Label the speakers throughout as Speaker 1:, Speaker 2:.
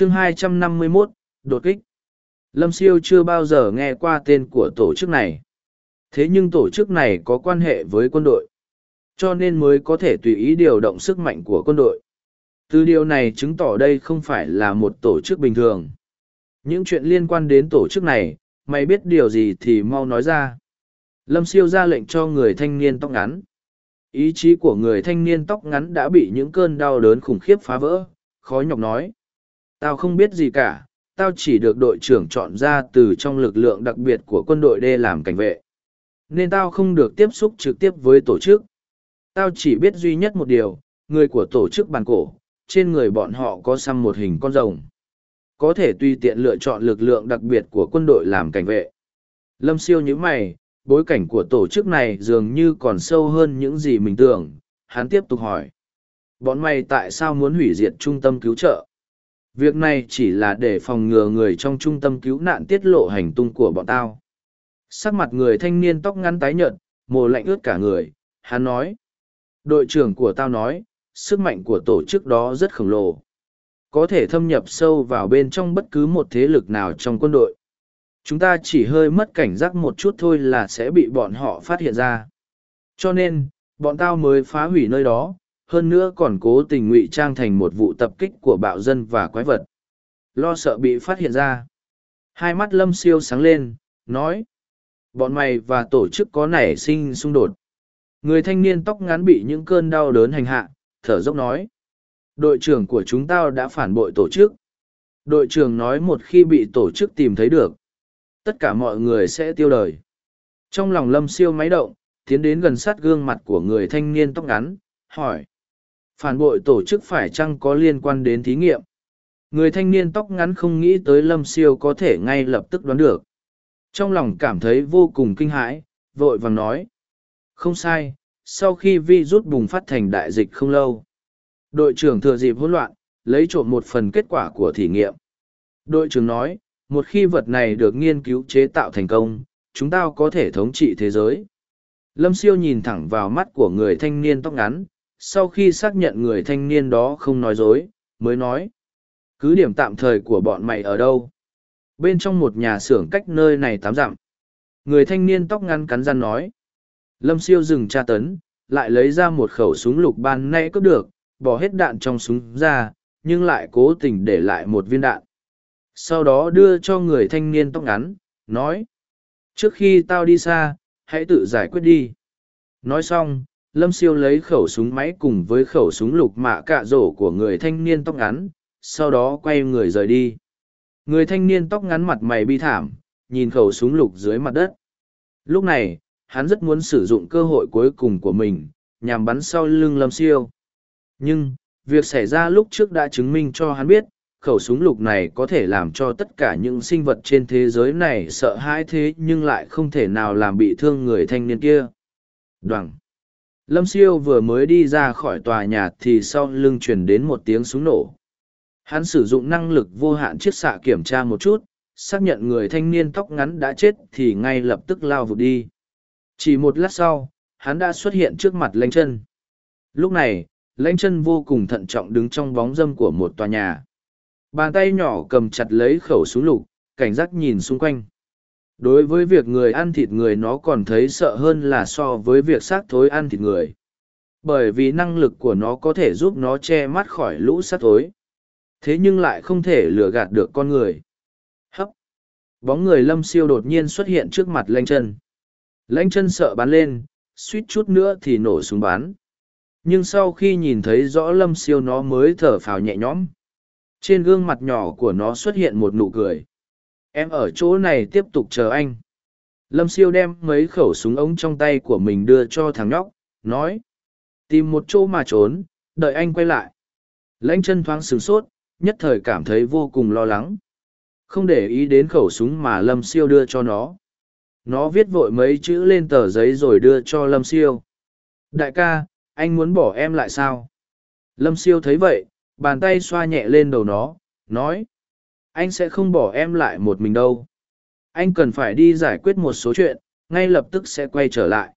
Speaker 1: chương 251, đột kích. Lâm Siêu chưa bao giờ nghe qua tên của tổ chức này. Thế nhưng tổ chức này có quan hệ với quân đội, cho nên mới có thể tùy ý điều động sức mạnh của quân đội. Từ điều này chứng tỏ đây không phải là một tổ chức bình thường. Những chuyện liên quan đến tổ chức này, mày biết điều gì thì mau nói ra. Lâm Siêu ra lệnh cho người thanh niên tóc ngắn. Ý chí của người thanh niên tóc ngắn đã bị những cơn đau đớn khủng khiếp phá vỡ, khó nhọc nói. Tao không biết gì cả, tao chỉ được đội trưởng chọn ra từ trong lực lượng đặc biệt của quân đội đê làm cảnh vệ. Nên tao không được tiếp xúc trực tiếp với tổ chức. Tao chỉ biết duy nhất một điều, người của tổ chức bàn cổ, trên người bọn họ có xăm một hình con rồng. Có thể tùy tiện lựa chọn lực lượng đặc biệt của quân đội làm cảnh vệ. Lâm siêu như mày, bối cảnh của tổ chức này dường như còn sâu hơn những gì mình tưởng. Hắn tiếp tục hỏi. Bọn mày tại sao muốn hủy diệt trung tâm cứu trợ? Việc này chỉ là để phòng ngừa người trong trung tâm cứu nạn tiết lộ hành tung của bọn tao. Sắc mặt người thanh niên tóc ngắn tái nhợt, mồ lạnh ướt cả người, hắn nói. Đội trưởng của tao nói, sức mạnh của tổ chức đó rất khổng lồ. Có thể thâm nhập sâu vào bên trong bất cứ một thế lực nào trong quân đội. Chúng ta chỉ hơi mất cảnh giác một chút thôi là sẽ bị bọn họ phát hiện ra. Cho nên, bọn tao mới phá hủy nơi đó, hơn nữa còn cố tình ngụy trang thành một vụ tập kích của bạo dân và quái vật. Lo sợ bị phát hiện ra. Hai mắt lâm siêu sáng lên, nói. Bọn mày và tổ chức có nảy sinh xung đột. Người thanh niên tóc ngắn bị những cơn đau đớn hành hạ, thở dốc nói. Đội trưởng của chúng tao đã phản bội tổ chức. Đội trưởng nói một khi bị tổ chức tìm thấy được, tất cả mọi người sẽ tiêu đời. Trong lòng lâm siêu máy động, tiến đến gần sát gương mặt của người thanh niên tóc ngắn, hỏi. Phản bội tổ chức phải chăng có liên quan đến thí nghiệm? Người thanh niên tóc ngắn không nghĩ tới lâm siêu có thể ngay lập tức đoán được. Trong lòng cảm thấy vô cùng kinh hãi, vội vàng nói. Không sai, sau khi vi rút bùng phát thành đại dịch không lâu. Đội trưởng thừa dịp hỗn loạn, lấy trộm một phần kết quả của thí nghiệm. Đội trưởng nói, một khi vật này được nghiên cứu chế tạo thành công, chúng ta có thể thống trị thế giới. Lâm siêu nhìn thẳng vào mắt của người thanh niên tóc ngắn, sau khi xác nhận người thanh niên đó không nói dối, mới nói. Cứ điểm tạm thời của bọn mày ở đâu? Bên trong một nhà xưởng cách nơi này tám dặm. Người thanh niên tóc ngắn cắn răng nói. Lâm siêu dừng tra tấn, lại lấy ra một khẩu súng lục ban nay cướp được, bỏ hết đạn trong súng ra, nhưng lại cố tình để lại một viên đạn. Sau đó đưa cho người thanh niên tóc ngắn, nói. Trước khi tao đi xa, hãy tự giải quyết đi. Nói xong, lâm siêu lấy khẩu súng máy cùng với khẩu súng lục mạ cạ rổ của người thanh niên tóc ngắn, sau đó quay người rời đi. Người thanh niên tóc ngắn mặt mày bi thảm, nhìn khẩu súng lục dưới mặt đất. Lúc này, hắn rất muốn sử dụng cơ hội cuối cùng của mình, nhằm bắn sau lưng lâm siêu. Nhưng, việc xảy ra lúc trước đã chứng minh cho hắn biết, khẩu súng lục này có thể làm cho tất cả những sinh vật trên thế giới này sợ hãi thế nhưng lại không thể nào làm bị thương người thanh niên kia. Đoằng lâm siêu vừa mới đi ra khỏi tòa nhà thì sau lưng truyền đến một tiếng súng nổ. Hắn sử dụng năng lực vô hạn chiết xạ kiểm tra một chút, xác nhận người thanh niên tóc ngắn đã chết thì ngay lập tức lao vụt đi. Chỉ một lát sau, hắn đã xuất hiện trước mặt lanh chân. Lúc này lanh chân vô cùng thận trọng đứng trong bóng dâm của một tòa nhà. Bàn tay nhỏ cầm chặt lấy khẩu súng lục, cảnh giác nhìn xung quanh đối với việc người ăn thịt người nó còn thấy sợ hơn là so với việc xác thối ăn thịt người. Bởi vì năng lực của nó có thể giúp nó che mắt khỏi lũ xác thối. Thế nhưng lại không thể lừa gạt được con người. Hấp. Bóng người lâm siêu đột nhiên xuất hiện trước mặt lanh chân. Lanh chân sợ bắn lên, suýt chút nữa thì nổ súng bắn. Nhưng sau khi nhìn thấy rõ lâm siêu nó mới thở phào nhẹ nhõm. Trên gương mặt nhỏ của nó xuất hiện một nụ cười em ở chỗ này tiếp tục chờ anh. Lâm siêu đem mấy khẩu súng ống trong tay của mình đưa cho thằng nhóc, nói, tìm một chỗ mà trốn, đợi anh quay lại. Lãnh chân thoáng sửng sốt, nhất thời cảm thấy vô cùng lo lắng. Không để ý đến khẩu súng mà lâm siêu đưa cho nó. Nó viết vội mấy chữ lên tờ giấy rồi đưa cho lâm siêu. Đại ca, anh muốn bỏ em lại sao? Lâm siêu thấy vậy, bàn tay xoa nhẹ lên đầu nó, nói anh sẽ không bỏ em lại một mình đâu. Anh cần phải đi giải quyết một số chuyện, ngay lập tức sẽ quay trở lại.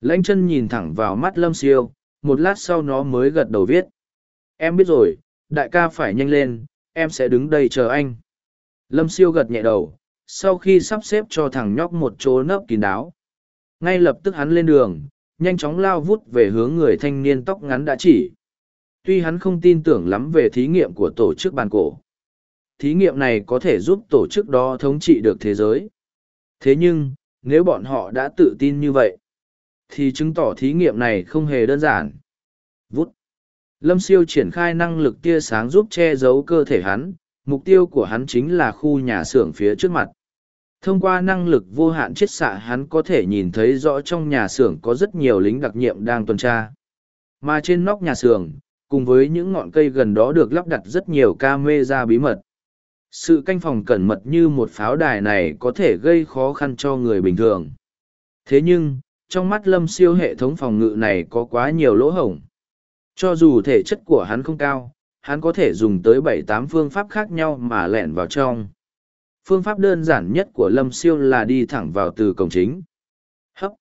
Speaker 1: Lãnh chân nhìn thẳng vào mắt lâm siêu, một lát sau nó mới gật đầu viết. Em biết rồi, đại ca phải nhanh lên, em sẽ đứng đây chờ anh. Lâm siêu gật nhẹ đầu, sau khi sắp xếp cho thằng nhóc một chỗ nấp kín đáo. Ngay lập tức hắn lên đường, nhanh chóng lao vút về hướng người thanh niên tóc ngắn đã chỉ. Tuy hắn không tin tưởng lắm về thí nghiệm của tổ chức bàn cổ thí nghiệm này có thể giúp tổ chức đó thống trị được thế giới. Thế nhưng, nếu bọn họ đã tự tin như vậy, thì chứng tỏ thí nghiệm này không hề đơn giản. Vút. Lâm siêu triển khai năng lực tia sáng giúp che giấu cơ thể hắn, mục tiêu của hắn chính là khu nhà xưởng phía trước mặt. Thông qua năng lực vô hạn chiết xạ, hắn có thể nhìn thấy rõ trong nhà xưởng có rất nhiều lính đặc nhiệm đang tuần tra. Mà trên nóc nhà xưởng, cùng với những ngọn cây gần đó được lắp đặt rất nhiều camera bí mật sự canh phòng cẩn mật như một pháo đài này có thể gây khó khăn cho người bình thường. Thế nhưng, trong mắt lâm siêu hệ thống phòng ngự này có quá nhiều lỗ hổng. Cho dù thể chất của hắn không cao, hắn có thể dùng tới bảy tám phương pháp khác nhau mà lẻn vào trong. Phương pháp đơn giản nhất của lâm siêu là đi thẳng vào từ cổng chính. Hấp.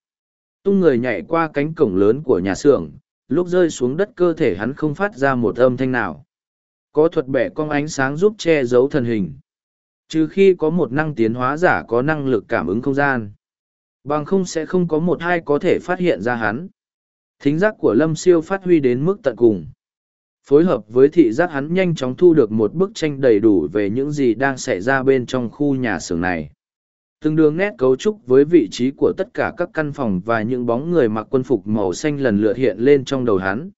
Speaker 1: Tung người nhảy qua cánh cổng lớn của nhà xưởng, lúc rơi xuống đất cơ thể hắn không phát ra một âm thanh nào có thuật bẻ cong ánh sáng giúp che giấu thần hình. Trừ khi có một năng tiến hóa giả có năng lực cảm ứng không gian. Bằng không sẽ không có một hai có thể phát hiện ra hắn. Thính giác của lâm siêu phát huy đến mức tận cùng. Phối hợp với thị giác hắn nhanh chóng thu được một bức tranh đầy đủ về những gì đang xảy ra bên trong khu nhà xưởng này. Từng đường nét cấu trúc với vị trí của tất cả các căn phòng và những bóng người mặc quân phục màu xanh lần lượt hiện lên trong đầu hắn.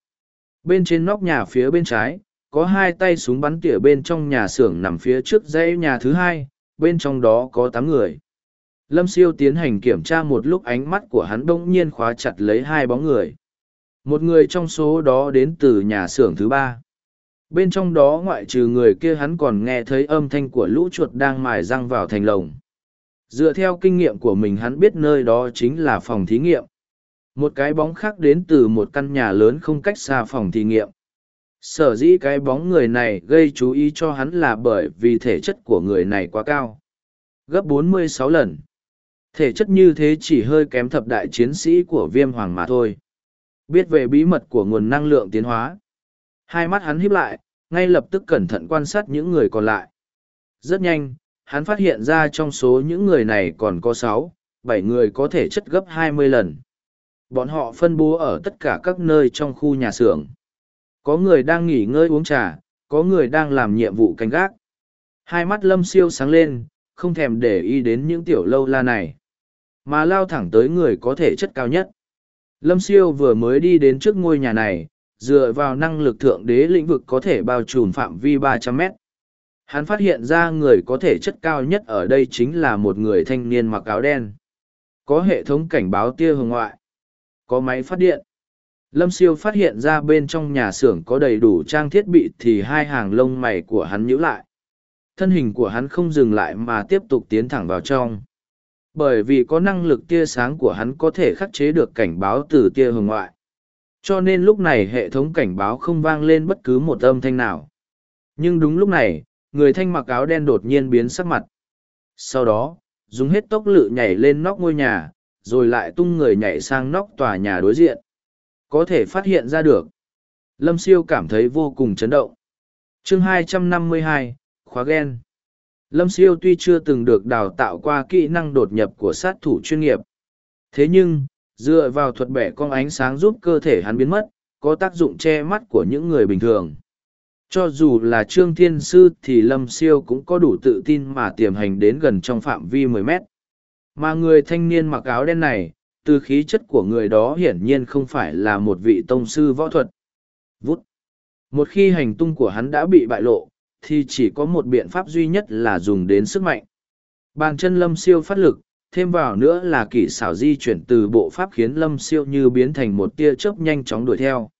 Speaker 1: Bên trên nóc nhà phía bên trái có hai tay súng bắn tỉa bên trong nhà xưởng nằm phía trước dãy nhà thứ hai, bên trong đó có tám người. Lâm siêu tiến hành kiểm tra một lúc ánh mắt của hắn bỗng nhiên khóa chặt lấy hai bóng người. Một người trong số đó đến từ nhà xưởng thứ ba. Bên trong đó ngoại trừ người kia hắn còn nghe thấy âm thanh của lũ chuột đang mài răng vào thành lồng. Dựa theo kinh nghiệm của mình hắn biết nơi đó chính là phòng thí nghiệm. Một cái bóng khác đến từ một căn nhà lớn không cách xa phòng thí nghiệm sở dĩ cái bóng người này gây chú ý cho hắn là bởi vì thể chất của người này quá cao. Gấp 46 lần. Thể chất như thế chỉ hơi kém thập đại chiến sĩ của viêm hoàng mà thôi. Biết về bí mật của nguồn năng lượng tiến hóa. Hai mắt hắn híp lại, ngay lập tức cẩn thận quan sát những người còn lại. Rất nhanh, hắn phát hiện ra trong số những người này còn có sáu, bảy người có thể chất gấp hai mươi lần. Bọn họ phân bố ở tất cả các nơi trong khu nhà xưởng có người đang nghỉ ngơi uống trà, có người đang làm nhiệm vụ canh gác. Hai mắt lâm siêu sáng lên, không thèm để ý đến những tiểu lâu la này. Mà lao thẳng tới người có thể chất cao nhất. Lâm siêu vừa mới đi đến trước ngôi nhà này, dựa vào năng lực thượng đế lĩnh vực có thể bao trùm phạm vi ba trăm mét. Hắn phát hiện ra người có thể chất cao nhất ở đây chính là một người thanh niên mặc áo đen. Có hệ thống cảnh báo tia hồng ngoại. Có máy phát điện lâm siêu phát hiện ra bên trong nhà xưởng có đầy đủ trang thiết bị thì hai hàng lông mày của hắn nhíu lại. Thân hình của hắn không dừng lại mà tiếp tục tiến thẳng vào trong. Bởi vì có năng lực tia sáng của hắn có thể khắc chế được cảnh báo từ tia hồng ngoại. Cho nên lúc này hệ thống cảnh báo không vang lên bất cứ một âm thanh nào. Nhưng đúng lúc này, người thanh mặc áo đen đột nhiên biến sắc mặt. Sau đó, dùng hết tốc lự nhảy lên nóc ngôi nhà, rồi lại tung người nhảy sang nóc tòa nhà đối diện có thể phát hiện ra được. Lâm siêu cảm thấy vô cùng chấn động. Chương 252, khóa ghen lâm siêu tuy chưa từng được đào tạo qua kỹ năng đột nhập của sát thủ chuyên nghiệp. Thế nhưng dựa vào thuật bẻ con ánh sáng giúp cơ thể hắn biến mất có tác dụng che mắt của những người bình thường. Cho dù là trương thiên sư thì lâm siêu cũng có đủ tự tin mà tiềm hành đến gần trong phạm vi mười mét. Mà người thanh niên mặc áo đen này từ khí chất của người đó hiển nhiên không phải là một vị tông sư võ thuật. Vút. Một khi hành tung của hắn đã bị bại lộ, thì chỉ có một biện pháp duy nhất là dùng đến sức mạnh. Bàn chân lâm siêu phát lực, thêm vào nữa là kỹ xảo di chuyển từ bộ pháp khiến lâm siêu như biến thành một tia chớp nhanh chóng đuổi theo.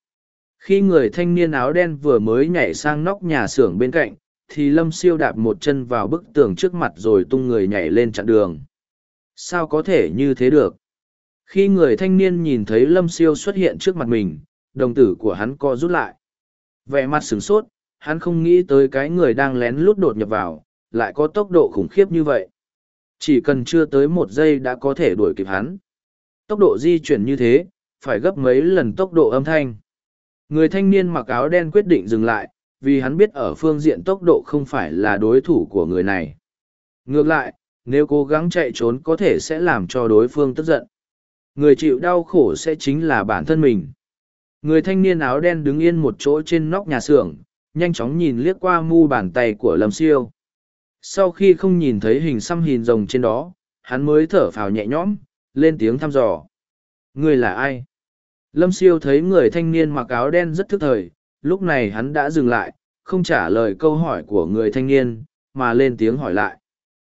Speaker 1: Khi người thanh niên áo đen vừa mới nhảy sang nóc nhà xưởng bên cạnh, thì lâm siêu đạp một chân vào bức tường trước mặt rồi tung người nhảy lên chặn đường. Sao có thể như thế được? Khi người thanh niên nhìn thấy lâm siêu xuất hiện trước mặt mình đồng tử của hắn co rút lại vẻ mặt sửng sốt hắn không nghĩ tới cái người đang lén lút đột nhập vào lại có tốc độ khủng khiếp như vậy chỉ cần chưa tới một giây đã có thể đuổi kịp hắn tốc độ di chuyển như thế phải gấp mấy lần tốc độ âm thanh người thanh niên mặc áo đen quyết định dừng lại vì hắn biết ở phương diện tốc độ không phải là đối thủ của người này. Ngược lại, nếu cố gắng chạy trốn có thể sẽ làm cho đối phương tức giận. Người chịu đau khổ sẽ chính là bản thân mình. Người thanh niên áo đen đứng yên một chỗ trên nóc nhà xưởng, nhanh chóng nhìn liếc qua mu bàn tay của Lâm Siêu. Sau khi không nhìn thấy hình xăm hình rồng trên đó, hắn mới thở phào nhẹ nhõm, lên tiếng thăm dò. Người là ai? Lâm Siêu thấy người thanh niên mặc áo đen rất thức thời, lúc này hắn đã dừng lại, không trả lời câu hỏi của người thanh niên, mà lên tiếng hỏi lại.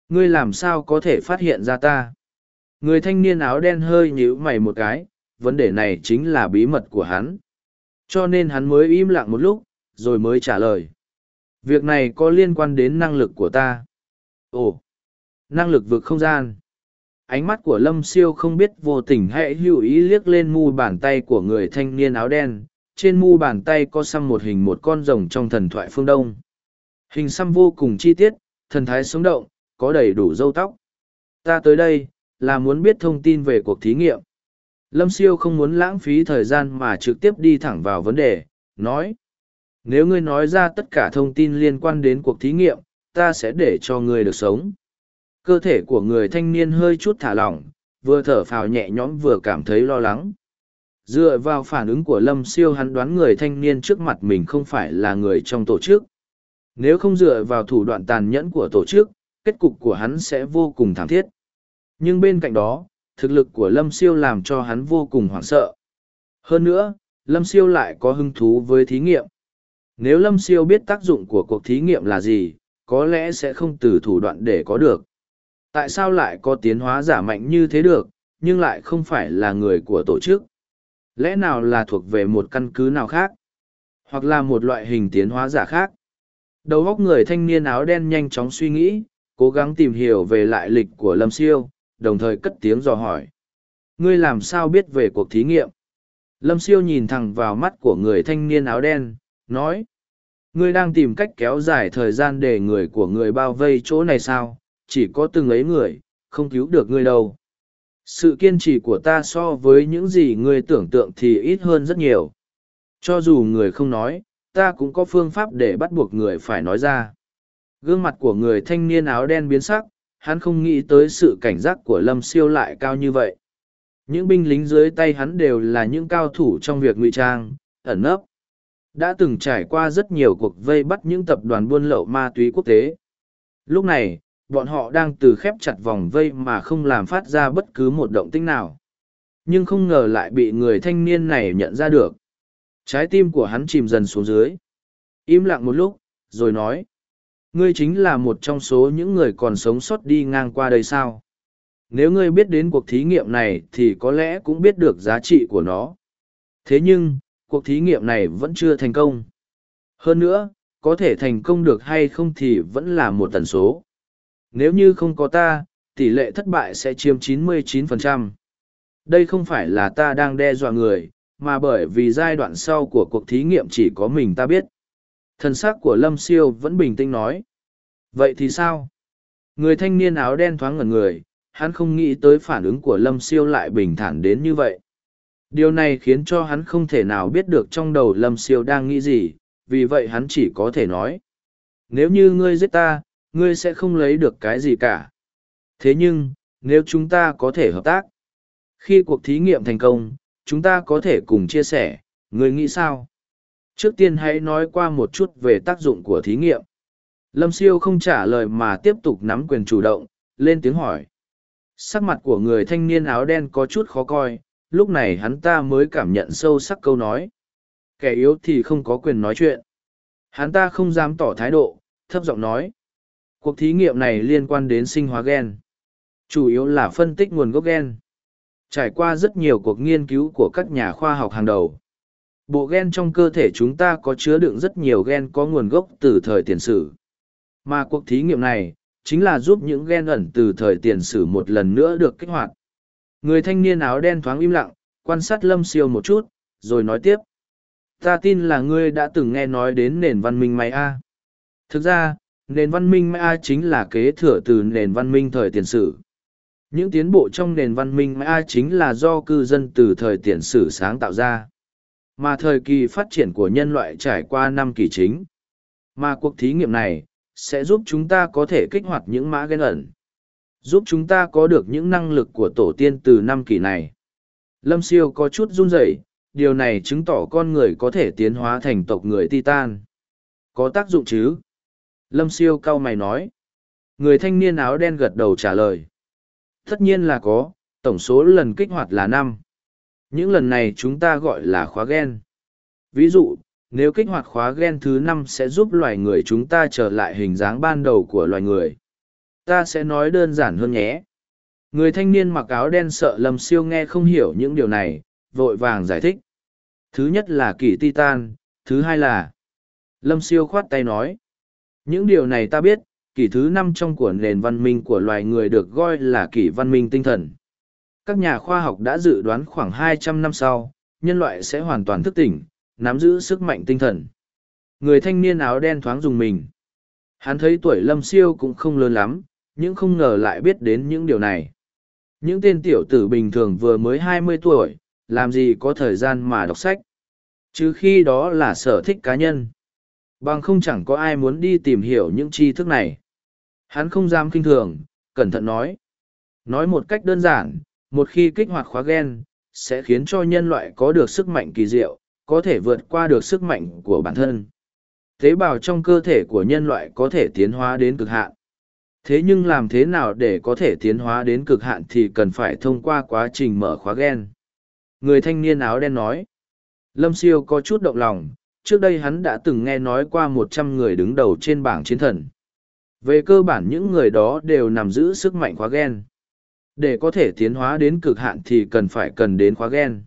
Speaker 1: Ngươi làm sao có thể phát hiện ra ta? Người thanh niên áo đen hơi nhíu mày một cái, vấn đề này chính là bí mật của hắn. Cho nên hắn mới im lặng một lúc, rồi mới trả lời. Việc này có liên quan đến năng lực của ta. Ồ, năng lực vượt không gian. Ánh mắt của Lâm Siêu không biết vô tình hãy hữu ý liếc lên mu bàn tay của người thanh niên áo đen. Trên mu bàn tay có xăm một hình một con rồng trong thần thoại phương Đông. Hình xăm vô cùng chi tiết, thần thái sống động, có đầy đủ râu tóc. Ta tới đây, là muốn biết thông tin về cuộc thí nghiệm. Lâm Siêu không muốn lãng phí thời gian mà trực tiếp đi thẳng vào vấn đề, nói. Nếu ngươi nói ra tất cả thông tin liên quan đến cuộc thí nghiệm, ta sẽ để cho ngươi được sống. Cơ thể của người thanh niên hơi chút thả lỏng, vừa thở phào nhẹ nhõm vừa cảm thấy lo lắng. Dựa vào phản ứng của Lâm Siêu hắn đoán người thanh niên trước mặt mình không phải là người trong tổ chức. Nếu không dựa vào thủ đoạn tàn nhẫn của tổ chức, kết cục của hắn sẽ vô cùng thảm thiết. Nhưng bên cạnh đó, thực lực của Lâm Siêu làm cho hắn vô cùng hoảng sợ. Hơn nữa, Lâm Siêu lại có hứng thú với thí nghiệm. Nếu Lâm Siêu biết tác dụng của cuộc thí nghiệm là gì, có lẽ sẽ không từ thủ đoạn để có được. Tại sao lại có tiến hóa giả mạnh như thế được, nhưng lại không phải là người của tổ chức? Lẽ nào là thuộc về một căn cứ nào khác? Hoặc là một loại hình tiến hóa giả khác? Đầu óc người thanh niên áo đen nhanh chóng suy nghĩ, cố gắng tìm hiểu về lại lịch của Lâm Siêu, đồng thời cất tiếng dò hỏi. Ngươi làm sao biết về cuộc thí nghiệm? Lâm Siêu nhìn thẳng vào mắt của người thanh niên áo đen, nói. Ngươi đang tìm cách kéo dài thời gian để người của người bao vây chỗ này sao? Chỉ có từng ấy người, không cứu được ngươi đâu. Sự kiên trì của ta so với những gì ngươi tưởng tượng thì ít hơn rất nhiều. Cho dù người không nói, ta cũng có phương pháp để bắt buộc người phải nói ra. Gương mặt của người thanh niên áo đen biến sắc, hắn không nghĩ tới sự cảnh giác của lâm siêu lại cao như vậy. Những binh lính dưới tay hắn đều là những cao thủ trong việc ngụy trang, ẩn nấp. Đã từng trải qua rất nhiều cuộc vây bắt những tập đoàn buôn lậu ma túy quốc tế. Lúc này, bọn họ đang từ khép chặt vòng vây mà không làm phát ra bất cứ một động tĩnh nào. Nhưng không ngờ lại bị người thanh niên này nhận ra được. Trái tim của hắn chìm dần xuống dưới. Im lặng một lúc, rồi nói Ngươi chính là một trong số những người còn sống sót đi ngang qua đây sao? Nếu ngươi biết đến cuộc thí nghiệm này thì có lẽ cũng biết được giá trị của nó. Thế nhưng, cuộc thí nghiệm này vẫn chưa thành công. Hơn nữa, có thể thành công được hay không thì vẫn là một tần số. Nếu như không có ta, tỷ lệ thất bại sẽ chiếm 99%. Đây không phải là ta đang đe dọa người, mà bởi vì giai đoạn sau của cuộc thí nghiệm chỉ có mình ta biết thần sắc của lâm siêu vẫn bình tĩnh nói. Vậy thì sao? Người thanh niên áo đen thoáng ngẩn người, hắn không nghĩ tới phản ứng của lâm siêu lại bình thản đến như vậy. Điều này khiến cho hắn không thể nào biết được trong đầu lâm siêu đang nghĩ gì, vì vậy hắn chỉ có thể nói. Nếu như ngươi giết ta, ngươi sẽ không lấy được cái gì cả. Thế nhưng, nếu chúng ta có thể hợp tác, khi cuộc thí nghiệm thành công, chúng ta có thể cùng chia sẻ, ngươi nghĩ sao? Trước tiên hãy nói qua một chút về tác dụng của thí nghiệm. Lâm siêu không trả lời mà tiếp tục nắm quyền chủ động, lên tiếng hỏi. Sắc mặt của người thanh niên áo đen có chút khó coi, lúc này hắn ta mới cảm nhận sâu sắc câu nói. Kẻ yếu thì không có quyền nói chuyện. Hắn ta không dám tỏ thái độ, thấp giọng nói. Cuộc thí nghiệm này liên quan đến sinh hóa gen. Chủ yếu là phân tích nguồn gốc gen. Trải qua rất nhiều cuộc nghiên cứu của các nhà khoa học hàng đầu bộ gen trong cơ thể chúng ta có chứa đựng rất nhiều gen có nguồn gốc từ thời tiền sử. Mà cuộc thí nghiệm này, chính là giúp những gen ẩn từ thời tiền sử một lần nữa được kích hoạt. Người thanh niên áo đen thoáng im lặng, quan sát lâm siêu một chút, rồi nói tiếp. Ta tin là ngươi đã từng nghe nói đến nền văn minh Maya. Thực ra, nền văn minh Maya chính là kế thừa từ nền văn minh thời tiền sử. Những tiến bộ trong nền văn minh Maya chính là do cư dân từ thời tiền sử sáng tạo ra. Mà thời kỳ phát triển của nhân loại trải qua năm kỳ chính. Mà cuộc thí nghiệm này, sẽ giúp chúng ta có thể kích hoạt những mã gen ẩn. Giúp chúng ta có được những năng lực của tổ tiên từ năm kỷ này. Lâm siêu có chút run rẩy, điều này chứng tỏ con người có thể tiến hóa thành tộc người Titan. Có tác dụng chứ? Lâm siêu cau mày nói. Người thanh niên áo đen gật đầu trả lời. Tất nhiên là có, tổng số lần kích hoạt là năm. Những lần này chúng ta gọi là khóa gen. Ví dụ, nếu kích hoạt khóa gen thứ năm sẽ giúp loài người chúng ta trở lại hình dáng ban đầu của loài người. Ta sẽ nói đơn giản hơn nhé. Người thanh niên mặc áo đen sợ Lâm Siêu nghe không hiểu những điều này, vội vàng giải thích. Thứ nhất là kỷ titan, thứ hai là... Lâm Siêu khoát tay nói. Những điều này ta biết, kỷ thứ năm trong của nền văn minh của loài người được gọi là kỷ văn minh tinh thần. Các nhà khoa học đã dự đoán khoảng 200 năm sau, nhân loại sẽ hoàn toàn thức tỉnh, nắm giữ sức mạnh tinh thần. Người thanh niên áo đen thoáng dùng mình. Hắn thấy tuổi lâm siêu cũng không lớn lắm, nhưng không ngờ lại biết đến những điều này. Những tên tiểu tử bình thường vừa mới hai mươi tuổi, làm gì có thời gian mà đọc sách. Chứ khi đó là sở thích cá nhân. Bằng không chẳng có ai muốn đi tìm hiểu những tri thức này. Hắn không dám kinh thường, cẩn thận nói. Nói một cách đơn giản, một khi kích hoạt khóa gen, sẽ khiến cho nhân loại có được sức mạnh kỳ diệu, có thể vượt qua được sức mạnh của bản thân. Tế bào trong cơ thể của nhân loại có thể tiến hóa đến cực hạn. Thế nhưng làm thế nào để có thể tiến hóa đến cực hạn thì cần phải thông qua quá trình mở khóa gen. Người thanh niên áo đen nói. Lâm Siêu có chút động lòng, trước đây hắn đã từng nghe nói qua một trăm người đứng đầu trên bảng chiến thần. Về cơ bản những người đó đều nằm giữ sức mạnh khóa gen. Để có thể tiến hóa đến cực hạn thì cần phải cần đến khóa gen.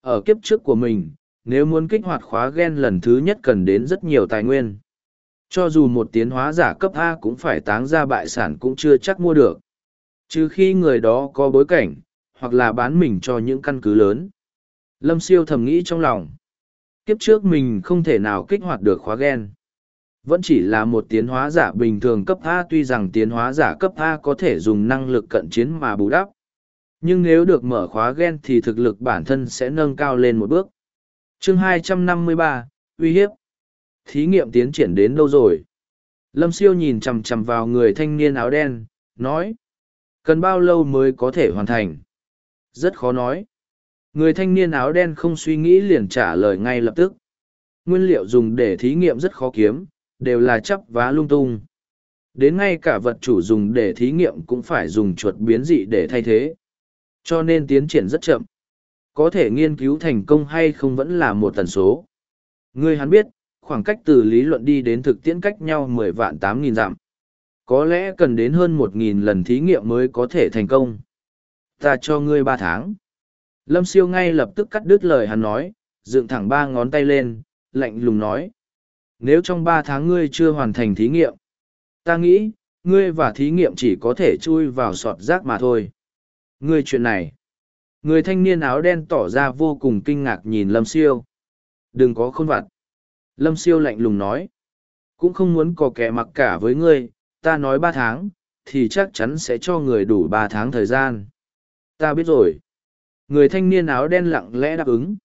Speaker 1: Ở kiếp trước của mình, nếu muốn kích hoạt khóa gen lần thứ nhất cần đến rất nhiều tài nguyên. Cho dù một tiến hóa giả cấp A cũng phải táng ra bại sản cũng chưa chắc mua được. Trừ khi người đó có bối cảnh, hoặc là bán mình cho những căn cứ lớn. Lâm siêu thầm nghĩ trong lòng. Kiếp trước mình không thể nào kích hoạt được khóa gen. Vẫn chỉ là một tiến hóa giả bình thường cấp A tuy rằng tiến hóa giả cấp A có thể dùng năng lực cận chiến mà bù đắp. Nhưng nếu được mở khóa gen thì thực lực bản thân sẽ nâng cao lên một bước. chương 253, uy hiếp. Thí nghiệm tiến triển đến đâu rồi? Lâm siêu nhìn chằm chằm vào người thanh niên áo đen, nói. Cần bao lâu mới có thể hoàn thành? Rất khó nói. Người thanh niên áo đen không suy nghĩ liền trả lời ngay lập tức. Nguyên liệu dùng để thí nghiệm rất khó kiếm, đều là chắp vá lung tung. Đến ngay cả vật chủ dùng để thí nghiệm cũng phải dùng chuột biến dị để thay thế. Cho nên tiến triển rất chậm. Có thể nghiên cứu thành công hay không vẫn là một tần số. Ngươi hắn biết, khoảng cách từ lý luận đi đến thực tiễn cách nhau mười vạn tám nghìn dặm. Có lẽ cần đến hơn một nghìn lần thí nghiệm mới có thể thành công. Ta cho ngươi ba tháng. Lâm siêu ngay lập tức cắt đứt lời hắn nói, dựng thẳng ba ngón tay lên, lạnh lùng nói. Nếu trong ba tháng ngươi chưa hoàn thành thí nghiệm, ta nghĩ, ngươi và thí nghiệm chỉ có thể chui vào sọt rác mà thôi. Ngươi chuyện này. Người thanh niên áo đen tỏ ra vô cùng kinh ngạc nhìn Lâm Siêu. Đừng có khôn vặt. Lâm Siêu lạnh lùng nói. Cũng không muốn có kẻ mặc cả với ngươi, ta nói ba tháng, thì chắc chắn sẽ cho người đủ ba tháng thời gian. Ta biết rồi. Người thanh niên áo đen lặng lẽ đáp ứng.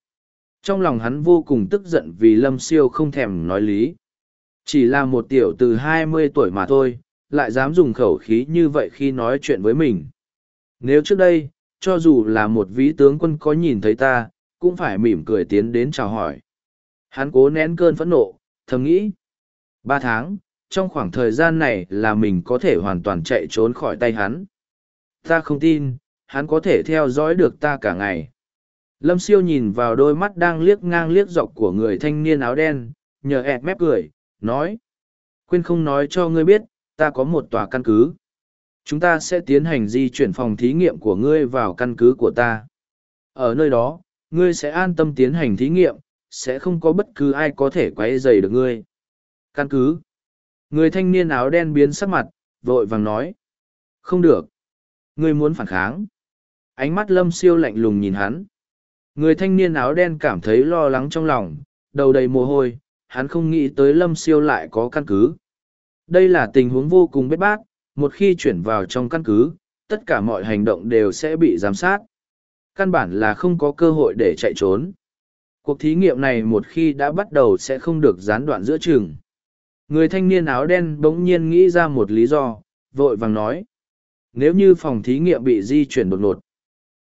Speaker 1: Trong lòng hắn vô cùng tức giận vì Lâm Siêu không thèm nói lý. Chỉ là một tiểu từ hai mươi tuổi mà thôi, lại dám dùng khẩu khí như vậy khi nói chuyện với mình. Nếu trước đây, cho dù là một ví tướng quân có nhìn thấy ta, cũng phải mỉm cười tiến đến chào hỏi. Hắn cố nén cơn phẫn nộ, thầm nghĩ. Ba tháng, trong khoảng thời gian này là mình có thể hoàn toàn chạy trốn khỏi tay hắn. Ta không tin, hắn có thể theo dõi được ta cả ngày. Lâm siêu nhìn vào đôi mắt đang liếc ngang liếc dọc của người thanh niên áo đen, nhờ ẹt mép cười, nói. Quên không nói cho ngươi biết, ta có một tòa căn cứ. Chúng ta sẽ tiến hành di chuyển phòng thí nghiệm của ngươi vào căn cứ của ta. Ở nơi đó, ngươi sẽ an tâm tiến hành thí nghiệm, sẽ không có bất cứ ai có thể quấy rầy được ngươi. Căn cứ. Người thanh niên áo đen biến sắc mặt, vội vàng nói. Không được. Ngươi muốn phản kháng. Ánh mắt lâm siêu lạnh lùng nhìn hắn. Người thanh niên áo đen cảm thấy lo lắng trong lòng, đầu đầy mồ hôi, hắn không nghĩ tới lâm siêu lại có căn cứ. Đây là tình huống vô cùng bết bát, một khi chuyển vào trong căn cứ, tất cả mọi hành động đều sẽ bị giám sát. Căn bản là không có cơ hội để chạy trốn. Cuộc thí nghiệm này một khi đã bắt đầu sẽ không được gián đoạn giữa chừng. Người thanh niên áo đen bỗng nhiên nghĩ ra một lý do, vội vàng nói. Nếu như phòng thí nghiệm bị di chuyển đột ngột,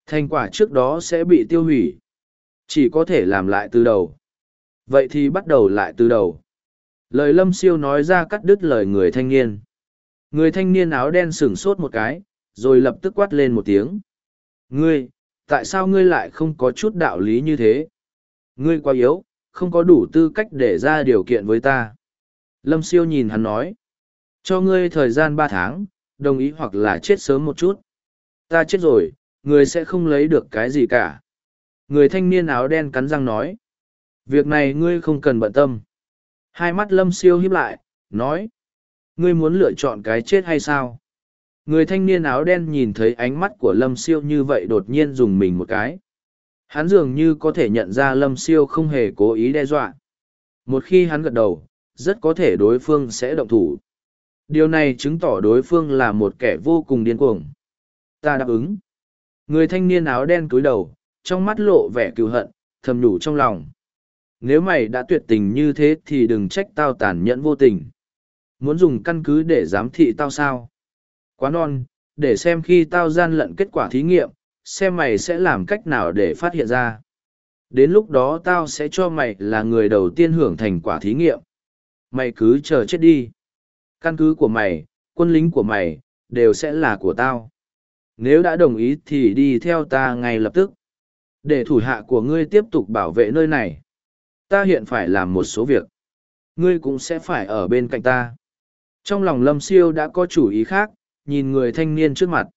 Speaker 1: thành quả trước đó sẽ bị tiêu hủy. Chỉ có thể làm lại từ đầu. Vậy thì bắt đầu lại từ đầu. Lời lâm siêu nói ra cắt đứt lời người thanh niên. Người thanh niên áo đen sửng sốt một cái, rồi lập tức quát lên một tiếng. Ngươi, tại sao ngươi lại không có chút đạo lý như thế? Ngươi quá yếu, không có đủ tư cách để ra điều kiện với ta. Lâm siêu nhìn hắn nói. Cho ngươi thời gian ba tháng, đồng ý hoặc là chết sớm một chút. Ta chết rồi, người sẽ không lấy được cái gì cả. Người thanh niên áo đen cắn răng nói. Việc này ngươi không cần bận tâm. Hai mắt lâm siêu hiếp lại, nói. Ngươi muốn lựa chọn cái chết hay sao? Người thanh niên áo đen nhìn thấy ánh mắt của lâm siêu như vậy đột nhiên dùng mình một cái. Hắn dường như có thể nhận ra lâm siêu không hề cố ý đe dọa. Một khi hắn gật đầu, rất có thể đối phương sẽ động thủ. Điều này chứng tỏ đối phương là một kẻ vô cùng điên cuồng. Ta đáp ứng. Người thanh niên áo đen cúi đầu, trong mắt lộ vẻ cựu hận, thầm nhủ trong lòng. Nếu mày đã tuyệt tình như thế thì đừng trách tao tàn nhẫn vô tình. Muốn dùng căn cứ để giám thị tao sao? Quá non, để xem khi tao gian lận kết quả thí nghiệm, xem mày sẽ làm cách nào để phát hiện ra. Đến lúc đó tao sẽ cho mày là người đầu tiên hưởng thành quả thí nghiệm. Mày cứ chờ chết đi. Căn cứ của mày, quân lính của mày, đều sẽ là của tao. Nếu đã đồng ý thì đi theo ta ngay lập tức. Để thủ hạ của ngươi tiếp tục bảo vệ nơi này. Ta hiện phải làm một số việc. Ngươi cũng sẽ phải ở bên cạnh ta. Trong lòng Lâm Siêu đã có chủ ý khác, nhìn người thanh niên trước mặt.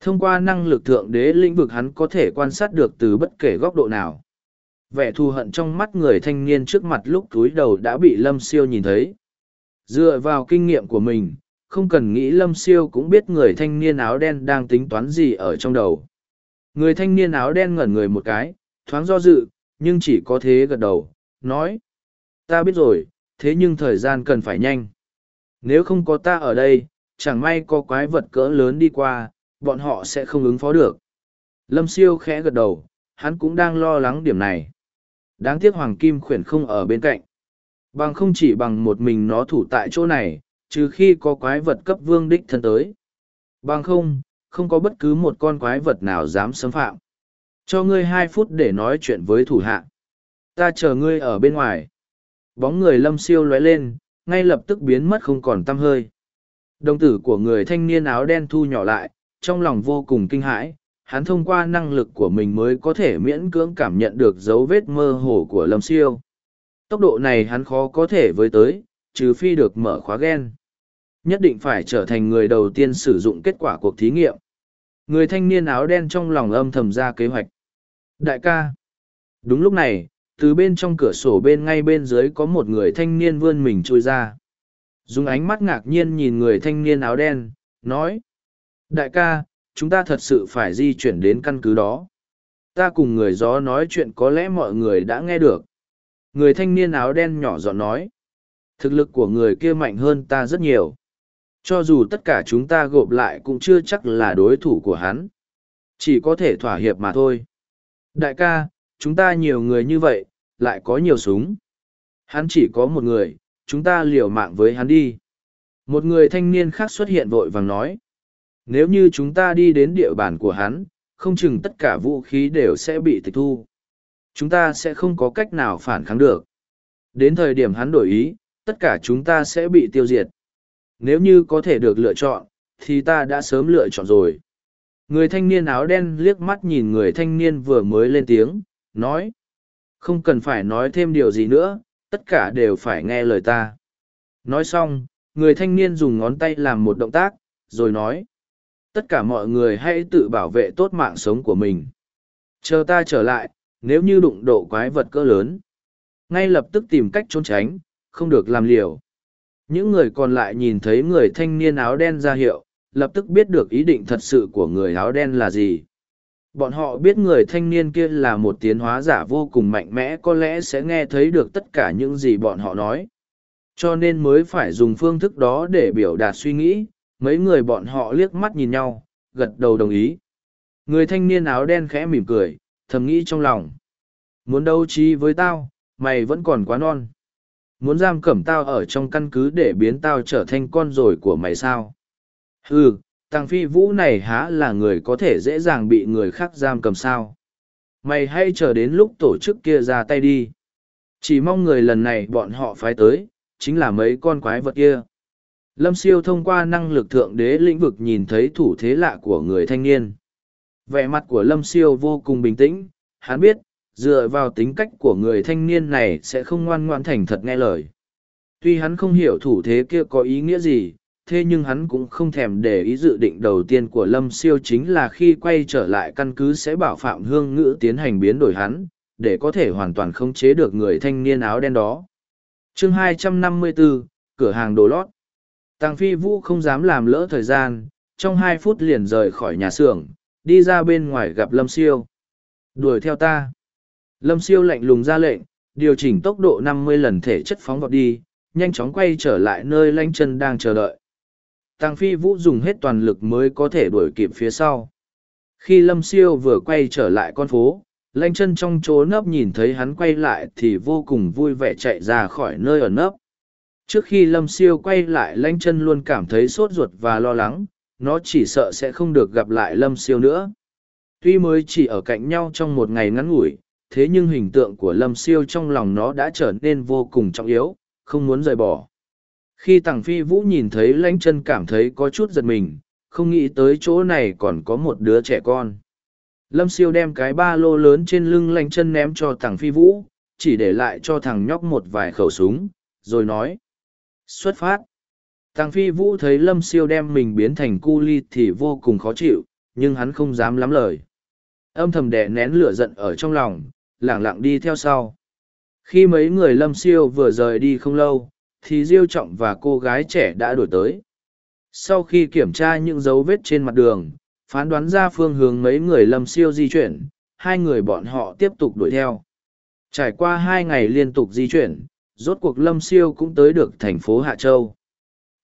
Speaker 1: Thông qua năng lực thượng đế lĩnh vực hắn có thể quan sát được từ bất kể góc độ nào. Vẻ thù hận trong mắt người thanh niên trước mặt lúc túi đầu đã bị Lâm Siêu nhìn thấy. Dựa vào kinh nghiệm của mình, không cần nghĩ Lâm Siêu cũng biết người thanh niên áo đen đang tính toán gì ở trong đầu. Người thanh niên áo đen ngẩn người một cái, thoáng do dự, nhưng chỉ có thế gật đầu, nói. Ta biết rồi, thế nhưng thời gian cần phải nhanh. Nếu không có ta ở đây, chẳng may có quái vật cỡ lớn đi qua, bọn họ sẽ không ứng phó được. Lâm siêu khẽ gật đầu, hắn cũng đang lo lắng điểm này. Đáng tiếc Hoàng Kim khuyển không ở bên cạnh. Bằng không chỉ bằng một mình nó thủ tại chỗ này, trừ khi có quái vật cấp vương đích thân tới. Bằng không, không có bất cứ một con quái vật nào dám xâm phạm. Cho ngươi hai phút để nói chuyện với thủ hạ. Ta chờ ngươi ở bên ngoài. Bóng người lâm siêu lóe lên, ngay lập tức biến mất không còn tăm hơi. Đồng tử của người thanh niên áo đen thu nhỏ lại, trong lòng vô cùng kinh hãi, hắn thông qua năng lực của mình mới có thể miễn cưỡng cảm nhận được dấu vết mơ hồ của lâm siêu. Tốc độ này hắn khó có thể với tới, trừ phi được mở khóa gen. Nhất định phải trở thành người đầu tiên sử dụng kết quả cuộc thí nghiệm. Người thanh niên áo đen trong lòng âm thầm ra kế hoạch. Đại ca. Đúng lúc này, từ bên trong cửa sổ bên ngay bên dưới có một người thanh niên vươn mình trôi ra. Dùng ánh mắt ngạc nhiên nhìn người thanh niên áo đen, nói. Đại ca, chúng ta thật sự phải di chuyển đến căn cứ đó. Ta cùng người gió nói chuyện có lẽ mọi người đã nghe được. Người thanh niên áo đen nhỏ giọng nói. Thực lực của người kia mạnh hơn ta rất nhiều. Cho dù tất cả chúng ta gộp lại cũng chưa chắc là đối thủ của hắn. Chỉ có thể thỏa hiệp mà thôi. Đại ca, chúng ta nhiều người như vậy, lại có nhiều súng. Hắn chỉ có một người, chúng ta liều mạng với hắn đi. Một người thanh niên khác xuất hiện vội vàng nói. Nếu như chúng ta đi đến địa bàn của hắn, không chừng tất cả vũ khí đều sẽ bị tịch thu. Chúng ta sẽ không có cách nào phản kháng được. Đến thời điểm hắn đổi ý, tất cả chúng ta sẽ bị tiêu diệt. Nếu như có thể được lựa chọn, thì ta đã sớm lựa chọn rồi. Người thanh niên áo đen liếc mắt nhìn người thanh niên vừa mới lên tiếng, nói. Không cần phải nói thêm điều gì nữa, tất cả đều phải nghe lời ta. Nói xong, người thanh niên dùng ngón tay làm một động tác, rồi nói. Tất cả mọi người hãy tự bảo vệ tốt mạng sống của mình. Chờ ta trở lại, nếu như đụng độ quái vật cỡ lớn. Ngay lập tức tìm cách trốn tránh, không được làm liều. Những người còn lại nhìn thấy người thanh niên áo đen ra hiệu, lập tức biết được ý định thật sự của người áo đen là gì. Bọn họ biết người thanh niên kia là một tiến hóa giả vô cùng mạnh mẽ có lẽ sẽ nghe thấy được tất cả những gì bọn họ nói. Cho nên mới phải dùng phương thức đó để biểu đạt suy nghĩ, mấy người bọn họ liếc mắt nhìn nhau, gật đầu đồng ý. Người thanh niên áo đen khẽ mỉm cười, thầm nghĩ trong lòng. Muốn đấu trí với tao, mày vẫn còn quá non. Muốn giam cẩm tao ở trong căn cứ để biến tao trở thành con rồi của mày sao? Ừ, tàng Phi Vũ này há là người có thể dễ dàng bị người khác giam cầm sao? Mày hãy chờ đến lúc tổ chức kia ra tay đi. Chỉ mong người lần này bọn họ phái tới, chính là mấy con quái vật kia. Lâm siêu thông qua năng lực thượng đế lĩnh vực nhìn thấy thủ thế lạ của người thanh niên. Vẻ mặt của Lâm siêu vô cùng bình tĩnh, hắn biết, dựa vào tính cách của người thanh niên này sẽ không ngoan ngoan thành thật nghe lời. Tuy hắn không hiểu thủ thế kia có ý nghĩa gì, thế nhưng hắn cũng không thèm để ý dự định đầu tiên của Lâm siêu chính là khi quay trở lại căn cứ sẽ bảo Phạm Hương Ngữ tiến hành biến đổi hắn, để có thể hoàn toàn khống chế được người thanh niên áo đen đó. chương 254, cửa hàng đồ lót. Tàng Phi Vũ không dám làm lỡ thời gian, trong hai phút liền rời khỏi nhà xưởng, đi ra bên ngoài gặp Lâm Siêu. Đuổi theo ta. Lâm Siêu lạnh lùng ra lệnh, điều chỉnh tốc độ năm mươi lần thể chất phóng vọt đi, nhanh chóng quay trở lại nơi lanh chân đang chờ đợi. Tàng Phi Vũ dùng hết toàn lực mới có thể đuổi kịp phía sau. Khi Lâm Siêu vừa quay trở lại con phố, lanh chân trong chỗ nấp nhìn thấy hắn quay lại thì vô cùng vui vẻ chạy ra khỏi nơi ở nấp trước khi lâm siêu quay lại lanh chân luôn cảm thấy sốt ruột và lo lắng nó chỉ sợ sẽ không được gặp lại lâm siêu nữa tuy mới chỉ ở cạnh nhau trong một ngày ngắn ngủi thế nhưng hình tượng của lâm siêu trong lòng nó đã trở nên vô cùng trọng yếu, không muốn rời bỏ. Khi tằng phi vũ nhìn thấy Lãnh chân cảm thấy có chút giật mình, không nghĩ tới chỗ này còn có một đứa trẻ con. Lâm siêu đem cái ba lô lớn trên lưng lanh chân ném cho thằng phi vũ, chỉ để lại cho thằng nhóc một vài khẩu súng, rồi nói, xuất phát. Thằng phi vũ thấy lâm siêu đem mình biến thành cu ly thì vô cùng khó chịu, nhưng hắn không dám lắm lời. Âm thầm đè nén lửa giận ở trong lòng lẳng lặng đi theo sau. Khi mấy người lâm siêu vừa rời đi không lâu, thì diêu trọng và cô gái trẻ đã đổi tới. Sau khi kiểm tra những dấu vết trên mặt đường, phán đoán ra phương hướng mấy người lâm siêu di chuyển, hai người bọn họ tiếp tục đuổi theo. Trải qua hai ngày liên tục di chuyển, rốt cuộc lâm siêu cũng tới được thành phố hạ châu.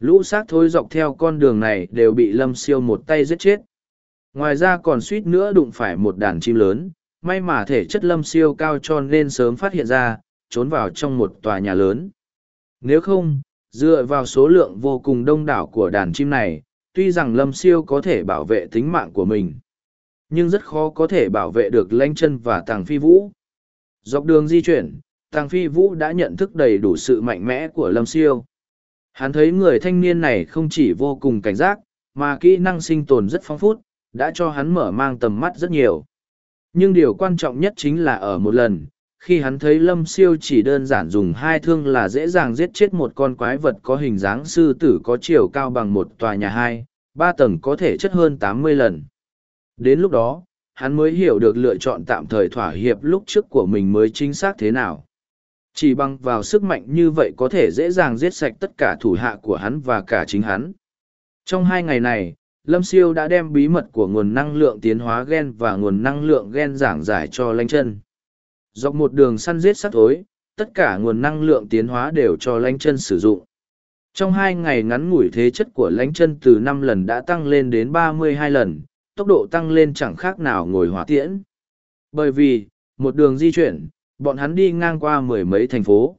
Speaker 1: Lũ xác thối dọc theo con đường này đều bị lâm siêu một tay giết chết. Ngoài ra còn suýt nữa đụng phải một đàn chim lớn may mà thể chất lâm siêu cao cho nên sớm phát hiện ra, trốn vào trong một tòa nhà lớn. Nếu không, dựa vào số lượng vô cùng đông đảo của đàn chim này, tuy rằng lâm siêu có thể bảo vệ tính mạng của mình, nhưng rất khó có thể bảo vệ được lanh chân và tàng phi vũ. Dọc đường di chuyển, tàng phi vũ đã nhận thức đầy đủ sự mạnh mẽ của lâm siêu. Hắn thấy người thanh niên này không chỉ vô cùng cảnh giác, mà kỹ năng sinh tồn rất phong phút đã cho hắn mở mang tầm mắt rất nhiều nhưng điều quan trọng nhất chính là ở một lần, khi hắn thấy lâm siêu chỉ đơn giản dùng hai thương là dễ dàng giết chết một con quái vật có hình dáng sư tử có chiều cao bằng một tòa nhà hai, ba tầng có thể chất hơn tám mươi lần. Đến lúc đó, hắn mới hiểu được lựa chọn tạm thời thỏa hiệp lúc trước của mình mới chính xác thế nào. Chỉ bằng vào sức mạnh như vậy có thể dễ dàng giết sạch tất cả thủ hạ của hắn và cả chính hắn. Trong hai ngày này lâm siêu đã đem bí mật của nguồn năng lượng tiến hóa gen và nguồn năng lượng gen giảng giải cho lanh chân. Dọc một đường săn giết sắt tối, tất cả nguồn năng lượng tiến hóa đều cho lanh chân sử dụng. Trong hai ngày ngắn ngủi thế chất của lanh chân từ năm lần đã tăng lên đến ba mươi hai lần tốc độ tăng lên chẳng khác nào ngồi hỏa tiễn. Bởi vì một đường di chuyển bọn hắn đi ngang qua mười mấy thành phố.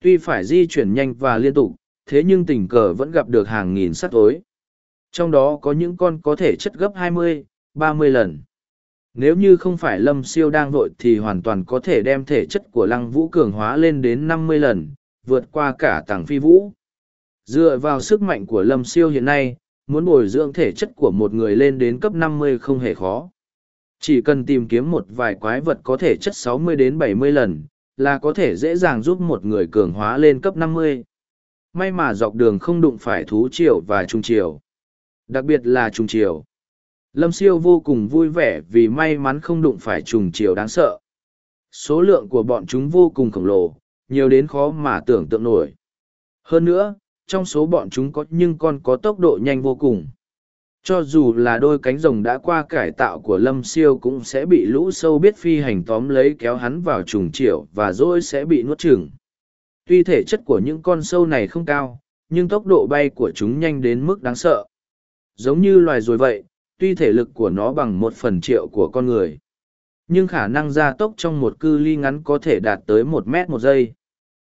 Speaker 1: Tuy phải di chuyển nhanh và liên tục thế nhưng tình cờ vẫn gặp được hàng nghìn sắt tối trong đó có những con có thể chất gấp hai mươi, ba mươi lần nếu như không phải lâm siêu đang vội thì hoàn toàn có thể đem thể chất của lăng vũ cường hóa lên đến năm mươi lần, vượt qua cả tàng phi vũ. Dựa vào sức mạnh của lâm siêu hiện nay, muốn bồi dưỡng thể chất của một người lên đến cấp năm mươi không hề khó. Chỉ cần tìm kiếm một vài quái vật có thể chất sáu mươi đến bảy mươi lần, là có thể dễ dàng giúp một người cường hóa lên cấp năm mươi. May mà dọc đường không đụng phải thú triều và trung triều. Đặc biệt là trùng chiều, Lâm siêu vô cùng vui vẻ vì may mắn không đụng phải trùng chiều đáng sợ. Số lượng của bọn chúng vô cùng khổng lồ, nhiều đến khó mà tưởng tượng nổi. Hơn nữa, trong số bọn chúng có nhưng con có tốc độ nhanh vô cùng. Cho dù là đôi cánh rồng đã qua cải tạo của lâm siêu cũng sẽ bị lũ sâu biết phi hành tóm lấy kéo hắn vào trùng triệu và rồi sẽ bị nuốt chửng. Tuy thể chất của những con sâu này không cao, nhưng tốc độ bay của chúng nhanh đến mức đáng sợ. Giống như loài rồi vậy, tuy thể lực của nó bằng một phần triệu của con người nhưng khả năng gia tốc trong một cư ly ngắn có thể đạt tới một mét một giây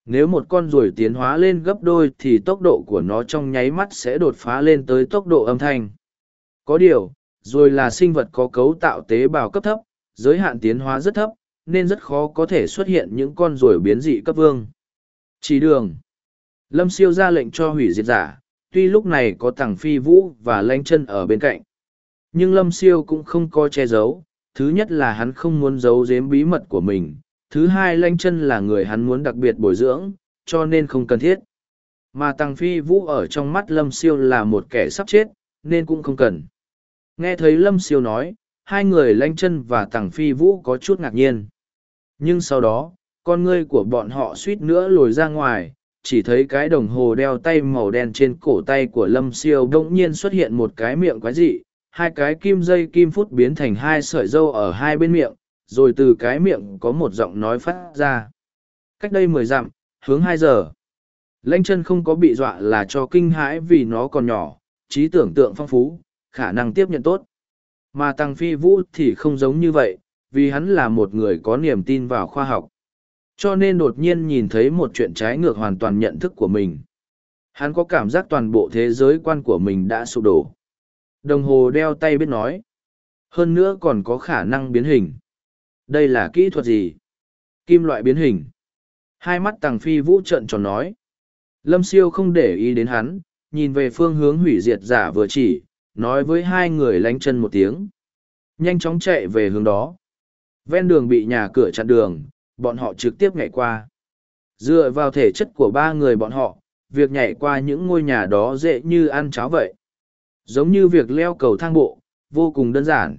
Speaker 1: Nếu một con ruồi tiến hóa lên gấp đôi thì tốc độ của nó trong nháy mắt sẽ đột phá lên tới tốc độ âm thanh. Có điều, ruồi là sinh vật có cấu tạo tế bào cấp thấp, giới hạn tiến hóa rất thấp, nên rất khó có thể xuất hiện những con ruồi biến dị cấp vương. Chỉ đường. Lâm siêu ra lệnh cho hủy diệt giả, tuy lúc này có Tằng phi vũ và lanh chân ở bên cạnh. Nhưng Lâm siêu cũng không coi che giấu, thứ nhất là hắn không muốn giấu giếm bí mật của mình, thứ hai lanh chân là người hắn muốn đặc biệt bồi dưỡng, cho nên không cần thiết. Mà Tăng Phi Vũ ở trong mắt Lâm Siêu là một kẻ sắp chết, nên cũng không cần. Nghe thấy Lâm Siêu nói, hai người lanh chân và Tăng Phi Vũ có chút ngạc nhiên. Nhưng sau đó, con ngươi của bọn họ suýt nữa lồi ra ngoài, chỉ thấy cái đồng hồ đeo tay màu đen trên cổ tay của Lâm Siêu bỗng nhiên xuất hiện một cái miệng quái dị, hai cái kim dây kim phút biến thành hai sợi dâu ở hai bên miệng, rồi từ cái miệng có một giọng nói phát ra. Cách đây mười dặm, hướng hai giờ. Lãnh chân không có bị dọa là cho kinh hãi vì nó còn nhỏ, trí tưởng tượng phong phú, khả năng tiếp nhận tốt. Mà Tăng Phi Vũ thì không giống như vậy, vì hắn là một người có niềm tin vào khoa học. Cho nên đột nhiên nhìn thấy một chuyện trái ngược hoàn toàn nhận thức của mình. Hắn có cảm giác toàn bộ thế giới quan của mình đã sụp đổ. Đồng hồ đeo tay biết nói. Hơn nữa còn có khả năng biến hình. Đây là kỹ thuật gì? Kim loại biến hình. Hai mắt tàng phi vũ trận tròn nói. Lâm siêu không để ý đến hắn, nhìn về phương hướng hủy diệt giả vừa chỉ, nói với hai người lánh chân một tiếng. Nhanh chóng chạy về hướng đó. Ven đường bị nhà cửa chặn đường, bọn họ trực tiếp nhảy qua. Dựa vào thể chất của ba người bọn họ, việc nhảy qua những ngôi nhà đó dễ như ăn cháo vậy. Giống như việc leo cầu thang bộ, vô cùng đơn giản.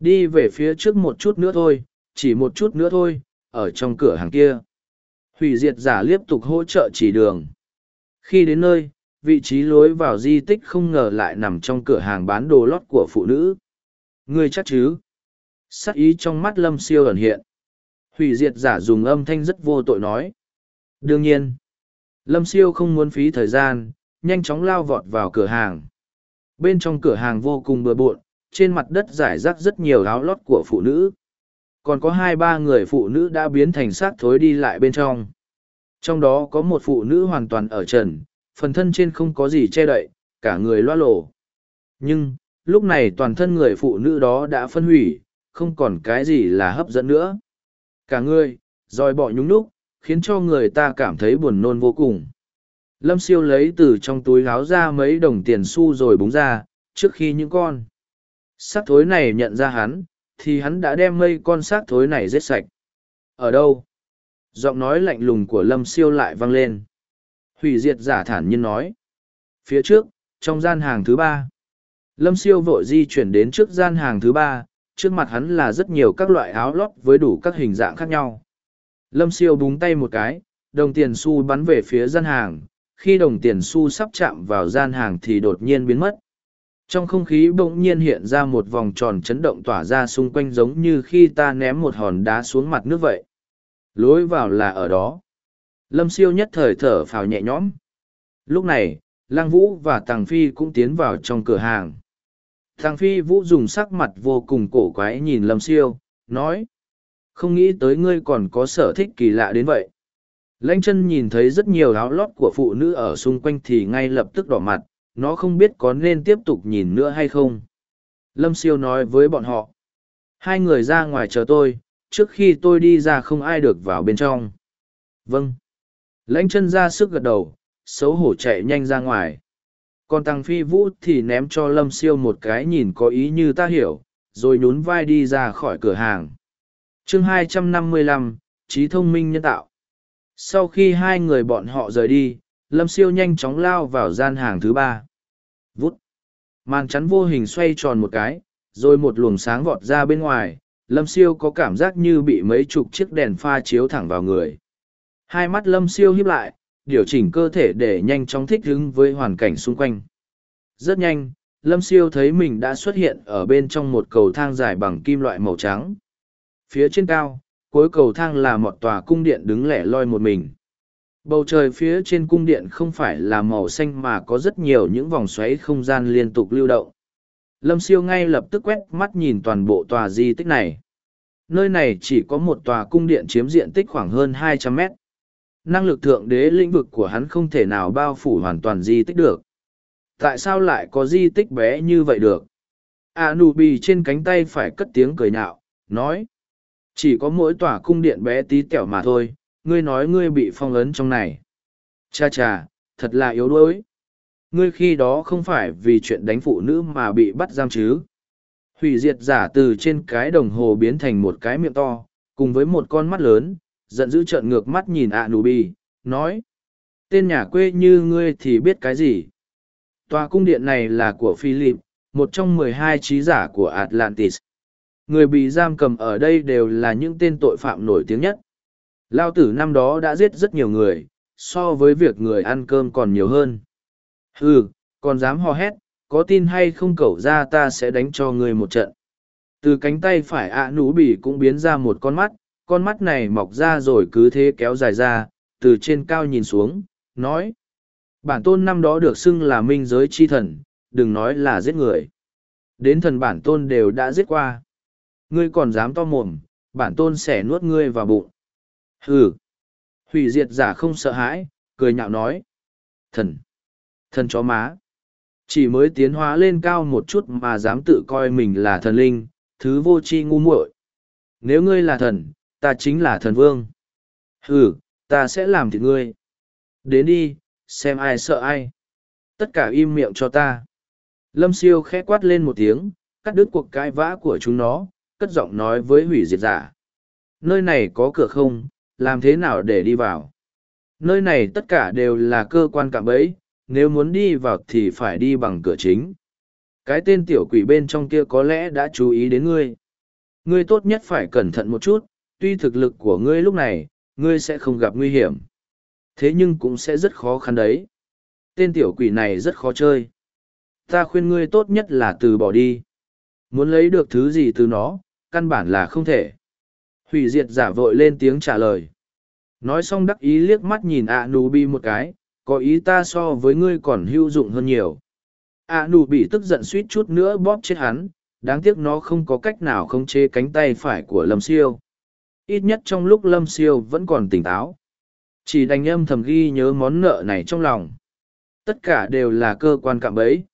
Speaker 1: Đi về phía trước một chút nữa thôi, chỉ một chút nữa thôi, ở trong cửa hàng kia. Hủy diệt giả liên tục hỗ trợ chỉ đường. Khi đến nơi, vị trí lối vào di tích không ngờ lại nằm trong cửa hàng bán đồ lót của phụ nữ. Ngươi chắc chứ? Sắc ý trong mắt lâm siêu ẩn hiện. Hủy diệt giả dùng âm thanh rất vô tội nói. Đương nhiên, lâm siêu không muốn phí thời gian, nhanh chóng lao vọt vào cửa hàng. Bên trong cửa hàng vô cùng bừa bộn, trên mặt đất rải rác rất nhiều áo lót của phụ nữ. Còn có hai ba người phụ nữ đã biến thành xác thối đi lại bên trong. Trong đó có một phụ nữ hoàn toàn ở trần, phần thân trên không có gì che đậy, cả người loa lổ. Nhưng, lúc này toàn thân người phụ nữ đó đã phân hủy, không còn cái gì là hấp dẫn nữa. Cả người, dòi bỏ nhúng núc, khiến cho người ta cảm thấy buồn nôn vô cùng. Lâm siêu lấy từ trong túi láo ra mấy đồng tiền xu rồi búng ra, trước khi những con. Xác thối này nhận ra hắn, thì hắn đã đem mây con xác thối này giết sạch. Ở đâu? Giọng nói lạnh lùng của Lâm siêu lại vang lên. Hủy diệt giả thản nhiên nói. Phía trước, trong gian hàng thứ ba. Lâm siêu vội di chuyển đến trước gian hàng thứ ba, trước mặt hắn là rất nhiều các loại áo lót với đủ các hình dạng khác nhau. Lâm siêu búng tay một cái, đồng tiền xu bắn về phía gian hàng, khi đồng tiền xu sắp chạm vào gian hàng thì đột nhiên biến mất. Trong không khí bỗng nhiên hiện ra một vòng tròn chấn động tỏa ra xung quanh giống như khi ta ném một hòn đá xuống mặt nước vậy. Lối vào là ở đó. Lâm siêu nhất thời thở phào nhẹ nhõm. Lúc này, Lang Vũ và Tàng Phi cũng tiến vào trong cửa hàng. Thằng Phi Vũ dùng sắc mặt vô cùng cổ quái nhìn Lâm siêu, nói. Không nghĩ tới ngươi còn có sở thích kỳ lạ đến vậy. Lãnh chân nhìn thấy rất nhiều áo lót của phụ nữ ở xung quanh thì ngay lập tức đỏ mặt, nó không biết có nên tiếp tục nhìn nữa hay không. Lâm siêu nói với bọn họ. Hai người ra ngoài chờ tôi, trước khi tôi đi ra không ai được vào bên trong. Vâng. Lãnh chân ra sức gật đầu, xấu hổ chạy nhanh ra ngoài. Còn tăng phi vũ thì ném cho lâm siêu một cái nhìn có ý như ta hiểu, rồi nhún vai đi ra khỏi cửa hàng. chương 255, trí thông minh nhân tạo. Sau khi hai người bọn họ rời đi, lâm siêu nhanh chóng lao vào gian hàng thứ ba. Vút. Màn chắn vô hình xoay tròn một cái, rồi một luồng sáng vọt ra bên ngoài, lâm siêu có cảm giác như bị mấy chục chiếc đèn pha chiếu thẳng vào người. Hai mắt lâm siêu híp lại, điều chỉnh cơ thể để nhanh chóng thích ứng với hoàn cảnh xung quanh. Rất nhanh, lâm siêu thấy mình đã xuất hiện ở bên trong một cầu thang dài bằng kim loại màu trắng. Phía trên cao, cuối cầu thang là một tòa cung điện đứng lẻ loi một mình. Bầu trời phía trên cung điện không phải là màu xanh mà có rất nhiều những vòng xoáy không gian liên tục lưu động. Lâm siêu ngay lập tức quét mắt nhìn toàn bộ tòa di tích này. Nơi này chỉ có một tòa cung điện chiếm diện tích khoảng hơn 200 mét năng lực thượng đế lĩnh vực của hắn không thể nào bao phủ hoàn toàn di tích được. Tại sao lại có di tích bé như vậy được? A nụ bì trên cánh tay phải cất tiếng cười nhạo, nói. Chỉ có mỗi tòa cung điện bé tí tẹo mà thôi, ngươi nói ngươi bị phong ấn trong này. Cha cha, thật là yếu đuối. Ngươi khi đó không phải vì chuyện đánh phụ nữ mà bị bắt giam chứ. Hủy diệt giả từ trên cái đồng hồ biến thành một cái miệng to, cùng với một con mắt lớn, giận dữ trợn ngược mắt nhìn ạ nụ bì, nói. Tên nhà quê như ngươi thì biết cái gì? Tòa cung điện này là của Philip, một trong mười hai trí giả của Atlantis. Người bị giam cầm ở đây đều là những tên tội phạm nổi tiếng nhất. Lao tử năm đó đã giết rất nhiều người, so với việc người ăn cơm còn nhiều hơn. Ừ, còn dám hò hét, có tin hay không cẩu ra ta sẽ đánh cho ngươi một trận. Từ cánh tay phải ạ nú bỉ cũng biến ra một con mắt, con mắt này mọc ra rồi cứ thế kéo dài ra, từ trên cao nhìn xuống, nói. Bản tôn năm đó được xưng là minh giới chi thần, đừng nói là giết người. Đến thần bản tôn đều đã giết qua. Ngươi còn dám to mồm, bản tôn sẽ nuốt ngươi vào bụng. Hừ. Hủy diệt giả không sợ hãi, cười nhạo nói. Thần. Thần chó má. Chỉ mới tiến hóa lên cao một chút mà dám tự coi mình là thần linh, thứ vô tri ngu muội. Nếu ngươi là thần, ta chính là thần vương. Hừ, ta sẽ làm thịt ngươi. Đến đi, xem ai sợ ai. Tất cả im miệng cho ta. Lâm siêu khẽ quát lên một tiếng, cắt đứt cuộc cãi vã của chúng nó, cất giọng nói với hủy diệt giả. Nơi này có cửa không, làm thế nào để đi vào? Nơi này tất cả đều là cơ quan cạm bẫy, nếu muốn đi vào thì phải đi bằng cửa chính. Cái tên tiểu quỷ bên trong kia có lẽ đã chú ý đến ngươi. Ngươi tốt nhất phải cẩn thận một chút, tuy thực lực của ngươi lúc này, ngươi sẽ không gặp nguy hiểm. Thế nhưng cũng sẽ rất khó khăn đấy. Tên tiểu quỷ này rất khó chơi. Ta khuyên ngươi tốt nhất là từ bỏ đi. Muốn lấy được thứ gì từ nó, căn bản là không thể. Hủy diệt giả vội lên tiếng trả lời. Nói xong đắc ý liếc mắt nhìn ạ nù bi một cái, có ý ta so với ngươi còn hữu dụng hơn nhiều. ạ nù bị tức giận suýt chút nữa bóp chết hắn, đáng tiếc nó không có cách nào khống chế cánh tay phải của lâm siêu. Ít nhất trong lúc lâm siêu vẫn còn tỉnh táo. Chỉ đành âm thầm ghi nhớ món nợ này trong lòng. Tất cả đều là cơ quan cạm bẫy.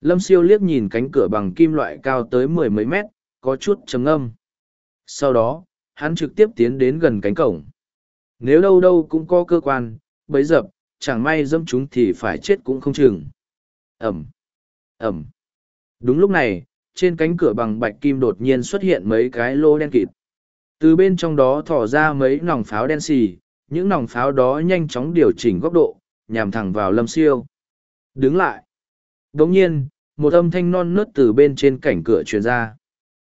Speaker 1: Lâm siêu liếc nhìn cánh cửa bằng kim loại cao tới mười mấy mét, có chút trầm âm. Sau đó, hắn trực tiếp tiến đến gần cánh cổng. Nếu đâu đâu cũng có cơ quan, bấy dập, chẳng may dâm chúng thì phải chết cũng không chừng. Ẩm, Ẩm. Đúng lúc này, trên cánh cửa bằng bạch kim đột nhiên xuất hiện mấy cái lô đen kịt. Từ bên trong đó thỏ ra mấy nòng pháo đen xì, những nòng pháo đó nhanh chóng điều chỉnh góc độ, nhằm thẳng vào lâm siêu. Đứng lại. Đồng nhiên, một âm thanh non nớt từ bên trên cảnh cửa truyền ra.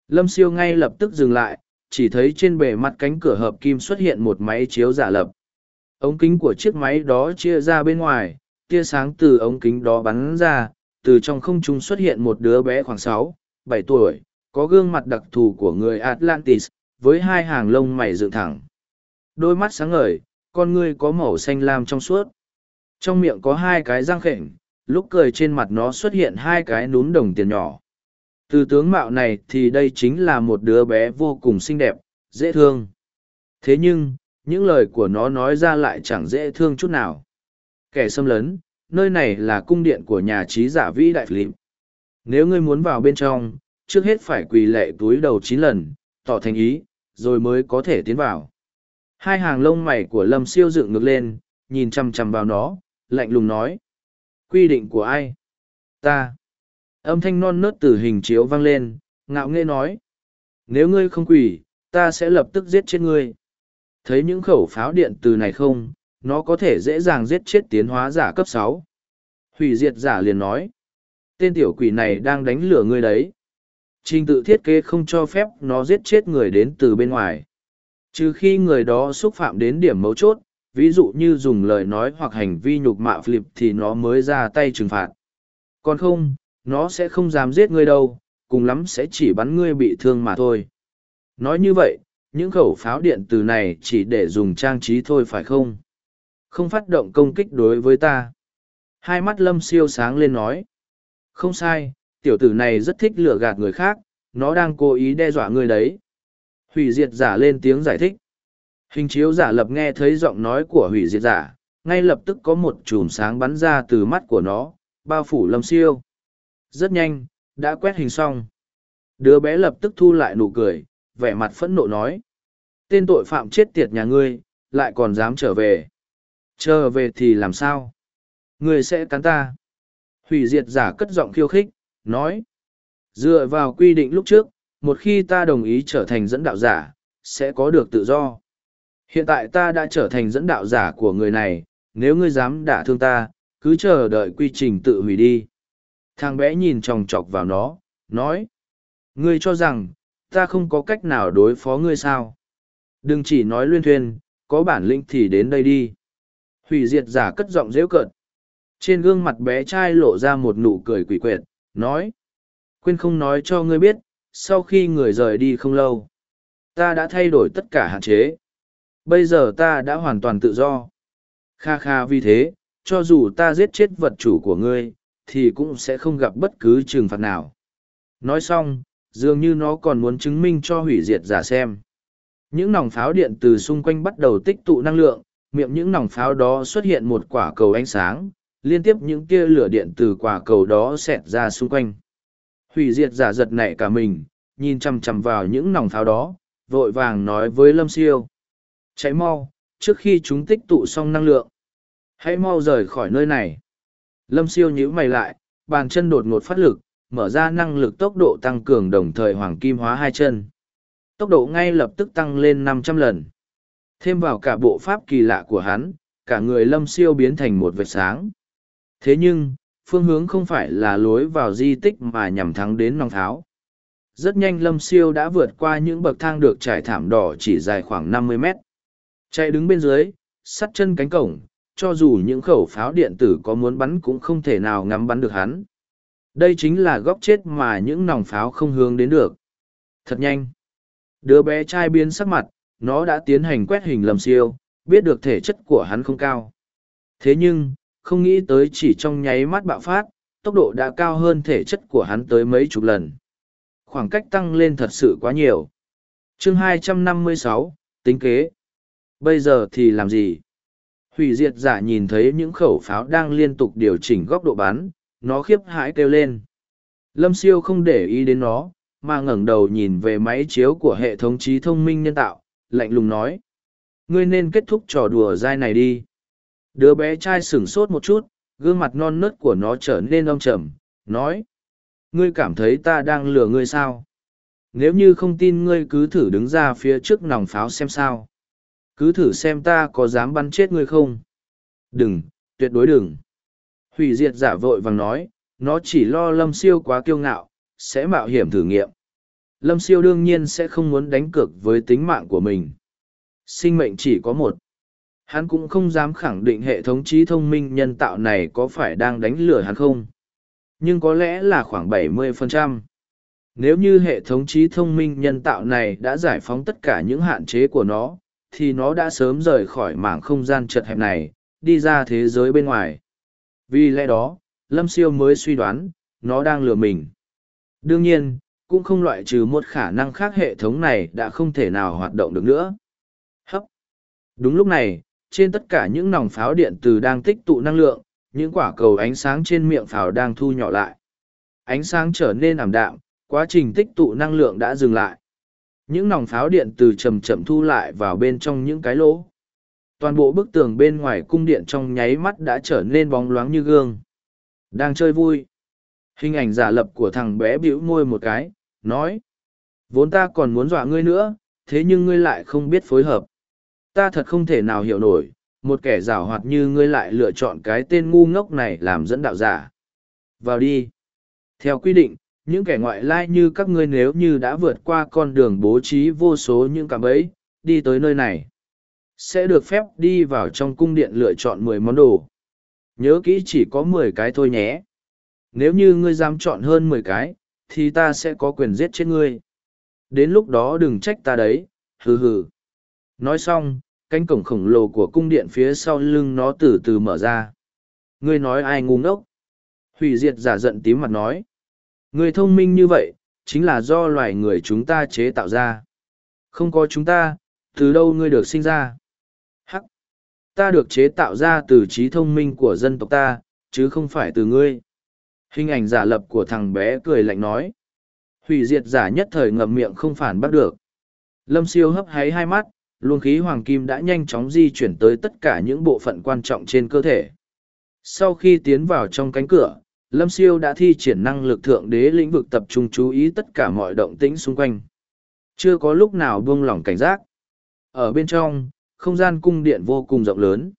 Speaker 1: Lâm siêu ngay lập tức dừng lại, chỉ thấy trên bề mặt cánh cửa hợp kim xuất hiện một máy chiếu giả lập. Ống kính của chiếc máy đó chia ra bên ngoài, tia sáng từ ống kính đó bắn ra, từ trong không trung xuất hiện một đứa bé khoảng sáu, bảy tuổi, có gương mặt đặc thù của người Atlantis, với hai hàng lông mày dựng thẳng. Đôi mắt sáng ngời, con ngươi có màu xanh lam trong suốt. Trong miệng có hai cái răng khệnh, lúc cười trên mặt nó xuất hiện hai cái núm đồng tiền nhỏ. Từ tướng mạo này thì đây chính là một đứa bé vô cùng xinh đẹp, dễ thương. Thế nhưng, những lời của nó nói ra lại chẳng dễ thương chút nào. Kẻ xâm lấn, nơi này là cung điện của nhà trí giả vĩ đại Philip. Nếu ngươi muốn vào bên trong, trước hết phải quỳ lệ túi đầu chín lần, tỏ thành ý, rồi mới có thể tiến vào. Hai hàng lông mày của Lâm siêu dựng ngược lên, nhìn chằm chằm vào nó, lạnh lùng nói. Quy định của ai? Ta. Âm thanh non nớt từ hình chiếu vang lên, ngạo nghễ nói. Nếu ngươi không quỷ, ta sẽ lập tức giết chết ngươi. Thấy những khẩu pháo điện từ này không, nó có thể dễ dàng giết chết tiến hóa giả cấp sáu. Hủy diệt giả liền nói. Tên tiểu quỷ này đang đánh lửa ngươi đấy. Trình tự thiết kế không cho phép nó giết chết người đến từ bên ngoài. Trừ khi người đó xúc phạm đến điểm mấu chốt, ví dụ như dùng lời nói hoặc hành vi nhục mạ flip thì nó mới ra tay trừng phạt. Còn không, nó sẽ không dám giết ngươi đâu, cùng lắm sẽ chỉ bắn ngươi bị thương mà thôi. Nói như vậy, những khẩu pháo điện từ này chỉ để dùng trang trí thôi phải không? Không phát động công kích đối với ta. Hai mắt lâm siêu sáng lên nói. Không sai, tiểu tử này rất thích lừa gạt người khác, nó đang cố ý đe dọa ngươi đấy. Hủy diệt giả lên tiếng giải thích. Hình chiếu giả lập nghe thấy giọng nói của hủy diệt giả, ngay lập tức có một chùm sáng bắn ra từ mắt của nó, bao phủ lâm siêu. Rất nhanh, đã quét hình xong. Đứa bé lập tức thu lại nụ cười, vẻ mặt phẫn nộ nói. Tên tội phạm chết tiệt nhà ngươi, lại còn dám trở về. Trở về thì làm sao? Ngươi sẽ cắn ta. Hủy diệt giả cất giọng khiêu khích, nói. Dựa vào quy định lúc trước, một khi ta đồng ý trở thành dẫn đạo giả, sẽ có được tự do. Hiện tại ta đã trở thành dẫn đạo giả của người này, nếu ngươi dám đả thương ta, cứ chờ đợi quy trình tự hủy đi. Thằng bé nhìn chòng chọc vào nó, nói. Ngươi cho rằng, ta không có cách nào đối phó ngươi sao? Đừng chỉ nói luyên thuyên, có bản lĩnh thì đến đây đi. Hủy diệt giả cất giọng dễu cợt. Trên gương mặt bé trai lộ ra một nụ cười quỷ quyệt, nói. Quên không nói cho ngươi biết, sau khi người rời đi không lâu, ta đã thay đổi tất cả hạn chế. Bây giờ ta đã hoàn toàn tự do. Kha kha vì thế, cho dù ta giết chết vật chủ của ngươi, thì cũng sẽ không gặp bất cứ trừng phạt nào. Nói xong, dường như nó còn muốn chứng minh cho hủy diệt giả xem. Những nòng pháo điện từ xung quanh bắt đầu tích tụ năng lượng, miệng những nòng pháo đó xuất hiện một quả cầu ánh sáng, liên tiếp những tia lửa điện từ quả cầu đó xẹt ra xung quanh. Hủy diệt giả giật nảy cả mình, nhìn chằm chằm vào những nòng pháo đó, vội vàng nói với Lâm Siêu. Cháy mau, trước khi chúng tích tụ xong năng lượng. Hãy mau rời khỏi nơi này. Lâm Siêu nhíu mày lại, bàn chân đột ngột phát lực, mở ra năng lực tốc độ tăng cường đồng thời hoàng kim hóa hai chân. Tốc độ ngay lập tức tăng lên năm trăm lần. Thêm vào cả bộ pháp kỳ lạ của hắn, cả người lâm siêu biến thành một vệt sáng. Thế nhưng, phương hướng không phải là lối vào di tích mà nhằm thắng đến nòng tháo. Rất nhanh lâm siêu đã vượt qua những bậc thang được trải thảm đỏ chỉ dài khoảng năm mươi mét. Chạy đứng bên dưới, sắt chân cánh cổng, cho dù những khẩu pháo điện tử có muốn bắn cũng không thể nào ngắm bắn được hắn. Đây chính là góc chết mà những nòng pháo không hướng đến được. Thật nhanh. Đứa bé trai biến sắc mặt, nó đã tiến hành quét hình lầm siêu, biết được thể chất của hắn không cao. Thế nhưng, không nghĩ tới chỉ trong nháy mắt bạo phát, tốc độ đã cao hơn thể chất của hắn tới mấy chục lần. Khoảng cách tăng lên thật sự quá nhiều. chương 256, tính kế. Bây giờ thì làm gì? Hủy diệt giả nhìn thấy những khẩu pháo đang liên tục điều chỉnh góc độ bắn, nó khiếp hãi kêu lên. Lâm siêu không để ý đến nó, mà ngẩng đầu nhìn về máy chiếu của hệ thống trí thông minh nhân tạo, lạnh lùng nói. Ngươi nên kết thúc trò đùa dai này đi. Đứa bé trai sửng sốt một chút, gương mặt non nớt của nó trở nên âm trầm, nói. Ngươi cảm thấy ta đang lừa ngươi sao? Nếu như không tin ngươi cứ thử đứng ra phía trước nòng pháo xem sao. Cứ thử xem ta có dám bắn chết ngươi không? Đừng, tuyệt đối đừng. Hủy diệt giả vội vàng nói, nó chỉ lo lâm siêu quá kiêu ngạo, sẽ mạo hiểm thử nghiệm. Lâm siêu đương nhiên sẽ không muốn đánh cược với tính mạng của mình. Sinh mệnh chỉ có một. Hắn cũng không dám khẳng định hệ thống trí thông minh nhân tạo này có phải đang đánh lừa hắn không. Nhưng có lẽ là khoảng 70%. Nếu như hệ thống trí thông minh nhân tạo này đã giải phóng tất cả những hạn chế của nó, thì nó đã sớm rời khỏi mảng không gian chật hẹp này, đi ra thế giới bên ngoài. Vì lẽ đó, Lâm Siêu mới suy đoán, nó đang lừa mình. Đương nhiên, cũng không loại trừ một khả năng khác hệ thống này đã không thể nào hoạt động được nữa. Hấp. Đúng lúc này, trên tất cả những nòng pháo điện từ đang tích tụ năng lượng, những quả cầu ánh sáng trên miệng pháo đang thu nhỏ lại. Ánh sáng trở nên ảm đạm, quá trình tích tụ năng lượng đã dừng lại. Những nòng pháo điện từ chậm chậm thu lại vào bên trong những cái lỗ. Toàn bộ bức tường bên ngoài cung điện trong nháy mắt đã trở nên bóng loáng như gương. Đang chơi vui. Hình ảnh giả lập của thằng bé bĩu môi một cái, nói. Vốn ta còn muốn dọa ngươi nữa, thế nhưng ngươi lại không biết phối hợp. Ta thật không thể nào hiểu nổi, một kẻ giảo hoạt như ngươi lại lựa chọn cái tên ngu ngốc này làm dẫn đạo giả. Vào đi. Theo quy định, những kẻ ngoại lai như các ngươi nếu như đã vượt qua con đường bố trí vô số những cạm bẫy, đi tới nơi này, sẽ được phép đi vào trong cung điện lựa chọn mười món đồ. Nhớ kỹ chỉ có mười cái thôi nhé. Nếu như ngươi dám chọn hơn mười cái, thì ta sẽ có quyền giết chết ngươi. Đến lúc đó đừng trách ta đấy, hừ hừ. Nói xong, cánh cổng khổng lồ của cung điện phía sau lưng nó từ từ mở ra. Ngươi nói ai ngu ngốc? Hủy diệt giả giận tím mặt nói. Ngươi thông minh như vậy, chính là do loài người chúng ta chế tạo ra. Không có chúng ta, Từ đâu ngươi được sinh ra? Hắc! Ta được chế tạo ra từ trí thông minh của dân tộc ta, chứ không phải từ ngươi. Hình ảnh giả lập của thằng bé cười lạnh nói. Hủy diệt giả nhất thời ngậm miệng không phản bắt được. Lâm siêu hấp háy hai mắt, luồng khí hoàng kim đã nhanh chóng di chuyển tới tất cả những bộ phận quan trọng trên cơ thể. Sau khi tiến vào trong cánh cửa, Lâm siêu đã thi triển năng lực thượng đế lĩnh vực tập trung chú ý tất cả mọi động tĩnh xung quanh. Chưa có lúc nào buông lỏng cảnh giác. Ở bên trong, không gian cung điện vô cùng rộng lớn.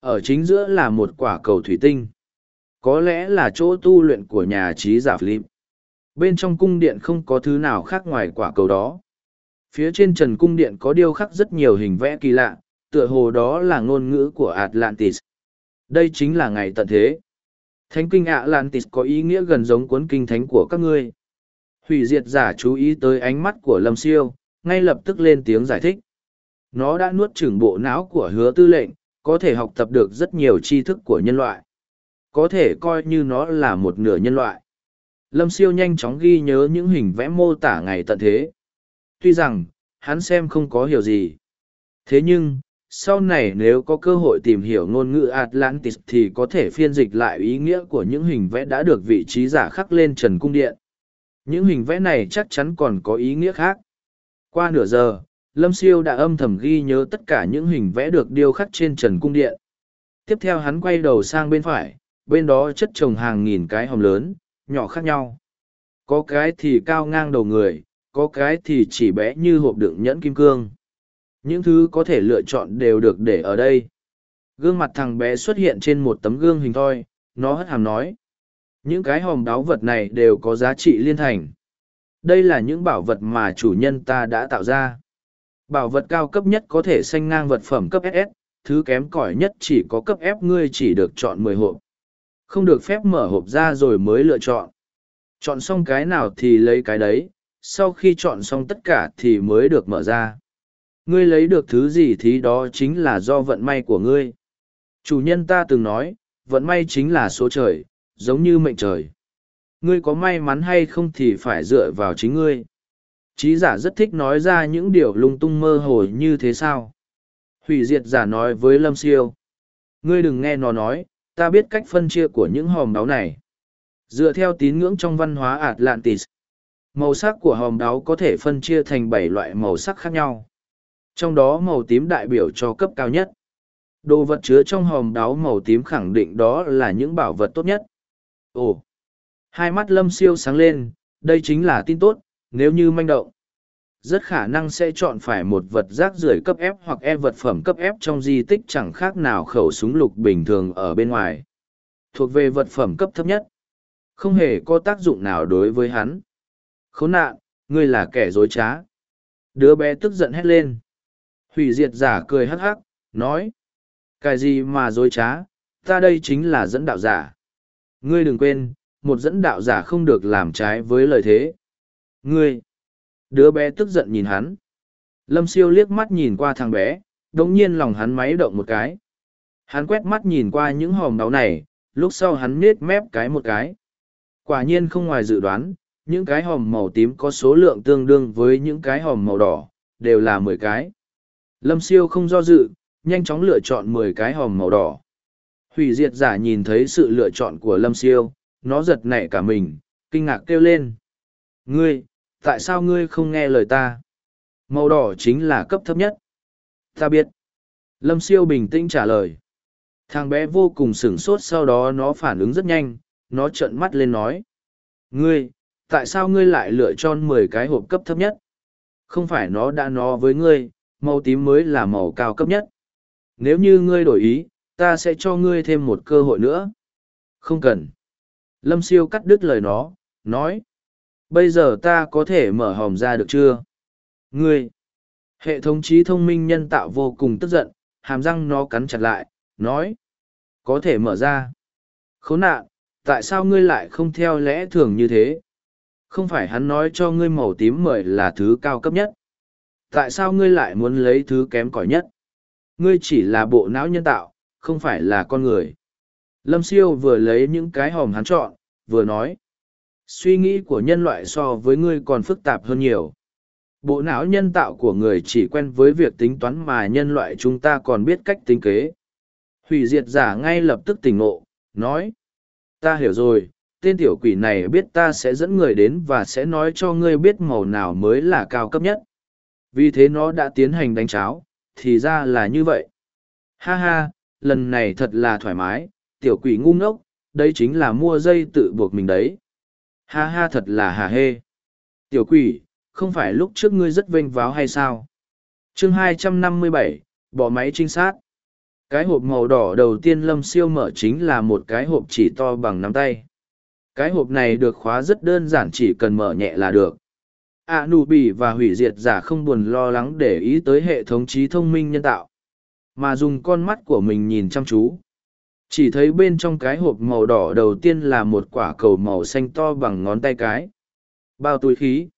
Speaker 1: Ở chính giữa là một quả cầu thủy tinh. Có lẽ là chỗ tu luyện của nhà trí giả Philip. Bên trong cung điện không có thứ nào khác ngoài quả cầu đó. Phía trên trần cung điện có điêu khắc rất nhiều hình vẽ kỳ lạ, tựa hồ đó là ngôn ngữ của Atlantis. Đây chính là ngày tận thế. Thánh kinh Atlantis có ý nghĩa gần giống cuốn kinh thánh của các ngươi. Hủy diệt giả chú ý tới ánh mắt của Lâm Siêu, ngay lập tức lên tiếng giải thích. Nó đã nuốt chửng bộ não của hứa tư lệnh, có thể học tập được rất nhiều tri thức của nhân loại. Có thể coi như nó là một nửa nhân loại. Lâm Siêu nhanh chóng ghi nhớ những hình vẽ mô tả ngày tận thế. Tuy rằng, hắn xem không có hiểu gì. Thế nhưng, sau này nếu có cơ hội tìm hiểu ngôn ngữ Atlantis thì có thể phiên dịch lại ý nghĩa của những hình vẽ đã được vị trí giả khắc lên trần cung điện. Những hình vẽ này chắc chắn còn có ý nghĩa khác. Qua nửa giờ, Lâm Siêu đã âm thầm ghi nhớ tất cả những hình vẽ được điêu khắc trên trần cung điện. Tiếp theo hắn quay đầu sang bên phải, bên đó chất trồng hàng nghìn cái hòm lớn, nhỏ khác nhau. Có cái thì cao ngang đầu người, có cái thì chỉ bé như hộp đựng nhẫn kim cương. Những thứ có thể lựa chọn đều được để ở đây. Gương mặt thằng bé xuất hiện trên một tấm gương hình thoi, nó hất hàm nói. Những cái hòm đáo vật này đều có giá trị liên thành. Đây là những bảo vật mà chủ nhân ta đã tạo ra. Bảo vật cao cấp nhất có thể sanh ngang vật phẩm cấp SS, thứ kém cỏi nhất chỉ có cấp F ngươi chỉ được chọn mười hộp. Không được phép mở hộp ra rồi mới lựa chọn. Chọn xong cái nào thì lấy cái đấy, sau khi chọn xong tất cả thì mới được mở ra. Ngươi lấy được thứ gì thì đó chính là do vận may của ngươi. Chủ nhân ta từng nói, vận may chính là số trời, giống như mệnh trời. Ngươi có may mắn hay không thì phải dựa vào chính ngươi. Chí giả rất thích nói ra những điều lung tung mơ hồ như thế sao. Hủy diệt giả nói với Lâm Siêu. Ngươi đừng nghe nó nói, ta biết cách phân chia của những hòm đáo này. Dựa theo tín ngưỡng trong văn hóa Atlantis, màu sắc của hòm đáo có thể phân chia thành bảy loại màu sắc khác nhau. Trong đó màu tím đại biểu cho cấp cao nhất. Đồ vật chứa trong hòm đáo màu tím khẳng định đó là những bảo vật tốt nhất. Ồ! Hai mắt lâm siêu sáng lên, đây chính là tin tốt, nếu như manh động. Rất khả năng sẽ chọn phải một vật rác rưởi cấp F hoặc E vật phẩm cấp F trong di tích chẳng khác nào khẩu súng lục bình thường ở bên ngoài. Thuộc về vật phẩm cấp thấp nhất. Không hề có tác dụng nào đối với hắn. Khốn nạn, ngươi là kẻ dối trá. Đứa bé tức giận hét lên. Hủy diệt giả cười hắc hắc, nói. Cái gì mà dối trá, ta đây chính là dẫn đạo giả. Ngươi đừng quên, một dẫn đạo giả không được làm trái với lời thế. Ngươi! Đứa bé tức giận nhìn hắn. Lâm siêu liếc mắt nhìn qua thằng bé, đồng nhiên lòng hắn máy động một cái. Hắn quét mắt nhìn qua những hòm đáo này, lúc sau hắn nết mép cái một cái. Quả nhiên không ngoài dự đoán, những cái hòm màu tím có số lượng tương đương với những cái hòm màu đỏ, đều là mười cái. Lâm siêu không do dự, nhanh chóng lựa chọn mười cái hòm màu đỏ. Hủy diệt giả nhìn thấy sự lựa chọn của Lâm siêu, nó giật nảy cả mình, kinh ngạc kêu lên. Ngươi, tại sao ngươi không nghe lời ta? Màu đỏ chính là cấp thấp nhất. Ta biết. Lâm siêu bình tĩnh trả lời. Thằng bé vô cùng sửng sốt sau đó nó phản ứng rất nhanh, nó trợn mắt lên nói. Ngươi, tại sao ngươi lại lựa chọn mười cái hộp cấp thấp nhất? Không phải nó đã nó với ngươi, màu tím mới là màu cao cấp nhất. Nếu như ngươi đổi ý, ta sẽ cho ngươi thêm một cơ hội nữa. Không cần. Lâm siêu cắt đứt lời nó, nói. Bây giờ ta có thể mở hòm ra được chưa? Ngươi! Hệ thống trí thông minh nhân tạo vô cùng tức giận, hàm răng nó cắn chặt lại, nói. Có thể mở ra. Khốn nạn, tại sao ngươi lại không theo lẽ thường như thế? Không phải hắn nói cho ngươi màu tím mời là thứ cao cấp nhất. Tại sao ngươi lại muốn lấy thứ kém cỏi nhất? Ngươi chỉ là bộ não nhân tạo, không phải là con người. Lâm siêu vừa lấy những cái hòm hắn chọn, vừa nói. Suy nghĩ của nhân loại so với ngươi còn phức tạp hơn nhiều. bộ não nhân tạo của người chỉ quen với việc tính toán mà nhân loại chúng ta còn biết cách tính kế hủy diệt giả ngay lập tức tỉnh ngộ nói ta hiểu rồi tên tiểu quỷ này biết ta sẽ dẫn người đến và sẽ nói cho ngươi biết màu nào mới là cao cấp nhất. Vì thế nó đã tiến hành đánh cháo thì ra là như vậy. Ha ha lần này thật là thoải mái tiểu quỷ ngu ngốc đây chính là mua dây tự buộc mình đấy. Ha ha thật là hà hê. Tiểu quỷ không phải lúc trước ngươi rất vênh váo hay sao? Chương 257, bỏ máy trinh sát. Cái hộp màu đỏ đầu tiên lâm siêu mở chính là một cái hộp chỉ to bằng nắm tay cái hộp này được khóa rất đơn giản chỉ cần mở nhẹ là được. A nụ bỉ và hủy diệt giả không buồn lo lắng để ý tới hệ thống trí thông minh nhân tạo, mà dùng con mắt của mình nhìn chăm chú. Chỉ thấy bên trong cái hộp màu đỏ đầu tiên là một quả cầu màu xanh to bằng ngón tay cái. Bao túi khí.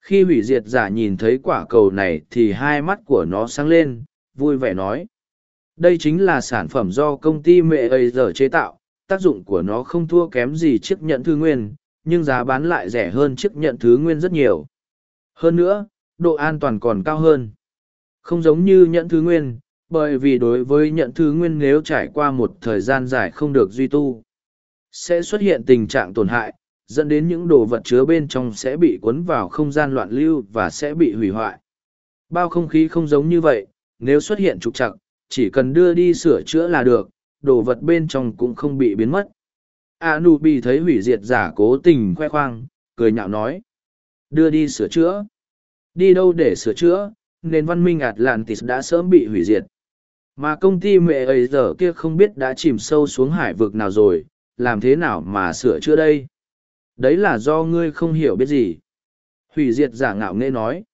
Speaker 1: Khi hủy diệt giả nhìn thấy quả cầu này thì hai mắt của nó sáng lên, vui vẻ nói. Đây chính là sản phẩm do công ty mẹ ấy giờ chế tạo tác dụng của nó không thua kém gì chiếc nhận thứ nguyên, nhưng giá bán lại rẻ hơn chiếc nhận thứ nguyên rất nhiều. Hơn nữa, độ an toàn còn cao hơn. Không giống như nhận thứ nguyên, bởi vì đối với nhận thứ nguyên nếu trải qua một thời gian dài không được duy tu, sẽ xuất hiện tình trạng tổn hại, dẫn đến những đồ vật chứa bên trong sẽ bị cuốn vào không gian loạn lưu và sẽ bị hủy hoại. Bao không khí không giống như vậy, nếu xuất hiện trục trặc, chỉ cần đưa đi sửa chữa là được đồ vật bên trong cũng không bị biến mất. A nu bị thấy hủy diệt giả cố tình khoe khoang, cười nhạo nói, đưa đi sửa chữa. Đi đâu để sửa chữa? Nền văn minh atlantis đã sớm bị hủy diệt. Mà công ty mẹ ấy giờ kia không biết đã chìm sâu xuống hải vực nào rồi, làm thế nào mà sửa chữa đây? Đấy là do ngươi không hiểu biết gì. Hủy diệt giả ngạo nghễ nói,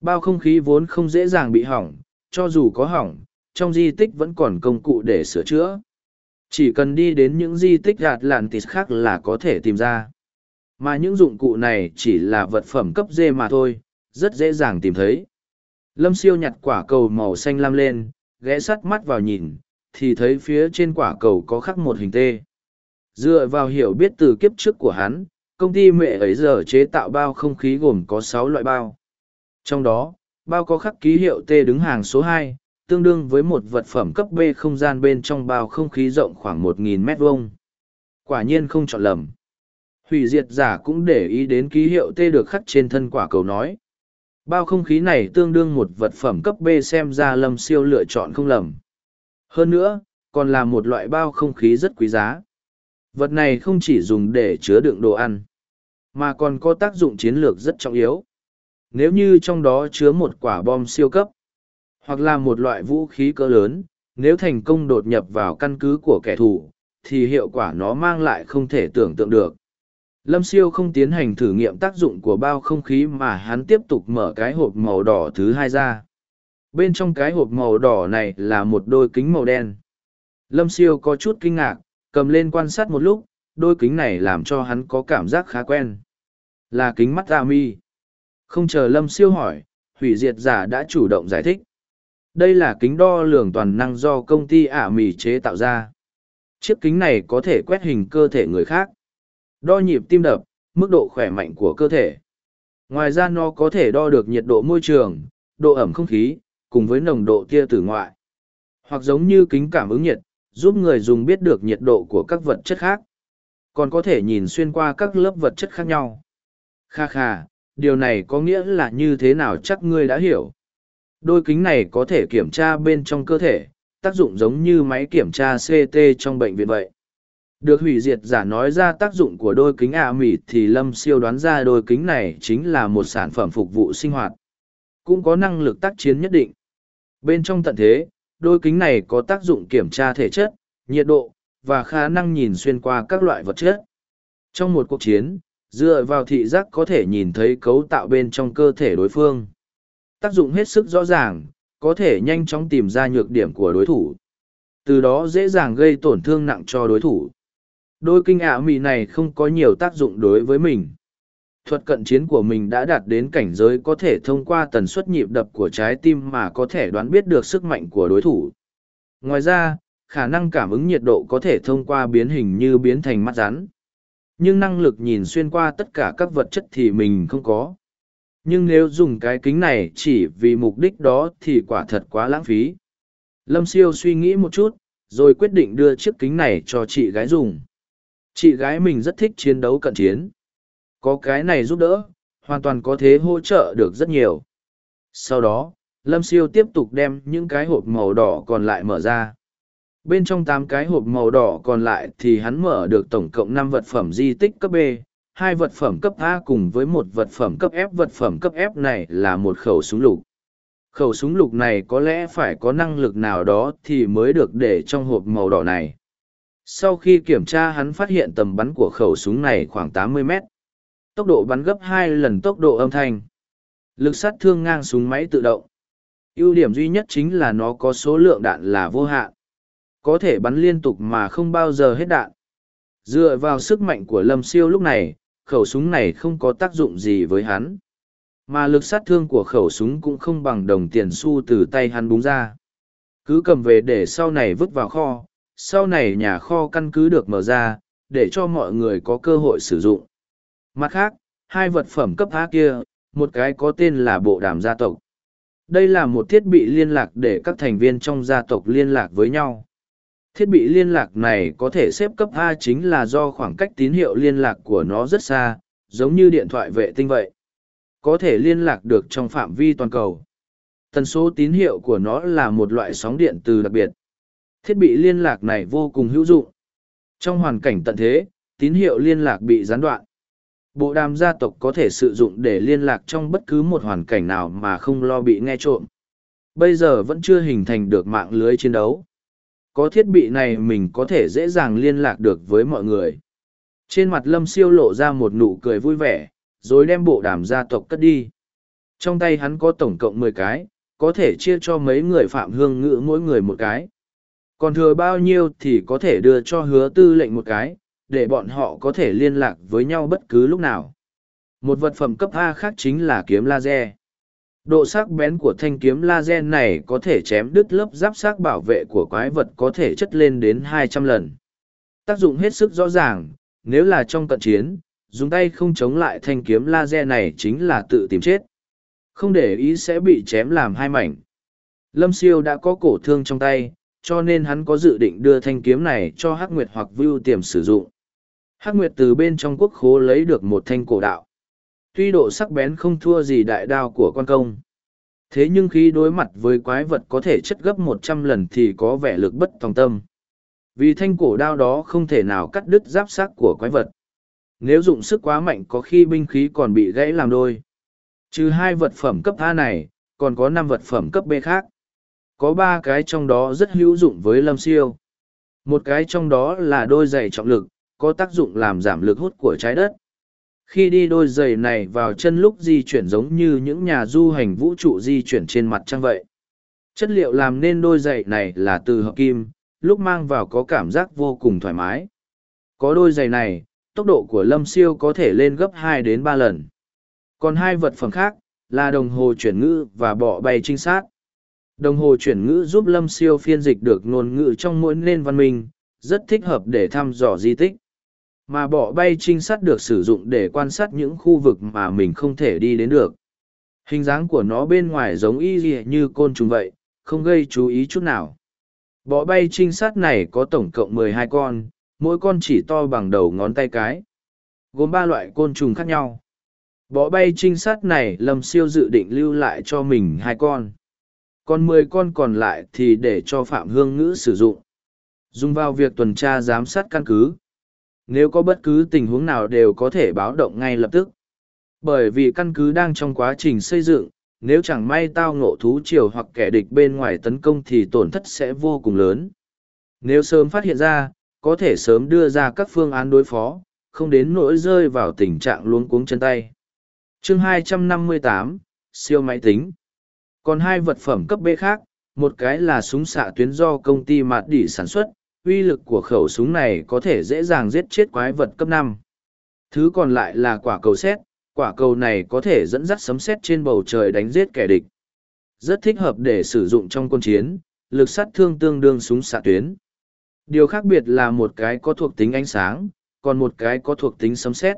Speaker 1: bao không khí vốn không dễ dàng bị hỏng, cho dù có hỏng trong di tích vẫn còn công cụ để sửa chữa. Chỉ cần đi đến những di tích gạt lạn tịt khác là có thể tìm ra. Mà những dụng cụ này chỉ là vật phẩm cấp d mà thôi, rất dễ dàng tìm thấy. Lâm siêu nhặt quả cầu màu xanh lam lên, ghé sắt mắt vào nhìn, thì thấy phía trên quả cầu có khắc một hình tê. Dựa vào hiểu biết từ kiếp trước của hắn, công ty mẹ ấy giờ chế tạo bao không khí gồm có sáu loại bao. Trong đó, bao có khắc ký hiệu t đứng hàng số hai tương đương với một vật phẩm cấp B không gian bên trong bao không khí rộng khoảng 1.000 mét vuông. Quả nhiên không chọn lầm. Hủy diệt giả cũng để ý đến ký hiệu T được khắc trên thân quả cầu nói. Bao không khí này tương đương một vật phẩm cấp B xem ra lâm siêu lựa chọn không lầm. Hơn nữa, còn là một loại bao không khí rất quý giá. Vật này không chỉ dùng để chứa đựng đồ ăn, mà còn có tác dụng chiến lược rất trọng yếu. Nếu như trong đó chứa một quả bom siêu cấp, hoặc là một loại vũ khí cỡ lớn, nếu thành công đột nhập vào căn cứ của kẻ thù, thì hiệu quả nó mang lại không thể tưởng tượng được. Lâm siêu không tiến hành thử nghiệm tác dụng của bao không khí mà hắn tiếp tục mở cái hộp màu đỏ thứ hai ra. Bên trong cái hộp màu đỏ này là một đôi kính màu đen. Lâm siêu có chút kinh ngạc, cầm lên quan sát một lúc, đôi kính này làm cho hắn có cảm giác khá quen. Là kính mắt ra mi. Không chờ Lâm siêu hỏi, hủy diệt giả đã chủ động giải thích đây là kính đo lường toàn năng do công ty ả mì chế tạo ra. Chiếc kính này có thể quét hình cơ thể người khác. Đo nhịp tim đập, mức độ khỏe mạnh của cơ thể. Ngoài ra nó có thể đo được nhiệt độ môi trường, độ ẩm không khí, cùng với nồng độ tia tử ngoại. Hoặc giống như kính cảm ứng nhiệt, giúp người dùng biết được nhiệt độ của các vật chất khác. Còn có thể nhìn xuyên qua các lớp vật chất khác nhau. Kha kha, điều này có nghĩa là như thế nào chắc ngươi đã hiểu. Đôi kính này có thể kiểm tra bên trong cơ thể, tác dụng giống như máy kiểm tra CT trong bệnh viện vậy. Được hủy diệt giả nói ra tác dụng của đôi kính ạ à thì Lâm siêu đoán ra đôi kính này chính là một sản phẩm phục vụ sinh hoạt. Cũng có năng lực tác chiến nhất định. Bên trong tận thế, đôi kính này có tác dụng kiểm tra thể chất, nhiệt độ, và khả năng nhìn xuyên qua các loại vật chất. Trong một cuộc chiến, dựa vào thị giác có thể nhìn thấy cấu tạo bên trong cơ thể đối phương. Tác dụng hết sức rõ ràng, có thể nhanh chóng tìm ra nhược điểm của đối thủ. Từ đó dễ dàng gây tổn thương nặng cho đối thủ. Đôi kinh ạ mì này không có nhiều tác dụng đối với mình. Thuật cận chiến của mình đã đạt đến cảnh giới có thể thông qua tần suất nhịp đập của trái tim mà có thể đoán biết được sức mạnh của đối thủ. Ngoài ra, khả năng cảm ứng nhiệt độ có thể thông qua biến hình như biến thành mắt rắn. Nhưng năng lực nhìn xuyên qua tất cả các vật chất thì mình không có nhưng nếu dùng cái kính này chỉ vì mục đích đó thì quả thật quá lãng phí. Lâm siêu suy nghĩ một chút, rồi quyết định đưa chiếc kính này cho chị gái dùng. Chị gái mình rất thích chiến đấu cận chiến. Có cái này giúp đỡ, hoàn toàn có thể hỗ trợ được rất nhiều. Sau đó, Lâm Siêu tiếp tục đem những cái hộp màu đỏ còn lại mở ra. Bên trong tám cái hộp màu đỏ còn lại thì hắn mở được tổng cộng năm vật phẩm di tích cấp B, hai vật phẩm cấp A cùng với một vật phẩm cấp F. Vật phẩm cấp F này là một khẩu súng lục. Khẩu súng lục này có lẽ phải có năng lực nào đó thì mới được để trong hộp màu đỏ này. Sau khi kiểm tra hắn phát hiện tầm bắn của khẩu súng này khoảng 80 mét. Tốc độ bắn gấp hai lần tốc độ âm thanh. Lực sát thương ngang súng máy tự động. ưu điểm duy nhất chính là nó có số lượng đạn là vô hạn. Có thể bắn liên tục mà không bao giờ hết đạn. Dựa vào sức mạnh của Lâm Siêu lúc này, khẩu súng này không có tác dụng gì với hắn. Mà lực sát thương của khẩu súng cũng không bằng đồng tiền xu từ tay hắn búng ra. Cứ cầm về để sau này vứt vào kho, sau này nhà kho căn cứ được mở ra, để cho mọi người có cơ hội sử dụng. Mặt khác, hai vật phẩm cấp A kia, một cái có tên là bộ đàm gia tộc. Đây là một thiết bị liên lạc để các thành viên trong gia tộc liên lạc với nhau. Thiết bị liên lạc này có thể xếp cấp A chính là do khoảng cách tín hiệu liên lạc của nó rất xa, giống như điện thoại vệ tinh vậy. Có thể liên lạc được trong phạm vi toàn cầu. Tần số tín hiệu của nó là một loại sóng điện từ đặc biệt. Thiết bị liên lạc này vô cùng hữu dụng. Trong hoàn cảnh tận thế, tín hiệu liên lạc bị gián đoạn. Bộ đàm gia tộc có thể sử dụng để liên lạc trong bất cứ một hoàn cảnh nào mà không lo bị nghe trộm. Bây giờ vẫn chưa hình thành được mạng lưới chiến đấu. Có thiết bị này mình có thể dễ dàng liên lạc được với mọi người. Trên mặt lâm siêu lộ ra một nụ cười vui vẻ, rồi đem bộ đàm gia tộc cất đi. Trong tay hắn có tổng cộng mười cái, có thể chia cho mấy người phạm hương ngữ mỗi người một cái. Còn thừa bao nhiêu thì có thể đưa cho hứa tư lệnh một cái, để bọn họ có thể liên lạc với nhau bất cứ lúc nào. Một vật phẩm cấp A khác chính là kiếm laser. Độ sắc bén của thanh kiếm laser này có thể chém đứt lớp giáp xác bảo vệ của quái vật có thể chất lên đến 200 lần. Tác dụng hết sức rõ ràng, nếu là trong cận chiến, dùng tay không chống lại thanh kiếm laser này chính là tự tìm chết. Không để ý sẽ bị chém làm hai mảnh. Lâm Siêu đã có cổ thương trong tay, cho nên hắn có dự định đưa thanh kiếm này cho Hắc Nguyệt hoặc Vưu Tiềm sử dụng. Hắc Nguyệt từ bên trong quốc khố lấy được một thanh cổ đạo. Tuy độ sắc bén không thua gì đại đao của quan công. Thế nhưng khi đối mặt với quái vật có thể chất gấp một trăm lần thì có vẻ lực bất tòng tâm. Vì thanh cổ đao đó không thể nào cắt đứt giáp xác của quái vật. Nếu dụng sức quá mạnh có khi binh khí còn bị gãy làm đôi. Trừ hai vật phẩm cấp A này, còn có năm vật phẩm cấp B khác. Có ba cái trong đó rất hữu dụng với lâm siêu. Một cái trong đó là đôi giày trọng lực, có tác dụng làm giảm lực hút của trái đất. Khi đi đôi giày này vào chân lúc di chuyển giống như những nhà du hành vũ trụ di chuyển trên mặt trăng vậy. Chất liệu làm nên đôi giày này là từ hợp kim, lúc mang vào có cảm giác vô cùng thoải mái. Có đôi giày này, tốc độ của lâm siêu có thể lên gấp hai đến ba lần. Còn hai vật phẩm khác, là đồng hồ chuyển ngữ và bọ bay trinh sát. Đồng hồ chuyển ngữ giúp lâm siêu phiên dịch được ngôn ngữ trong mỗi nền văn minh, rất thích hợp để thăm dò di tích mà bỏ bay trinh sát được sử dụng để quan sát những khu vực mà mình không thể đi đến được. Hình dáng của nó bên ngoài giống y như côn trùng vậy, không gây chú ý chút nào. Bọ bay trinh sát này có tổng cộng mười hai con, mỗi con chỉ to bằng đầu ngón tay cái, gồm ba loại côn trùng khác nhau. Bọ bay trinh sát này lâm siêu dự định lưu lại cho mình hai con. Còn mười con còn lại thì để cho phạm hương ngữ sử dụng. Dùng vào việc tuần tra giám sát căn cứ nếu có bất cứ tình huống nào đều có thể báo động ngay lập tức. Bởi vì căn cứ đang trong quá trình xây dựng, nếu chẳng may tao ngộ thú triều hoặc kẻ địch bên ngoài tấn công thì tổn thất sẽ vô cùng lớn. Nếu sớm phát hiện ra, có thể sớm đưa ra các phương án đối phó, không đến nỗi rơi vào tình trạng luống cuống chân tay. chương 258, siêu máy tính. Còn hai vật phẩm cấp B khác, một cái là súng xạ tuyến do công ty Mạt Đỉ sản xuất, uy lực của khẩu súng này có thể dễ dàng giết chết quái vật cấp năm. Thứ còn lại là quả cầu xét quả cầu này có thể dẫn dắt sấm sét trên bầu trời đánh giết kẻ địch. Rất thích hợp để sử dụng trong quân chiến lực sát thương tương đương súng xạ tuyến. Điều khác biệt là một cái có thuộc tính ánh sáng còn một cái có thuộc tính sấm sét.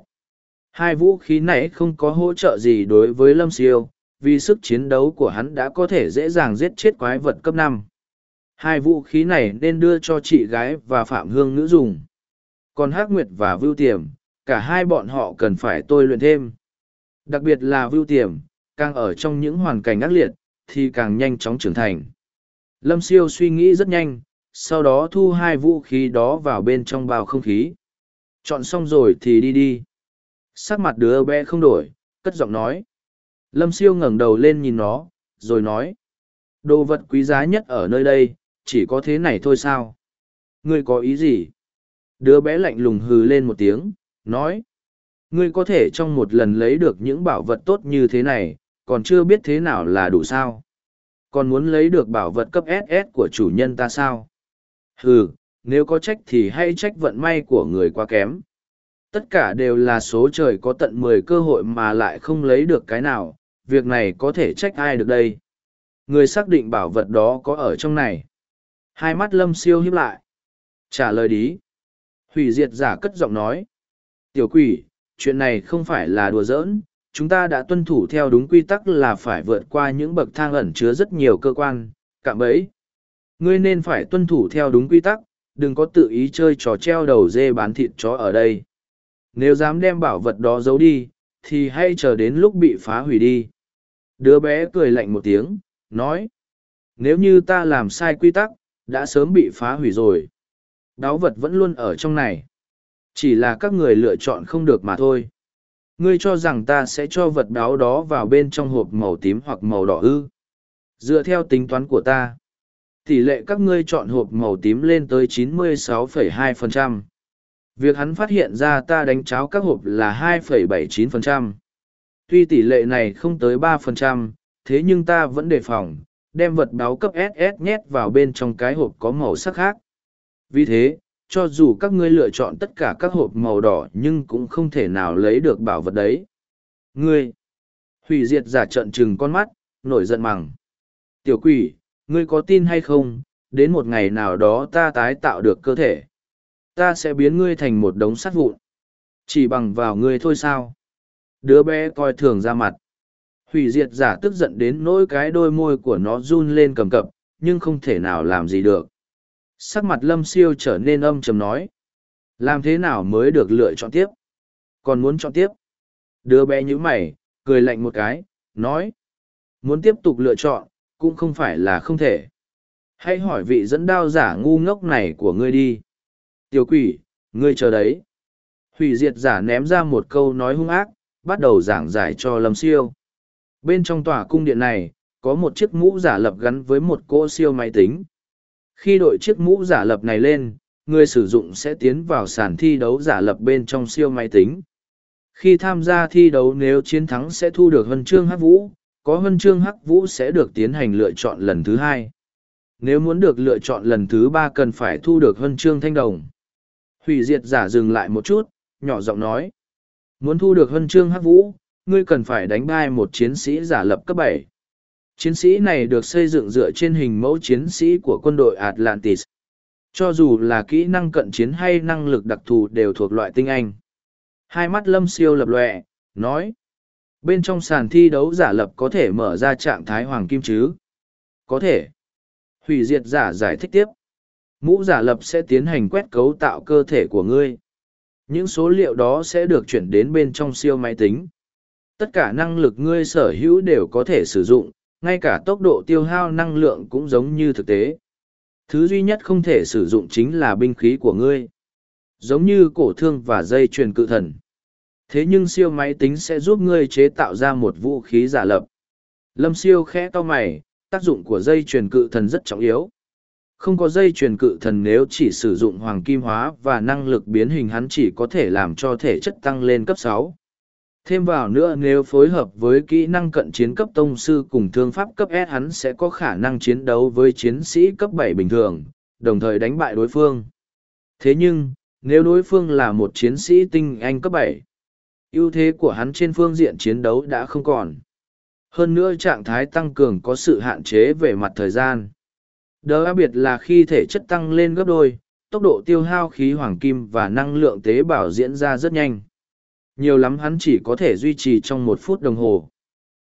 Speaker 1: Hai vũ khí này không có hỗ trợ gì đối với Lâm Siêu, vì sức chiến đấu của hắn đã có thể dễ dàng giết chết quái vật cấp năm. Hai vũ khí này nên đưa cho chị gái và Phạm Hương nữ dùng. Còn Hắc Nguyệt và Vưu Tiềm, cả hai bọn họ cần phải tôi luyện thêm. Đặc biệt là Vưu Tiềm, càng ở trong những hoàn cảnh ác liệt, thì càng nhanh chóng trưởng thành. Lâm Siêu suy nghĩ rất nhanh, sau đó thu hai vũ khí đó vào bên trong bao không khí. Chọn xong rồi thì đi đi. Sắc mặt đứa bé không đổi, cất giọng nói. Lâm Siêu ngẩng đầu lên nhìn nó, rồi nói. Đồ vật quý giá nhất ở nơi đây, chỉ có thế này thôi sao? Ngươi có ý gì? Đứa bé lạnh lùng hừ lên một tiếng, nói. Ngươi có thể trong một lần lấy được những bảo vật tốt như thế này, còn chưa biết thế nào là đủ sao? Còn muốn lấy được bảo vật cấp SS của chủ nhân ta sao? Hừ, nếu có trách thì hay trách vận may của người quá kém. Tất cả đều là số trời có tận mười cơ hội mà lại không lấy được cái nào, việc này có thể trách ai được đây? Người xác định bảo vật đó có ở trong này. Hai mắt lâm siêu hiếp lại. Trả lời đi. Hủy diệt giả cất giọng nói. Tiểu quỷ, chuyện này không phải là đùa giỡn, chúng ta đã tuân thủ theo đúng quy tắc là phải vượt qua những bậc thang ẩn chứa rất nhiều cơ quan, cạm bẫy. Ngươi nên phải tuân thủ theo đúng quy tắc, đừng có tự ý chơi trò treo đầu dê bán thịt chó ở đây. Nếu dám đem bảo vật đó giấu đi, thì hãy chờ đến lúc bị phá hủy đi. Đứa bé cười lạnh một tiếng, nói. Nếu như ta làm sai quy tắc, đã sớm bị phá hủy rồi. Đáo vật vẫn luôn ở trong này. Chỉ là các người lựa chọn không được mà thôi. Ngươi cho rằng ta sẽ cho vật đáo đó vào bên trong hộp màu tím hoặc màu đỏ ư. Dựa theo tính toán của ta, tỷ lệ các ngươi chọn hộp màu tím lên tới 96,2%. Việc hắn phát hiện ra ta đánh cháo các hộp là 2,79%. Tuy tỷ lệ này không tới 3%, thế nhưng ta vẫn đề phòng, đem vật báo cấp SS nhét vào bên trong cái hộp có màu sắc khác. Vì thế, cho dù các ngươi lựa chọn tất cả các hộp màu đỏ nhưng cũng không thể nào lấy được bảo vật đấy. Ngươi! Hủy diệt giả trận trừng con mắt, nổi giận mằng. Tiểu quỷ, ngươi có tin hay không, đến một ngày nào đó ta tái tạo được cơ thể. Ta sẽ biến ngươi thành một đống sắt vụn. Chỉ bằng vào ngươi thôi sao? Đứa bé coi thường ra mặt. Hủy diệt giả tức giận đến nỗi cái đôi môi của nó run lên cầm cập, nhưng không thể nào làm gì được. Sắc mặt lâm siêu trở nên âm trầm nói. Làm thế nào mới được lựa chọn tiếp? Còn muốn chọn tiếp? Đứa bé nhữ mày, cười lạnh một cái, nói. Muốn tiếp tục lựa chọn, cũng không phải là không thể. Hãy hỏi vị dẫn đao giả ngu ngốc này của ngươi đi. Tiểu quỷ, ngươi chờ đấy. Hủy diệt giả ném ra một câu nói hung ác, bắt đầu giảng giải cho lâm siêu. Bên trong tòa cung điện này, có một chiếc mũ giả lập gắn với một cỗ siêu máy tính. Khi đội chiếc mũ giả lập này lên, người sử dụng sẽ tiến vào sàn thi đấu giả lập bên trong siêu máy tính. Khi tham gia thi đấu nếu chiến thắng sẽ thu được huân chương hắc vũ, có huân chương hắc vũ sẽ được tiến hành lựa chọn lần thứ hai. Nếu muốn được lựa chọn lần thứ ba cần phải thu được huân chương thanh đồng. Hủy diệt giả dừng lại một chút, nhỏ giọng nói. Muốn thu được huân chương hắc vũ, ngươi cần phải đánh bại một chiến sĩ giả lập cấp bảy. Chiến sĩ này được xây dựng dựa trên hình mẫu chiến sĩ của quân đội Atlantis. Cho dù là kỹ năng cận chiến hay năng lực đặc thù đều thuộc loại tinh anh. Hai mắt lâm siêu lập lòe, nói. Bên trong sàn thi đấu giả lập có thể mở ra trạng thái hoàng kim chứ? Có thể. Hủy diệt giả giải thích tiếp. Mũ giả lập sẽ tiến hành quét cấu tạo cơ thể của ngươi. Những số liệu đó sẽ được chuyển đến bên trong siêu máy tính. Tất cả năng lực ngươi sở hữu đều có thể sử dụng, ngay cả tốc độ tiêu hao năng lượng cũng giống như thực tế. Thứ duy nhất không thể sử dụng chính là binh khí của ngươi. Giống như cổ thương và dây truyền cự thần. Thế nhưng siêu máy tính sẽ giúp ngươi chế tạo ra một vũ khí giả lập. Lâm siêu khẽ to mày, tác dụng của dây truyền cự thần rất trọng yếu. Không có dây truyền cự thần nếu chỉ sử dụng hoàng kim hóa và năng lực biến hình hắn chỉ có thể làm cho thể chất tăng lên cấp sáu. Thêm vào nữa nếu phối hợp với kỹ năng cận chiến cấp tông sư cùng thương pháp cấp S hắn sẽ có khả năng chiến đấu với chiến sĩ cấp bảy bình thường, đồng thời đánh bại đối phương. Thế nhưng, nếu đối phương là một chiến sĩ tinh anh cấp bảy, ưu thế của hắn trên phương diện chiến đấu đã không còn. Hơn nữa trạng thái tăng cường có sự hạn chế về mặt thời gian. Đặc biệt là khi thể chất tăng lên gấp đôi, tốc độ tiêu hao khí hoàng kim và năng lượng tế bào diễn ra rất nhanh. Nhiều lắm hắn chỉ có thể duy trì trong một phút đồng hồ.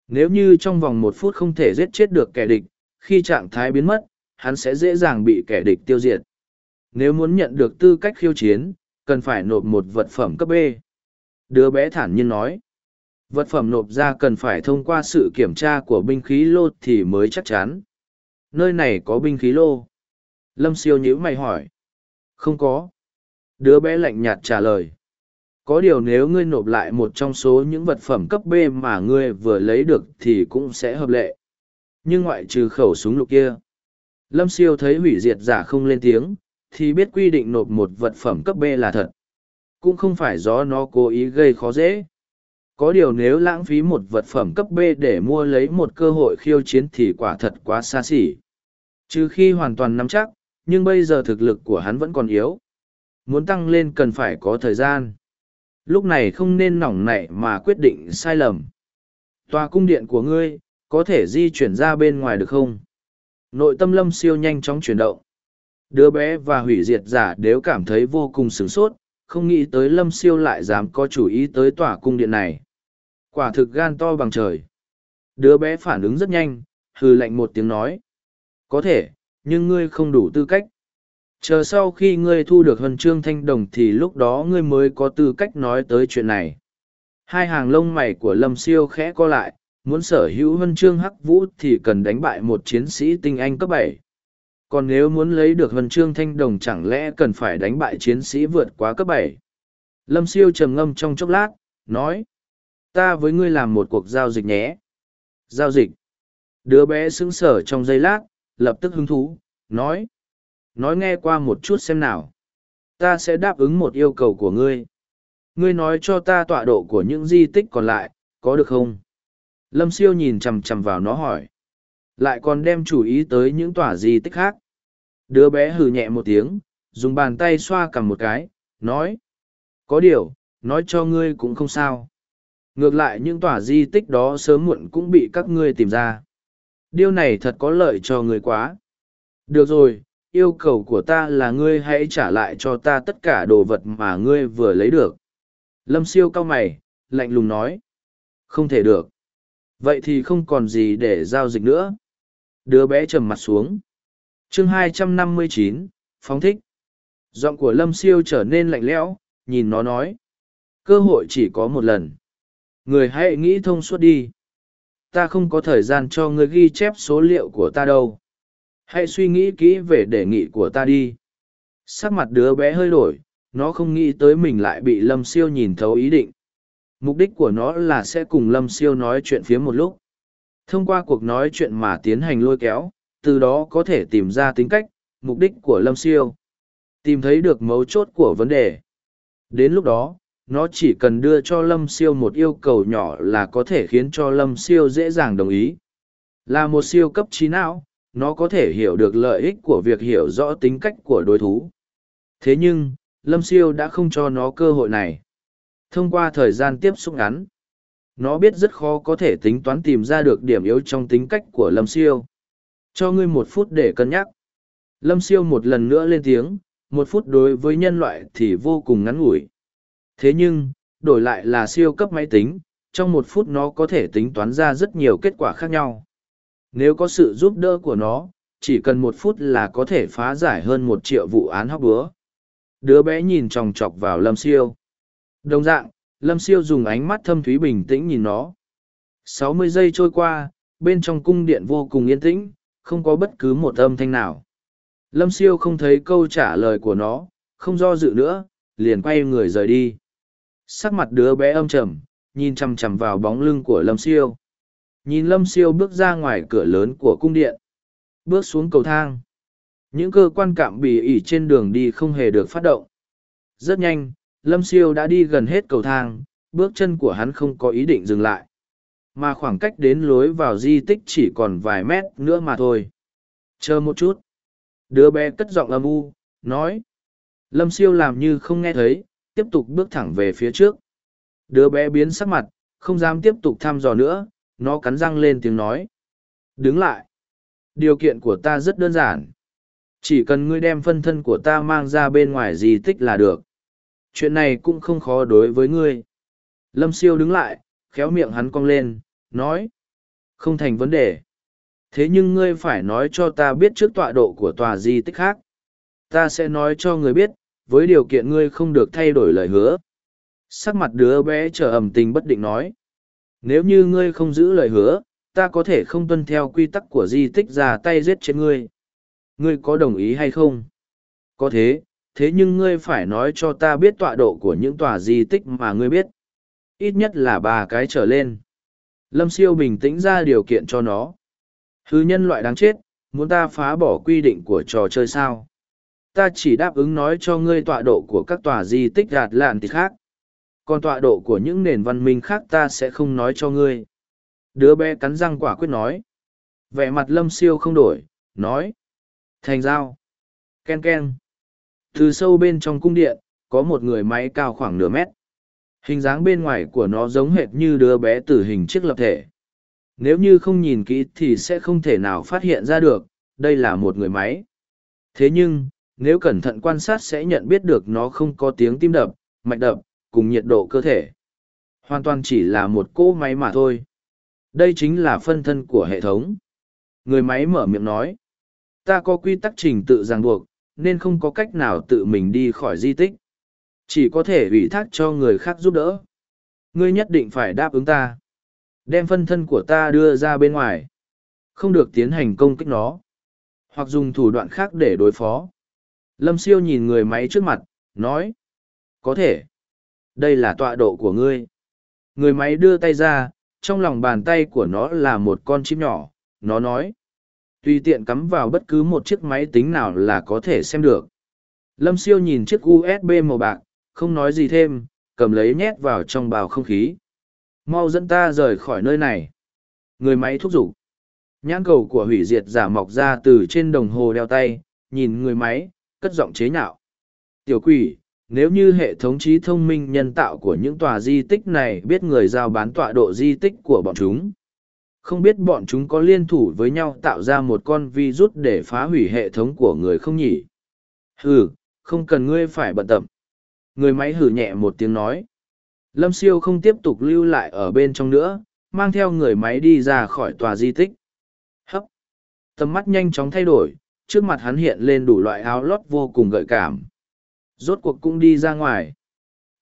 Speaker 1: Nếu như trong vòng một phút không thể giết chết được kẻ địch, khi trạng thái biến mất, hắn sẽ dễ dàng bị kẻ địch tiêu diệt. Nếu muốn nhận được tư cách khiêu chiến, cần phải nộp một vật phẩm cấp B. Đứa bé thản nhiên nói. Vật phẩm nộp ra cần phải thông qua sự kiểm tra của binh khí lô thì mới chắc chắn. Nơi này có binh khí lô. Lâm siêu nhữ mày hỏi. Không có. Đứa bé lạnh nhạt trả lời. Có điều nếu ngươi nộp lại một trong số những vật phẩm cấp B mà ngươi vừa lấy được thì cũng sẽ hợp lệ. Nhưng ngoại trừ khẩu súng lục kia. Lâm siêu thấy hủy diệt giả không lên tiếng, thì biết quy định nộp một vật phẩm cấp B là thật. Cũng không phải do nó cố ý gây khó dễ. Có điều nếu lãng phí một vật phẩm cấp B để mua lấy một cơ hội khiêu chiến thì quả thật quá xa xỉ. Trừ khi hoàn toàn nắm chắc, nhưng bây giờ thực lực của hắn vẫn còn yếu. Muốn tăng lên cần phải có thời gian. Lúc này không nên nỏng nảy mà quyết định sai lầm. Tòa cung điện của ngươi, có thể di chuyển ra bên ngoài được không? Nội tâm lâm siêu nhanh chóng chuyển động. Đứa bé và hủy diệt giả đều cảm thấy vô cùng sửng sốt, không nghĩ tới lâm siêu lại dám có chủ ý tới tòa cung điện này. Quả thực gan to bằng trời. Đứa bé phản ứng rất nhanh, hừ lạnh một tiếng nói. Có thể, nhưng ngươi không đủ tư cách. Chờ sau khi ngươi thu được huân chương thanh đồng thì lúc đó ngươi mới có tư cách nói tới chuyện này. Hai hàng lông mày của Lâm Siêu khẽ co lại, muốn sở hữu huân chương hắc vũ thì cần đánh bại một chiến sĩ tinh anh cấp bảy. Còn nếu muốn lấy được huân chương thanh đồng chẳng lẽ cần phải đánh bại chiến sĩ vượt quá cấp bảy? Lâm Siêu trầm ngâm trong chốc lát, nói. Ta với ngươi làm một cuộc giao dịch nhé. Giao dịch. Đứa bé sững sở trong giây lát, lập tức hứng thú, nói. Nói nghe qua một chút xem nào. Ta sẽ đáp ứng một yêu cầu của ngươi. Ngươi nói cho ta tọa độ của những di tích còn lại, có được không? Lâm siêu nhìn chằm chằm vào nó hỏi. Lại còn đem chủ ý tới những tòa di tích khác. Đứa bé hừ nhẹ một tiếng, dùng bàn tay xoa cằm một cái, nói. Có điều, nói cho ngươi cũng không sao. Ngược lại những tòa di tích đó sớm muộn cũng bị các ngươi tìm ra. Điều này thật có lợi cho người quá. Được rồi, yêu cầu của ta là ngươi hãy trả lại cho ta tất cả đồ vật mà ngươi vừa lấy được. Lâm siêu cao mày, lạnh lùng nói. Không thể được. Vậy thì không còn gì để giao dịch nữa. Đứa bé trầm mặt xuống. chương 259, phóng thích. Giọng của Lâm siêu trở nên lạnh lẽo, nhìn nó nói. Cơ hội chỉ có một lần. Người hãy nghĩ thông suốt đi. Ta không có thời gian cho ngươi ghi chép số liệu của ta đâu. Hãy suy nghĩ kỹ về đề nghị của ta đi. Sắc mặt đứa bé hơi đổi, nó không nghĩ tới mình lại bị Lâm Siêu nhìn thấu ý định. Mục đích của nó là sẽ cùng Lâm Siêu nói chuyện phía một lúc. Thông qua cuộc nói chuyện mà tiến hành lôi kéo, từ đó có thể tìm ra tính cách, mục đích của Lâm Siêu. Tìm thấy được mấu chốt của vấn đề. Đến lúc đó, nó chỉ cần đưa cho lâm siêu một yêu cầu nhỏ là có thể khiến cho lâm siêu dễ dàng đồng ý là một siêu cấp trí não nó có thể hiểu được lợi ích của việc hiểu rõ tính cách của đối thủ thế nhưng lâm siêu đã không cho nó cơ hội này. Thông qua thời gian tiếp xúc ngắn nó biết rất khó có thể tính toán tìm ra được điểm yếu trong tính cách của lâm siêu. Cho ngươi một phút để cân nhắc. Lâm siêu một lần nữa lên tiếng một phút đối với nhân loại thì vô cùng ngắn ngủi. Thế nhưng, đổi lại là siêu cấp máy tính, trong một phút nó có thể tính toán ra rất nhiều kết quả khác nhau. Nếu có sự giúp đỡ của nó, chỉ cần một phút là có thể phá giải hơn một triệu vụ án hóc búa. Đứa bé nhìn tròng trọc vào Lâm Siêu. Đồng dạng, Lâm Siêu dùng ánh mắt thâm thúy bình tĩnh nhìn nó. Sáu mươi giây trôi qua, bên trong cung điện vô cùng yên tĩnh, không có bất cứ một âm thanh nào. Lâm Siêu không thấy câu trả lời của nó, không do dự nữa, liền quay người rời đi sắc mặt đứa bé âm trầm nhìn chằm chằm vào bóng lưng của lâm siêu nhìn lâm siêu bước ra ngoài cửa lớn của cung điện. Bước xuống cầu thang. Những cơ quan cạm bì ỉ trên đường đi không hề được phát động. Rất nhanh lâm siêu đã đi gần hết cầu thang bước chân của hắn không có ý định dừng lại. Mà khoảng cách đến lối vào di tích chỉ còn vài mét nữa mà thôi. Chờ một chút. Đứa bé cất giọng âm u nói. Lâm siêu làm như không nghe thấy tiếp tục bước thẳng về phía trước. Đứa bé biến sắc mặt, không dám tiếp tục thăm dò nữa, nó cắn răng lên tiếng nói. Đứng lại. Điều kiện của ta rất đơn giản. Chỉ cần ngươi đem phân thân của ta mang ra bên ngoài di tích là được. Chuyện này cũng không khó đối với ngươi. Lâm siêu đứng lại, khéo miệng hắn cong lên, nói. Không thành vấn đề. Thế nhưng ngươi phải nói cho ta biết trước tọa độ của tòa di tích khác. Ta sẽ nói cho ngươi biết, với điều kiện ngươi không được thay đổi lời hứa. Sắc mặt đứa bé trở ẩm tình bất định nói. Nếu như ngươi không giữ lời hứa, ta có thể không tuân theo quy tắc của di tích ra tay giết chết ngươi. Ngươi có đồng ý hay không? Có thế, thế nhưng ngươi phải nói cho ta biết tọa độ của những tòa di tích mà ngươi biết. Ít nhất là ba cái trở lên. Lâm siêu bình tĩnh ra điều kiện cho nó. Thứ nhân loại đáng chết, muốn ta phá bỏ quy định của trò chơi sao? Ta chỉ đáp ứng nói cho ngươi tọa độ của các tòa di tích gạt lạn thì khác. Còn tọa độ của những nền văn minh khác ta sẽ không nói cho ngươi. Đứa bé cắn răng quả quyết nói. Vẻ mặt lâm siêu không đổi, nói. Thành giao. Ken ken. Từ sâu bên trong cung điện, có một người máy cao khoảng nửa mét. Hình dáng bên ngoài của nó giống hệt như đứa bé tử hình chiếc lập thể. Nếu như không nhìn kỹ thì sẽ không thể nào phát hiện ra được, đây là một người máy. Thế nhưng, nếu cẩn thận quan sát sẽ nhận biết được nó không có tiếng tim đập, mạch đập, cùng nhiệt độ cơ thể. Hoàn toàn chỉ là một cỗ máy mà thôi. Đây chính là phân thân của hệ thống. Người máy mở miệng nói. Ta có quy tắc trình tự ràng buộc, nên không có cách nào tự mình đi khỏi di tích. Chỉ có thể ủy thác cho người khác giúp đỡ. Ngươi nhất định phải đáp ứng ta. Đem phân thân của ta đưa ra bên ngoài. Không được tiến hành công kích nó. Hoặc dùng thủ đoạn khác để đối phó. Lâm siêu nhìn người máy trước mặt, nói. Có thể. Đây là tọa độ của ngươi. Người máy đưa tay ra, trong lòng bàn tay của nó là một con chim nhỏ. Nó nói. Tùy tiện cắm vào bất cứ một chiếc máy tính nào là có thể xem được. Lâm siêu nhìn chiếc USB màu bạc, không nói gì thêm, cầm lấy nhét vào trong bào không khí. Mau dẫn ta rời khỏi nơi này. Người máy thúc giục. Nhãn cầu của hủy diệt giả mọc ra từ trên đồng hồ đeo tay, nhìn người máy, cất giọng chế nhạo. Tiểu quỷ, nếu như hệ thống trí thông minh nhân tạo của những tòa di tích này biết người giao bán tọa độ di tích của bọn chúng, không biết bọn chúng có liên thủ với nhau tạo ra một con virus để phá hủy hệ thống của người không nhỉ? Hừ, không cần ngươi phải bận tâm. Người máy hử nhẹ một tiếng nói. Lâm siêu không tiếp tục lưu lại ở bên trong nữa, mang theo người máy đi ra khỏi tòa di tích. Hấp. Tầm mắt nhanh chóng thay đổi, trước mặt hắn hiện lên đủ loại áo lót vô cùng gợi cảm. Rốt cuộc cũng đi ra ngoài.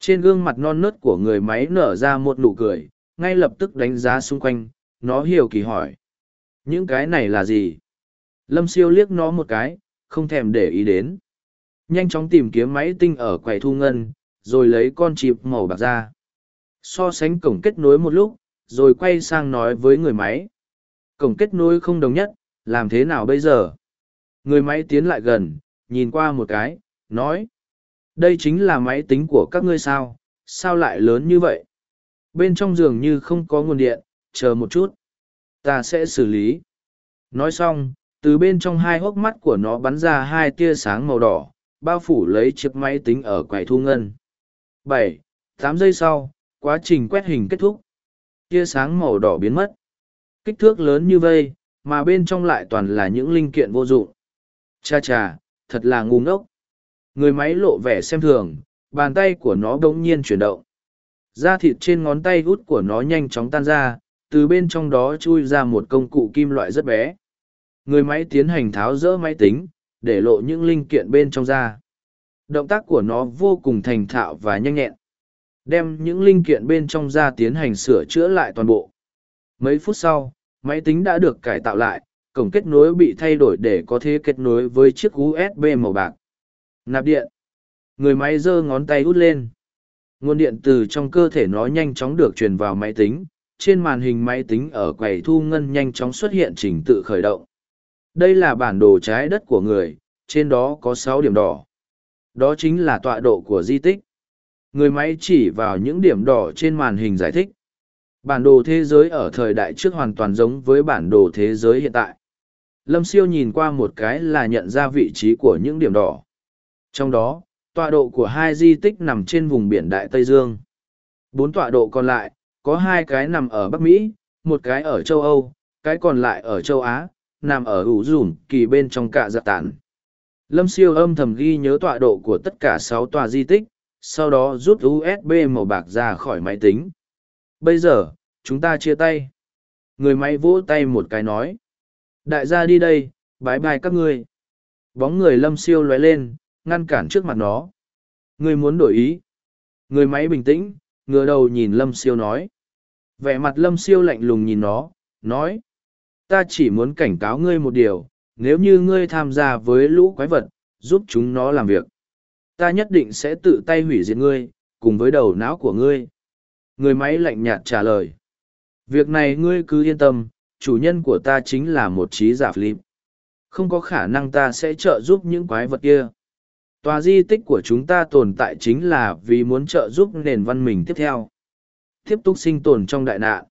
Speaker 1: Trên gương mặt non nớt của người máy nở ra một nụ cười, ngay lập tức đánh giá xung quanh, nó hiểu kỳ hỏi. Những cái này là gì? Lâm siêu liếc nó một cái, không thèm để ý đến. Nhanh chóng tìm kiếm máy tinh ở quầy thu ngân, rồi lấy con chịp màu bạc ra. So sánh cổng kết nối một lúc, rồi quay sang nói với người máy. Cổng kết nối không đồng nhất, làm thế nào bây giờ? Người máy tiến lại gần, nhìn qua một cái, nói. Đây chính là máy tính của các ngươi sao, sao lại lớn như vậy? Bên trong giường như không có nguồn điện, chờ một chút. Ta sẽ xử lý. Nói xong, từ bên trong hai hốc mắt của nó bắn ra hai tia sáng màu đỏ, bao phủ lấy chiếc máy tính ở quầy thu ngân. bảy tám giây sau, quá trình quét hình kết thúc. Tia sáng màu đỏ biến mất. Kích thước lớn như vây, mà bên trong lại toàn là những linh kiện vô dụng. Cha cha, thật là ngu ngốc. Người máy lộ vẻ xem thường, bàn tay của nó bỗng nhiên chuyển động. Da thịt trên ngón tay út của nó nhanh chóng tan ra, từ bên trong đó chui ra một công cụ kim loại rất bé. Người máy tiến hành tháo rỡ máy tính, để lộ những linh kiện bên trong da. Động tác của nó vô cùng thành thạo và nhanh nhẹn. Đem những linh kiện bên trong da tiến hành sửa chữa lại toàn bộ. Mấy phút sau, máy tính đã được cải tạo lại, cổng kết nối bị thay đổi để có thể kết nối với chiếc USB màu bạc. Nạp điện. Người máy giơ ngón tay út lên. Nguồn điện từ trong cơ thể nó nhanh chóng được truyền vào máy tính. Trên màn hình máy tính ở quầy thu ngân nhanh chóng xuất hiện trình tự khởi động. Đây là bản đồ trái đất của người, trên đó có sáu điểm đỏ. Đó chính là tọa độ của di tích. Người máy chỉ vào những điểm đỏ trên màn hình giải thích. Bản đồ thế giới ở thời đại trước hoàn toàn giống với bản đồ thế giới hiện tại. Lâm siêu nhìn qua một cái là nhận ra vị trí của những điểm đỏ. Trong đó, tọa độ của hai di tích nằm trên vùng biển Đại Tây Dương. Bốn tọa độ còn lại, có hai cái nằm ở Bắc Mỹ, một cái ở châu Âu, cái còn lại ở châu Á, nằm ở ủ dùm kỳ bên trong cả dạ tản. Lâm siêu âm thầm ghi nhớ tọa độ của tất cả sáu tòa di tích, sau đó rút USB màu bạc ra khỏi máy tính. Bây giờ, chúng ta chia tay. Người máy vỗ tay một cái nói. Đại gia đi đây, bái bai các ngươi. Bóng người lâm siêu lóe lên, ngăn cản trước mặt nó. người muốn đổi ý. Người máy bình tĩnh, ngửa đầu nhìn lâm siêu nói. Vẻ mặt lâm siêu lạnh lùng nhìn nó, nói. Ta chỉ muốn cảnh cáo ngươi một điều, nếu như ngươi tham gia với lũ quái vật, giúp chúng nó làm việc. Ta nhất định sẽ tự tay hủy diệt ngươi, cùng với đầu não của ngươi. Người máy lạnh nhạt trả lời. Việc này ngươi cứ yên tâm, chủ nhân của ta chính là một trí giả Philip. Không có khả năng ta sẽ trợ giúp những quái vật kia. Tòa di tích của chúng ta tồn tại chính là vì muốn trợ giúp nền văn minh tiếp theo. Tiếp tục sinh tồn trong đại nạn.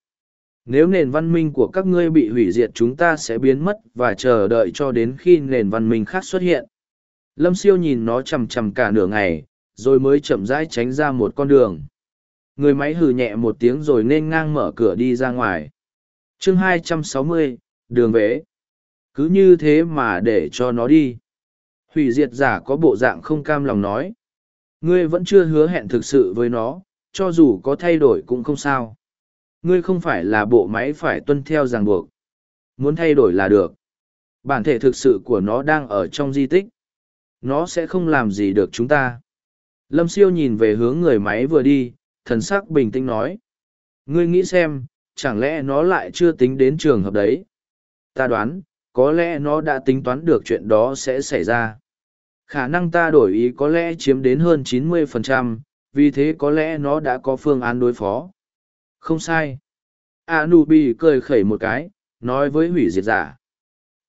Speaker 1: Nếu nền văn minh của các ngươi bị hủy diệt chúng ta sẽ biến mất và chờ đợi cho đến khi nền văn minh khác xuất hiện. Lâm siêu nhìn nó chằm chằm cả nửa ngày, rồi mới chậm rãi tránh ra một con đường. Người máy hừ nhẹ một tiếng rồi nên ngang mở cửa đi ra ngoài. chương 260, đường vế. Cứ như thế mà để cho nó đi. Hủy diệt giả có bộ dạng không cam lòng nói. Ngươi vẫn chưa hứa hẹn thực sự với nó, cho dù có thay đổi cũng không sao. Ngươi không phải là bộ máy phải tuân theo ràng buộc. Muốn thay đổi là được. Bản thể thực sự của nó đang ở trong di tích. Nó sẽ không làm gì được chúng ta. Lâm siêu nhìn về hướng người máy vừa đi, thần sắc bình tĩnh nói. Ngươi nghĩ xem, chẳng lẽ nó lại chưa tính đến trường hợp đấy? Ta đoán, có lẽ nó đã tính toán được chuyện đó sẽ xảy ra. Khả năng ta đổi ý có lẽ chiếm đến hơn 90%, vì thế có lẽ nó đã có phương án đối phó. Không sai. Anubi cười khẩy một cái, nói với hủy diệt giả.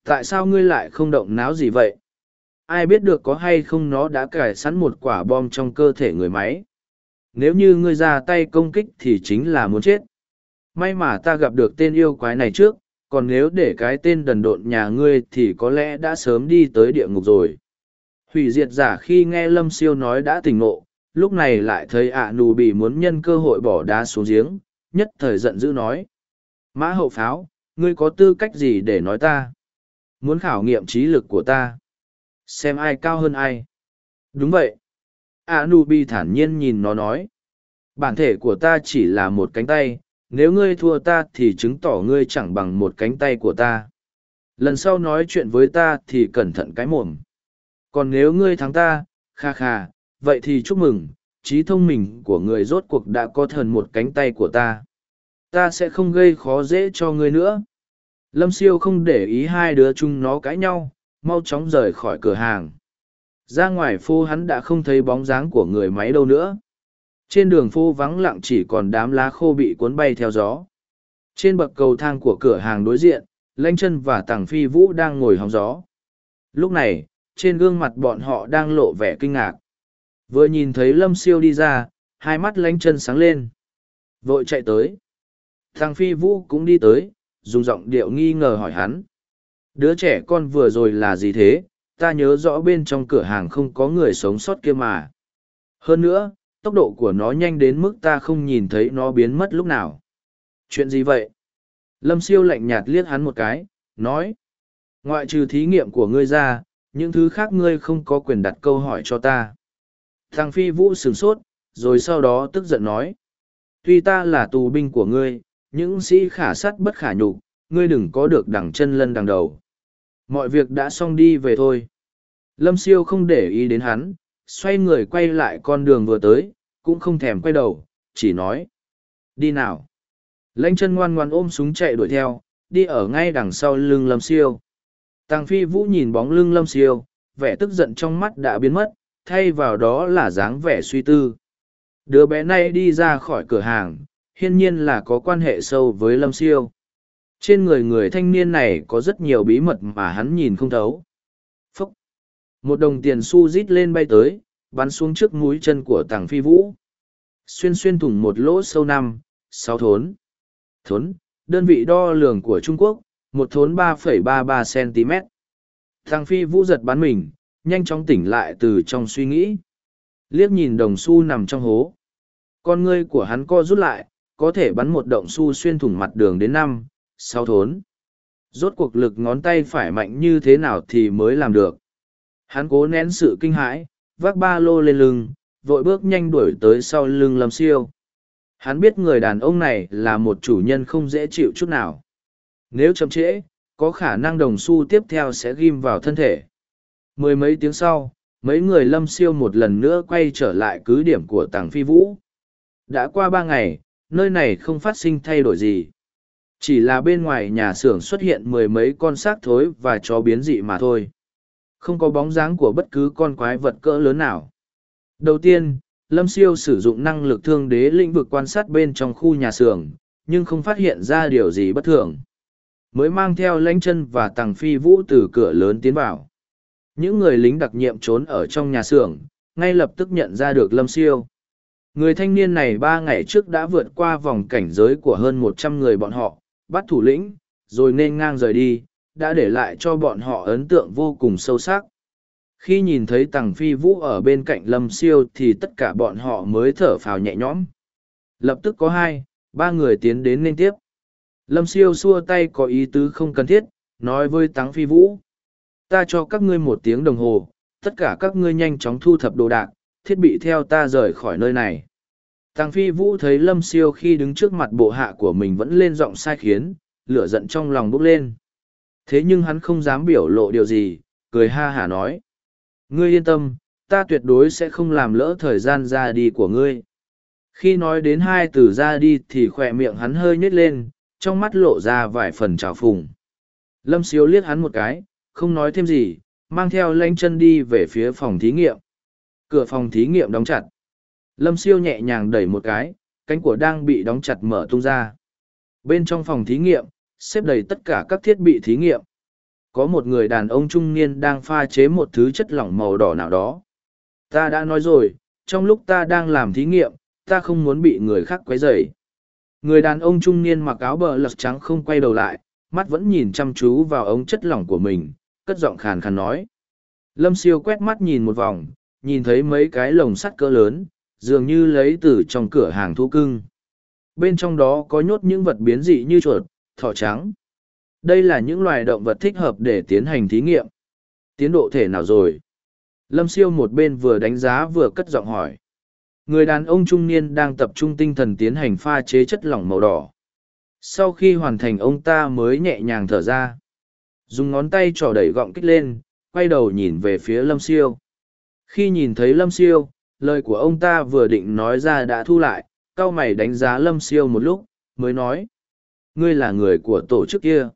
Speaker 1: Tại sao ngươi lại không động náo gì vậy? Ai biết được có hay không nó đã cải sẵn một quả bom trong cơ thể người máy. Nếu như ngươi ra tay công kích thì chính là muốn chết. May mà ta gặp được tên yêu quái này trước, còn nếu để cái tên đần độn nhà ngươi thì có lẽ đã sớm đi tới địa ngục rồi. Hủy diệt giả khi nghe Lâm Siêu nói đã tỉnh ngộ, lúc này lại thấy ạ nù bị muốn nhân cơ hội bỏ đá xuống giếng, nhất thời giận dữ nói. Mã hậu pháo, ngươi có tư cách gì để nói ta? Muốn khảo nghiệm trí lực của ta? Xem ai cao hơn ai? Đúng vậy. ạ nù bị thản nhiên nhìn nó nói. Bản thể của ta chỉ là một cánh tay, nếu ngươi thua ta thì chứng tỏ ngươi chẳng bằng một cánh tay của ta. Lần sau nói chuyện với ta thì cẩn thận cái mồm. Còn nếu ngươi thắng ta, kha kha, vậy thì chúc mừng, trí thông minh của người rốt cuộc đã có thần một cánh tay của ta. Ta sẽ không gây khó dễ cho ngươi nữa. Lâm siêu không để ý hai đứa chung nó cãi nhau, mau chóng rời khỏi cửa hàng. Ra ngoài phố hắn đã không thấy bóng dáng của người máy đâu nữa. Trên đường phố vắng lặng chỉ còn đám lá khô bị cuốn bay theo gió. Trên bậc cầu thang của cửa hàng đối diện, Lanh chân và Tàng Phi Vũ đang ngồi hóng gió. Lúc này, trên gương mặt bọn họ đang lộ vẻ kinh ngạc. Vừa nhìn thấy Lâm Siêu đi ra, hai mắt Lanh chân sáng lên. Vội chạy tới. Thằng Phi Vũ cũng đi tới, dùng giọng điệu nghi ngờ hỏi hắn. Đứa trẻ con vừa rồi là gì thế, ta nhớ rõ bên trong cửa hàng không có người sống sót kia mà. Hơn nữa, tốc độ của nó nhanh đến mức ta không nhìn thấy nó biến mất lúc nào. Chuyện gì vậy? Lâm siêu lạnh nhạt liếc hắn một cái, nói. Ngoại trừ thí nghiệm của ngươi ra, những thứ khác ngươi không có quyền đặt câu hỏi cho ta. Thằng phi vũ sửng sốt, rồi sau đó tức giận nói. Tuy ta là tù binh của ngươi, những sĩ khả sắt bất khả nhục, ngươi đừng có được đằng chân lân đằng đầu. Mọi việc đã xong đi về thôi. Lâm siêu không để ý đến hắn, xoay người quay lại con đường vừa tới, cũng không thèm quay đầu, chỉ nói. Đi nào. Lãnh chân ngoan ngoan ôm súng chạy đuổi theo, đi ở ngay đằng sau lưng lâm siêu. Tàng phi vũ nhìn bóng lưng lâm siêu, vẻ tức giận trong mắt đã biến mất, thay vào đó là dáng vẻ suy tư. Đứa bé này đi ra khỏi cửa hàng, hiên nhiên là có quan hệ sâu với lâm siêu. Trên người người thanh niên này có rất nhiều bí mật mà hắn nhìn không thấu. Phúc! Một đồng tiền xu rít lên bay tới, bắn xuống trước mũi chân của tàng phi vũ. Xuyên xuyên thủng một lỗ sâu năm, sáu thốn. Thốn, đơn vị đo lường của Trung Quốc, một thốn 3,33 cm. Thằng phi vũ giật bắn mình, nhanh chóng tỉnh lại từ trong suy nghĩ. Liếc nhìn đồng xu nằm trong hố. Con ngươi của hắn co rút lại, có thể bắn một động xu xuyên thủng mặt đường đến năm, sáu thốn. Rốt cuộc lực ngón tay phải mạnh như thế nào thì mới làm được. Hắn cố nén sự kinh hãi, vác ba lô lên lưng, vội bước nhanh đuổi tới sau lưng lâm siêu. Hắn biết người đàn ông này là một chủ nhân không dễ chịu chút nào. Nếu chậm trễ, có khả năng đồng xu tiếp theo sẽ ghim vào thân thể. Mười mấy tiếng sau, mấy người lâm siêu một lần nữa quay trở lại cứ điểm của tàng phi vũ. Đã qua ba ngày, nơi này không phát sinh thay đổi gì. Chỉ là bên ngoài nhà xưởng xuất hiện mười mấy con xác thối và chó biến dị mà thôi. Không có bóng dáng của bất cứ con quái vật cỡ lớn nào. Đầu tiên, Lâm Siêu sử dụng năng lực thương đế lĩnh vực quan sát bên trong khu nhà xưởng, nhưng không phát hiện ra điều gì bất thường. Mới mang theo lãnh chân và tàng phi vũ từ cửa lớn tiến vào. Những người lính đặc nhiệm trốn ở trong nhà xưởng, ngay lập tức nhận ra được Lâm Siêu. Người thanh niên này ba ngày trước đã vượt qua vòng cảnh giới của hơn một trăm người bọn họ, bắt thủ lĩnh, rồi nên ngang rời đi, đã để lại cho bọn họ ấn tượng vô cùng sâu sắc. Khi nhìn thấy Tằng Phi Vũ ở bên cạnh Lâm Siêu thì tất cả bọn họ mới thở phào nhẹ nhõm. Lập tức có hai, ba người tiến đến nên tiếp. Lâm Siêu xua tay có ý tứ không cần thiết, nói với Tăng Phi Vũ. Ta cho các ngươi một tiếng đồng hồ, tất cả các ngươi nhanh chóng thu thập đồ đạc, thiết bị theo ta rời khỏi nơi này. Tàng Phi Vũ thấy Lâm Siêu khi đứng trước mặt bộ hạ của mình vẫn lên giọng sai khiến, lửa giận trong lòng bốc lên. Thế nhưng hắn không dám biểu lộ điều gì, cười ha hả nói. Ngươi yên tâm, ta tuyệt đối sẽ không làm lỡ thời gian ra đi của ngươi. Khi nói đến hai từ ra đi thì khỏe miệng hắn hơi nhếch lên, trong mắt lộ ra vài phần trào phùng. Lâm Siêu liếc hắn một cái, không nói thêm gì, mang theo lanh chân đi về phía phòng thí nghiệm. Cửa phòng thí nghiệm đóng chặt. Lâm siêu nhẹ nhàng đẩy một cái, cánh của đang bị đóng chặt mở tung ra. Bên trong phòng thí nghiệm, xếp đầy tất cả các thiết bị thí nghiệm. Có một người đàn ông trung niên đang pha chế một thứ chất lỏng màu đỏ nào đó. Ta đã nói rồi, trong lúc ta đang làm thí nghiệm, ta không muốn bị người khác quấy rầy. Người đàn ông trung niên mặc áo bờ lật trắng không quay đầu lại, mắt vẫn nhìn chăm chú vào ống chất lỏng của mình, cất giọng khàn khàn nói. Lâm siêu quét mắt nhìn một vòng, nhìn thấy mấy cái lồng sắt cỡ lớn, dường như lấy từ trong cửa hàng thu cưng. Bên trong đó có nhốt những vật biến dị như chuột, thỏ trắng. Đây là những loài động vật thích hợp để tiến hành thí nghiệm. Tiến độ thể nào rồi? Lâm siêu một bên vừa đánh giá vừa cất giọng hỏi. Người đàn ông trung niên đang tập trung tinh thần tiến hành pha chế chất lỏng màu đỏ. Sau khi hoàn thành ông ta mới nhẹ nhàng thở ra. Dùng ngón tay trỏ đẩy gọng kích lên, quay đầu nhìn về phía lâm siêu. Khi nhìn thấy lâm siêu, lời của ông ta vừa định nói ra đã thu lại, cao mày đánh giá lâm siêu một lúc, mới nói. Ngươi là người của tổ chức kia.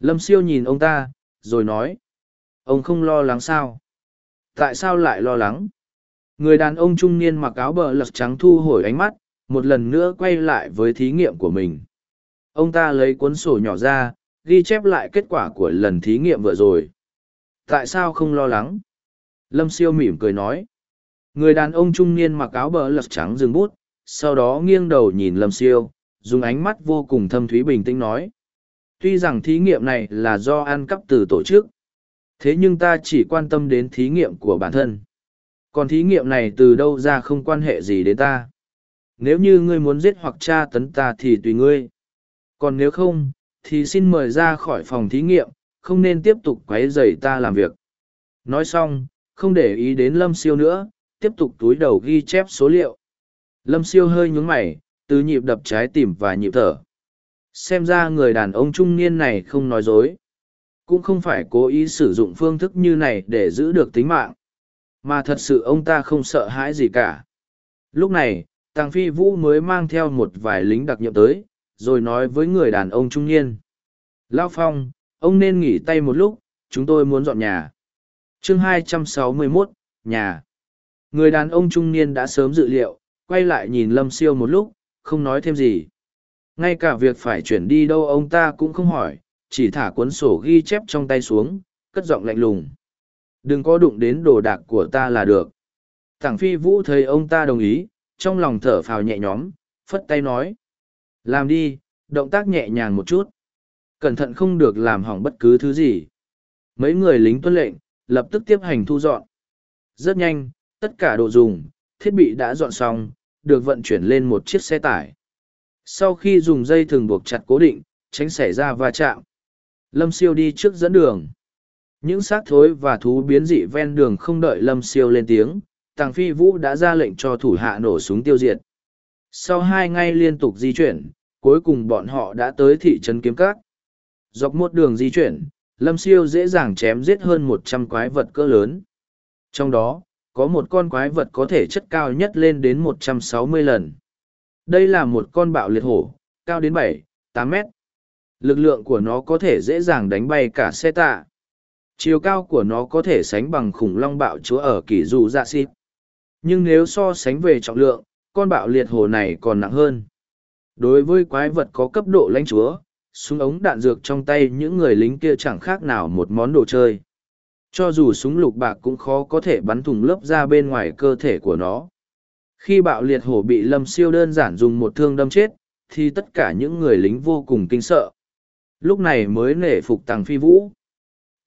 Speaker 1: Lâm siêu nhìn ông ta, rồi nói. Ông không lo lắng sao? Tại sao lại lo lắng? Người đàn ông trung niên mặc áo bờ lật trắng thu hồi ánh mắt, một lần nữa quay lại với thí nghiệm của mình. Ông ta lấy cuốn sổ nhỏ ra, ghi chép lại kết quả của lần thí nghiệm vừa rồi. Tại sao không lo lắng? Lâm siêu mỉm cười nói. Người đàn ông trung niên mặc áo bờ lật trắng dừng bút, sau đó nghiêng đầu nhìn Lâm siêu, dùng ánh mắt vô cùng thâm thúy bình tĩnh nói. Tuy rằng thí nghiệm này là do ăn cắp từ tổ chức, thế nhưng ta chỉ quan tâm đến thí nghiệm của bản thân. Còn thí nghiệm này từ đâu ra không quan hệ gì đến ta. Nếu như ngươi muốn giết hoặc tra tấn ta thì tùy ngươi. Còn nếu không, thì xin mời ra khỏi phòng thí nghiệm, không nên tiếp tục quấy rầy ta làm việc. Nói xong, không để ý đến Lâm Siêu nữa, tiếp tục túi đầu ghi chép số liệu. Lâm Siêu hơi nhún mày, từ nhịp đập trái tim và nhịp thở. Xem ra người đàn ông trung niên này không nói dối. Cũng không phải cố ý sử dụng phương thức như này để giữ được tính mạng. Mà thật sự ông ta không sợ hãi gì cả. Lúc này, Tàng Phi Vũ mới mang theo một vài lính đặc nhiệm tới, rồi nói với người đàn ông trung niên. Lao Phong, ông nên nghỉ tay một lúc, chúng tôi muốn dọn nhà. chương 261, nhà. Người đàn ông trung niên đã sớm dự liệu, quay lại nhìn Lâm Siêu một lúc, không nói thêm gì. Ngay cả việc phải chuyển đi đâu ông ta cũng không hỏi, chỉ thả cuốn sổ ghi chép trong tay xuống, cất giọng lạnh lùng. Đừng có đụng đến đồ đạc của ta là được. Tảng phi vũ thấy ông ta đồng ý, trong lòng thở phào nhẹ nhõm, phất tay nói. Làm đi, động tác nhẹ nhàng một chút. Cẩn thận không được làm hỏng bất cứ thứ gì. Mấy người lính tuân lệnh, lập tức tiếp hành thu dọn. Rất nhanh, tất cả đồ dùng, thiết bị đã dọn xong, được vận chuyển lên một chiếc xe tải. Sau khi dùng dây thường buộc chặt cố định, tránh xảy ra va chạm. Lâm siêu đi trước dẫn đường. Những xác thối và thú biến dị ven đường không đợi Lâm siêu lên tiếng, Tàng Phi Vũ đã ra lệnh cho thủ hạ nổ súng tiêu diệt. Sau hai ngày liên tục di chuyển, cuối cùng bọn họ đã tới thị trấn Kiếm Các. Dọc một đường di chuyển, Lâm Siêu dễ dàng chém giết hơn một trăm quái vật cỡ lớn. Trong đó, có một con quái vật có thể chất cao nhất lên đến một trăm sáu mươi lần. Đây là một con bạo liệt hổ, cao đến bảy, tám mét. Lực lượng của nó có thể dễ dàng đánh bay cả xe tạ. Chiều cao của nó có thể sánh bằng khủng long bạo chúa ở kỷ dù dạ xịt. Nhưng nếu so sánh về trọng lượng, con bạo liệt hổ này còn nặng hơn. Đối với quái vật có cấp độ lãnh chúa, súng ống đạn dược trong tay những người lính kia chẳng khác nào một món đồ chơi. Cho dù súng lục bạc cũng khó có thể bắn thùng lớp ra bên ngoài cơ thể của nó. Khi bạo liệt hổ bị lâm siêu đơn giản dùng một thương đâm chết, thì tất cả những người lính vô cùng kinh sợ. Lúc này mới nể phục tàng phi vũ.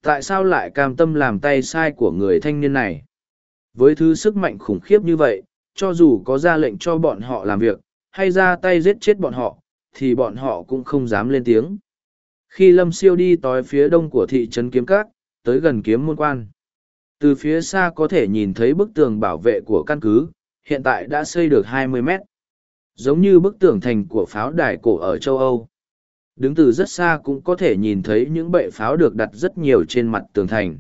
Speaker 1: Tại sao lại cam tâm làm tay sai của người thanh niên này? Với thứ sức mạnh khủng khiếp như vậy, cho dù có ra lệnh cho bọn họ làm việc, hay ra tay giết chết bọn họ, thì bọn họ cũng không dám lên tiếng. Khi Lâm Siêu đi tối phía đông của thị trấn Kiếm Cát, tới gần kiếm môn quan. Từ phía xa có thể nhìn thấy bức tường bảo vệ của căn cứ, hiện tại đã xây được 20 mét. Giống như bức tường thành của pháo đài cổ ở châu Âu. Đứng từ rất xa cũng có thể nhìn thấy những bệ pháo được đặt rất nhiều trên mặt tường thành.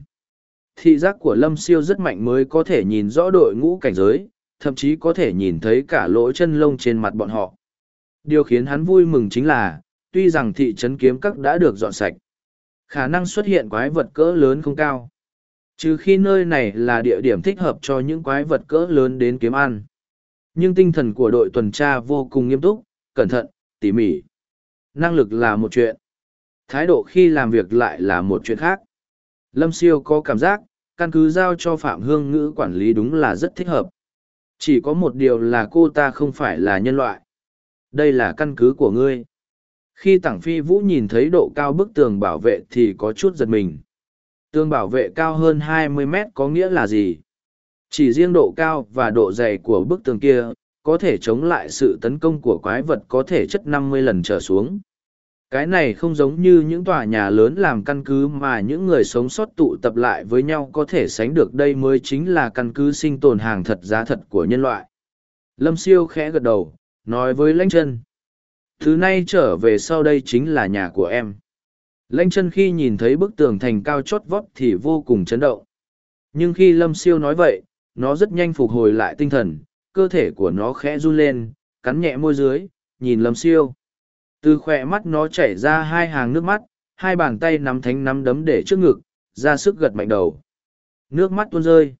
Speaker 1: Thị giác của Lâm Siêu rất mạnh mới có thể nhìn rõ đội ngũ cảnh giới, thậm chí có thể nhìn thấy cả lỗ chân lông trên mặt bọn họ. Điều khiến hắn vui mừng chính là, tuy rằng thị trấn kiếm các đã được dọn sạch, khả năng xuất hiện quái vật cỡ lớn không cao. Trừ khi nơi này là địa điểm thích hợp cho những quái vật cỡ lớn đến kiếm ăn. Nhưng tinh thần của đội tuần tra vô cùng nghiêm túc, cẩn thận, tỉ mỉ. Năng lực là một chuyện. Thái độ khi làm việc lại là một chuyện khác. Lâm Siêu có cảm giác, căn cứ giao cho Phạm Hương Ngữ quản lý đúng là rất thích hợp. Chỉ có một điều là cô ta không phải là nhân loại. Đây là căn cứ của ngươi. Khi Tảng Phi Vũ nhìn thấy độ cao bức tường bảo vệ thì có chút giật mình. Tường bảo vệ cao hơn 20 mét có nghĩa là gì? Chỉ riêng độ cao và độ dày của bức tường kia, có thể chống lại sự tấn công của quái vật có thể chất 50 lần trở xuống. Cái này không giống như những tòa nhà lớn làm căn cứ mà những người sống sót tụ tập lại với nhau có thể sánh được đây mới chính là căn cứ sinh tồn hàng thật giá thật của nhân loại. Lâm siêu khẽ gật đầu, nói với lãnh chân. Thứ nay trở về sau đây chính là nhà của em. Lãnh chân khi nhìn thấy bức tường thành cao chót vót thì vô cùng chấn động. Nhưng khi Lâm siêu nói vậy, nó rất nhanh phục hồi lại tinh thần, cơ thể của nó khẽ run lên, cắn nhẹ môi dưới, nhìn Lâm siêu. Từ khoe mắt nó chảy ra hai hàng nước mắt hai bàn tay nắm thánh nắm đấm để trước ngực ra sức gật mạnh đầu. Nước mắt tuôn rơi.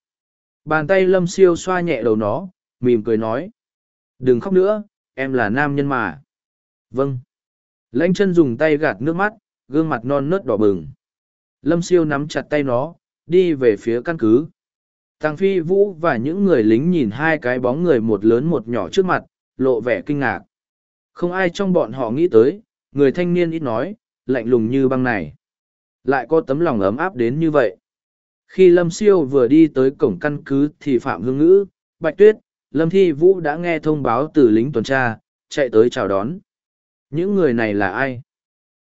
Speaker 1: Bàn tay lâm siêu xoa nhẹ đầu nó mỉm cười nói đừng khóc nữa em là nam nhân mà. Vâng. Lãnh chân dùng tay gạt nước mắt gương mặt non nớt đỏ bừng. Lâm siêu nắm chặt tay nó đi về phía căn cứ. Tăng Phi Vũ và những người lính nhìn hai cái bóng người một lớn một nhỏ trước mặt, lộ vẻ kinh ngạc. Không ai trong bọn họ nghĩ tới, người thanh niên ít nói, lạnh lùng như băng này. Lại có tấm lòng ấm áp đến như vậy. Khi Lâm Siêu vừa đi tới cổng căn cứ thì Phạm Hương Ngữ, Bạch Tuyết, Lâm Thi Vũ đã nghe thông báo từ lính tuần tra, chạy tới chào đón. Những người này là ai?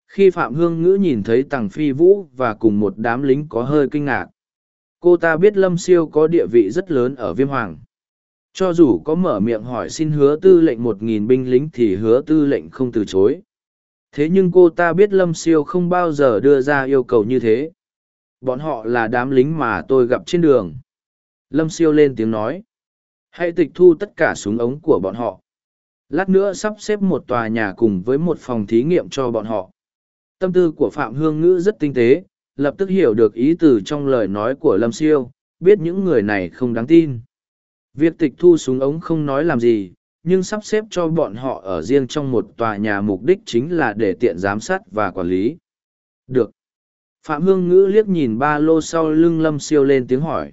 Speaker 1: Khi Phạm Hương Ngữ nhìn thấy Tằng Phi Vũ và cùng một đám lính có hơi kinh ngạc. Cô ta biết Lâm Siêu có địa vị rất lớn ở Viêm Hoàng. Cho dù có mở miệng hỏi xin hứa tư lệnh một nghìn binh lính thì hứa tư lệnh không từ chối. Thế nhưng cô ta biết Lâm Siêu không bao giờ đưa ra yêu cầu như thế. Bọn họ là đám lính mà tôi gặp trên đường. Lâm Siêu lên tiếng nói. Hãy tịch thu tất cả súng ống của bọn họ. Lát nữa sắp xếp một tòa nhà cùng với một phòng thí nghiệm cho bọn họ. Tâm tư của Phạm Hương Ngữ rất tinh tế, lập tức hiểu được ý từ trong lời nói của Lâm Siêu, biết những người này không đáng tin. Việc tịch thu súng ống không nói làm gì, nhưng sắp xếp cho bọn họ ở riêng trong một tòa nhà mục đích chính là để tiện giám sát và quản lý. Được. Phạm Hương Ngữ liếc nhìn ba lô sau lưng Lâm Siêu lên tiếng hỏi.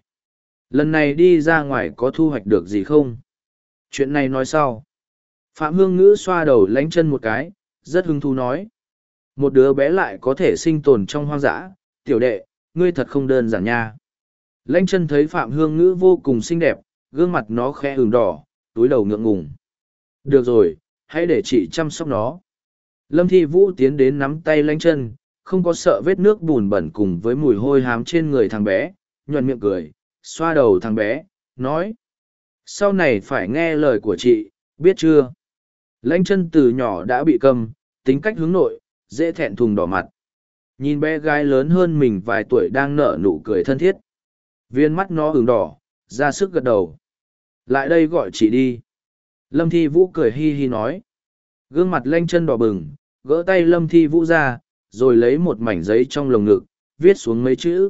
Speaker 1: Lần này đi ra ngoài có thu hoạch được gì không? Chuyện này nói sau. Phạm Hương Ngữ xoa đầu lánh chân một cái, rất hứng thú nói. Một đứa bé lại có thể sinh tồn trong hoang dã, tiểu đệ, ngươi thật không đơn giản nha. Lanh chân thấy Phạm Hương Ngữ vô cùng xinh đẹp, gương mặt nó khẽ hừng đỏ, túi đầu ngượng ngùng. Được rồi, hãy để chị chăm sóc nó. Lâm Thi Vũ tiến đến nắm tay lanh chân, không có sợ vết nước bùn bẩn cùng với mùi hôi hám trên người thằng bé, nhuận miệng cười, xoa đầu thằng bé, nói. Sau này phải nghe lời của chị, biết chưa? Lãnh chân từ nhỏ đã bị cầm, tính cách hướng nội, dễ thẹn thùng đỏ mặt. Nhìn bé gái lớn hơn mình vài tuổi đang nở nụ cười thân thiết. Viên mắt nó ửng đỏ, ra sức gật đầu. Lại đây gọi chị đi. Lâm Thi Vũ cười hi hi nói. Gương mặt lanh chân đỏ bừng, gỡ tay Lâm Thi Vũ ra, rồi lấy một mảnh giấy trong lồng ngực, viết xuống mấy chữ.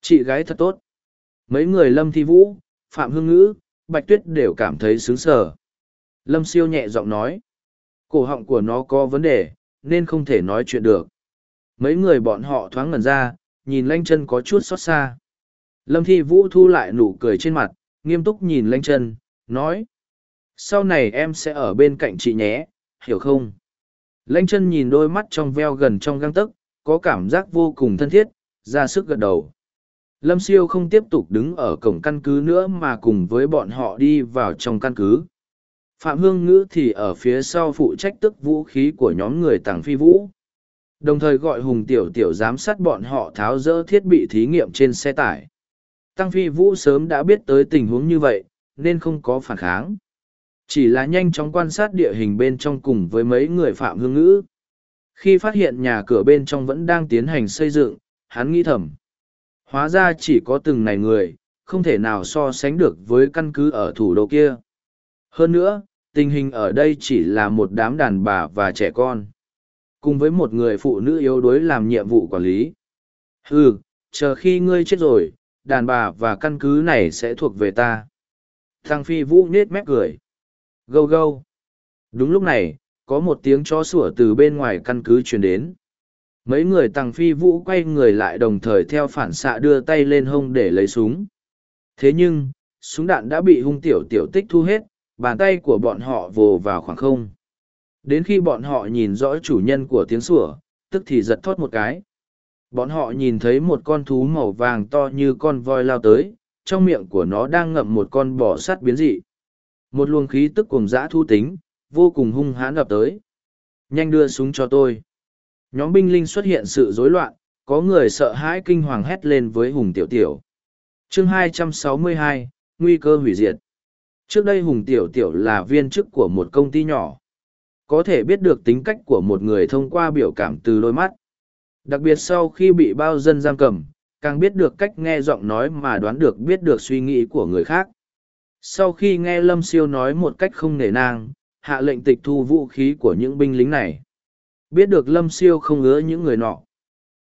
Speaker 1: Chị gái thật tốt. Mấy người Lâm Thi Vũ, Phạm Hương Ngữ, Bạch Tuyết đều cảm thấy sướng sở. Lâm siêu nhẹ giọng nói. Cổ họng của nó có vấn đề, nên không thể nói chuyện được. Mấy người bọn họ thoáng ngẩn ra, nhìn lanh chân có chút xót xa. Lâm Thi Vũ thu lại nụ cười trên mặt, nghiêm túc nhìn lanh chân, nói. Sau này em sẽ ở bên cạnh chị nhé, hiểu không? Lanh chân nhìn đôi mắt trong veo gần trong găng tấc, có cảm giác vô cùng thân thiết, ra sức gật đầu. Lâm Siêu không tiếp tục đứng ở cổng căn cứ nữa mà cùng với bọn họ đi vào trong căn cứ. Phạm Hương Ngữ thì ở phía sau phụ trách tức vũ khí của nhóm người tàng phi vũ. Đồng thời gọi Hùng Tiểu Tiểu giám sát bọn họ tháo rỡ thiết bị thí nghiệm trên xe tải. Tăng Phi Vũ sớm đã biết tới tình huống như vậy, nên không có phản kháng. Chỉ là nhanh chóng quan sát địa hình bên trong cùng với mấy người Phạm Hương Ngữ. Khi phát hiện nhà cửa bên trong vẫn đang tiến hành xây dựng, hắn nghĩ thầm. Hóa ra chỉ có từng này người, không thể nào so sánh được với căn cứ ở thủ đô kia. Hơn nữa, tình hình ở đây chỉ là một đám đàn bà và trẻ con. Cùng với một người phụ nữ yếu đuối làm nhiệm vụ quản lý. Ừ, chờ khi ngươi chết rồi, đàn bà và căn cứ này sẽ thuộc về ta. Thằng Phi Vũ nết mép cười. Gâu gâu. Đúng lúc này, có một tiếng chó sủa từ bên ngoài căn cứ truyền đến. Mấy người Tăng Phi Vũ quay người lại đồng thời theo phản xạ đưa tay lên hông để lấy súng. Thế nhưng, súng đạn đã bị hung tiểu tiểu tích thu hết, bàn tay của bọn họ vồ vào khoảng không. Đến khi bọn họ nhìn rõ chủ nhân của tiếng sủa, tức thì giật thót một cái. Bọn họ nhìn thấy một con thú màu vàng to như con voi lao tới, trong miệng của nó đang ngậm một con bò sắt biến dị. Một luồng khí tức cùng dã thu tính, vô cùng hung hãn ập tới. Nhanh đưa súng cho tôi. Nhóm binh linh xuất hiện sự rối loạn, có người sợ hãi kinh hoàng hét lên với Hùng Tiểu Tiểu. chương 262, Nguy cơ hủy diệt. Trước đây Hùng Tiểu Tiểu là viên chức của một công ty nhỏ. Có thể biết được tính cách của một người thông qua biểu cảm từ đôi mắt. Đặc biệt sau khi bị bao dân giam cầm, càng biết được cách nghe giọng nói mà đoán được biết được suy nghĩ của người khác. Sau khi nghe Lâm Siêu nói một cách không nể nang, hạ lệnh tịch thu vũ khí của những binh lính này. Biết được Lâm Siêu không ngứa những người nọ.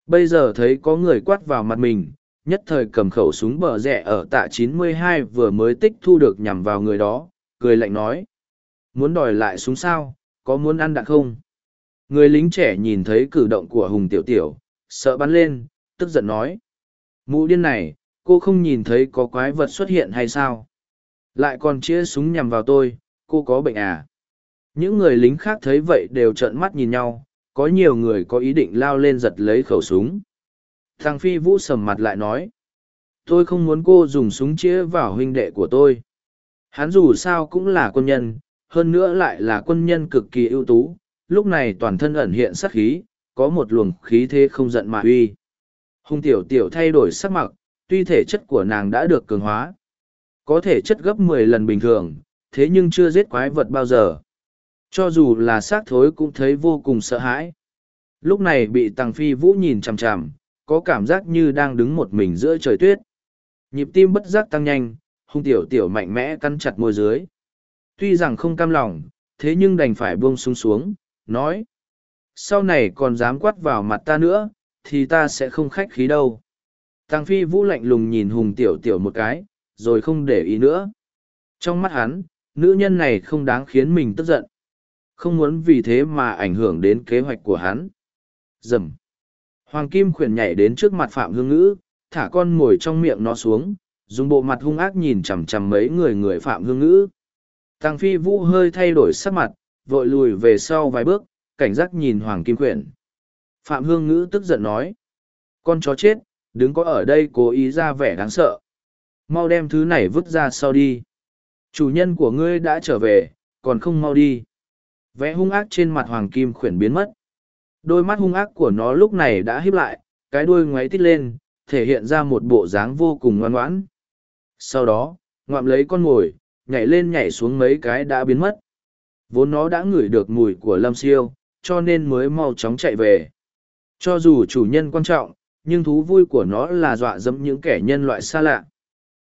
Speaker 1: Bây giờ thấy có người quát vào mặt mình, nhất thời cầm khẩu súng bờ rẽ ở tạ 92 vừa mới tích thu được nhằm vào người đó, cười lạnh nói. Muốn đòi lại súng sao, có muốn ăn đạn không? Người lính trẻ nhìn thấy cử động của Hùng Tiểu Tiểu, sợ bắn lên, tức giận nói. Mụ điên này, cô không nhìn thấy có quái vật xuất hiện hay sao? Lại còn chia súng nhằm vào tôi, cô có bệnh à? Những người lính khác thấy vậy đều trợn mắt nhìn nhau, có nhiều người có ý định lao lên giật lấy khẩu súng. Thằng Phi Vũ sầm mặt lại nói. Tôi không muốn cô dùng súng chĩa vào huynh đệ của tôi. Hắn dù sao cũng là quân nhân, hơn nữa lại là quân nhân cực kỳ ưu tú, lúc này toàn thân ẩn hiện sắc khí, có một luồng khí thế không giận mà uy. hung tiểu tiểu thay đổi sắc mặt, tuy thể chất của nàng đã được cường hóa. Có thể chất gấp mười lần bình thường, thế nhưng chưa giết quái vật bao giờ. Cho dù là xác thối cũng thấy vô cùng sợ hãi. Lúc này bị Tăng Phi Vũ nhìn chằm chằm, có cảm giác như đang đứng một mình giữa trời tuyết. Nhịp tim bất giác tăng nhanh, hung tiểu tiểu mạnh mẽ cắn chặt môi dưới. Tuy rằng không cam lòng, thế nhưng đành phải buông xuống xuống, nói. Sau này còn dám quát vào mặt ta nữa, thì ta sẽ không khách khí đâu. Tăng Phi Vũ lạnh lùng nhìn Hùng Tiểu Tiểu một cái, rồi không để ý nữa. Trong mắt hắn, nữ nhân này không đáng khiến mình tức giận. Không muốn vì thế mà ảnh hưởng đến kế hoạch của hắn. Dầm. Hoàng Kim khuyển nhảy đến trước mặt Phạm Hương Ngữ, thả con ngồi trong miệng nó xuống, dùng bộ mặt hung ác nhìn chằm chằm mấy người người Phạm Hương Ngữ. Tăng Phi Vũ hơi thay đổi sắc mặt, vội lùi về sau vài bước, cảnh giác nhìn Hoàng Kim Quyển. Phạm Hương Ngữ tức giận nói. Con chó chết, đứng có ở đây cố ý ra vẻ đáng sợ. Mau đem thứ này vứt ra sau đi. Chủ nhân của ngươi đã trở về, còn không mau đi. Vẽ hung ác trên mặt Hoàng Kim Quyển biến mất. Đôi mắt hung ác của nó lúc này đã híp lại, cái đuôi ngoáy tít lên, thể hiện ra một bộ dáng vô cùng ngoan ngoãn. Sau đó, ngoạm lấy con ngồi, nhảy lên nhảy xuống mấy cái đã biến mất. Vốn nó đã ngửi được mùi của lâm siêu, cho nên mới mau chóng chạy về. Cho dù chủ nhân quan trọng, nhưng thú vui của nó là dọa dẫm những kẻ nhân loại xa lạ.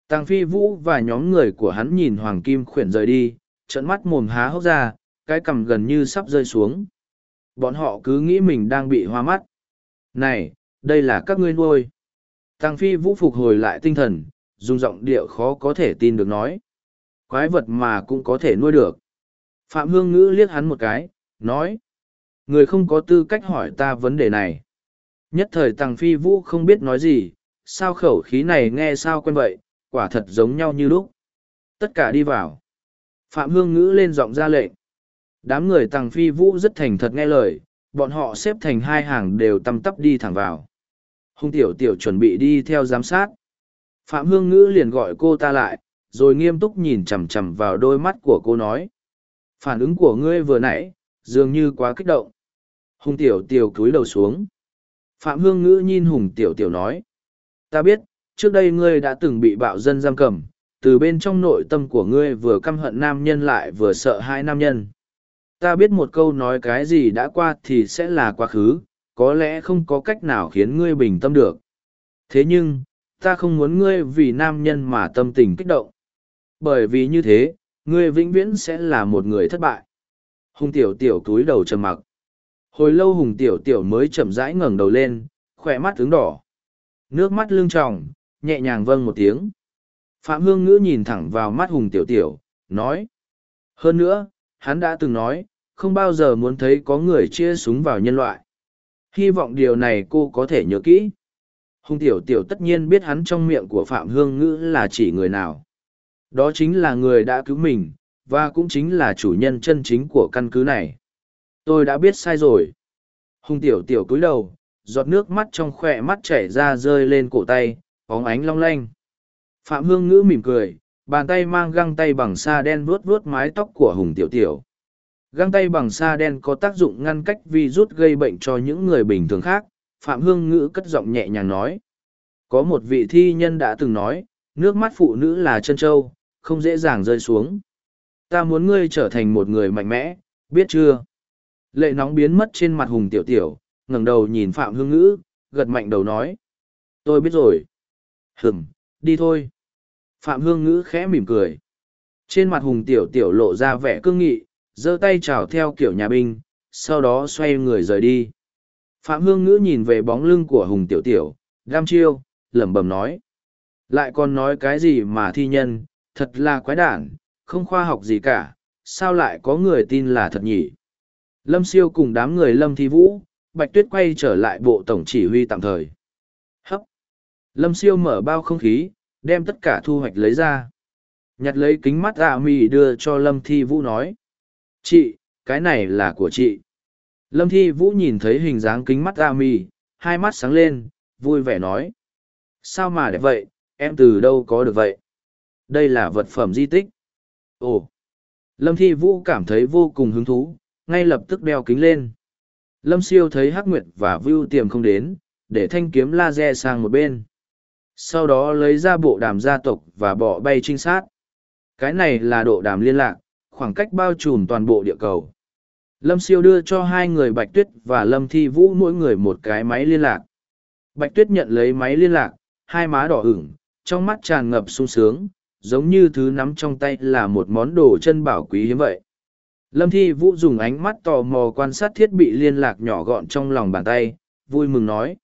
Speaker 1: Tàng phi vũ và nhóm người của hắn nhìn hoàng kim khuyển rời đi, trận mắt mồm há hốc ra, cái cằm gần như sắp rơi xuống. Bọn họ cứ nghĩ mình đang bị hoa mắt. Này, đây là các ngươi nuôi. Tàng phi vũ phục hồi lại tinh thần, dùng giọng điệu khó có thể tin được nói. Quái vật mà cũng có thể nuôi được. Phạm Hương Ngữ liếc hắn một cái, nói. Người không có tư cách hỏi ta vấn đề này. Nhất thời Tàng Phi Vũ không biết nói gì, sao khẩu khí này nghe sao quen vậy, quả thật giống nhau như lúc. Tất cả đi vào. Phạm Hương Ngữ lên giọng ra lệnh. Đám người Tàng Phi Vũ rất thành thật nghe lời, bọn họ xếp thành hai hàng đều tăm tắp đi thẳng vào. Hùng tiểu tiểu chuẩn bị đi theo giám sát. Phạm Hương Ngữ liền gọi cô ta lại, rồi nghiêm túc nhìn chằm chằm vào đôi mắt của cô nói. Phản ứng của ngươi vừa nãy, dường như quá kích động. Hùng tiểu tiểu cúi đầu xuống. Phạm Hương Ngữ nhìn Hùng tiểu tiểu nói. Ta biết, trước đây ngươi đã từng bị bạo dân giam cầm, từ bên trong nội tâm của ngươi vừa căm hận nam nhân lại vừa sợ hai nam nhân. Ta biết một câu nói cái gì đã qua thì sẽ là quá khứ, có lẽ không có cách nào khiến ngươi bình tâm được. Thế nhưng, ta không muốn ngươi vì nam nhân mà tâm tình kích động. Bởi vì như thế, ngươi vĩnh viễn sẽ là một người thất bại. Hùng tiểu tiểu túi đầu trầm mặc. Hồi lâu hùng tiểu tiểu mới chậm rãi ngẩng đầu lên, khỏe mắt tướng đỏ. Nước mắt lưng tròng, nhẹ nhàng vâng một tiếng. Phạm Hương Ngữ nhìn thẳng vào mắt hùng tiểu tiểu, nói. Hơn nữa, hắn đã từng nói, không bao giờ muốn thấy có người chia súng vào nhân loại. Hy vọng điều này cô có thể nhớ kỹ. Hùng tiểu tiểu tất nhiên biết hắn trong miệng của Phạm Hương Ngữ là chỉ người nào. Đó chính là người đã cứu mình, và cũng chính là chủ nhân chân chính của căn cứ này. Tôi đã biết sai rồi. Hùng tiểu tiểu cúi đầu, giọt nước mắt trong khỏe mắt chảy ra rơi lên cổ tay, bóng ánh long lanh. Phạm Hương Ngữ mỉm cười, bàn tay mang găng tay bằng sa đen vuốt vuốt mái tóc của Hùng Tiểu Tiểu. Găng tay bằng sa đen có tác dụng ngăn cách virus gây bệnh cho những người bình thường khác, Phạm Hương Ngữ cất giọng nhẹ nhàng nói. Có một vị thi nhân đã từng nói, nước mắt phụ nữ là chân trâu, không dễ dàng rơi xuống. Ta muốn ngươi trở thành một người mạnh mẽ, biết chưa? Lệ nóng biến mất trên mặt Hùng Tiểu Tiểu, ngẩng đầu nhìn Phạm Hương Ngữ, gật mạnh đầu nói. Tôi biết rồi. Hửm, đi thôi. Phạm Hương Ngữ khẽ mỉm cười. Trên mặt Hùng Tiểu Tiểu lộ ra vẻ cương nghị, giơ tay chào theo kiểu nhà binh, sau đó xoay người rời đi. Phạm Hương Ngữ nhìn về bóng lưng của Hùng Tiểu Tiểu, gam chiêu, lẩm bẩm nói. Lại còn nói cái gì mà thi nhân, thật là quái đản, không khoa học gì cả, sao lại có người tin là thật nhỉ? Lâm siêu cùng đám người Lâm Thi Vũ, Bạch Tuyết quay trở lại bộ tổng chỉ huy tạm thời. Hấp! Lâm siêu mở bao không khí, đem tất cả thu hoạch lấy ra. Nhặt lấy kính mắt ạ mì đưa cho Lâm Thi Vũ nói. Chị, cái này là của chị. Lâm Thi Vũ nhìn thấy hình dáng kính mắt ạ mì, hai mắt sáng lên, vui vẻ nói. Sao mà đẹp vậy, em từ đâu có được vậy? Đây là vật phẩm di tích. Ồ! Lâm Thi Vũ cảm thấy vô cùng hứng thú, ngay lập tức đeo kính lên. Lâm Siêu thấy Hắc Nguyệt và Vưu Tiềm không đến, để thanh kiếm laser sang một bên. Sau đó lấy ra bộ đàm gia tộc và bỏ bay trinh sát. Cái này là độ đàm liên lạc, khoảng cách bao trùm toàn bộ địa cầu. Lâm Siêu đưa cho hai người Bạch Tuyết và Lâm Thi Vũ mỗi người một cái máy liên lạc. Bạch Tuyết nhận lấy máy liên lạc, hai má đỏ ửng, trong mắt tràn ngập sung sướng, giống như thứ nắm trong tay là một món đồ chân bảo quý hiếm vậy. Lâm Thi Vũ dùng ánh mắt tò mò quan sát thiết bị liên lạc nhỏ gọn trong lòng bàn tay, vui mừng nói.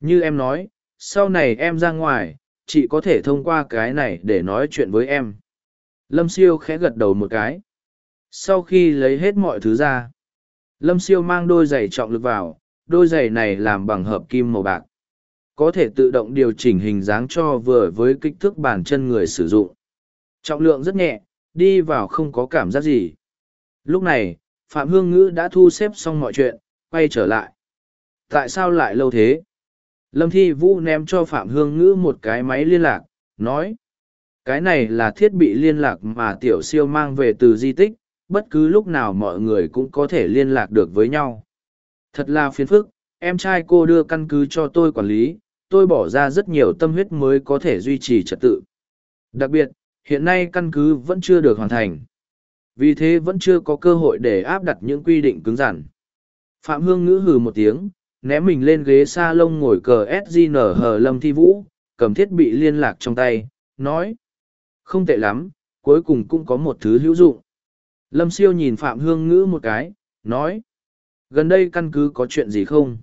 Speaker 1: Như em nói, sau này em ra ngoài, chị có thể thông qua cái này để nói chuyện với em. Lâm Siêu khẽ gật đầu một cái. Sau khi lấy hết mọi thứ ra, Lâm Siêu mang đôi giày trọng lực vào, đôi giày này làm bằng hợp kim màu bạc có thể tự động điều chỉnh hình dáng cho vừa với kích thước bàn chân người sử dụng. Trọng lượng rất nhẹ, đi vào không có cảm giác gì. Lúc này, Phạm Hương Ngữ đã thu xếp xong mọi chuyện, quay trở lại. Tại sao lại lâu thế? Lâm Thi Vũ ném cho Phạm Hương Ngữ một cái máy liên lạc, nói. Cái này là thiết bị liên lạc mà tiểu siêu mang về từ di tích, bất cứ lúc nào mọi người cũng có thể liên lạc được với nhau. Thật là phiền phức, em trai cô đưa căn cứ cho tôi quản lý, tôi bỏ ra rất nhiều tâm huyết mới có thể duy trì trật tự. Đặc biệt, hiện nay căn cứ vẫn chưa được hoàn thành. Vì thế vẫn chưa có cơ hội để áp đặt những quy định cứng rắn. Phạm Hương ngữ hừ một tiếng, ném mình lên ghế sa lông ngồi cờ SGN hờ Lâm Thi Vũ, cầm thiết bị liên lạc trong tay, nói. Không tệ lắm, cuối cùng cũng có một thứ hữu dụng. Lâm Siêu nhìn Phạm Hương ngữ một cái, nói. Gần đây căn cứ có chuyện gì không?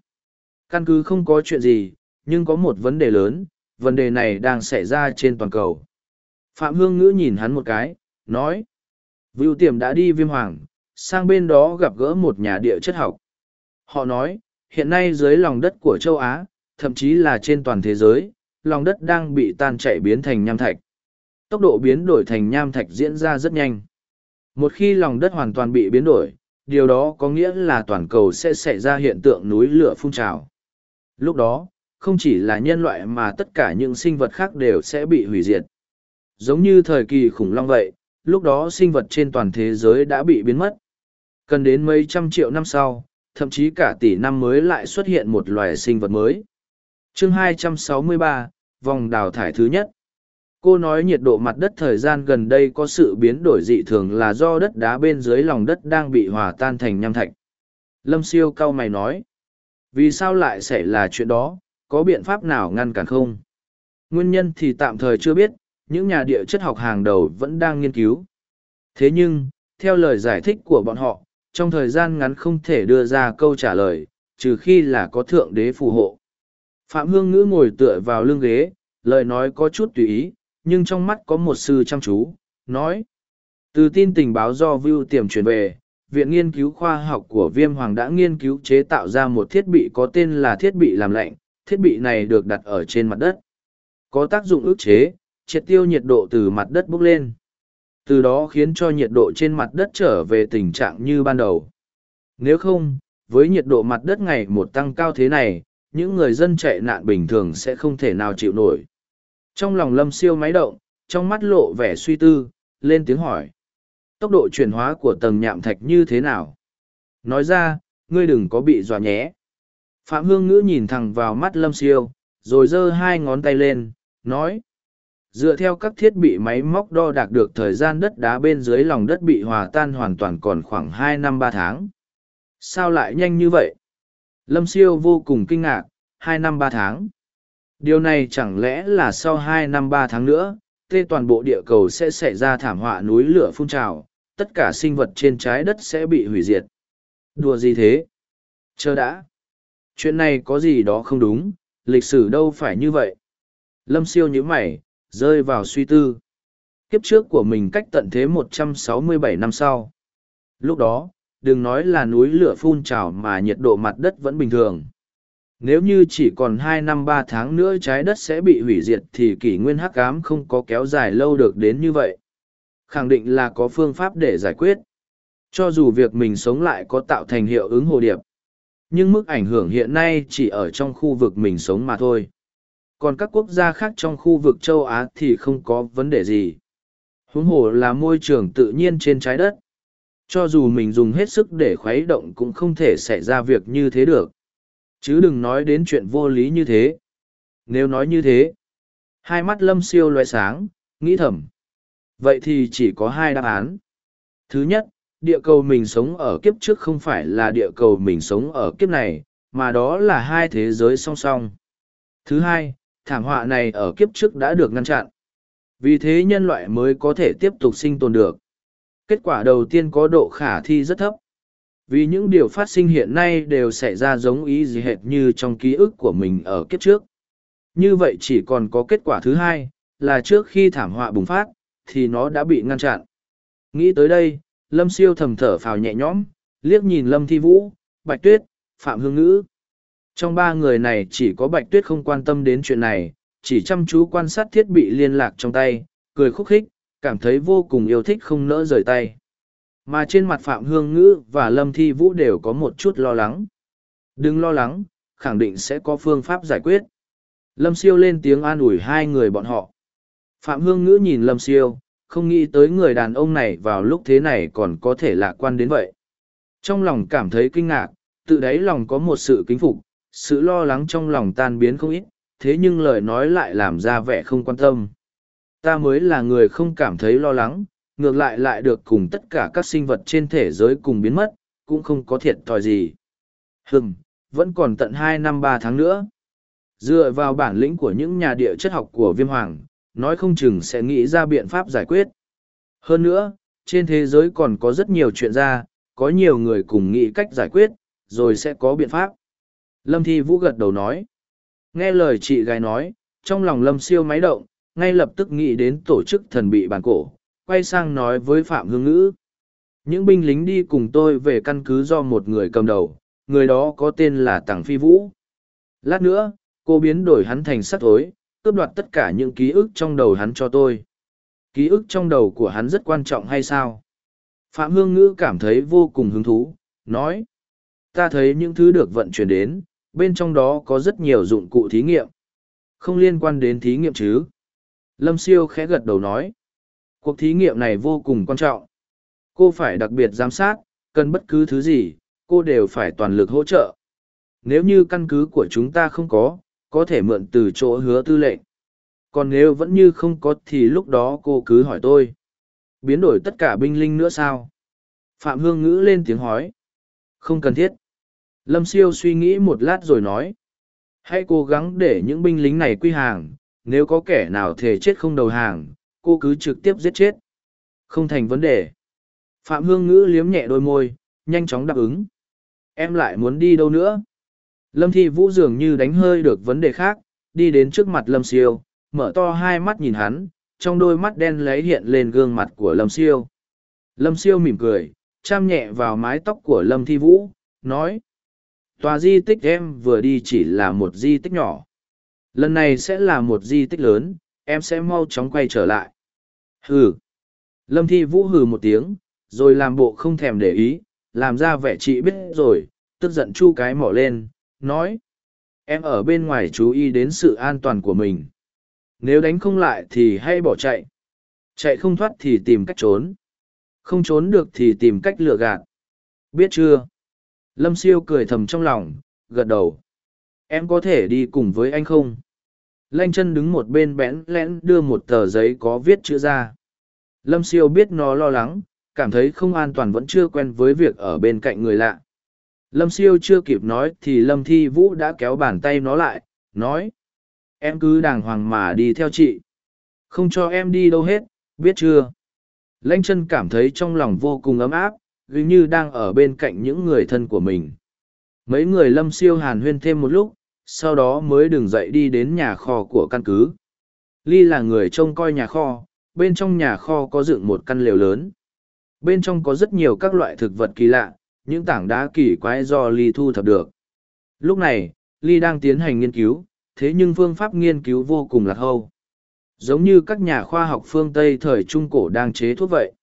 Speaker 1: Căn cứ không có chuyện gì, nhưng có một vấn đề lớn, vấn đề này đang xảy ra trên toàn cầu. Phạm Hương Ngữ nhìn hắn một cái, nói. Vưu tiềm đã đi viêm hoàng, sang bên đó gặp gỡ một nhà địa chất học. Họ nói, hiện nay dưới lòng đất của châu Á, thậm chí là trên toàn thế giới, lòng đất đang bị tan chảy biến thành nham thạch. Tốc độ biến đổi thành nham thạch diễn ra rất nhanh. Một khi lòng đất hoàn toàn bị biến đổi, điều đó có nghĩa là toàn cầu sẽ xảy ra hiện tượng núi lửa phun trào. Lúc đó, không chỉ là nhân loại mà tất cả những sinh vật khác đều sẽ bị hủy diệt. Giống như thời kỳ khủng long vậy, lúc đó sinh vật trên toàn thế giới đã bị biến mất. Cần đến mấy trăm triệu năm sau, thậm chí cả tỷ năm mới lại xuất hiện một loài sinh vật mới. chương 263, vòng đào thải thứ nhất. Cô nói nhiệt độ mặt đất thời gian gần đây có sự biến đổi dị thường là do đất đá bên dưới lòng đất đang bị hòa tan thành nham thạch. Lâm siêu cao mày nói. Vì sao lại xảy là chuyện đó, có biện pháp nào ngăn cản không? Nguyên nhân thì tạm thời chưa biết, những nhà địa chất học hàng đầu vẫn đang nghiên cứu. Thế nhưng, theo lời giải thích của bọn họ, trong thời gian ngắn không thể đưa ra câu trả lời, trừ khi là có thượng đế phù hộ. Phạm Hương Ngữ ngồi tựa vào lưng ghế, lời nói có chút tùy ý, nhưng trong mắt có một sư chăm chú, nói. Từ tin tình báo do View tiềm truyền về, Viện Nghiên cứu Khoa học của Viêm Hoàng đã nghiên cứu chế tạo ra một thiết bị có tên là thiết bị làm lạnh, thiết bị này được đặt ở trên mặt đất. Có tác dụng ức chế, triệt tiêu nhiệt độ từ mặt đất bốc lên. Từ đó khiến cho nhiệt độ trên mặt đất trở về tình trạng như ban đầu. Nếu không, với nhiệt độ mặt đất ngày một tăng cao thế này, những người dân chạy nạn bình thường sẽ không thể nào chịu nổi. Trong lòng lâm siêu máy động, trong mắt lộ vẻ suy tư, lên tiếng hỏi. Tốc độ chuyển hóa của tầng nhạm thạch như thế nào? Nói ra, ngươi đừng có bị dọa nhé. Phạm Hương Ngữ nhìn thẳng vào mắt lâm siêu, rồi giơ hai ngón tay lên, nói. Dựa theo các thiết bị máy móc đo đạc được thời gian đất đá bên dưới lòng đất bị hòa tan hoàn toàn còn khoảng hai năm ba tháng. Sao lại nhanh như vậy? Lâm siêu vô cùng kinh ngạc, hai năm ba tháng. Điều này chẳng lẽ là sau hai năm ba tháng nữa, tê toàn bộ địa cầu sẽ xảy ra thảm họa núi lửa phun trào, tất cả sinh vật trên trái đất sẽ bị hủy diệt. Đùa gì thế? Chờ đã. Chuyện này có gì đó không đúng, lịch sử đâu phải như vậy. Lâm siêu nhíu mày, rơi vào suy tư. Kiếp trước của mình cách tận thế 167 năm sau. Lúc đó, đừng nói là núi lửa phun trào mà nhiệt độ mặt đất vẫn bình thường. Nếu như chỉ còn hai năm ba tháng nữa trái đất sẽ bị hủy diệt thì kỷ nguyên hắc ám không có kéo dài lâu được đến như vậy. Khẳng định là có phương pháp để giải quyết. Cho dù việc mình sống lại có tạo thành hiệu ứng hồ điệp. Nhưng mức ảnh hưởng hiện nay chỉ ở trong khu vực mình sống mà thôi. Còn các quốc gia khác trong khu vực châu Á thì không có vấn đề gì. Huống hồ là môi trường tự nhiên trên trái đất. Cho dù mình dùng hết sức để khuấy động cũng không thể xảy ra việc như thế được chứ đừng nói đến chuyện vô lý như thế nếu nói như thế, hai mắt lâm siêu loe sáng, nghĩ thầm vậy thì chỉ có hai đáp án thứ nhất địa cầu mình sống ở kiếp trước không phải là địa cầu mình sống ở kiếp này, mà đó là hai thế giới song song. Thứ hai, thảm họa này ở kiếp trước đã được ngăn chặn. Vì thế nhân loại mới có thể tiếp tục sinh tồn được. Kết quả đầu tiên có độ khả thi rất thấp. Vì những điều phát sinh hiện nay đều xảy ra giống ý gì hệt như trong ký ức của mình ở kiếp trước. Như vậy chỉ còn có kết quả thứ hai, là trước khi thảm họa bùng phát, thì nó đã bị ngăn chặn. Nghĩ tới đây lâm siêu thầm thở phào nhẹ nhõm liếc nhìn lâm thi vũ bạch tuyết phạm hương ngữ trong ba người này chỉ có bạch tuyết không quan tâm đến chuyện này chỉ chăm chú quan sát thiết bị liên lạc trong tay cười khúc khích cảm thấy vô cùng yêu thích không nỡ rời tay mà trên mặt Phạm Hương Ngữ và Lâm Thi Vũ đều có một chút lo lắng. Đừng lo lắng, khẳng định sẽ có phương pháp giải quyết. Lâm Siêu lên tiếng an ủi hai người bọn họ. Phạm Hương Ngữ nhìn Lâm Siêu, không nghĩ tới người đàn ông này vào lúc thế này còn có thể lạc quan đến vậy. Trong lòng cảm thấy kinh ngạc, tự đáy lòng có một sự kính phục, sự lo lắng trong lòng tan biến không ít, thế nhưng lời nói lại làm ra vẻ không quan tâm. Ta mới là người không cảm thấy lo lắng, ngược lại lại được cùng tất cả các sinh vật trên thế giới cùng biến mất, cũng không có thiệt thòi gì. Hừm, vẫn còn tận hai năm ba tháng nữa. Dựa vào bản lĩnh của những nhà địa chất học của viêm hoàng, nói không chừng sẽ nghĩ ra biện pháp giải quyết. Hơn nữa, trên thế giới còn có rất nhiều chuyện ra, có nhiều người cùng nghĩ cách giải quyết, rồi sẽ có biện pháp. Lâm Thi Vũ gật đầu nói. Nghe lời chị gái nói, trong lòng Lâm siêu máy động, ngay lập tức nghĩ đến tổ chức thần bị bản cổ, quay sang nói với Phạm Hương Ngữ. Những binh lính đi cùng tôi về căn cứ do một người cầm đầu, người đó có tên là Tàng Phi Vũ. Lát nữa, cô biến đổi hắn thành sắc thối, cướp đoạt tất cả những ký ức trong đầu hắn cho tôi. Ký ức trong đầu của hắn rất quan trọng hay sao? Phạm Hương Ngữ cảm thấy vô cùng hứng thú, nói. Ta thấy những thứ được vận chuyển đến, bên trong đó có rất nhiều dụng cụ thí nghiệm. Không liên quan đến thí nghiệm chứ? Lâm Siêu khẽ gật đầu nói. Cuộc thí nghiệm này vô cùng quan trọng. Cô phải đặc biệt giám sát, cần bất cứ thứ gì, cô đều phải toàn lực hỗ trợ. Nếu như căn cứ của chúng ta không có, có thể mượn từ chỗ hứa tư lệnh. Còn nếu vẫn như không có thì lúc đó cô cứ hỏi tôi. Biến đổi tất cả binh linh nữa sao? Phạm Hương Ngữ lên tiếng hỏi. Không cần thiết. Lâm Siêu suy nghĩ một lát rồi nói. Hãy cố gắng để những binh lính này quy hàng, nếu có kẻ nào thể chết không đầu hàng, cô cứ trực tiếp giết chết. Không thành vấn đề. Phạm Hương Ngữ liếm nhẹ đôi môi, nhanh chóng đáp ứng. Em lại muốn đi đâu nữa? Lâm Thi Vũ dường như đánh hơi được vấn đề khác, đi đến trước mặt Lâm Siêu, mở to hai mắt nhìn hắn, trong đôi mắt đen lấy hiện lên gương mặt của Lâm Siêu. Lâm Siêu mỉm cười, chăm nhẹ vào mái tóc của Lâm Thi Vũ, nói. Tòa di tích em vừa đi chỉ là một di tích nhỏ. Lần này sẽ là một di tích lớn, em sẽ mau chóng quay trở lại. Hừ. Lâm Thi Vũ hừ một tiếng, rồi làm bộ không thèm để ý, làm ra vẻ chị biết rồi, tức giận chu cái mỏ lên, nói. Em ở bên ngoài chú ý đến sự an toàn của mình. Nếu đánh không lại thì hãy bỏ chạy. Chạy không thoát thì tìm cách trốn. Không trốn được thì tìm cách lừa gạt. Biết chưa? Lâm siêu cười thầm trong lòng, gật đầu. Em có thể đi cùng với anh không? Lanh chân đứng một bên bẽn lẽn đưa một tờ giấy có viết chữ ra. Lâm siêu biết nó lo lắng, cảm thấy không an toàn vẫn chưa quen với việc ở bên cạnh người lạ. Lâm siêu chưa kịp nói thì Lâm Thi Vũ đã kéo bàn tay nó lại, nói. Em cứ đàng hoàng mà đi theo chị. Không cho em đi đâu hết, biết chưa? Lanh chân cảm thấy trong lòng vô cùng ấm áp, gần như đang ở bên cạnh những người thân của mình. Mấy người lâm siêu hàn huyên thêm một lúc, sau đó mới đừng dậy đi đến nhà kho của căn cứ. Ly là người trông coi nhà kho, bên trong nhà kho có dựng một căn lều lớn. Bên trong có rất nhiều các loại thực vật kỳ lạ, những tảng đá kỳ quái do Ly thu thập được. Lúc này, Ly đang tiến hành nghiên cứu, thế nhưng phương pháp nghiên cứu vô cùng lạc hâu. Giống như các nhà khoa học phương Tây thời Trung Cổ đang chế thuốc vậy.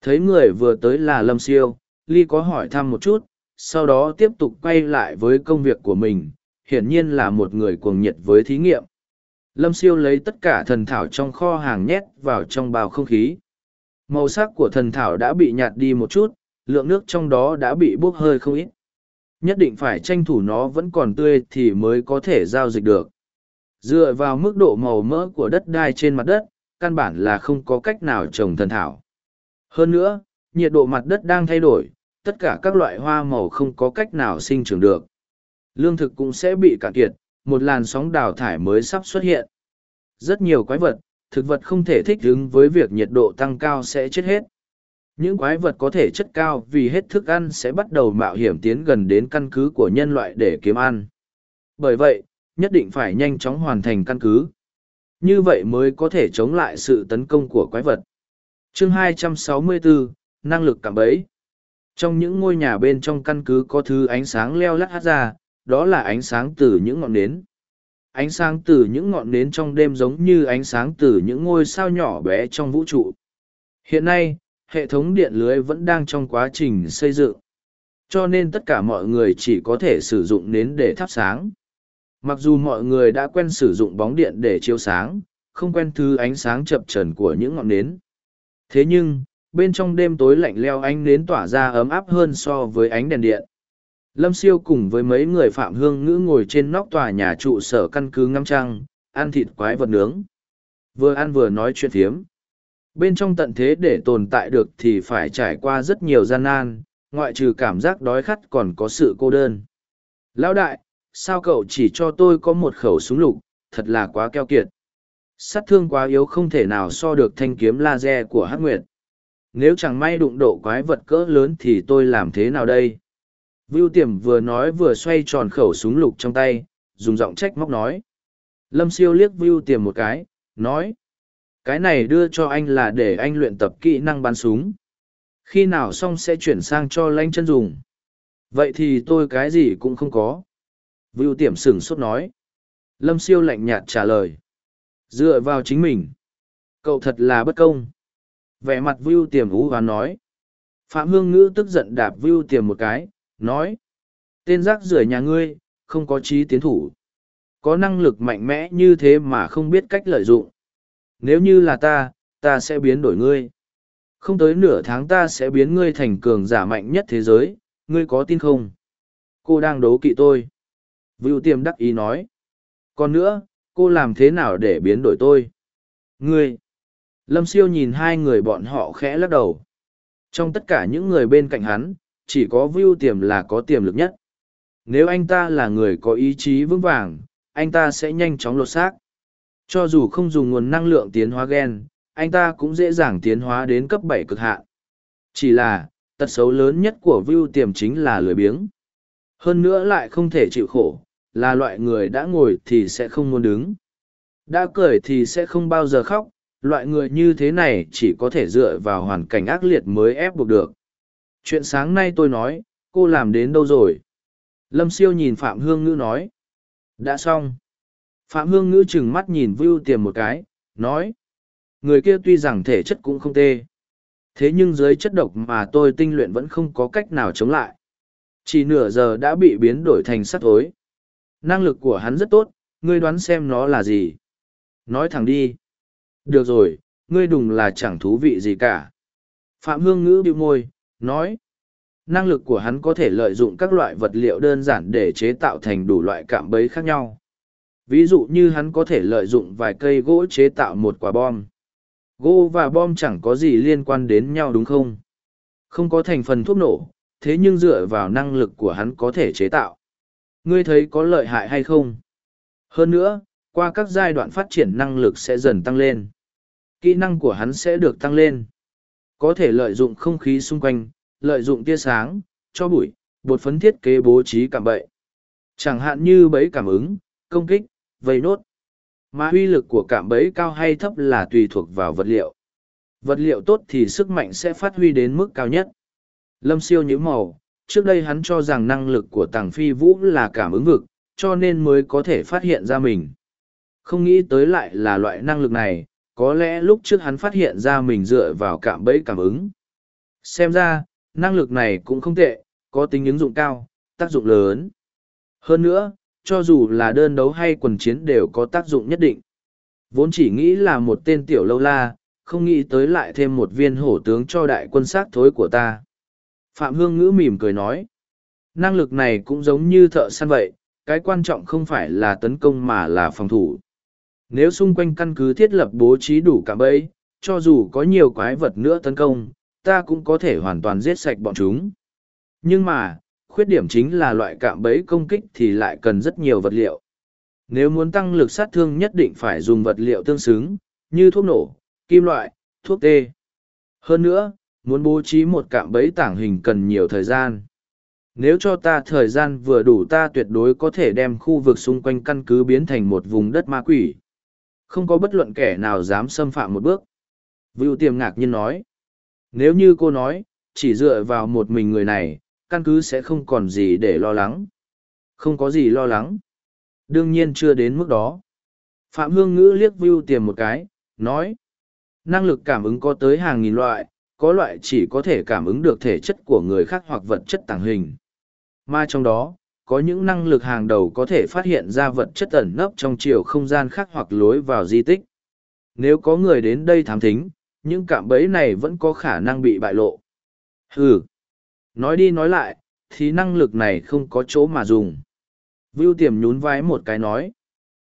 Speaker 1: Thấy người vừa tới là Lâm Siêu, Ly có hỏi thăm một chút, sau đó tiếp tục quay lại với công việc của mình, hiển nhiên là một người cuồng nhiệt với thí nghiệm. Lâm Siêu lấy tất cả thần thảo trong kho hàng nhét vào trong bào không khí. Màu sắc của thần thảo đã bị nhạt đi một chút, lượng nước trong đó đã bị bốc hơi không ít. Nhất định phải tranh thủ nó vẫn còn tươi thì mới có thể giao dịch được. Dựa vào mức độ màu mỡ của đất đai trên mặt đất, căn bản là không có cách nào trồng thần thảo. Hơn nữa, nhiệt độ mặt đất đang thay đổi, tất cả các loại hoa màu không có cách nào sinh trưởng được. Lương thực cũng sẽ bị cạn kiệt, một làn sóng đào thải mới sắp xuất hiện. Rất nhiều quái vật, thực vật không thể thích ứng với việc nhiệt độ tăng cao sẽ chết hết. Những quái vật có thể chất cao vì hết thức ăn sẽ bắt đầu mạo hiểm tiến gần đến căn cứ của nhân loại để kiếm ăn. Bởi vậy, nhất định phải nhanh chóng hoàn thành căn cứ. Như vậy mới có thể chống lại sự tấn công của quái vật. Chương 264, Năng lực cảm bấy. Trong những ngôi nhà bên trong căn cứ có thứ ánh sáng leo lắt hát ra, đó là ánh sáng từ những ngọn nến. Ánh sáng từ những ngọn nến trong đêm giống như ánh sáng từ những ngôi sao nhỏ bé trong vũ trụ. Hiện nay, hệ thống điện lưới vẫn đang trong quá trình xây dựng. Cho nên tất cả mọi người chỉ có thể sử dụng nến để thắp sáng. Mặc dù mọi người đã quen sử dụng bóng điện để chiếu sáng, không quen thứ ánh sáng chập trần của những ngọn nến. Thế nhưng, bên trong đêm tối lạnh leo ánh nến tỏa ra ấm áp hơn so với ánh đèn điện. Lâm Siêu cùng với mấy người phạm hương ngữ ngồi trên nóc tòa nhà trụ sở căn cứ ngắm trăng, ăn thịt quái vật nướng. Vừa ăn vừa nói chuyện thiếm. Bên trong tận thế để tồn tại được thì phải trải qua rất nhiều gian nan, ngoại trừ cảm giác đói khát còn có sự cô đơn. Lão đại, sao cậu chỉ cho tôi có một khẩu súng lục, thật là quá keo kiệt. Sát thương quá yếu không thể nào so được thanh kiếm laser của Hắc Nguyệt. Nếu chẳng may đụng độ quái vật cỡ lớn thì tôi làm thế nào đây? Vưu tiềm vừa nói vừa xoay tròn khẩu súng lục trong tay, dùng giọng trách móc nói. Lâm siêu liếc Vưu tiềm một cái, nói. Cái này đưa cho anh là để anh luyện tập kỹ năng bắn súng. Khi nào xong sẽ chuyển sang cho lanh chân dùng. Vậy thì tôi cái gì cũng không có. Vưu tiềm sửng sốt nói. Lâm siêu lạnh nhạt trả lời. Dựa vào chính mình. Cậu thật là bất công. Vẻ mặt Vưu tiềm ú và nói. Phạm Hương Ngữ tức giận đạp Vưu tiềm một cái, nói. Tên rác rưởi nhà ngươi, không có trí tiến thủ. Có năng lực mạnh mẽ như thế mà không biết cách lợi dụng. Nếu như là ta, ta sẽ biến đổi ngươi. Không tới nửa tháng ta sẽ biến ngươi thành cường giả mạnh nhất thế giới, ngươi có tin không? Cô đang đố kỵ tôi. Vưu tiềm đắc ý nói. Còn nữa, cô làm thế nào để biến đổi tôi? Ngươi! Lâm siêu nhìn hai người bọn họ khẽ lắc đầu. Trong tất cả những người bên cạnh hắn, chỉ có Vưu tiềm là có tiềm lực nhất. Nếu anh ta là người có ý chí vững vàng, anh ta sẽ nhanh chóng lột xác. Cho dù không dùng nguồn năng lượng tiến hóa gen, anh ta cũng dễ dàng tiến hóa đến cấp bảy cực hạn. Chỉ là, tật xấu lớn nhất của Vưu tiềm chính là lười biếng. Hơn nữa lại không thể chịu khổ, là loại người đã ngồi thì sẽ không muốn đứng. Đã cười thì sẽ không bao giờ khóc, loại người như thế này chỉ có thể dựa vào hoàn cảnh ác liệt mới ép buộc được. Chuyện sáng nay tôi nói, cô làm đến đâu rồi? Lâm siêu nhìn Phạm Hương Ngữ nói. Đã xong. Phạm Hương Ngữ chừng mắt nhìn Vưu Tiềm một cái, nói. Người kia tuy rằng thể chất cũng không tê. Thế nhưng dưới chất độc mà tôi tinh luyện vẫn không có cách nào chống lại. Chỉ nửa giờ đã bị biến đổi thành sắt thối. Năng lực của hắn rất tốt, ngươi đoán xem nó là gì. Nói thẳng đi. Được rồi, ngươi đùng là chẳng thú vị gì cả. Phạm Hương Ngữ bĩu môi, nói. Năng lực của hắn có thể lợi dụng các loại vật liệu đơn giản để chế tạo thành đủ loại cạm bẫy khác nhau. Ví dụ như hắn có thể lợi dụng vài cây gỗ chế tạo một quả bom. Gỗ và bom chẳng có gì liên quan đến nhau đúng không? Không có thành phần thuốc nổ, thế nhưng dựa vào năng lực của hắn có thể chế tạo. Ngươi thấy có lợi hại hay không? Hơn nữa, qua các giai đoạn phát triển năng lực sẽ dần tăng lên. Kỹ năng của hắn sẽ được tăng lên. Có thể lợi dụng không khí xung quanh, lợi dụng tia sáng, cho bụi, bột phấn thiết kế bố trí cảm bậy. Chẳng hạn như bẫy cảm ứng, công kích, vây nốt. Mà uy lực của cảm bẫy cao hay thấp là tùy thuộc vào vật liệu. Vật liệu tốt thì sức mạnh sẽ phát huy đến mức cao nhất. Lâm siêu nhữ màu, trước đây hắn cho rằng năng lực của tàng phi vũ là cảm ứng vực, cho nên mới có thể phát hiện ra mình. Không nghĩ tới lại là loại năng lực này, có lẽ lúc trước hắn phát hiện ra mình dựa vào cảm bẫy cảm ứng. Xem ra, năng lực này cũng không tệ, có tính ứng dụng cao, tác dụng lớn. Hơn nữa, cho dù là đơn đấu hay quần chiến đều có tác dụng nhất định. Vốn chỉ nghĩ là một tên tiểu lâu la, không nghĩ tới lại thêm một viên hổ tướng cho đại quân sát thối của ta. Phạm Hương Ngữ mỉm cười nói. Năng lực này cũng giống như thợ săn vậy, cái quan trọng không phải là tấn công mà là phòng thủ. Nếu xung quanh căn cứ thiết lập bố trí đủ cả bẫy, cho dù có nhiều quái vật nữa tấn công, ta cũng có thể hoàn toàn giết sạch bọn chúng. Nhưng mà, khuyết điểm chính là loại cạm bẫy công kích thì lại cần rất nhiều vật liệu. Nếu muốn tăng lực sát thương nhất định phải dùng vật liệu tương xứng, như thuốc nổ, kim loại, thuốc tê. Hơn nữa, muốn bố trí một cạm bẫy tảng hình cần nhiều thời gian. Nếu cho ta thời gian vừa đủ ta tuyệt đối có thể đem khu vực xung quanh căn cứ biến thành một vùng đất ma quỷ. Không có bất luận kẻ nào dám xâm phạm một bước. Vưu tiềm ngạc nhiên nói. Nếu như cô nói, chỉ dựa vào một mình người này, căn cứ sẽ không còn gì để lo lắng. Không có gì lo lắng. Đương nhiên chưa đến mức đó. Phạm Hương Ngữ liếc Vưu tiềm một cái, nói. Năng lực cảm ứng có tới hàng nghìn loại, có loại chỉ có thể cảm ứng được thể chất của người khác hoặc vật chất tàng hình. Mà trong đó, có những năng lực hàng đầu có thể phát hiện ra vật chất ẩn nấp trong chiều không gian khác hoặc lối vào di tích. Nếu có người đến đây thám thính, những cạm bẫy này vẫn có khả năng bị bại lộ. Hừ. Nói đi nói lại, thì năng lực này không có chỗ mà dùng. Vưu tiềm nhún vai một cái nói.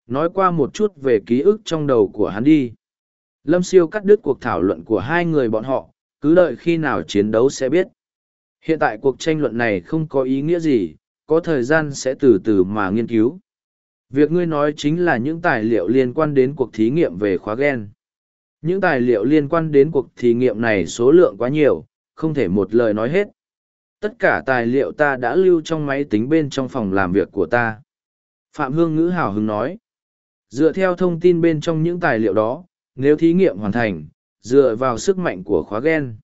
Speaker 1: Nói qua một chút về ký ức trong đầu của hắn đi. Lâm siêu cắt đứt cuộc thảo luận của hai người bọn họ, cứ đợi khi nào chiến đấu sẽ biết. Hiện tại cuộc tranh luận này không có ý nghĩa gì, có thời gian sẽ từ từ mà nghiên cứu. Việc ngươi nói chính là những tài liệu liên quan đến cuộc thí nghiệm về khóa gen. Những tài liệu liên quan đến cuộc thí nghiệm này số lượng quá nhiều, không thể một lời nói hết. Tất cả tài liệu ta đã lưu trong máy tính bên trong phòng làm việc của ta. Phạm Hương Ngữ hào hứng nói. Dựa theo thông tin bên trong những tài liệu đó, nếu thí nghiệm hoàn thành, dựa vào sức mạnh của khóa gen,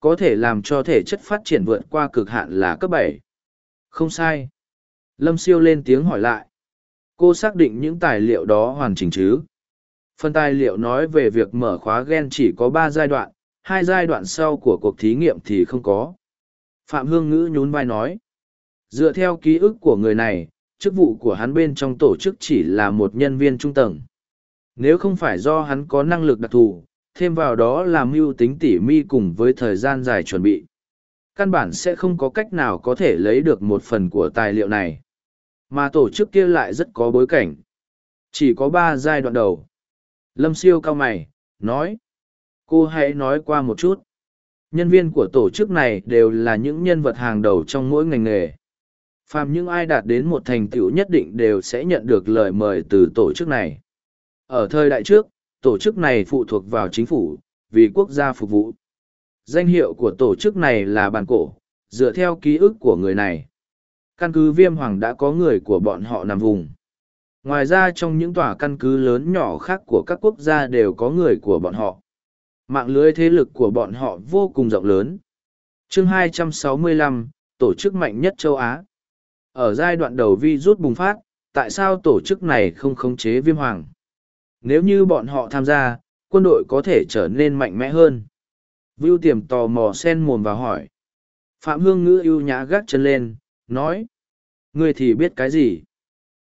Speaker 1: có thể làm cho thể chất phát triển vượt qua cực hạn là cấp bảy. Không sai. Lâm siêu lên tiếng hỏi lại. Cô xác định những tài liệu đó hoàn chỉnh chứ? Phần tài liệu nói về việc mở khóa gen chỉ có ba giai đoạn, hai giai đoạn sau của cuộc thí nghiệm thì không có. Phạm Hương Ngữ nhún vai nói. Dựa theo ký ức của người này, chức vụ của hắn bên trong tổ chức chỉ là một nhân viên trung tầng. Nếu không phải do hắn có năng lực đặc thù, thêm vào đó là mưu tính tỉ mi cùng với thời gian dài chuẩn bị. Căn bản sẽ không có cách nào có thể lấy được một phần của tài liệu này. Mà tổ chức kia lại rất có bối cảnh. Chỉ có ba giai đoạn đầu. Lâm siêu cao mày, nói. Cô hãy nói qua một chút. Nhân viên của tổ chức này đều là những nhân vật hàng đầu trong mỗi ngành nghề. Phàm những ai đạt đến một thành tựu nhất định đều sẽ nhận được lời mời từ tổ chức này. Ở thời đại trước, tổ chức này phụ thuộc vào chính phủ, vì quốc gia phục vụ. Danh hiệu của tổ chức này là bàn cổ, dựa theo ký ức của người này. Căn cứ viêm hoàng đã có người của bọn họ nằm vùng. Ngoài ra trong những tòa căn cứ lớn nhỏ khác của các quốc gia đều có người của bọn họ. Mạng lưới thế lực của bọn họ vô cùng rộng lớn. chương 265, tổ chức mạnh nhất châu Á. Ở giai đoạn đầu vi rút bùng phát, tại sao tổ chức này không khống chế viêm hoàng? Nếu như bọn họ tham gia, quân đội có thể trở nên mạnh mẽ hơn. Vưu tiềm tò mò sen mồm vào hỏi. Phạm Hương Ngữ ưu nhã gác chân lên, nói. Ngươi thì biết cái gì?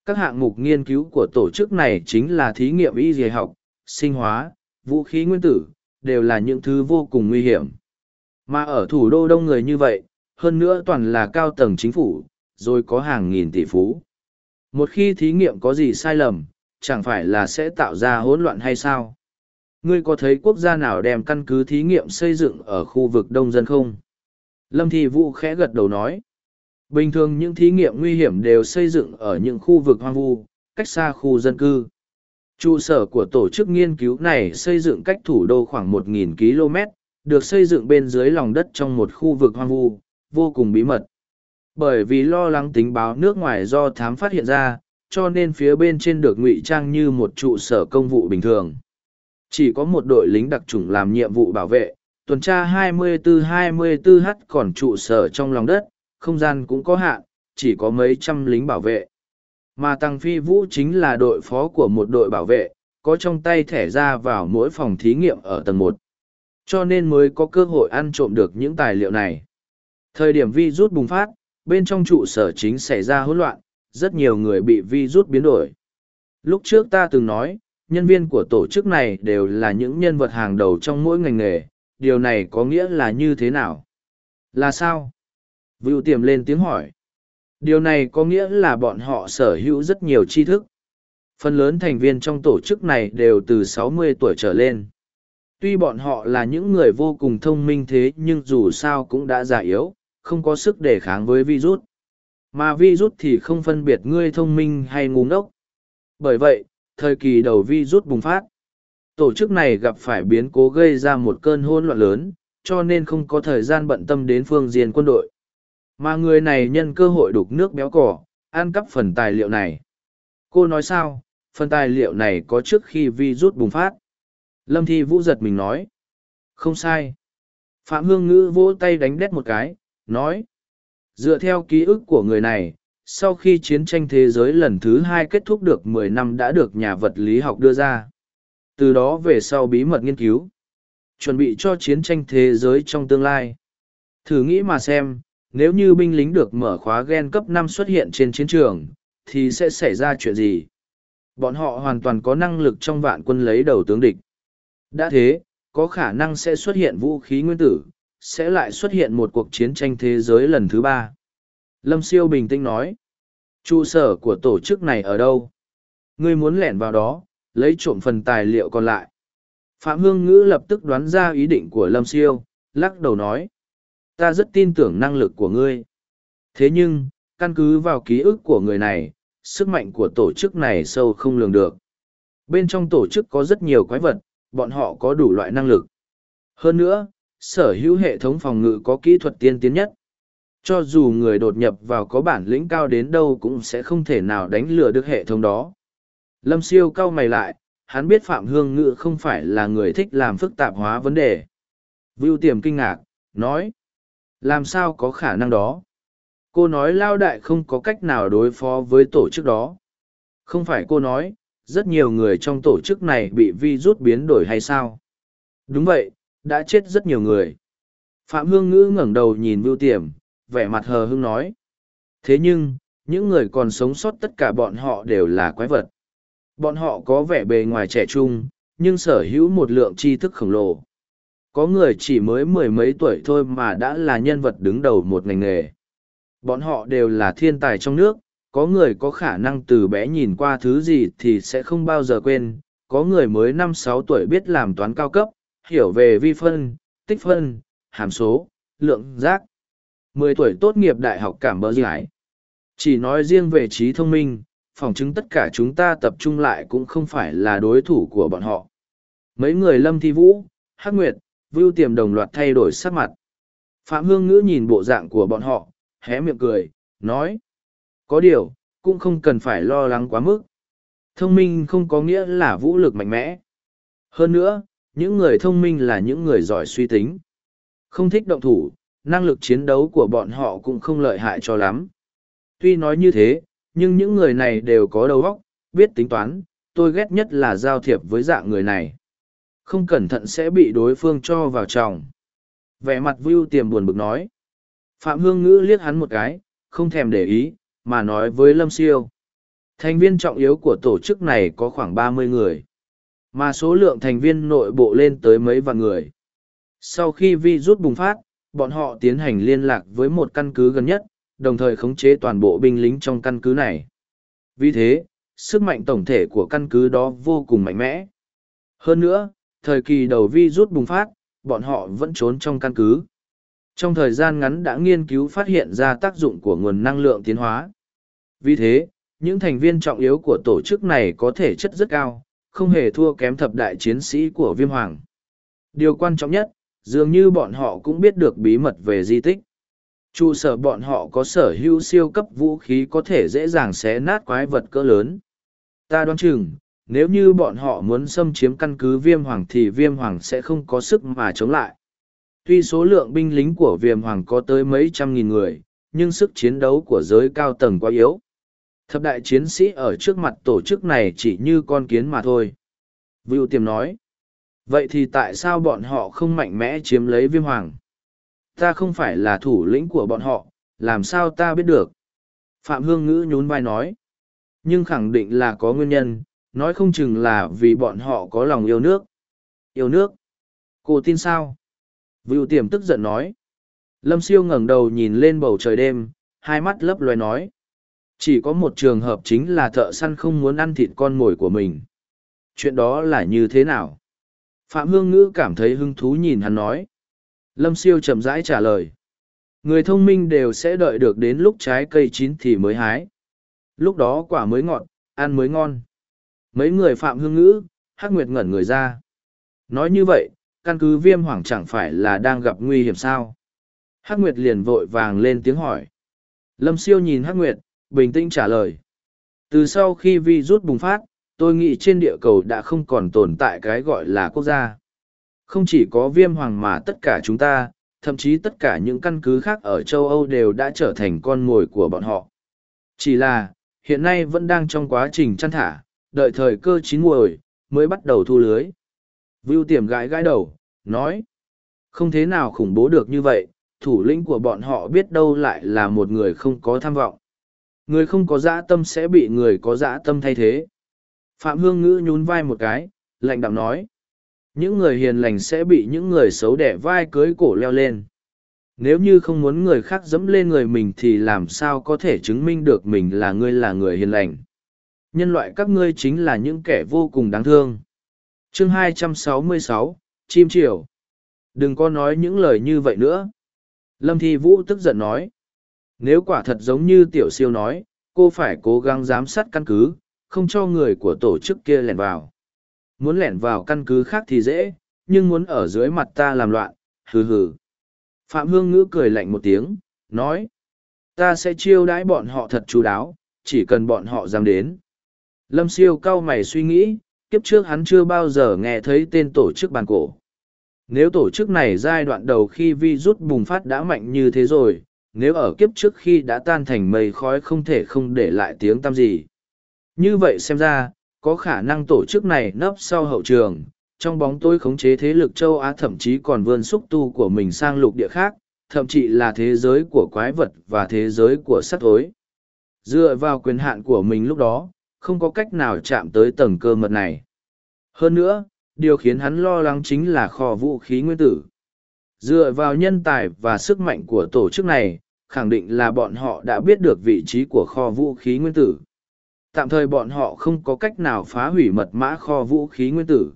Speaker 1: Các hạng mục nghiên cứu của tổ chức này chính là thí nghiệm y dề học, sinh hóa, vũ khí nguyên tử, đều là những thứ vô cùng nguy hiểm. Mà ở thủ đô đông người như vậy, hơn nữa toàn là cao tầng chính phủ, rồi có hàng nghìn tỷ phú. Một khi thí nghiệm có gì sai lầm, chẳng phải là sẽ tạo ra hỗn loạn hay sao? Ngươi có thấy quốc gia nào đem căn cứ thí nghiệm xây dựng ở khu vực đông dân không? Lâm Thị Vũ khẽ gật đầu nói. Bình thường những thí nghiệm nguy hiểm đều xây dựng ở những khu vực hoang vu, cách xa khu dân cư. Trụ sở của tổ chức nghiên cứu này xây dựng cách thủ đô khoảng 1.000 km, được xây dựng bên dưới lòng đất trong một khu vực hoang vu, vô cùng bí mật. Bởi vì lo lắng tính báo nước ngoài do thám phát hiện ra, cho nên phía bên trên được ngụy trang như một trụ sở công vụ bình thường. Chỉ có một đội lính đặc trùng làm nhiệm vụ bảo vệ, tuần tra 24-24h còn trụ sở trong lòng đất, không gian cũng có hạn, chỉ có mấy trăm lính bảo vệ. Mà Tăng Phi Vũ chính là đội phó của một đội bảo vệ, có trong tay thẻ ra vào mỗi phòng thí nghiệm ở tầng một, Cho nên mới có cơ hội ăn trộm được những tài liệu này. Thời điểm vi rút bùng phát, bên trong trụ sở chính xảy ra hỗn loạn, rất nhiều người bị vi rút biến đổi. Lúc trước ta từng nói, nhân viên của tổ chức này đều là những nhân vật hàng đầu trong mỗi ngành nghề, điều này có nghĩa là như thế nào? Là sao? Vưu tiềm lên tiếng hỏi. Điều này có nghĩa là bọn họ sở hữu rất nhiều tri thức. Phần lớn thành viên trong tổ chức này đều từ 60 tuổi trở lên. Tuy bọn họ là những người vô cùng thông minh thế nhưng dù sao cũng đã già yếu, không có sức đề kháng với virus. Mà virus thì không phân biệt ngươi thông minh hay ngu ngốc. Bởi vậy, thời kỳ đầu virus bùng phát, tổ chức này gặp phải biến cố gây ra một cơn hỗn loạn lớn, cho nên không có thời gian bận tâm đến phương diện quân đội. Mà người này nhân cơ hội đục nước béo cỏ, ăn cắp phần tài liệu này. Cô nói sao, phần tài liệu này có trước khi virus bùng phát. Lâm Thi Vũ giật mình nói. Không sai. Phạm Hương Ngữ vỗ tay đánh đét một cái, nói. Dựa theo ký ức của người này, sau khi chiến tranh thế giới lần thứ hai kết thúc được mười năm đã được nhà vật lý học đưa ra. Từ đó về sau bí mật nghiên cứu. Chuẩn bị cho chiến tranh thế giới trong tương lai. Thử nghĩ mà xem, nếu như binh lính được mở khóa gen cấp năm xuất hiện trên chiến trường, thì sẽ xảy ra chuyện gì? Bọn họ hoàn toàn có năng lực trong vạn quân lấy đầu tướng địch. Đã thế, có khả năng sẽ xuất hiện vũ khí nguyên tử, sẽ lại xuất hiện một cuộc chiến tranh thế giới lần thứ ba. Lâm Siêu bình tĩnh nói, trụ sở của tổ chức này ở đâu? Ngươi muốn lẻn vào đó, lấy trộm phần tài liệu còn lại. Phạm Hương Ngữ lập tức đoán ra ý định của Lâm Siêu, lắc đầu nói. Ta rất tin tưởng năng lực của ngươi. Thế nhưng, căn cứ vào ký ức của người này, sức mạnh của tổ chức này sâu không lường được. Bên trong tổ chức có rất nhiều quái vật, bọn họ có đủ loại năng lực. Hơn nữa, sở hữu hệ thống phòng ngự có kỹ thuật tiên tiến nhất. Cho dù người đột nhập vào có bản lĩnh cao đến đâu cũng sẽ không thể nào đánh lừa được hệ thống đó. Lâm siêu cau mày lại, hắn biết Phạm Hương Ngự không phải là người thích làm phức tạp hóa vấn đề. Vưu tiềm kinh ngạc, nói. Làm sao có khả năng đó? Cô nói Lao Đại không có cách nào đối phó với tổ chức đó. Không phải cô nói, rất nhiều người trong tổ chức này bị vi rút biến đổi hay sao? Đúng vậy, đã chết rất nhiều người. Phạm Hương Ngữ ngẩng đầu nhìn Vưu Tiềm, vẻ mặt hờ hưng nói. Thế nhưng, những người còn sống sót tất cả bọn họ đều là quái vật. Bọn họ có vẻ bề ngoài trẻ trung, nhưng sở hữu một lượng tri thức khổng lồ. Có người chỉ mới mười mấy tuổi thôi mà đã là nhân vật đứng đầu một ngành nghề. Bọn họ đều là thiên tài trong nước, có người có khả năng từ bé nhìn qua thứ gì thì sẽ không bao giờ quên, có người mới năm sáu tuổi biết làm toán cao cấp, hiểu về vi phân, tích phân, hàm số, lượng giác. mười tuổi tốt nghiệp đại học cảm bỡ giải. Chỉ nói riêng về trí thông minh, phỏng chứng tất cả chúng ta tập trung lại cũng không phải là đối thủ của bọn họ. Mấy người lâm thi vũ, hắc nguyệt, vưu tiềm đồng loạt thay đổi sắc mặt. Phạm Hương Ngữ nhìn bộ dạng của bọn họ, hé miệng cười, nói. Có điều, cũng không cần phải lo lắng quá mức. Thông minh không có nghĩa là vũ lực mạnh mẽ. Hơn nữa, những người thông minh là những người giỏi suy tính. Không thích động thủ, năng lực chiến đấu của bọn họ cũng không lợi hại cho lắm. Tuy nói như thế, nhưng những người này đều có đầu óc, biết tính toán, tôi ghét nhất là giao thiệp với dạng người này. Không cẩn thận sẽ bị đối phương cho vào chồng. Vẻ mặt Vưu tiềm buồn bực nói. Phạm Hương Ngữ liếc hắn một cái, không thèm để ý, mà nói với Lâm Siêu. Thành viên trọng yếu của tổ chức này có khoảng ba mươi người, mà số lượng thành viên nội bộ lên tới mấy vạn người. Sau khi vi rút bùng phát, bọn họ tiến hành liên lạc với một căn cứ gần nhất, đồng thời khống chế toàn bộ binh lính trong căn cứ này. Vì thế, sức mạnh tổng thể của căn cứ đó vô cùng mạnh mẽ. Hơn nữa, thời kỳ đầu vi rút bùng phát, bọn họ vẫn trốn trong căn cứ. Trong thời gian ngắn đã nghiên cứu phát hiện ra tác dụng của nguồn năng lượng tiến hóa. Vì thế, những thành viên trọng yếu của tổ chức này có thể chất rất cao, không hề thua kém thập đại chiến sĩ của viêm hoàng. Điều quan trọng nhất, dường như bọn họ cũng biết được bí mật về di tích. Trụ sở bọn họ có sở hữu siêu cấp vũ khí có thể dễ dàng xé nát quái vật cỡ lớn. Ta đoán chừng, nếu như bọn họ muốn xâm chiếm căn cứ viêm hoàng thì viêm hoàng sẽ không có sức mà chống lại. Tuy số lượng binh lính của viêm hoàng có tới mấy trăm nghìn người, nhưng sức chiến đấu của giới cao tầng quá yếu. Thập đại chiến sĩ ở trước mặt tổ chức này chỉ như con kiến mà thôi. Vưu tiềm nói. Vậy thì tại sao bọn họ không mạnh mẽ chiếm lấy viêm hoàng? Ta không phải là thủ lĩnh của bọn họ, làm sao ta biết được? Phạm Hương Ngữ nhún vai nói. Nhưng khẳng định là có nguyên nhân, nói không chừng là vì bọn họ có lòng yêu nước. Yêu nước? Cô tin sao? Vưu tiềm tức giận nói. Lâm siêu ngẩng đầu nhìn lên bầu trời đêm, hai mắt lấp loài nói. Chỉ có một trường hợp chính là thợ săn không muốn ăn thịt con mồi của mình. Chuyện đó là như thế nào? Phạm Hương Ngữ cảm thấy hứng thú nhìn hắn nói. Lâm siêu chậm rãi trả lời. Người thông minh đều sẽ đợi được đến lúc trái cây chín thì mới hái. Lúc đó quả mới ngọt, ăn mới ngon. Mấy người Phạm Hương Ngữ, Hắc Nguyệt ngẩn người ra. Nói như vậy, căn cứ viêm hoàng chẳng phải là đang gặp nguy hiểm sao? Hắc Nguyệt liền vội vàng lên tiếng hỏi. Lâm siêu nhìn Hắc Nguyệt, bình tĩnh trả lời. Từ sau khi vi rút bùng phát, tôi nghĩ trên địa cầu đã không còn tồn tại cái gọi là quốc gia. Không chỉ có viêm hoàng mà tất cả chúng ta, thậm chí tất cả những căn cứ khác ở châu Âu đều đã trở thành con mồi của bọn họ. Chỉ là, hiện nay vẫn đang trong quá trình chăn thả, đợi thời cơ chín muồi, mới bắt đầu thu lưới. Vưu tiềm gãi gãi đầu, nói. Không thế nào khủng bố được như vậy, thủ lĩnh của bọn họ biết đâu lại là một người không có tham vọng. Người không có dã tâm sẽ bị người có dã tâm thay thế. Phạm Hương Ngữ nhún vai một cái, lạnh đạm nói. Những người hiền lành sẽ bị những người xấu đẻ vai cưới cổ leo lên. Nếu như không muốn người khác dẫm lên người mình thì làm sao có thể chứng minh được mình là ngươi là người hiền lành. Nhân loại các ngươi chính là những kẻ vô cùng đáng thương. chương 266, chim triều. Đừng có nói những lời như vậy nữa. Lâm thi vũ tức giận nói nếu quả thật giống như tiểu siêu nói cô phải cố gắng giám sát căn cứ không cho người của tổ chức kia lẻn vào. Muốn lẻn vào căn cứ khác thì dễ nhưng muốn ở dưới mặt ta làm loạn hừ hừ. Phạm hương ngữ cười lạnh một tiếng nói ta sẽ chiêu đãi bọn họ thật chú đáo chỉ cần bọn họ dám đến lâm siêu cau mày suy nghĩ, kiếp trước hắn chưa bao giờ nghe thấy tên tổ chức bàn cổ. Nếu tổ chức này giai đoạn đầu khi vi rút bùng phát đã mạnh như thế rồi, nếu ở kiếp trước khi đã tan thành mây khói không thể không để lại tiếng tăm gì. Như vậy xem ra, có khả năng tổ chức này nấp sau hậu trường, trong bóng tối khống chế thế lực châu á thậm chí còn vươn xúc tu của mình sang lục địa khác, thậm chí là thế giới của quái vật và thế giới của sắt thối dựa vào quyền hạn của mình lúc đó không có cách nào chạm tới tầng cơ mật này. Hơn nữa, điều khiến hắn lo lắng chính là kho vũ khí nguyên tử. Dựa vào nhân tài và sức mạnh của tổ chức này, khẳng định là bọn họ đã biết được vị trí của kho vũ khí nguyên tử. Tạm thời bọn họ không có cách nào phá hủy mật mã kho vũ khí nguyên tử.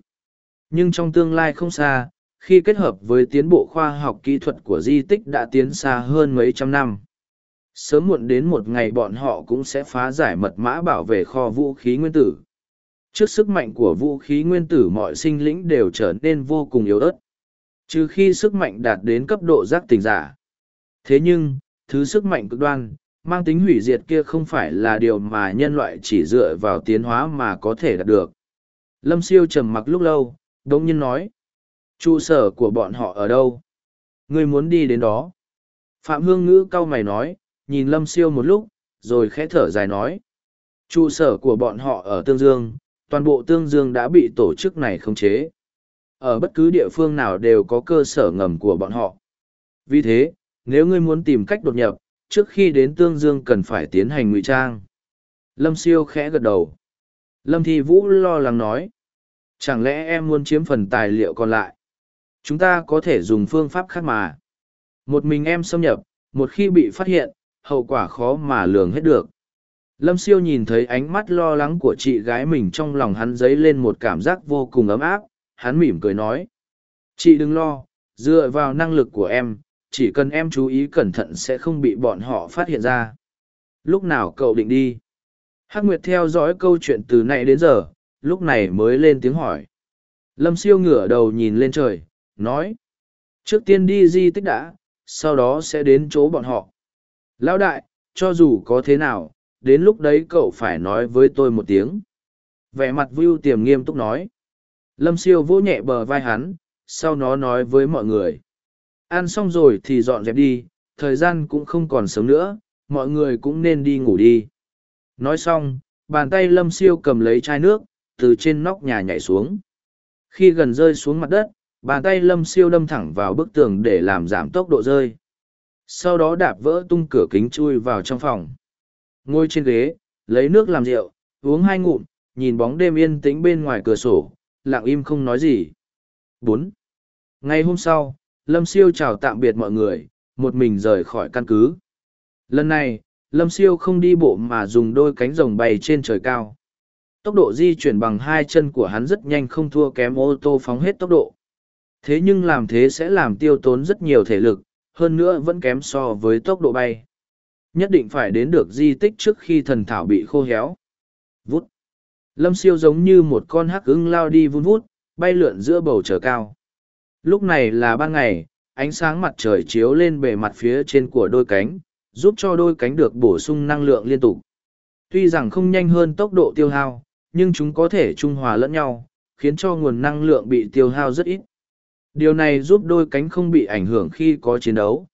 Speaker 1: Nhưng trong tương lai không xa, khi kết hợp với tiến bộ khoa học kỹ thuật của di tích đã tiến xa hơn mấy trăm năm sớm muộn đến một ngày bọn họ cũng sẽ phá giải mật mã bảo vệ kho vũ khí nguyên tử. Trước sức mạnh của vũ khí nguyên tử mọi sinh lĩnh đều trở nên vô cùng yếu ớt. Trừ khi sức mạnh đạt đến cấp độ giác tình giả. Thế nhưng, thứ sức mạnh cực đoan, mang tính hủy diệt kia không phải là điều mà nhân loại chỉ dựa vào tiến hóa mà có thể đạt được. Lâm siêu trầm mặc lúc lâu đ ỗ n g nhiên nói, trụ sở của bọn họ ở đâu? Ngươi muốn đi đến đó? Phạm hương ngữ cau mày nói nhìn lâm siêu một lúc rồi khẽ thở dài nói trụ sở của bọn họ ở tương dương toàn bộ tương dương đã bị tổ chức này khống chế. Ở bất cứ địa phương nào đều có cơ sở ngầm của bọn họ. Vì thế, nếu ngươi muốn tìm cách đột nhập, trước khi đến tương dương cần phải tiến hành ngụy trang. Lâm siêu khẽ gật đầu. Lâm Thi Vũ lo lắng nói. Chẳng lẽ em muốn chiếm phần tài liệu còn lại? Chúng ta có thể dùng phương pháp khác mà. Một mình em xâm nhập, một khi bị phát hiện, hậu quả khó mà lường hết được. Lâm siêu nhìn thấy ánh mắt lo lắng của chị gái mình trong lòng hắn dấy lên một cảm giác vô cùng ấm áp, hắn mỉm cười nói. Chị đừng lo, dựa vào năng lực của em, chỉ cần em chú ý cẩn thận sẽ không bị bọn họ phát hiện ra. Lúc nào cậu định đi? Hắc Nguyệt theo dõi câu chuyện từ nay đến giờ, lúc này mới lên tiếng hỏi. Lâm siêu ngửa đầu nhìn lên trời, nói. Trước tiên đi di tích đã, sau đó sẽ đến chỗ bọn họ. Lão đại, cho dù có thế nào, đến lúc đấy cậu phải nói với tôi một tiếng. Vẻ mặt vưu tiềm nghiêm túc nói. Lâm siêu vỗ nhẹ bờ vai hắn sau nó nói với mọi người. Ăn xong rồi thì dọn dẹp đi thời gian cũng không còn sớm nữa mọi người cũng nên đi ngủ đi. Nói xong bàn tay lâm siêu cầm lấy chai nước từ trên nóc nhà nhảy xuống. Khi gần rơi xuống mặt đất bàn tay lâm siêu đâm thẳng vào bức tường để làm giảm tốc độ rơi sau đó đạp vỡ tung cửa kính chui vào trong phòng. Ngồi trên ghế, lấy nước làm rượu, uống hai ngụm, nhìn bóng đêm yên tĩnh bên ngoài cửa sổ, lặng im không nói gì. Bốn. Ngày hôm sau, lâm siêu chào tạm biệt mọi người, một mình rời khỏi căn cứ. Lần này, lâm siêu không đi bộ mà dùng đôi cánh rồng bay trên trời cao. Tốc độ di chuyển bằng hai chân của hắn rất nhanh không thua kém ô tô phóng hết tốc độ. Thế nhưng làm thế sẽ làm tiêu tốn rất nhiều thể lực hơn nữa vẫn kém so với tốc độ bay. Nhất định phải đến được di tích trước khi thần thảo bị khô héo. Vút. Lâm siêu giống như một con hắc ưng lao đi vun vút, bay lượn giữa bầu trời cao. Lúc này là ban ngày, ánh sáng mặt trời chiếu lên bề mặt phía trên của đôi cánh, giúp cho đôi cánh được bổ sung năng lượng liên tục. Tuy rằng không nhanh hơn tốc độ tiêu hao, nhưng chúng có thể trung hòa lẫn nhau, khiến cho nguồn năng lượng bị tiêu hao rất ít điều này giúp đôi cánh không bị ảnh hưởng khi có chiến đấu.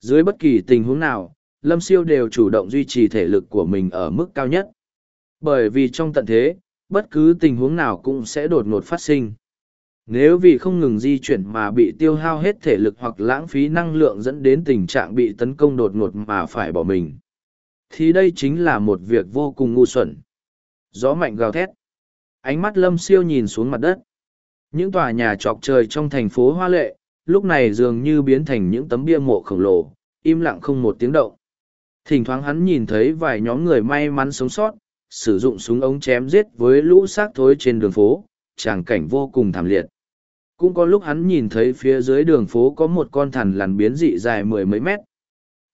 Speaker 1: Dưới bất kỳ tình huống nào, lâm siêu đều chủ động duy trì thể lực của mình ở mức cao nhất. Bởi vì trong tận thế, bất cứ tình huống nào cũng sẽ đột ngột phát sinh. Nếu vì không ngừng di chuyển mà bị tiêu hao hết thể lực hoặc lãng phí năng lượng dẫn đến tình trạng bị tấn công đột ngột mà phải bỏ mình, thì đây chính là một việc vô cùng ngu xuẩn. Gió mạnh gào thét. Ánh mắt lâm siêu nhìn xuống mặt đất những tòa nhà trọc trời trong thành phố hoa lệ lúc này dường như biến thành những tấm bia mộ khổng lồ im lặng không một tiếng động thỉnh thoảng hắn nhìn thấy vài nhóm người may mắn sống sót sử dụng súng ống chém giết với lũ xác thối trên đường phố tràng cảnh vô cùng thảm liệt. Cũng có lúc hắn nhìn thấy phía dưới đường phố có một con thằn lằn biến dị dài mười mấy mét.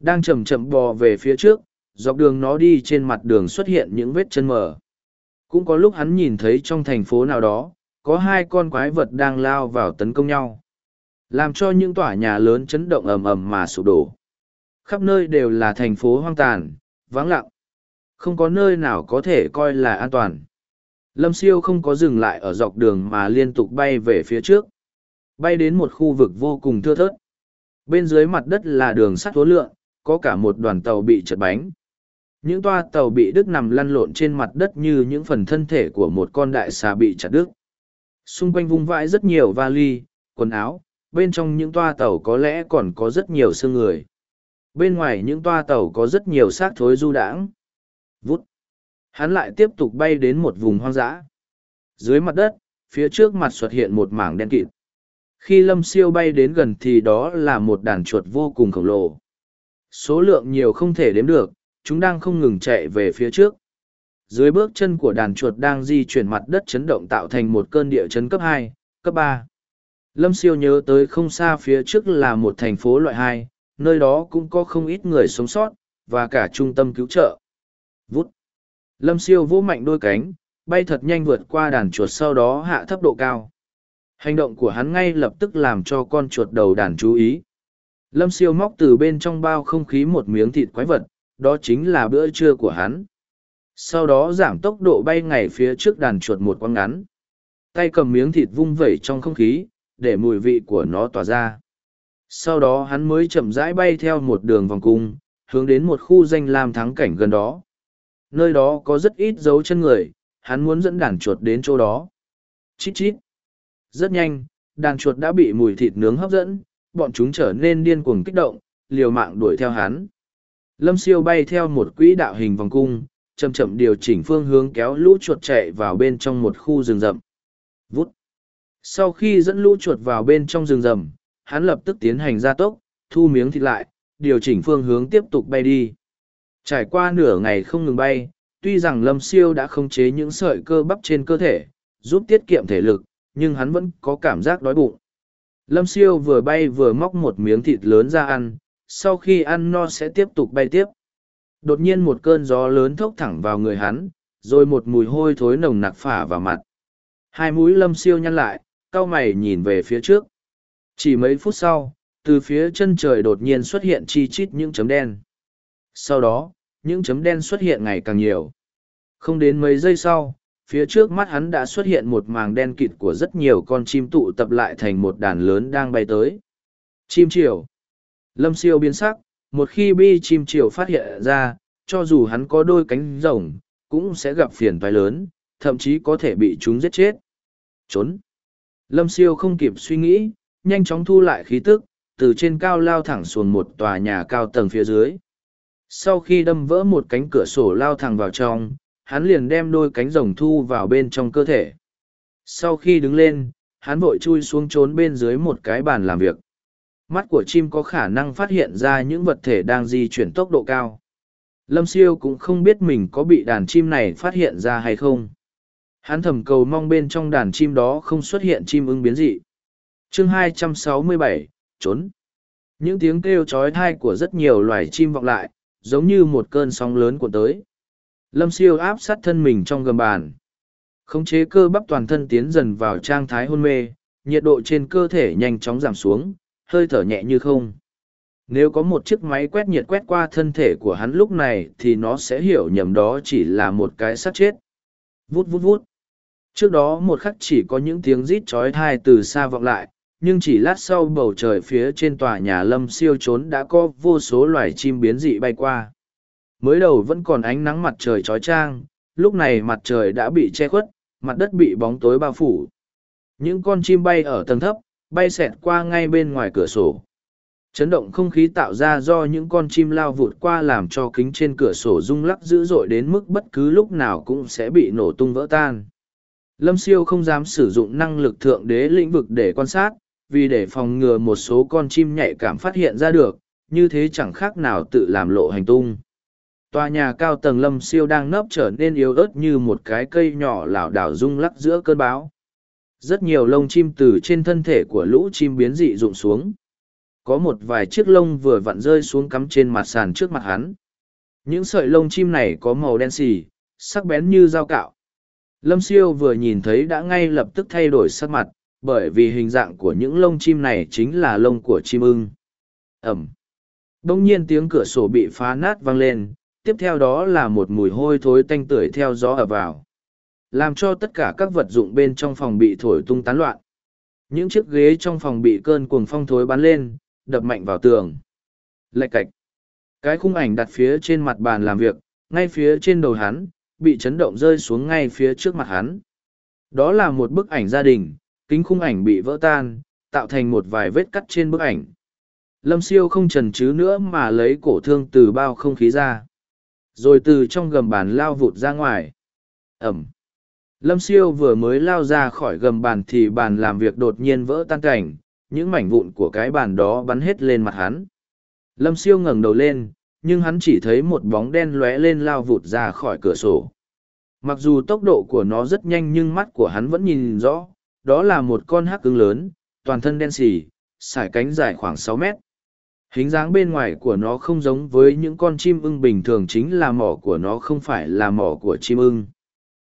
Speaker 1: Đang chậm chậm bò về phía trước, dọc đường nó đi trên mặt đường xuất hiện những vết chân mờ. Cũng có lúc hắn nhìn thấy trong thành phố nào đó, có hai con quái vật đang lao vào tấn công nhau. Làm cho những tòa nhà lớn chấn động ầm ầm mà sụp đổ. Khắp nơi đều là thành phố hoang tàn, vắng lặng. Không có nơi nào có thể coi là an toàn. Lâm siêu không có dừng lại ở dọc đường mà liên tục bay về phía trước. Bay đến một khu vực vô cùng thưa thớt. Bên dưới mặt đất là đường sắt thố lượng, có cả một đoàn tàu bị chật bánh. Những toa tàu bị đứt nằm lăn lộn trên mặt đất như những phần thân thể của một con đại xà bị chặt đứt. Xung quanh vung vãi rất nhiều vali, quần áo, bên trong những toa tàu có lẽ còn có rất nhiều xương người. Bên ngoài những toa tàu có rất nhiều xác thối du đãng. Vút. Hắn lại tiếp tục bay đến một vùng hoang dã. Dưới mặt đất, phía trước mặt xuất hiện một mảng đen kịt. Khi lâm siêu bay đến gần thì đó là một đàn chuột vô cùng khổng lồ. Số lượng nhiều không thể đếm được, chúng đang không ngừng chạy về phía trước. Dưới bước chân của đàn chuột đang di chuyển mặt đất chấn động tạo thành một cơn địa chấn cấp hai, cấp ba. Lâm siêu nhớ tới không xa phía trước là một thành phố loại hai, nơi đó cũng có không ít người sống sót, và cả trung tâm cứu trợ. Vút. Lâm siêu vỗ mạnh đôi cánh, bay thật nhanh vượt qua đàn chuột sau đó hạ thấp độ cao. Hành động của hắn ngay lập tức làm cho con chuột đầu đàn chú ý. Lâm siêu móc từ bên trong bao không khí một miếng thịt quái vật, đó chính là bữa trưa của hắn. Sau đó giảm tốc độ bay ngày phía trước đàn chuột một quăng ngắn. Tay cầm miếng thịt vung vẩy trong không khí, để mùi vị của nó tỏa ra. Sau đó hắn mới chậm rãi bay theo một đường vòng cung, hướng đến một khu danh lam thắng cảnh gần đó. Nơi đó có rất ít dấu chân người, hắn muốn dẫn đàn chuột đến chỗ đó. Chít chít. Rất nhanh, đàn chuột đã bị mùi thịt nướng hấp dẫn, bọn chúng trở nên điên cuồng kích động, liều mạng đuổi theo hắn. Lâm siêu bay theo một quỹ đạo hình vòng cung, chậm chậm điều chỉnh phương hướng kéo lũ chuột chạy vào bên trong một khu rừng rậm. Vút. Sau khi dẫn lũ chuột vào bên trong rừng rậm, hắn lập tức tiến hành gia tốc, thu miếng thịt lại, điều chỉnh phương hướng tiếp tục bay đi. Trải qua nửa ngày không ngừng bay, tuy rằng Lâm Siêu đã khống chế những sợi cơ bắp trên cơ thể, giúp tiết kiệm thể lực, nhưng hắn vẫn có cảm giác đói bụng. Lâm Siêu vừa bay vừa móc một miếng thịt lớn ra ăn, sau khi ăn no sẽ tiếp tục bay tiếp. Đột nhiên một cơn gió lớn thốc thẳng vào người hắn, rồi một mùi hôi thối nồng nặc phả vào mặt. Hai mũi Lâm Siêu nhăn lại, cau mày nhìn về phía trước. Chỉ mấy phút sau, từ phía chân trời đột nhiên xuất hiện chi chít những chấm đen. Sau đó, những chấm đen xuất hiện ngày càng nhiều. Không đến mấy giây sau, phía trước mắt hắn đã xuất hiện một màng đen kịt của rất nhiều con chim tụ tập lại thành một đàn lớn đang bay tới. Chim triều. Lâm siêu biến sắc, một khi bi chim triều phát hiện ra, cho dù hắn có đôi cánh rồng, cũng sẽ gặp phiền toái lớn, thậm chí có thể bị chúng giết chết. Trốn. Lâm siêu không kịp suy nghĩ, nhanh chóng thu lại khí tức, từ trên cao lao thẳng xuống một tòa nhà cao tầng phía dưới. Sau khi đâm vỡ một cánh cửa sổ lao thẳng vào trong, hắn liền đem đôi cánh rồng thu vào bên trong cơ thể. Sau khi đứng lên, hắn vội chui xuống trốn bên dưới một cái bàn làm việc. Mắt của chim có khả năng phát hiện ra những vật thể đang di chuyển tốc độ cao. Lâm siêu cũng không biết mình có bị đàn chim này phát hiện ra hay không. Hắn thầm cầu mong bên trong đàn chim đó không xuất hiện chim ưng biến dị. chương 267, trốn. Những tiếng kêu trói thai của rất nhiều loài chim vọng lại, giống như một cơn sóng lớn của tới. Lâm siêu áp sát thân mình trong gầm bàn. Khống chế cơ bắp toàn thân tiến dần vào trạng thái hôn mê, nhiệt độ trên cơ thể nhanh chóng giảm xuống, hơi thở nhẹ như không. Nếu có một chiếc máy quét nhiệt quét qua thân thể của hắn lúc này thì nó sẽ hiểu nhầm đó chỉ là một cái sát chết. Vút vút vút. Trước đó một khắc chỉ có những tiếng rít chói tai từ xa vọng lại, nhưng chỉ lát sau bầu trời phía trên tòa nhà lâm siêu trốn đã có vô số loài chim biến dị bay qua. Mới đầu vẫn còn ánh nắng mặt trời trói trang, lúc này mặt trời đã bị che khuất, mặt đất bị bóng tối bao phủ. Những con chim bay ở tầng thấp, bay xẹt qua ngay bên ngoài cửa sổ. Chấn động không khí tạo ra do những con chim lao vụt qua làm cho kính trên cửa sổ rung lắc dữ dội đến mức bất cứ lúc nào cũng sẽ bị nổ tung vỡ tan. Lâm siêu không dám sử dụng năng lực thượng đế lĩnh vực để quan sát, vì để phòng ngừa một số con chim nhạy cảm phát hiện ra được, như thế chẳng khác nào tự làm lộ hành tung. Tòa nhà cao tầng lâm siêu đang nấp trở nên yếu ớt như một cái cây nhỏ lảo đảo rung lắc giữa cơn bão rất nhiều lông chim từ trên thân thể của lũ chim biến dị rụng xuống. Có một vài chiếc lông vừa vặn rơi xuống cắm trên mặt sàn trước mặt hắn. Những sợi lông chim này có màu đen xì sắc bén như dao cạo. Lâm siêu vừa nhìn thấy đã ngay lập tức thay đổi sắc mặt bởi vì hình dạng của những lông chim này chính là lông của chim ưng. Ẩm. Đông nhiên tiếng cửa sổ bị phá nát vang lên, tiếp theo đó là một mùi hôi thối tanh tưởi theo gió ở vào. Làm cho tất cả các vật dụng bên trong phòng bị thổi tung tán loạn. Những chiếc ghế trong phòng bị cơn cuồng phong thối bắn lên, đập mạnh vào tường. Lạch cạch. Cái khung ảnh đặt phía trên mặt bàn làm việc, ngay phía trên đầu hắn, bị chấn động rơi xuống ngay phía trước mặt hắn. Đó là một bức ảnh gia đình, kính khung ảnh bị vỡ tan, tạo thành một vài vết cắt trên bức ảnh. Lâm siêu không trần chứ nữa mà lấy cổ thương từ bao không khí ra. Rồi từ trong gầm bàn lao vụt ra ngoài. Ẩm. Lâm siêu vừa mới lao ra khỏi gầm bàn thì bàn làm việc đột nhiên vỡ tan cảnh, những mảnh vụn của cái bàn đó bắn hết lên mặt hắn. Lâm siêu ngẩng đầu lên, nhưng hắn chỉ thấy một bóng đen lóe lên lao vụt ra khỏi cửa sổ. Mặc dù tốc độ của nó rất nhanh nhưng mắt của hắn vẫn nhìn rõ, đó là một con hắc cứng lớn, toàn thân đen sì, sải cánh dài khoảng sáu mét. Hình dáng bên ngoài của nó không giống với những con chim ưng bình thường chính là mỏ của nó không phải là mỏ của chim ưng.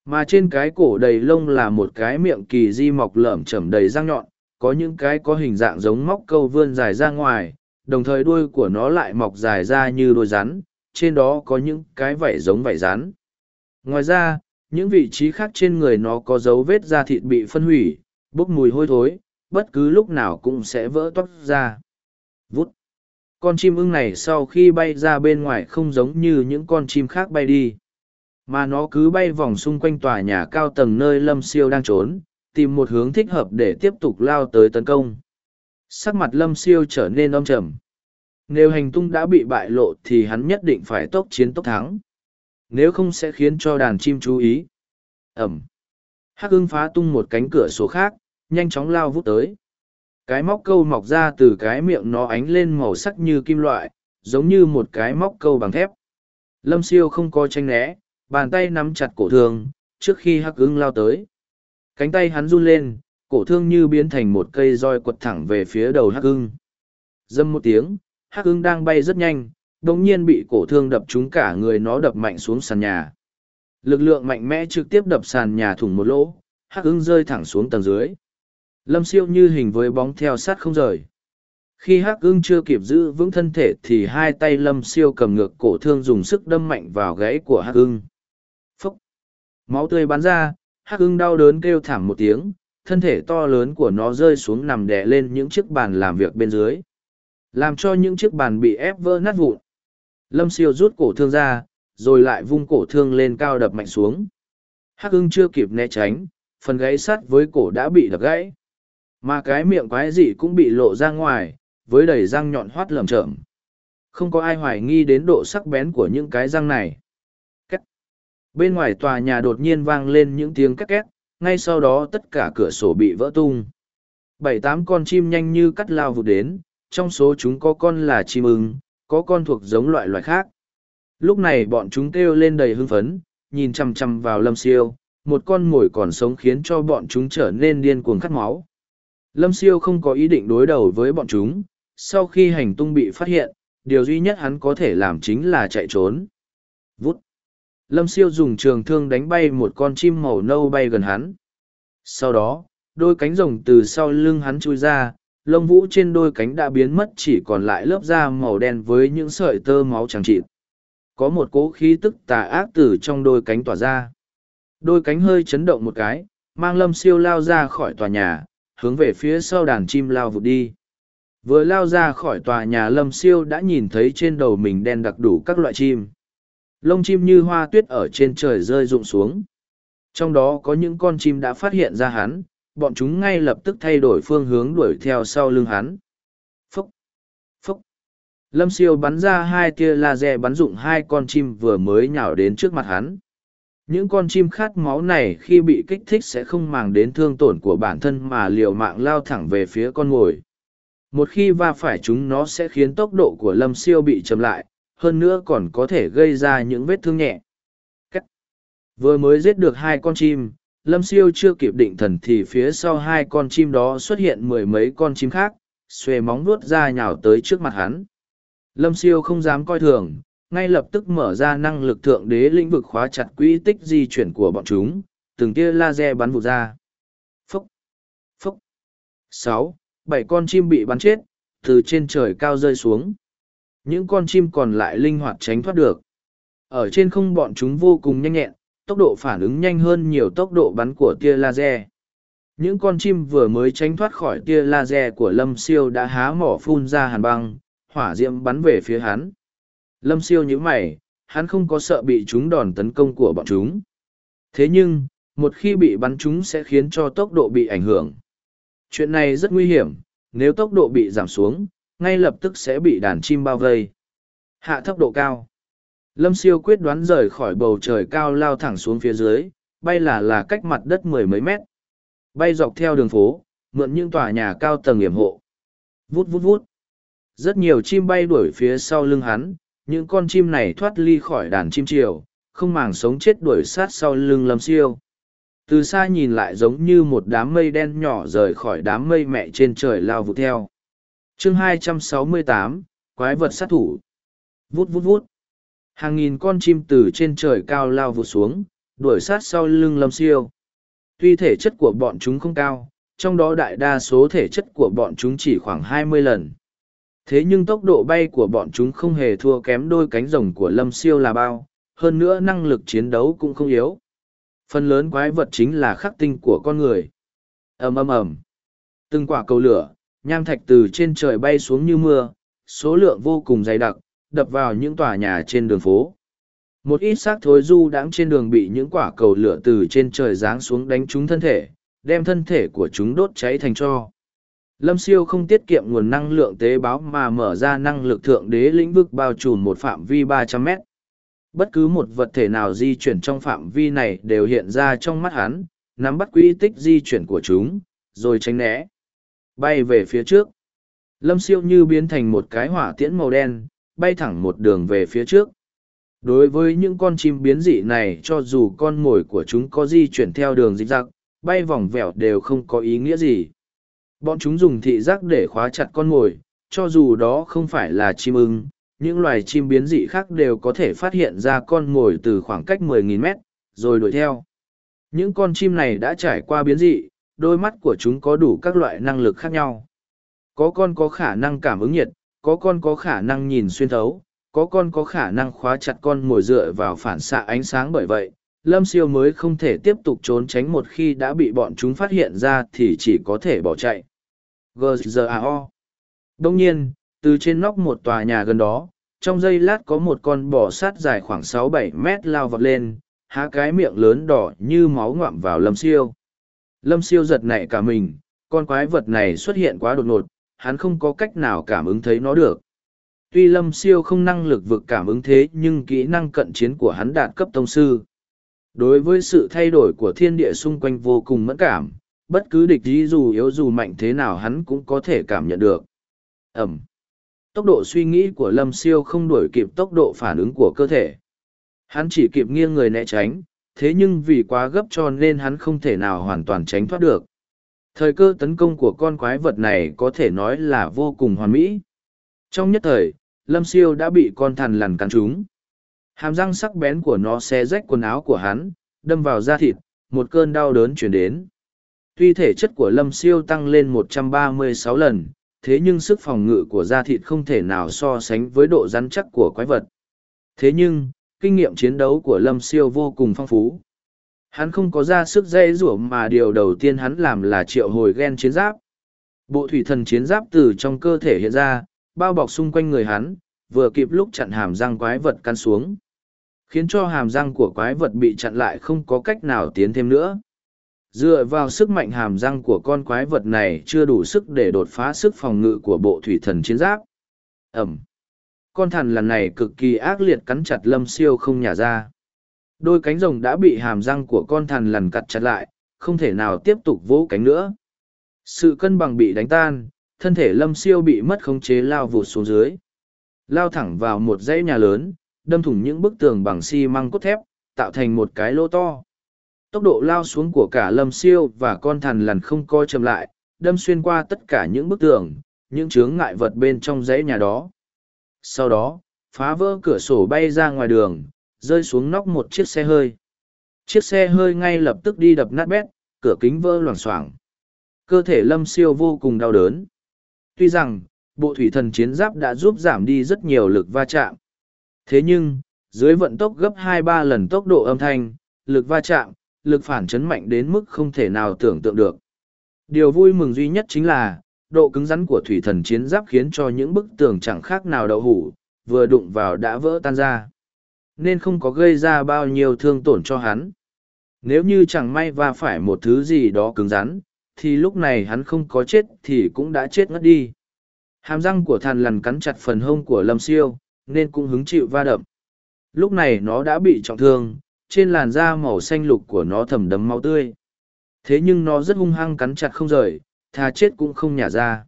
Speaker 1: Mà trên cái cổ đầy lông là một cái miệng kỳ di mọc lởm chởm đầy răng nhọn, có những cái có hình dạng giống móc câu vươn dài ra ngoài, đồng thời đuôi của nó lại mọc dài ra như đôi rắn, trên đó có những cái vảy giống vảy rắn. Ngoài ra, những vị trí khác trên người nó có dấu vết da thịt bị phân hủy, bốc mùi hôi thối, bất cứ lúc nào cũng sẽ vỡ toát ra. Vút con chim ưng này sau khi bay ra bên ngoài không giống như những con chim khác bay đi mà nó cứ bay vòng xung quanh tòa nhà cao tầng nơi lâm siêu đang trốn, tìm một hướng thích hợp để tiếp tục lao tới tấn công. Sắc mặt lâm siêu trở nên âm trầm. Nếu hành tung đã bị bại lộ thì hắn nhất định phải tốc chiến tốc thắng. Nếu không sẽ khiến cho đàn chim chú ý. Ẩm. Hắc ưng phá tung một cánh cửa số khác, nhanh chóng lao vút tới. Cái móc câu mọc ra từ cái miệng nó ánh lên màu sắc như kim loại, giống như một cái móc câu bằng thép. Lâm siêu không có tranh né bàn tay nắm chặt cổ thương, trước khi hắc ưng lao tới. Cánh tay hắn run lên, cổ thương như biến thành một cây roi quật thẳng về phía đầu hắc ưng. Dâm một tiếng, hắc ưng đang bay rất nhanh đồng nhiên bị cổ thương đập trúng cả người nó đập mạnh xuống sàn nhà. Lực lượng mạnh mẽ trực tiếp đập sàn nhà thủng một lỗ, hắc ưng rơi thẳng xuống tầng dưới. Lâm siêu như hình với bóng theo sát không rời. Khi hắc ưng chưa kịp giữ vững thân thể thì hai tay lâm siêu cầm ngược cổ thương dùng sức đâm mạnh vào gãy của hắc ưng máu tươi bắn ra hắc ưng đau đớn kêu thảm một tiếng thân thể to lớn của nó rơi xuống nằm đè lên những chiếc bàn làm việc bên dưới làm cho những chiếc bàn bị ép vỡ nát vụn lâm siêu rút cổ thương ra rồi lại vung cổ thương lên cao đập mạnh xuống hắc ưng chưa kịp né tránh phần gãy sắt với cổ đã bị đập gãy mà cái miệng quái dị cũng bị lộ ra ngoài, với đầy răng nhọn hoắt lởm chởm. Không có ai hoài nghi đến độ sắc bén của những cái răng này. Bên ngoài tòa nhà đột nhiên vang lên những tiếng két két, ngay sau đó tất cả cửa sổ bị vỡ tung. Bảy tám con chim nhanh như cắt lao vụt đến, trong số chúng có con là chim ưng, có con thuộc giống loại loài khác. Lúc này bọn chúng kêu lên đầy hưng phấn, nhìn chằm chằm vào lâm siêu, một con mồi còn sống khiến cho bọn chúng trở nên điên cuồng khát máu. Lâm siêu không có ý định đối đầu với bọn chúng, sau khi hành tung bị phát hiện, điều duy nhất hắn có thể làm chính là chạy trốn. Vút! Lâm siêu dùng trường thương đánh bay một con chim màu nâu bay gần hắn. Sau đó, đôi cánh rồng từ sau lưng hắn chui ra, lông vũ trên đôi cánh đã biến mất chỉ còn lại lớp da màu đen với những sợi tơ máu chẳng chịt. Có một cỗ khí tức tà ác từ trong đôi cánh tỏa ra. Đôi cánh hơi chấn động một cái, mang lâm siêu lao ra khỏi tòa nhà, hướng về phía sau đàn chim lao vụt đi. Vừa lao ra khỏi tòa nhà lâm siêu đã nhìn thấy trên đầu mình đen đặc đủ các loại chim. Lông chim như hoa tuyết ở trên trời rơi rụng xuống. Trong đó có những con chim đã phát hiện ra hắn, bọn chúng ngay lập tức thay đổi phương hướng đuổi theo sau lưng hắn. Phúc! Phúc! Lâm siêu bắn ra hai tia laser bắn dụng hai con chim vừa mới nhào đến trước mặt hắn những con chim khát máu này khi bị kích thích sẽ không màng đến thương tổn của bản thân mà liều mạng lao thẳng về phía con mồi một khi va phải chúng nó sẽ khiến tốc độ của lâm siêu bị chậm lại hơn nữa còn có thể gây ra những vết thương nhẹ. Cách. vừa mới giết được hai con chim, lâm siêu chưa kịp định thần thì phía sau hai con chim đó xuất hiện mười mấy con chim khác, xuề móng vuốt ra nhào tới trước mặt hắn. Lâm siêu không dám coi thường, ngay lập tức mở ra năng lực thượng đế lĩnh vực khóa chặt quỹ tích di chuyển của bọn chúng, từng tia laser bắn vụt ra. Phốc phốc sáu. Bảy con chim bị bắn chết, từ trên trời cao rơi xuống những con chim còn lại linh hoạt tránh thoát được. Ở trên không bọn chúng vô cùng nhanh nhẹn, tốc độ phản ứng nhanh hơn nhiều tốc độ bắn của tia laser. Những con chim vừa mới tránh thoát khỏi tia laser của lâm siêu đã há mỏ phun ra hàn băng, hỏa diễm bắn về phía hắn. Lâm siêu nhíu mày, hắn không có sợ bị chúng đòn tấn công của bọn chúng. Thế nhưng, một khi bị bắn chúng sẽ khiến cho tốc độ bị ảnh hưởng. Chuyện này rất nguy hiểm, nếu tốc độ bị giảm xuống ngay lập tức sẽ bị đàn chim bao vây. Hạ thấp độ cao. Lâm siêu quyết đoán rời khỏi bầu trời cao lao thẳng xuống phía dưới, bay là là cách mặt đất mười mấy mét. Bay dọc theo đường phố, mượn những tòa nhà cao tầng hiểm hộ. Vút vút vút. Rất nhiều chim bay đuổi phía sau lưng hắn, những con chim này thoát ly khỏi đàn chim triều, không màng sống chết đuổi sát sau lưng lâm siêu. Từ xa nhìn lại giống như một đám mây đen nhỏ rời khỏi đám mây mẹ trên trời lao vụt theo chương 268, quái vật sát thủ. Vút vút vút. Hàng nghìn con chim từ trên trời cao lao vụt xuống đuổi sát sau lưng lâm siêu. Tuy thể chất của bọn chúng không cao trong đó đại đa số thể chất của bọn chúng chỉ khoảng hai mươi lần. Thế nhưng tốc độ bay của bọn chúng không hề thua kém đôi cánh rồng của lâm siêu là bao hơn nữa năng lực chiến đấu cũng không yếu. Phần lớn quái vật chính là khắc tinh của con người. Ầm ầm ầm. Từng quả cầu lửa nham thạch từ trên trời bay xuống như mưa, số lượng vô cùng dày đặc, đập vào những tòa nhà trên đường phố. Một ít xác thối du đãng trên đường bị những quả cầu lửa từ trên trời giáng xuống đánh trúng thân thể, đem thân thể của chúng đốt cháy thành cho lâm siêu không tiết kiệm nguồn năng lượng tế bào mà mở ra năng lực thượng đế lĩnh vực bao trùm một phạm vi ba trăm mét. Bất cứ một vật thể nào di chuyển trong phạm vi này đều hiện ra trong mắt hắn, nắm bắt quỹ tích di chuyển của chúng, rồi tránh né bay về phía trước. Lâm siêu như biến thành một cái hỏa tiễn màu đen, bay thẳng một đường về phía trước. Đối với những con chim biến dị này, cho dù con mồi của chúng có di chuyển theo đường dịch dặc bay vòng vẻo đều không có ý nghĩa gì. Bọn chúng dùng thị giác để khóa chặt con mồi, cho dù đó không phải là chim ưng, những loài chim biến dị khác đều có thể phát hiện ra con mồi từ khoảng cách 10.000 mét, rồi đuổi theo. Những con chim này đã trải qua biến dị đôi mắt của chúng có đủ các loại năng lực khác nhau. Có con có khả năng cảm ứng nhiệt, có con có khả năng nhìn xuyên thấu, có con có khả năng khóa chặt con mồi dựa vào phản xạ ánh sáng bởi vậy, lâm siêu mới không thể tiếp tục trốn tránh một khi đã bị bọn chúng phát hiện ra thì chỉ có thể bỏ chạy. Gzao đông nhiên, từ trên nóc một tòa nhà gần đó, trong giây lát có một con bò sát dài khoảng sáu bảy mét lao vọt lên, há cái miệng lớn đỏ như máu ngoạm vào lâm siêu lâm siêu giật nảy cả mình, con quái vật này xuất hiện quá đột ngột, hắn không có cách nào cảm ứng thấy nó được. Tuy lâm siêu không năng lực vực cảm ứng thế, nhưng kỹ năng cận chiến của hắn đạt cấp tông sư. Đối với sự thay đổi của thiên địa xung quanh vô cùng mẫn cảm, bất cứ địch ý dù yếu dù mạnh thế nào hắn cũng có thể cảm nhận được. Ẩm. Tốc độ suy nghĩ của lâm siêu không đổi kịp tốc độ phản ứng của cơ thể. Hắn chỉ kịp nghiêng người né tránh thế nhưng vì quá gấp cho nên hắn không thể nào hoàn toàn tránh thoát được. Thời cơ tấn công của con quái vật này có thể nói là vô cùng hoàn mỹ. Trong nhất thời, lâm siêu đã bị con thằn lằn cắn trúng. Hàm răng sắc bén của nó xé rách quần áo của hắn, đâm vào da thịt, một cơn đau đớn chuyển đến. Tuy thể chất của lâm siêu tăng lên 136 lần, thế nhưng sức phòng ngự của da thịt không thể nào so sánh với độ rắn chắc của quái vật. Thế nhưng kinh nghiệm chiến đấu của lâm siêu vô cùng phong phú. Hắn không có ra sức dây rủa mà điều đầu tiên hắn làm là triệu hồi ghen chiến giáp. Bộ thủy thần chiến giáp từ trong cơ thể hiện ra, bao bọc xung quanh người hắn, vừa kịp lúc chặn hàm răng quái vật căn xuống. Khiến cho hàm răng của quái vật bị chặn lại không có cách nào tiến thêm nữa. Dựa vào sức mạnh hàm răng của con quái vật này chưa đủ sức để đột phá sức phòng ngự của bộ thủy thần chiến giáp. Ẩm con thằn lần này cực kỳ ác liệt cắn chặt lâm siêu không nhả ra. Đôi cánh rồng đã bị hàm răng của con thằn lằn cặt chặt lại, không thể nào tiếp tục vỗ cánh nữa. Sự cân bằng bị đánh tan, thân thể lâm siêu bị mất khống chế lao vụt xuống dưới. Lao thẳng vào một dãy nhà lớn, đâm thủng những bức tường bằng xi măng cốt thép, tạo thành một cái lỗ to. Tốc độ lao xuống của cả lâm siêu và con thằn lằn không co chậm lại, đâm xuyên qua tất cả những bức tường, những chướng ngại vật bên trong dãy nhà đó sau đó, phá vỡ cửa sổ bay ra ngoài đường, rơi xuống nóc một chiếc xe hơi. Chiếc xe hơi ngay lập tức đi đập nát bét, cửa kính vỡ loảng xoảng. Cơ thể lâm siêu vô cùng đau đớn. Tuy rằng, bộ thủy thần chiến giáp đã giúp giảm đi rất nhiều lực va chạm. Thế nhưng, dưới vận tốc gấp hai ba lần tốc độ âm thanh, lực va chạm, lực phản chấn mạnh đến mức không thể nào tưởng tượng được. Điều vui mừng duy nhất chính là độ cứng rắn của thủy thần chiến giáp khiến cho những bức tường chẳng khác nào đậu hủ, vừa đụng vào đã vỡ tan ra. Nên không có gây ra bao nhiêu thương tổn cho hắn. Nếu như chẳng may va phải một thứ gì đó cứng rắn, thì lúc này hắn không có chết thì cũng đã chết ngất đi. Hàm răng của thằn lằn cắn chặt phần hông của lâm siêu, nên cũng hứng chịu va đập. lúc này nó đã bị trọng thương, trên làn da màu xanh lục của nó thầm đấm máu tươi. Thế nhưng nó rất hung hăng cắn chặt không rời Tha chết cũng không nhả ra.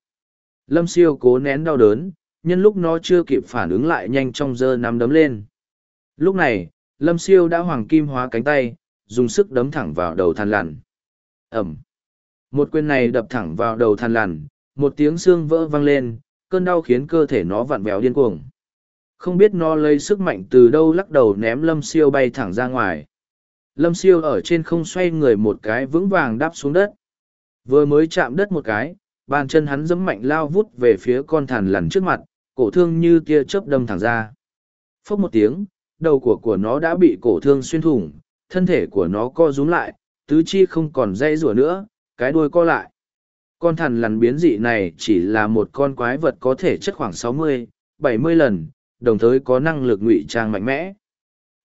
Speaker 1: Lâm siêu cố nén đau đớn, nhân lúc nó chưa kịp phản ứng lại nhanh trong giơ nắm đấm lên. Lúc này, lâm siêu đã hoàng kim hóa cánh tay, dùng sức đấm thẳng vào đầu than lằn. Ẩm. Một quyền này đập thẳng vào đầu than lằn, một tiếng xương vỡ vang lên, cơn đau khiến cơ thể nó vặn vẹo điên cuồng. Không biết nó lấy sức mạnh từ đâu lắc đầu ném lâm siêu bay thẳng ra ngoài. Lâm siêu ở trên không xoay người một cái vững vàng đáp xuống đất vừa mới chạm đất một cái bàn chân hắn dẫm mạnh lao vút về phía con thằn lằn trước mặt cổ thương như tia chớp đâm thẳng ra. Phốc một tiếng đầu của của nó đã bị cổ thương xuyên thủng thân thể của nó co rúm lại tứ chi không còn dây rùa nữa cái đuôi co lại. Con thằn lằn biến dị này chỉ là một con quái vật có thể chất khoảng sáu mươi, bảy mươi lần đồng thời có năng lực ngụy trang mạnh mẽ.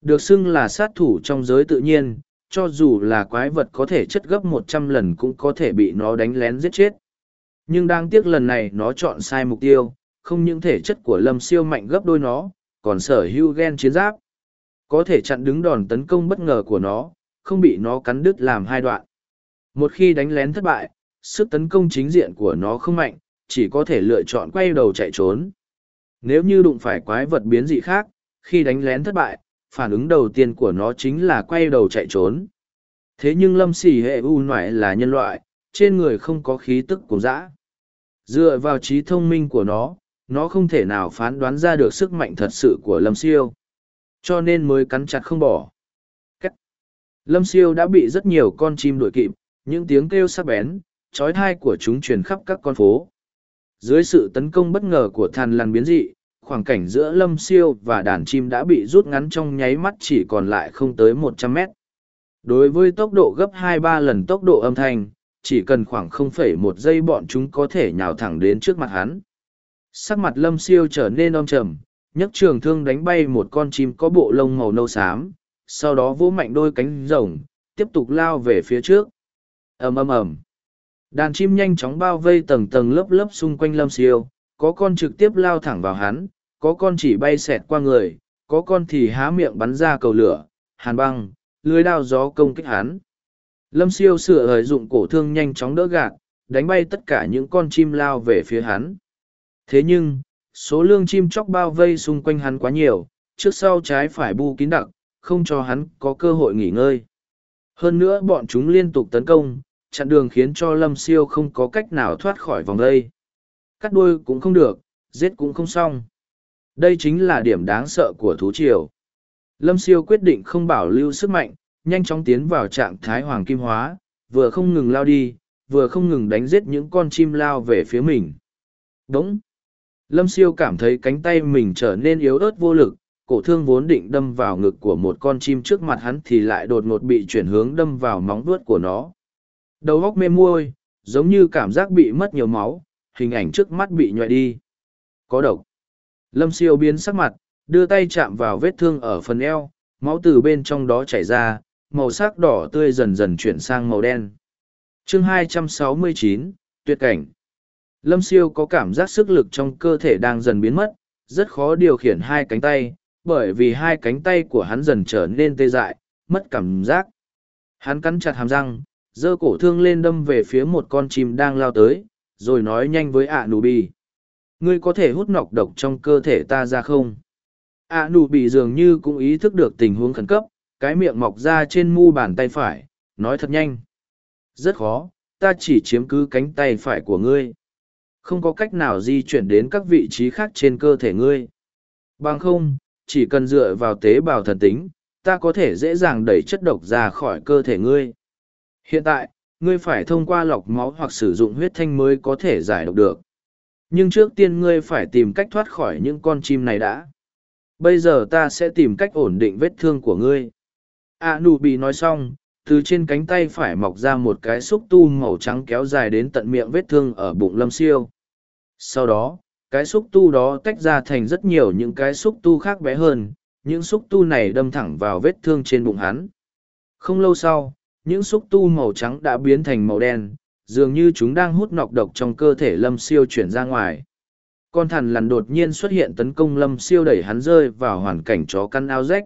Speaker 1: Được xưng là sát thủ trong giới tự nhiên cho dù là quái vật có thể chất gấp một trăm lần cũng có thể bị nó đánh lén giết chết. Nhưng đáng tiếc lần này nó chọn sai mục tiêu, không những thể chất của lâm siêu mạnh gấp đôi nó, còn sở hữu gen chiến giáp. Có thể chặn đứng đòn tấn công bất ngờ của nó, không bị nó cắn đứt làm hai đoạn. Một khi đánh lén thất bại, sức tấn công chính diện của nó không mạnh, chỉ có thể lựa chọn quay đầu chạy trốn. Nếu như đụng phải quái vật biến dị khác, khi đánh lén thất bại phản ứng đầu tiên của nó chính là quay đầu chạy trốn. Thế nhưng lâm xì hệ u ngoại là nhân loại, trên người không có khí tức của dã. Dựa vào trí thông minh của nó nó không thể nào phán đoán ra được sức mạnh thật sự của lâm siêu. Cho nên mới cắn chặt không bỏ. Cách. lâm siêu đã bị rất nhiều con chim đuổi kịp, những tiếng kêu sắc bén trói thai của chúng truyền khắp các con phố. Dưới sự tấn công bất ngờ của thằn lằn biến dị khoảng cảnh giữa lâm siêu và đàn chim đã bị rút ngắn trong nháy mắt chỉ còn lại không tới một trăm mét. Đối với tốc độ gấp hai ba lần tốc độ âm thanh, chỉ cần khoảng không phẩy một giây bọn chúng có thể nhào thẳng đến trước mặt hắn. Sắc mặt lâm siêu trở nên om trầm, nhấc trường thương đánh bay một con chim có bộ lông màu nâu xám, sau đó vỗ mạnh đôi cánh rồng, tiếp tục lao về phía trước. Ầm ầm ầm. Đàn chim nhanh chóng bao vây tầng tầng lớp lớp xung quanh lâm siêu, có con trực tiếp lao thẳng vào hắn có con chỉ bay xẹt qua người, có con thì há miệng bắn ra cầu lửa, hàn băng, lưới đao gió công kích hắn. Lâm siêu sửa hời dụng cổ thương nhanh chóng đỡ gạt, đánh bay tất cả những con chim lao về phía hắn. Thế nhưng, số lương chim chóc bao vây xung quanh hắn quá nhiều, trước sau trái phải bu kín đặc, không cho hắn có cơ hội nghỉ ngơi. Hơn nữa bọn chúng liên tục tấn công, chặn đường khiến cho lâm siêu không có cách nào thoát khỏi vòng đây. Cắt đuôi cũng không được, giết cũng không xong đây chính là điểm đáng sợ của thú triều. Lâm siêu quyết định không bảo lưu sức mạnh, nhanh chóng tiến vào trạng thái hoàng kim hóa, vừa không ngừng lao đi, vừa không ngừng đánh giết những con chim lao về phía mình. Đúng. lâm siêu cảm thấy cánh tay mình trở nên yếu ớt vô lực, cổ thương vốn định đâm vào ngực của một con chim trước mặt hắn thì lại đột ngột bị chuyển hướng đâm vào móng vuốt của nó. Đầu góc mê muôi, giống như cảm giác bị mất nhiều máu, hình ảnh trước mắt bị nhoại đi. Có độc lâm siêu biến sắc mặt đưa tay chạm vào vết thương ở phần eo máu từ bên trong đó chảy ra màu sắc đỏ tươi dần dần chuyển sang màu đen. Chương 269, tuyệt cảnh. Lâm siêu có cảm giác sức lực trong cơ thể đang dần biến mất rất khó điều khiển hai cánh tay bởi vì hai cánh tay của hắn dần trở nên tê dại mất cảm giác. Hắn cắn chặt hàm răng giơ cổ thương lên đâm về phía một con chim đang lao tới rồi nói nhanh với ạ nù bi ngươi có thể hút nọc độc trong cơ thể ta ra không ạ nụ bị dường như cũng ý thức được tình huống khẩn cấp cái miệng mọc ra trên mu bàn tay phải nói thật nhanh. Rất khó, ta chỉ chiếm cứ cánh tay phải của ngươi. Không có cách nào di chuyển đến các vị trí khác trên cơ thể ngươi. Bằng không, chỉ cần dựa vào tế bào thần tính, ta có thể dễ dàng đẩy chất độc ra khỏi cơ thể ngươi. Hiện tại, ngươi phải thông qua lọc máu hoặc sử dụng huyết thanh mới có thể giải độc được. Nhưng trước tiên ngươi phải tìm cách thoát khỏi những con chim này đã. Bây giờ ta sẽ tìm cách ổn định vết thương của ngươi. A nụ bị nói xong, từ trên cánh tay phải mọc ra một cái xúc tu màu trắng kéo dài đến tận miệng vết thương ở bụng lâm siêu. Sau đó, cái xúc tu đó tách ra thành rất nhiều những cái xúc tu khác bé hơn, những xúc tu này đâm thẳng vào vết thương trên bụng hắn. Không lâu sau, những xúc tu màu trắng đã biến thành màu đen, dường như chúng đang hút nọc độc trong cơ thể lâm siêu chuyển ra ngoài. Con thằn lằn đột nhiên xuất hiện tấn công lâm siêu đẩy hắn rơi vào hoàn cảnh chó căn ao rách.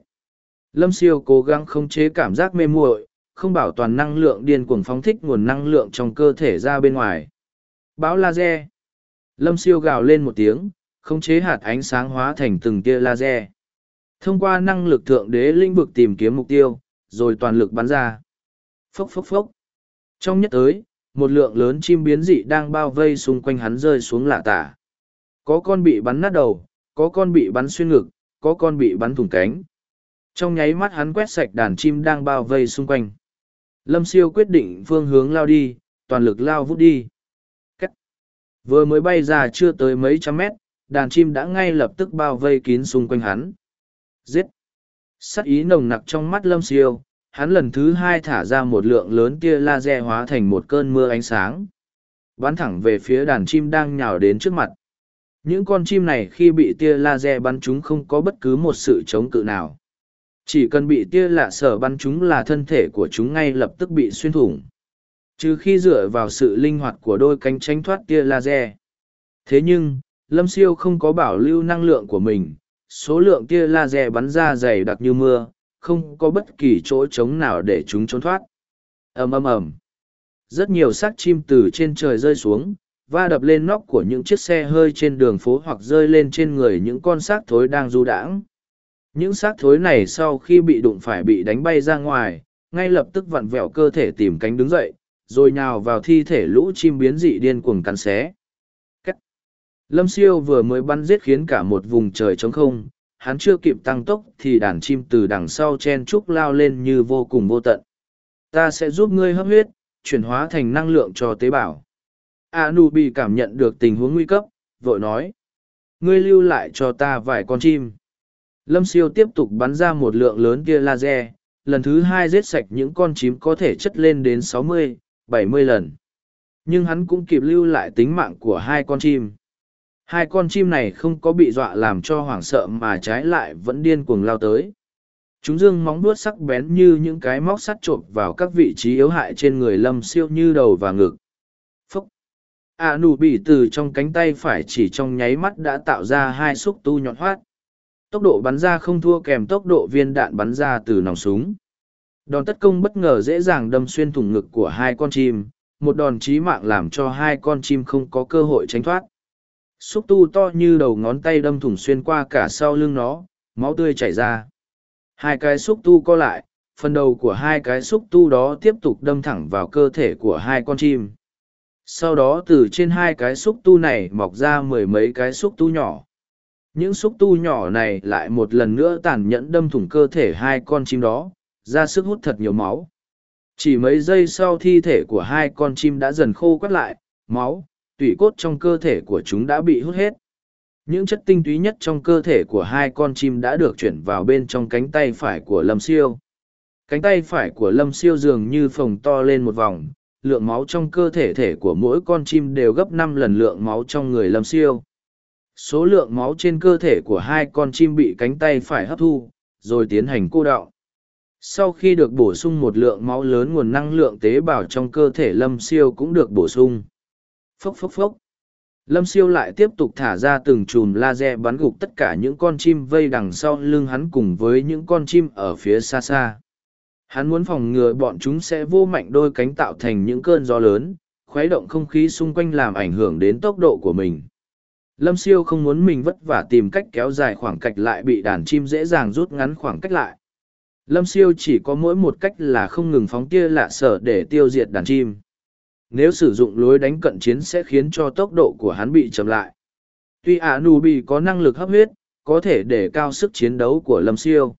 Speaker 1: Lâm siêu cố gắng khống chế cảm giác mê muội, không bảo toàn năng lượng điên cuồng phóng thích nguồn năng lượng trong cơ thể ra bên ngoài. Bão laser. Lâm siêu gào lên một tiếng, khống chế hạt ánh sáng hóa thành từng tia laser. Thông qua năng lực thượng đế lĩnh vực tìm kiếm mục tiêu, rồi toàn lực bắn ra. Phốc phốc phốc. Trong nhất tới, một lượng lớn chim biến dị đang bao vây xung quanh hắn rơi xuống lạ tả. Có con bị bắn nát đầu, có con bị bắn xuyên ngực, có con bị bắn thủng cánh. Trong nháy mắt hắn quét sạch đàn chim đang bao vây xung quanh. Lâm siêu quyết định phương hướng lao đi, toàn lực lao vút đi. Cách. Vừa mới bay ra chưa tới mấy trăm mét, đàn chim đã ngay lập tức bao vây kín xung quanh hắn. Giết! Sắc ý nồng nặc trong mắt lâm siêu, hắn lần thứ hai thả ra một lượng lớn tia laser hóa thành một cơn mưa ánh sáng. Bắn thẳng về phía đàn chim đang nhào đến trước mặt. Những con chim này khi bị tia laser bắn chúng không có bất cứ một sự chống cự nào. Chỉ cần bị tia lạ sở bắn chúng là thân thể của chúng ngay lập tức bị xuyên thủng. Trừ khi dựa vào sự linh hoạt của đôi cánh tránh thoát tia laser. Thế nhưng, Lâm Siêu không có bảo lưu năng lượng của mình, số lượng tia laser bắn ra dày đặc như mưa, không có bất kỳ chỗ trống nào để chúng trốn thoát. ầm ầm ầm Rất nhiều xác chim từ trên trời rơi xuống, va đập lên nóc của những chiếc xe hơi trên đường phố hoặc rơi lên trên người những con xác thối đang du đãng. Những xác thối này sau khi bị đụng phải bị đánh bay ra ngoài, ngay lập tức vặn vẹo cơ thể tìm cánh đứng dậy, rồi nhào vào thi thể lũ chim biến dị điên cuồng cắn xé. Cách. Lâm siêu vừa mới bắn giết khiến cả một vùng trời trống không, hắn chưa kịp tăng tốc thì đàn chim từ đằng sau chen trúc lao lên như vô cùng vô tận. Ta sẽ giúp ngươi hấp huyết, chuyển hóa thành năng lượng cho tế bào. Anubi cảm nhận được tình huống nguy cấp, vội nói. Ngươi lưu lại cho ta vài con chim. Lâm siêu tiếp tục bắn ra một lượng lớn tia laser, lần thứ hai giết sạch những con chim có thể chất lên đến 60, 70 lần. Nhưng hắn cũng kịp lưu lại tính mạng của hai con chim. Hai con chim này không có bị dọa làm cho hoảng sợ mà trái lại vẫn điên cuồng lao tới. Chúng dương móng đuốt sắc bén như những cái móc sắt trộm vào các vị trí yếu hại trên người lâm siêu như đầu và ngực. Phúc! À nụ bị từ trong cánh tay phải chỉ trong nháy mắt đã tạo ra hai xúc tu nhọn hoát. Tốc độ bắn ra không thua kèm tốc độ viên đạn bắn ra từ nòng súng. Đòn tất công bất ngờ dễ dàng đâm xuyên thủng ngực của hai con chim, một đòn chí mạng làm cho hai con chim không có cơ hội tránh thoát xúc tu to như đầu ngón tay đâm thủng xuyên qua cả sau lưng nó, máu tươi chảy ra. Hai cái xúc tu co lại, phần đầu của hai cái xúc tu đó tiếp tục đâm thẳng vào cơ thể của hai con chim. Sau đó từ trên hai cái xúc tu này mọc ra mười mấy cái xúc tu nhỏ. Những xúc tu nhỏ này lại một lần nữa tàn nhẫn đâm thủng cơ thể hai con chim đó, ra sức hút thật nhiều máu. Chỉ mấy giây sau thi thể của hai con chim đã dần khô quắt lại, máu tủy cốt trong cơ thể của chúng đã bị hút hết. Những chất tinh túy nhất trong cơ thể của hai con chim đã được chuyển vào bên trong cánh tay phải của Lâm Siêu. Cánh tay phải của Lâm Siêu dường như phồng to lên một vòng, lượng máu trong cơ thể thể của mỗi con chim đều gấp năm lần lượng máu trong người Lâm Siêu. Số lượng máu trên cơ thể của hai con chim bị cánh tay phải hấp thu, rồi tiến hành cô đọng. Sau khi được bổ sung một lượng máu lớn nguồn năng lượng tế bào trong cơ thể Lâm Siêu cũng được bổ sung phốc phốc phốc. Lâm siêu lại tiếp tục thả ra từng chùm laser bắn gục tất cả những con chim vây đằng sau lưng hắn cùng với những con chim ở phía xa xa. Hắn muốn phòng ngừa bọn chúng sẽ vô mạnh đôi cánh tạo thành những cơn gió lớn, khuấy động không khí xung quanh làm ảnh hưởng đến tốc độ của mình. Lâm siêu không muốn mình vất vả tìm cách kéo dài khoảng cách lại bị đàn chim dễ dàng rút ngắn khoảng cách lại. Lâm siêu chỉ có mỗi một cách là không ngừng phóng tia lạ sở để tiêu diệt đàn chim. Nếu sử dụng lối đánh cận chiến sẽ khiến cho tốc độ của hắn bị chậm lại. Tuy ả nù bị có năng lực hấp huyết, có thể để cao sức chiến đấu của Lâm siêu.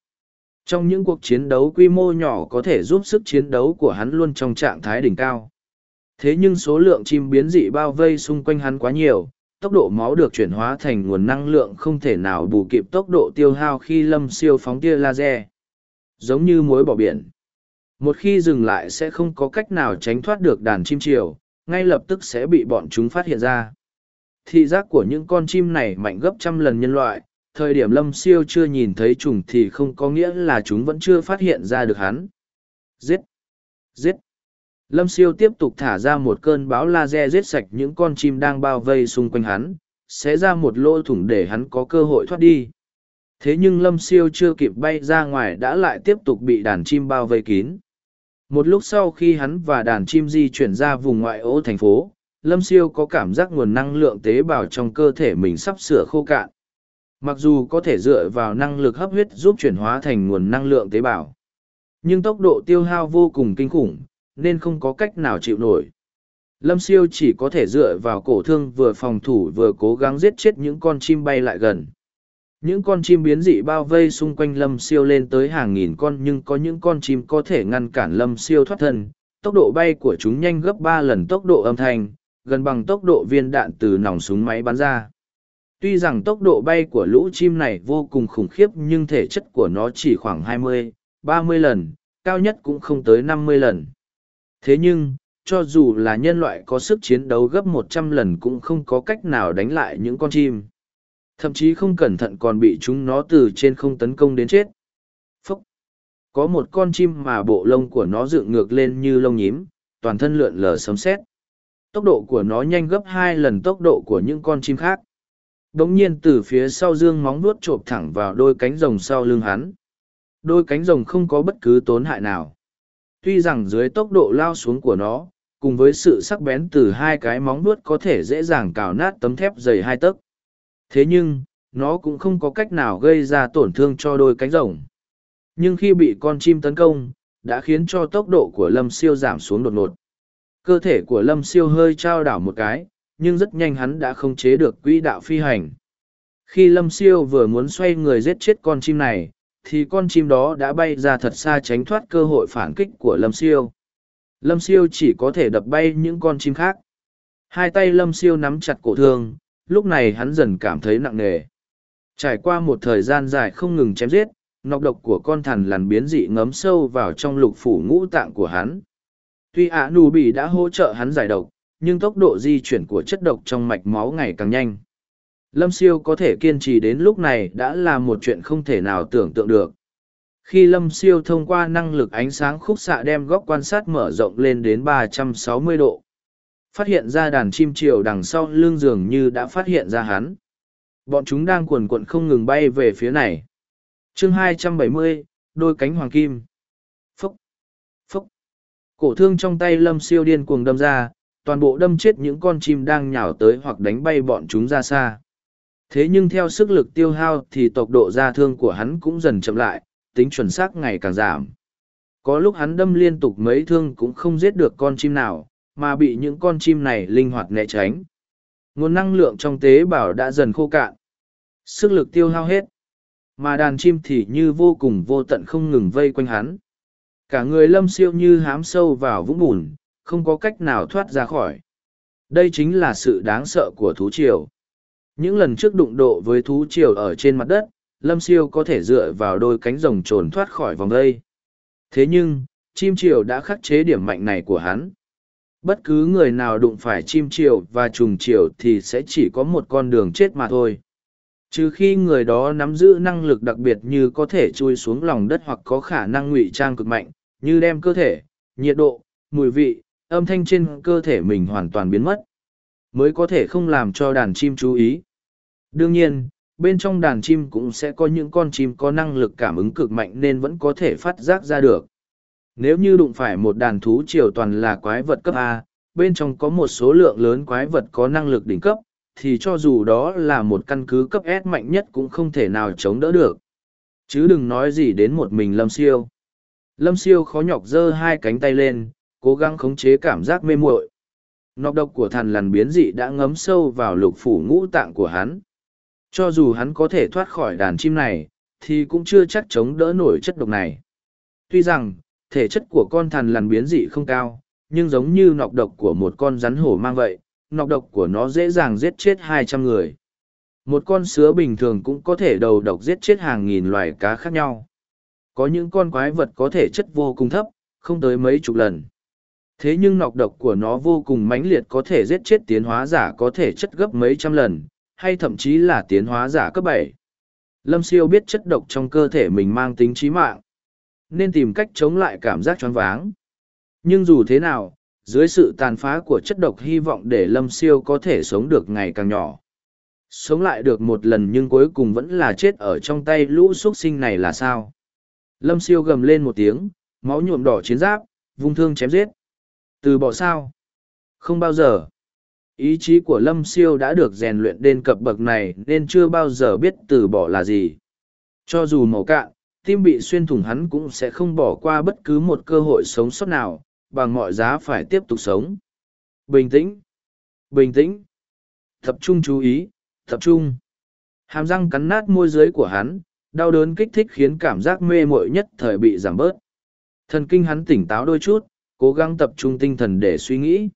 Speaker 1: Trong những cuộc chiến đấu quy mô nhỏ có thể giúp sức chiến đấu của hắn luôn trong trạng thái đỉnh cao. Thế nhưng số lượng chim biến dị bao vây xung quanh hắn quá nhiều, tốc độ máu được chuyển hóa thành nguồn năng lượng không thể nào bù kịp tốc độ tiêu hao khi lâm siêu phóng tia laser. Giống như muối bỏ biển. Một khi dừng lại sẽ không có cách nào tránh thoát được đàn chim triều, ngay lập tức sẽ bị bọn chúng phát hiện ra. Thị giác của những con chim này mạnh gấp trăm lần nhân loại, thời điểm lâm siêu chưa nhìn thấy trùng thì không có nghĩa là chúng vẫn chưa phát hiện ra được hắn. Giết! Giết! Lâm siêu tiếp tục thả ra một cơn báo laser giết sạch những con chim đang bao vây xung quanh hắn, sẽ ra một lỗ thủng để hắn có cơ hội thoát đi. Thế nhưng lâm siêu chưa kịp bay ra ngoài đã lại tiếp tục bị đàn chim bao vây kín. Một lúc sau khi hắn và đàn chim di chuyển ra vùng ngoại ô thành phố, lâm siêu có cảm giác nguồn năng lượng tế bào trong cơ thể mình sắp sửa khô cạn. Mặc dù có thể dựa vào năng lực hấp huyết giúp chuyển hóa thành nguồn năng lượng tế bào, nhưng tốc độ tiêu hao vô cùng kinh khủng, nên không có cách nào chịu nổi. Lâm siêu chỉ có thể dựa vào cổ thương vừa phòng thủ vừa cố gắng giết chết những con chim bay lại gần. Những con chim biến dị bao vây xung quanh lâm siêu lên tới hàng nghìn con nhưng có những con chim có thể ngăn cản lâm siêu thoát thân. Tốc độ bay của chúng nhanh gấp ba lần tốc độ âm thanh, gần bằng tốc độ viên đạn từ nòng súng máy bắn ra. Tuy rằng tốc độ bay của lũ chim này vô cùng khủng khiếp nhưng thể chất của nó chỉ khoảng 20, 30 lần, cao nhất cũng không tới 50 lần. Thế nhưng, cho dù là nhân loại có sức chiến đấu gấp một trăm lần cũng không có cách nào đánh lại những con chim. Thậm chí không cẩn thận còn bị chúng nó từ trên không tấn công đến chết. Phúc! Có một con chim mà bộ lông của nó dựng ngược lên như lông nhím, toàn thân lượn lờ sấm sét. Tốc độ của nó nhanh gấp hai lần tốc độ của những con chim khác. Đống nhiên từ phía sau dương móng nuốt trộm thẳng vào đôi cánh rồng sau lưng hắn. Đôi cánh rồng không có bất cứ tốn hại nào tuy rằng dưới tốc độ lao xuống của nó cùng với sự sắc bén từ hai cái móng vuốt có thể dễ dàng cào nát tấm thép dày hai tấc thế nhưng, nó cũng không có cách nào gây ra tổn thương cho đôi cánh rồng. Nhưng khi bị con chim tấn công, đã khiến cho tốc độ của lâm siêu giảm xuống đột ngột. Cơ thể của lâm siêu hơi trao đảo một cái, nhưng rất nhanh hắn đã không chế được quỹ đạo phi hành. Khi lâm siêu vừa muốn xoay người giết chết con chim này, thì con chim đó đã bay ra thật xa tránh thoát cơ hội phản kích của lâm siêu. Lâm siêu chỉ có thể đập bay những con chim khác. Hai tay lâm siêu nắm chặt cổ thương lúc này hắn dần cảm thấy nặng nề. Trải qua một thời gian dài không ngừng chém giết nọc độc của con thằn lằn biến dị ngấm sâu vào trong lục phủ ngũ tạng của hắn. Tuy ạ nù bị đã hỗ trợ hắn giải độc nhưng tốc độ di chuyển của chất độc trong mạch máu ngày càng nhanh. Lâm Siêu có thể kiên trì đến lúc này đã là một chuyện không thể nào tưởng tượng được. Khi Lâm Siêu thông qua năng lực ánh sáng khúc xạ đem góc quan sát mở rộng lên đến 360 độ, phát hiện ra đàn chim triều đằng sau lưng giường như đã phát hiện ra hắn. Bọn chúng đang cuồn cuộn không ngừng bay về phía này. chương 270, đôi cánh hoàng kim. Phúc! Phúc! Cổ thương trong tay Lâm Siêu điên cuồng đâm ra, toàn bộ đâm chết những con chim đang nhào tới hoặc đánh bay bọn chúng ra xa. Thế nhưng theo sức lực tiêu hao thì tốc độ ra thương của hắn cũng dần chậm lại, tính chuẩn xác ngày càng giảm. Có lúc hắn đâm liên tục mấy thương cũng không giết được con chim nào, mà bị những con chim này linh hoạt né tránh. Nguồn năng lượng trong tế bào đã dần khô cạn. Sức lực tiêu hao hết. Mà đàn chim thì như vô cùng vô tận không ngừng vây quanh hắn. Cả người lâm siêu như hám sâu vào vũng bùn, không có cách nào thoát ra khỏi. Đây chính là sự đáng sợ của thú triều. Những lần trước đụng độ với thú triều ở trên mặt đất, Lâm Siêu có thể dựa vào đôi cánh rồng trồn thoát khỏi vòng đây. Thế nhưng, chim triều đã khắc chế điểm mạnh này của hắn. Bất cứ người nào đụng phải chim triều và trùng triều thì sẽ chỉ có một con đường chết mà thôi. Trừ khi người đó nắm giữ năng lực đặc biệt như có thể chui xuống lòng đất hoặc có khả năng ngụy trang cực mạnh, như đem cơ thể, nhiệt độ, mùi vị, âm thanh trên cơ thể mình hoàn toàn biến mất mới có thể không làm cho đàn chim chú ý. Đương nhiên, bên trong đàn chim cũng sẽ có những con chim có năng lực cảm ứng cực mạnh nên vẫn có thể phát giác ra được. Nếu như đụng phải một đàn thú triều toàn là quái vật cấp A, bên trong có một số lượng lớn quái vật có năng lực đỉnh cấp, thì cho dù đó là một căn cứ cấp S mạnh nhất cũng không thể nào chống đỡ được. Chứ đừng nói gì đến một mình lâm siêu. Lâm siêu khó nhọc giơ hai cánh tay lên, cố gắng khống chế cảm giác mê muội. Nọc độc của thằn lằn biến dị đã ngấm sâu vào lục phủ ngũ tạng của hắn. Cho dù hắn có thể thoát khỏi đàn chim này, thì cũng chưa chắc chống đỡ nổi chất độc này. Tuy rằng, thể chất của con thằn lằn biến dị không cao, nhưng giống như nọc độc của một con rắn hổ mang vậy, nọc độc của nó dễ dàng giết chết hai trăm người. Một con sứa bình thường cũng có thể đầu độc giết chết hàng nghìn loài cá khác nhau. Có những con quái vật có thể chất vô cùng thấp, không tới mấy chục lần. Thế nhưng nọc độc của nó vô cùng mãnh liệt có thể giết chết tiến hóa giả có thể chất gấp mấy trăm lần, hay thậm chí là tiến hóa giả cấp bảy. Lâm siêu biết chất độc trong cơ thể mình mang tính trí mạng, nên tìm cách chống lại cảm giác choáng váng. Nhưng dù thế nào, dưới sự tàn phá của chất độc hy vọng để lâm siêu có thể sống được ngày càng nhỏ. Sống lại được một lần nhưng cuối cùng vẫn là chết ở trong tay lũ xuất sinh này là sao? Lâm siêu gầm lên một tiếng máu nhuộm đỏ chiến giáp vung thương chém giết. Từ bỏ sao? Không bao giờ. Ý chí của lâm siêu đã được rèn luyện đến cập bậc này nên chưa bao giờ biết từ bỏ là gì. Cho dù màu cạn tim bị xuyên thủng hắn cũng sẽ không bỏ qua bất cứ một cơ hội sống sót nào, bằng mọi giá phải tiếp tục sống. Bình tĩnh. Bình tĩnh. Tập trung chú ý. Tập trung. Hàm răng cắn nát môi dưới của hắn, đau đớn kích thích khiến cảm giác mê mội nhất thời bị giảm bớt. Thần kinh hắn tỉnh táo đôi chút, cố gắng tập trung tinh thần để suy nghĩ.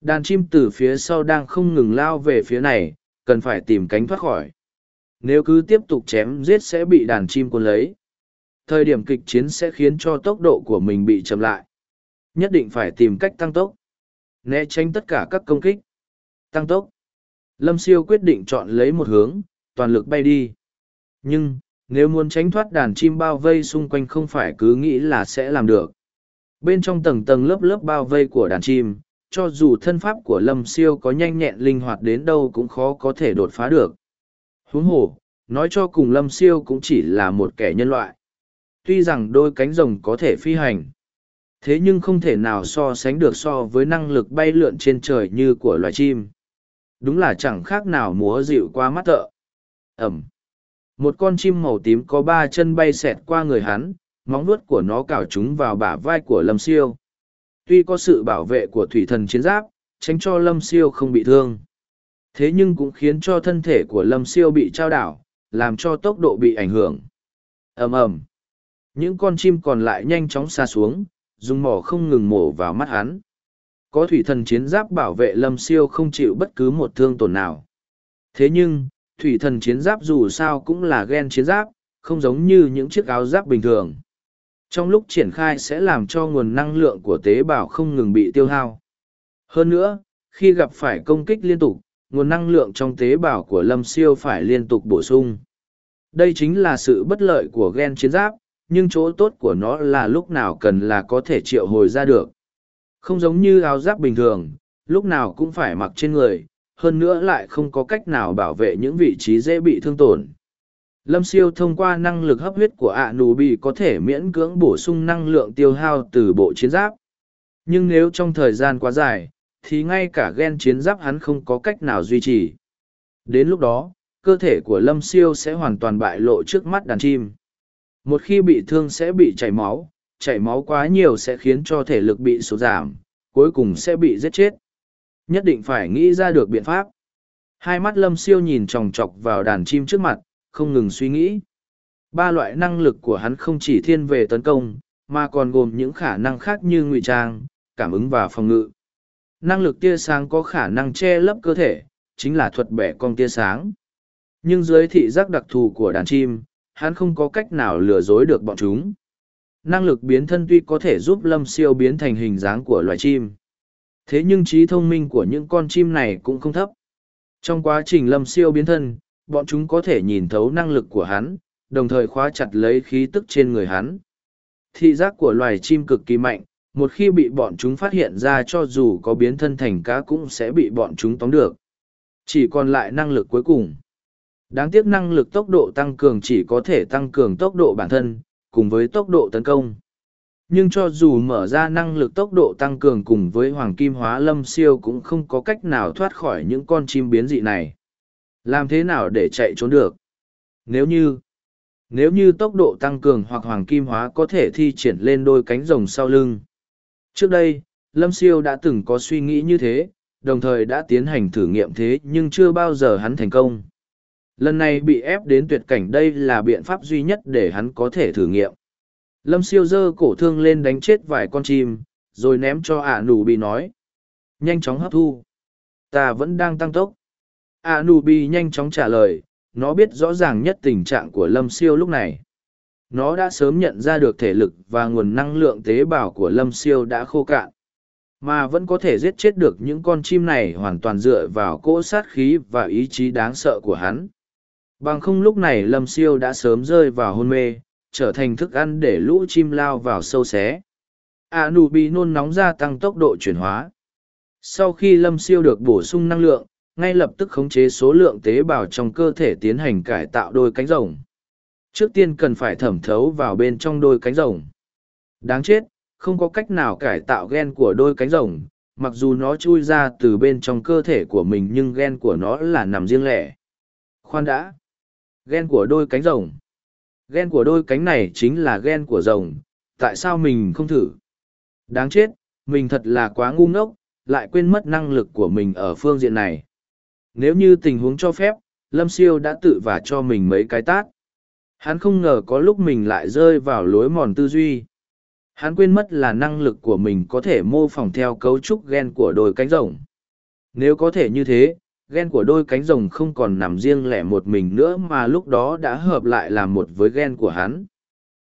Speaker 1: Đàn chim từ phía sau đang không ngừng lao về phía này, cần phải tìm cánh thoát khỏi. Nếu cứ tiếp tục chém giết sẽ bị đàn chim cuốn lấy thời điểm kịch chiến sẽ khiến cho tốc độ của mình bị chậm lại. Nhất định phải tìm cách tăng tốc. Né tránh tất cả các công kích. Tăng tốc. Lâm siêu quyết định chọn lấy một hướng, toàn lực bay đi. Nhưng, nếu muốn tránh thoát đàn chim bao vây xung quanh không phải cứ nghĩ là sẽ làm được. Bên trong tầng tầng lớp lớp bao vây của đàn chim, cho dù thân pháp của lâm siêu có nhanh nhẹn linh hoạt đến đâu cũng khó có thể đột phá được. Huống hồ, nói cho cùng lâm siêu cũng chỉ là một kẻ nhân loại tuy rằng đôi cánh rồng có thể phi hành, thế nhưng không thể nào so sánh được so với năng lực bay lượn trên trời như của loài chim. Đúng là chẳng khác nào múa dịu qua mắt thợ. Ẩm. Một con chim màu tím có ba chân bay xẹt qua người hắn, móng nuốt của nó cào chúng vào bả vai của lâm siêu. Tuy có sự bảo vệ của thủy thần chiến giáp, tránh cho lâm siêu không bị thương. Thế nhưng cũng khiến cho thân thể của lâm siêu bị trao đảo, làm cho tốc độ bị ảnh hưởng. Ầm ầm những con chim còn lại nhanh chóng xa xuống, dùng mỏ không ngừng mổ vào mắt hắn. Có thủy thần chiến giáp bảo vệ lâm siêu không chịu bất cứ một thương tổn nào. Thế nhưng, thủy thần chiến giáp dù sao cũng là ghen chiến giáp, không giống như những chiếc áo giáp bình thường. Trong lúc triển khai sẽ làm cho nguồn năng lượng của tế bào không ngừng bị tiêu hao. Hơn nữa, khi gặp phải công kích liên tục, nguồn năng lượng trong tế bào của lâm siêu phải liên tục bổ sung. Đây chính là sự bất lợi của ghen chiến giáp nhưng chỗ tốt của nó là lúc nào cần là có thể triệu hồi ra được không giống như áo giáp bình thường, lúc nào cũng phải mặc trên người, hơn nữa lại không có cách nào bảo vệ những vị trí dễ bị thương tổn. Lâm siêu thông qua năng lực hấp huyết của ạ nù bị có thể miễn cưỡng bổ sung năng lượng tiêu hao từ bộ chiến giáp. Nhưng nếu trong thời gian quá dài, thì ngay cả gen chiến giáp hắn không có cách nào duy trì. Đến lúc đó, cơ thể của lâm siêu sẽ hoàn toàn bại lộ trước mắt đàn chim. Một khi bị thương sẽ bị chảy máu, chảy máu quá nhiều sẽ khiến cho thể lực bị sụt giảm, cuối cùng sẽ bị giết chết. Nhất định phải nghĩ ra được biện pháp. Hai mắt lâm siêu nhìn chòng chọc vào đàn chim trước mặt, không ngừng suy nghĩ. Ba loại năng lực của hắn không chỉ thiên về tấn công, mà còn gồm những khả năng khác như ngụy trang, cảm ứng và phòng ngự. Năng lực tia sáng có khả năng che lấp cơ thể, chính là thuật bẻ cong tia sáng. Nhưng dưới thị giác đặc thù của đàn chim, hắn không có cách nào lừa dối được bọn chúng. Năng lực biến thân tuy có thể giúp lâm siêu biến thành hình dáng của loài chim, thế nhưng trí thông minh của những con chim này cũng không thấp. Trong quá trình lâm siêu biến thân, bọn chúng có thể nhìn thấu năng lực của hắn, đồng thời khóa chặt lấy khí tức trên người hắn. Thị giác của loài chim cực kỳ mạnh, một khi bị bọn chúng phát hiện ra cho dù có biến thân thành cá cũng sẽ bị bọn chúng tóm được. Chỉ còn lại năng lực cuối cùng đáng tiếc năng lực tốc độ tăng cường chỉ có thể tăng cường tốc độ bản thân cùng với tốc độ tấn công. Nhưng cho dù mở ra năng lực tốc độ tăng cường cùng với hoàng kim hóa lâm siêu cũng không có cách nào thoát khỏi những con chim biến dị này. Làm thế nào để chạy trốn được? Nếu như, Nếu như tốc độ tăng cường hoặc hoàng kim hóa có thể thi triển lên đôi cánh rồng sau lưng. Trước đây, Lâm Siêu đã từng có suy nghĩ như thế, đồng thời đã tiến hành thử nghiệm thế nhưng chưa bao giờ hắn thành công. Lần này bị ép đến tuyệt cảnh đây là biện pháp duy nhất để hắn có thể thử nghiệm. Lâm siêu dơ cổ thương lên đánh chết vài con chim, rồi ném cho ả nụ bị nói. Nhanh chóng hấp thu. Ta vẫn đang tăng tốc. ả nụ bị nhanh chóng trả lời, nó biết rõ ràng nhất tình trạng của lâm siêu lúc này. Nó đã sớm nhận ra được thể lực và nguồn năng lượng tế bào của lâm siêu đã khô cạn mà vẫn có thể giết chết được những con chim này hoàn toàn dựa vào cỗ sát khí và ý chí đáng sợ của hắn bằng không lúc này lâm siêu đã sớm rơi vào hôn mê, trở thành thức ăn để lũ chim lao vào sâu xé. A nụ bị nôn nóng gia tăng tốc độ chuyển hóa. Sau khi lâm siêu được bổ sung năng lượng, ngay lập tức khống chế số lượng tế bào trong cơ thể tiến hành cải tạo đôi cánh rồng. Trước tiên cần phải thẩm thấu vào bên trong đôi cánh rồng. Đáng chết, không có cách nào cải tạo gen của đôi cánh rồng, mặc dù nó chui ra từ bên trong cơ thể của mình nhưng gen của nó là nằm riêng lẻ. Khoan đã gen của đôi cánh rồng. Gen của đôi cánh này chính là gen của rồng. Tại sao mình không thử? Đáng chết, mình thật là quá ngu ngốc, lại quên mất năng lực của mình ở phương diện này. Nếu như tình huống cho phép, lâm siêu đã tự vả cho mình mấy cái tát. Hắn không ngờ có lúc mình lại rơi vào lối mòn tư duy. Hắn quên mất là năng lực của mình có thể mô phỏng theo cấu trúc gen của đôi cánh rồng. Nếu có thể như thế gen của đôi cánh rồng không còn nằm riêng lẻ một mình nữa mà lúc đó đã hợp lại là một với gen của hắn.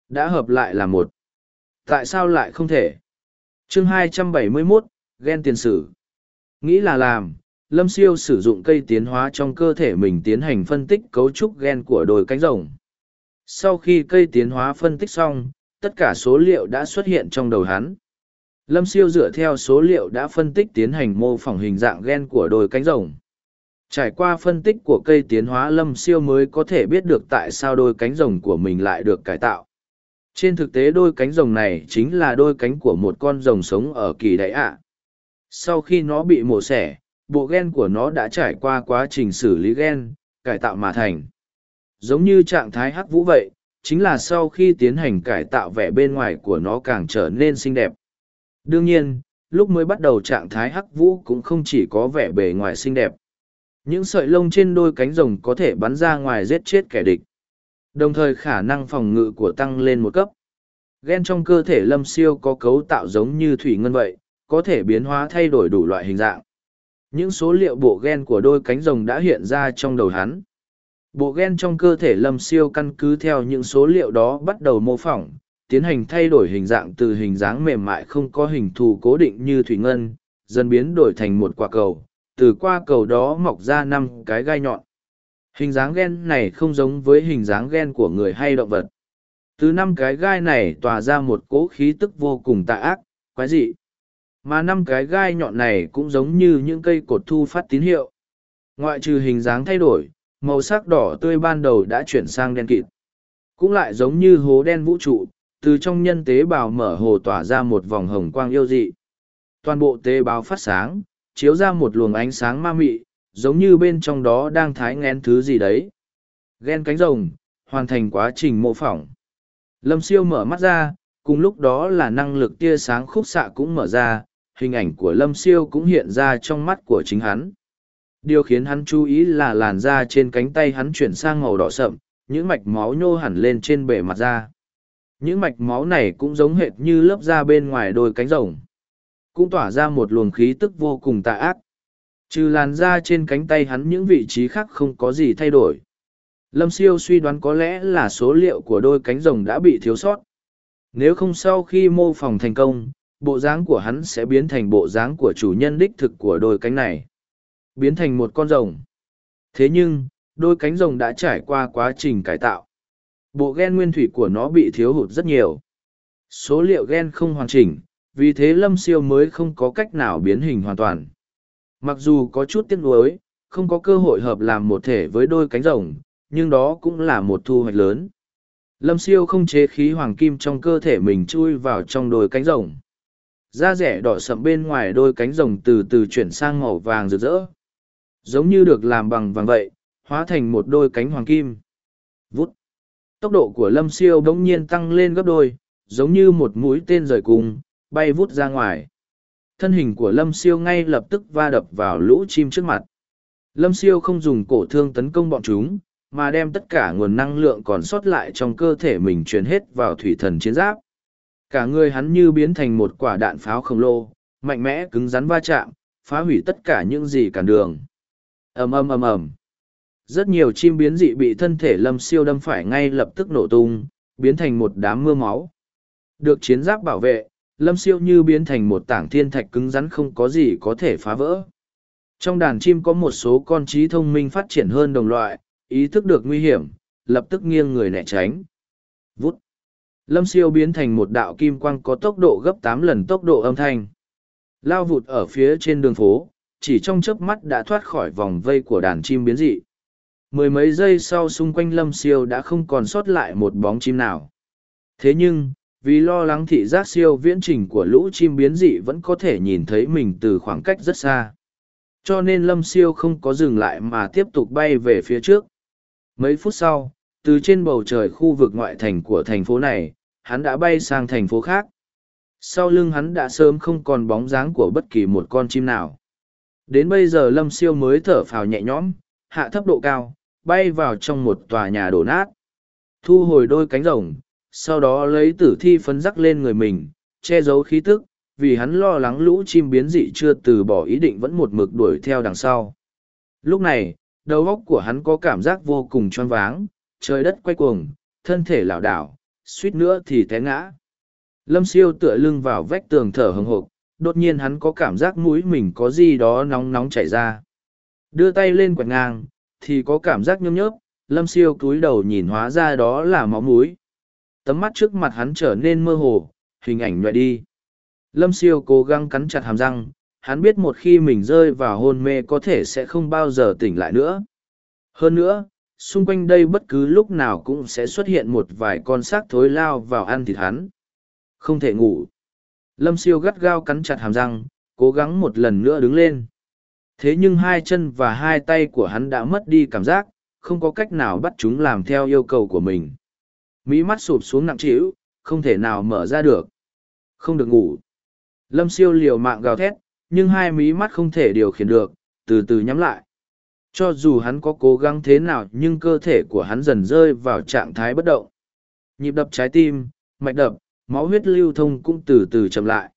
Speaker 1: Đã hợp lại là một. Tại sao lại không thể? Chương 271, gen tiền sử. Nghĩ là làm lâm siêu sử dụng cây tiến hóa trong cơ thể mình tiến hành phân tích cấu trúc gen của đôi cánh rồng. Sau khi cây tiến hóa phân tích xong tất cả số liệu đã xuất hiện trong đầu hắn. Lâm siêu dựa theo số liệu đã phân tích tiến hành mô phỏng hình dạng gen của đôi cánh rồng. Trải qua phân tích của cây tiến hóa lâm siêu mới có thể biết được tại sao đôi cánh rồng của mình lại được cải tạo. Trên thực tế đôi cánh rồng này chính là đôi cánh của một con rồng sống ở kỳ đại ạ. Sau khi nó bị mổ xẻ, bộ gen của nó đã trải qua quá trình xử lý gen, cải tạo mà thành. Giống như trạng thái hắc vũ vậy, chính là sau khi tiến hành cải tạo vẻ bên ngoài của nó càng trở nên xinh đẹp. Đương nhiên, lúc mới bắt đầu trạng thái hắc vũ cũng không chỉ có vẻ bề ngoài xinh đẹp. Những sợi lông trên đôi cánh rồng có thể bắn ra ngoài giết chết kẻ địch. Đồng thời khả năng phòng ngự của tăng lên một cấp. Gen trong cơ thể lâm siêu có cấu tạo giống như thủy ngân vậy, có thể biến hóa thay đổi đủ loại hình dạng. Những số liệu bộ gen của đôi cánh rồng đã hiện ra trong đầu hắn bộ gen trong cơ thể lâm siêu căn cứ theo những số liệu đó bắt đầu mô phỏng tiến hành thay đổi hình dạng từ hình dáng mềm mại không có hình thù cố định như thủy ngân dần biến đổi thành một quả cầu từ qua cầu đó mọc ra năm cái gai nhọn hình dáng gen này không giống với hình dáng gen của người hay động vật từ năm cái gai này tỏa ra một cỗ khí tức vô cùng tạ ác quái dị mà năm cái gai nhọn này cũng giống như những cây cột thu phát tín hiệu ngoại trừ hình dáng thay đổi màu sắc đỏ tươi ban đầu đã chuyển sang đen kịt. Cũng lại giống như hố đen vũ trụ, từ trong nhân tế bào mở hồ tỏa ra một vòng hồng quang yêu dị. Toàn bộ tế bào phát sáng, chiếu ra một luồng ánh sáng ma mị, giống như bên trong đó đang thái ngén thứ gì đấy. Ghen cánh rồng, hoàn thành quá trình mô phỏng. Lâm siêu mở mắt ra, cùng lúc đó là năng lực tia sáng khúc xạ cũng mở ra, hình ảnh của lâm siêu cũng hiện ra trong mắt của chính hắn điều khiến hắn chú ý là làn da trên cánh tay hắn chuyển sang màu đỏ sậm những mạch máu nhô hẳn lên trên bề mặt da những mạch máu này cũng giống hệt như lớp da bên ngoài đôi cánh rồng cũng tỏa ra một luồng khí tức vô cùng tà ác trừ làn da trên cánh tay hắn những vị trí khác không có gì thay đổi lâm siêu suy đoán có lẽ là số liệu của đôi cánh rồng đã bị thiếu sót nếu không sau khi mô phỏng thành công bộ dáng của hắn sẽ biến thành bộ dáng của chủ nhân đích thực của đôi cánh này biến thành một con rồng. Thế nhưng, đôi cánh rồng đã trải qua quá trình cải tạo. Bộ gen nguyên thủy của nó bị thiếu hụt rất nhiều. Số liệu gen không hoàn chỉnh, vì thế lâm siêu mới không có cách nào biến hình hoàn toàn. Mặc dù có chút tiếc nuối, không có cơ hội hợp làm một thể với đôi cánh rồng, nhưng đó cũng là một thu hoạch lớn. Lâm siêu không chế khí hoàng kim trong cơ thể mình chui vào trong đôi cánh rồng. Da rẻ đỏ sậm bên ngoài đôi cánh rồng từ từ chuyển sang màu vàng rực rỡ giống như được làm bằng vàng vậy hóa thành một đôi cánh hoàng kim vút Tốc độ của lâm siêu bỗng nhiên tăng lên gấp đôi, giống như một mũi tên rời cung, bay vút ra ngoài. Thân hình của lâm siêu ngay lập tức va đập vào lũ chim trước mặt. Lâm siêu không dùng cổ thương tấn công bọn chúng, mà đem tất cả nguồn năng lượng còn sót lại trong cơ thể mình truyền hết vào thủy thần chiến giáp. Cả người hắn như biến thành một quả đạn pháo khổng lồ, mạnh mẽ cứng rắn va chạm, phá hủy tất cả những gì cản đường. ầm ầm ầm ầm. Rất nhiều chim biến dị bị thân thể lâm siêu đâm phải ngay lập tức nổ tung, biến thành một đám mưa máu. Được chiến giáp bảo vệ, lâm siêu như biến thành một tảng thiên thạch cứng rắn không có gì có thể phá vỡ. Trong đàn chim có một số con trí thông minh phát triển hơn đồng loại, ý thức được nguy hiểm, lập tức nghiêng người né tránh. Vút. Lâm siêu biến thành một đạo kim quang có tốc độ gấp tám lần tốc độ âm thanh. Lao vụt ở phía trên đường phố, chỉ trong chớp mắt đã thoát khỏi vòng vây của đàn chim biến dị. Mười mấy giây sau xung quanh lâm siêu đã không còn sót lại một bóng chim nào. Thế nhưng, vì lo lắng thị giác siêu viễn trình của lũ chim biến dị vẫn có thể nhìn thấy mình từ khoảng cách rất xa. Cho nên lâm siêu không có dừng lại mà tiếp tục bay về phía trước. Mấy phút sau, từ trên bầu trời khu vực ngoại thành của thành phố này, hắn đã bay sang thành phố khác. Sau lưng hắn đã sớm không còn bóng dáng của bất kỳ một con chim nào. Đến bây giờ Lâm Siêu mới thở phào nhẹ nhõm, hạ thấp độ cao, bay vào trong một tòa nhà đổ nát. Thu hồi đôi cánh rồng, sau đó lấy tử thi phấn rắc lên người mình, che giấu khí tức, vì hắn lo lắng lũ chim biến dị chưa từ bỏ ý định vẫn một mực đuổi theo đằng sau. Lúc này, đầu óc của hắn có cảm giác vô cùng choáng váng, trời đất quay cuồng, thân thể lảo đảo, suýt nữa thì té ngã. Lâm siêu tựa lưng vào vách tường thở hừng hộp, đột nhiên hắn có cảm giác mũi mình có gì đó nóng nóng chảy ra. Đưa tay lên quẹt ngang, thì có cảm giác nhâm nhớp, lâm siêu cúi đầu nhìn hóa ra đó là máu mũi. Tấm mắt trước mặt hắn trở nên mơ hồ, hình ảnh nhòe đi. Lâm siêu cố gắng cắn chặt hàm răng, hắn biết một khi mình rơi vào hôn mê có thể sẽ không bao giờ tỉnh lại nữa. Hơn nữa, xung quanh đây bất cứ lúc nào cũng sẽ xuất hiện một vài con xác thối lao vào ăn thịt hắn. Không thể ngủ. Lâm siêu gắt gao cắn chặt hàm răng, cố gắng một lần nữa đứng lên. Thế nhưng hai chân và hai tay của hắn đã mất đi cảm giác, không có cách nào bắt chúng làm theo yêu cầu của mình. Mỹ mắt sụp xuống nặng trĩu, không thể nào mở ra được. Không được ngủ. Lâm siêu liều mạng gào thét, nhưng hai mí mắt không thể điều khiển được, từ từ nhắm lại. Cho dù hắn có cố gắng thế nào nhưng cơ thể của hắn dần rơi vào trạng thái bất động. Nhịp đập trái tim, mạch đập, máu huyết lưu thông cũng từ từ chậm lại.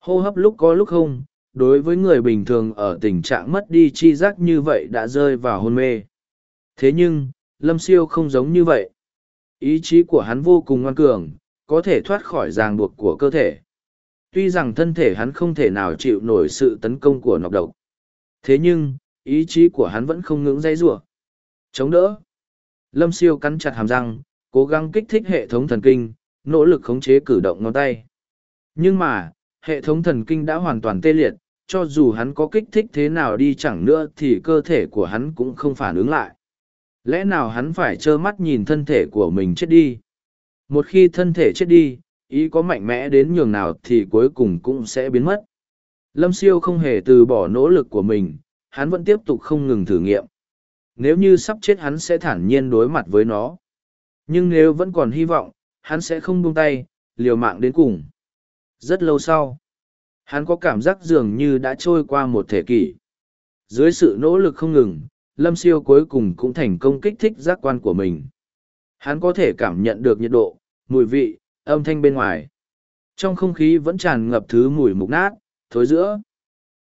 Speaker 1: Hô hấp lúc có lúc không, đối với người bình thường ở tình trạng mất đi chi giác như vậy đã rơi vào hôn mê. Thế nhưng, Lâm Siêu không giống như vậy. Ý chí của hắn vô cùng ngoan cường, có thể thoát khỏi ràng buộc của cơ thể. Tuy rằng thân thể hắn không thể nào chịu nổi sự tấn công của nọc độc. Thế nhưng, ý chí của hắn vẫn không ngưỡng dây rủa Chống đỡ. Lâm siêu cắn chặt hàm răng, cố gắng kích thích hệ thống thần kinh, nỗ lực khống chế cử động ngón tay. Nhưng mà, hệ thống thần kinh đã hoàn toàn tê liệt, cho dù hắn có kích thích thế nào đi chẳng nữa thì cơ thể của hắn cũng không phản ứng lại. Lẽ nào hắn phải trơ mắt nhìn thân thể của mình chết đi? Một khi thân thể chết đi, ý có mạnh mẽ đến nhường nào thì cuối cùng cũng sẽ biến mất. Lâm siêu không hề từ bỏ nỗ lực của mình, hắn vẫn tiếp tục không ngừng thử nghiệm. Nếu như sắp chết hắn sẽ thản nhiên đối mặt với nó. Nhưng nếu vẫn còn hy vọng, hắn sẽ không buông tay, liều mạng đến cùng. Rất lâu sau, hắn có cảm giác dường như đã trôi qua một thế kỷ. Dưới sự nỗ lực không ngừng, Lâm Siêu cuối cùng cũng thành công kích thích giác quan của mình. Hắn có thể cảm nhận được nhiệt độ, mùi vị, âm thanh bên ngoài. Trong không khí vẫn tràn ngập thứ mùi mục nát, thối giữa.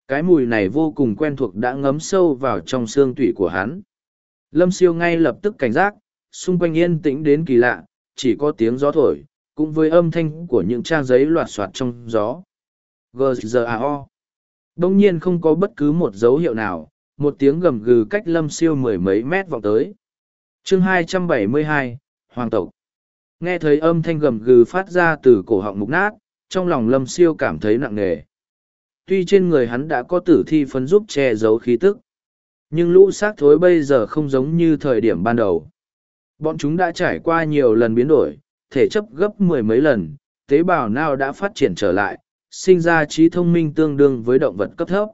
Speaker 1: Cái mùi này vô cùng quen thuộc đã ngấm sâu vào trong xương tủy của hắn. Lâm siêu ngay lập tức cảnh giác, xung quanh yên tĩnh đến kỳ lạ, chỉ có tiếng gió thổi, cũng với âm thanh của những trang giấy loạt soạt trong gió. G.G.A.O. Đông nhiên không có bất cứ một dấu hiệu nào, một tiếng gầm gừ cách lâm siêu mười mấy mét vọng tới. chương 272, Hoàng tộc. Nghe thấy âm thanh gầm gừ phát ra từ cổ họng mục nát, trong lòng lâm siêu cảm thấy nặng nề. Tuy trên người hắn đã có tử thi phấn giúp che giấu khí tức, nhưng lũ xác thối bây giờ không giống như thời điểm ban đầu. Bọn chúng đã trải qua nhiều lần biến đổi, thể chấp gấp mười mấy lần, tế bào nào đã phát triển trở lại, sinh ra trí thông minh tương đương với động vật cấp thấp.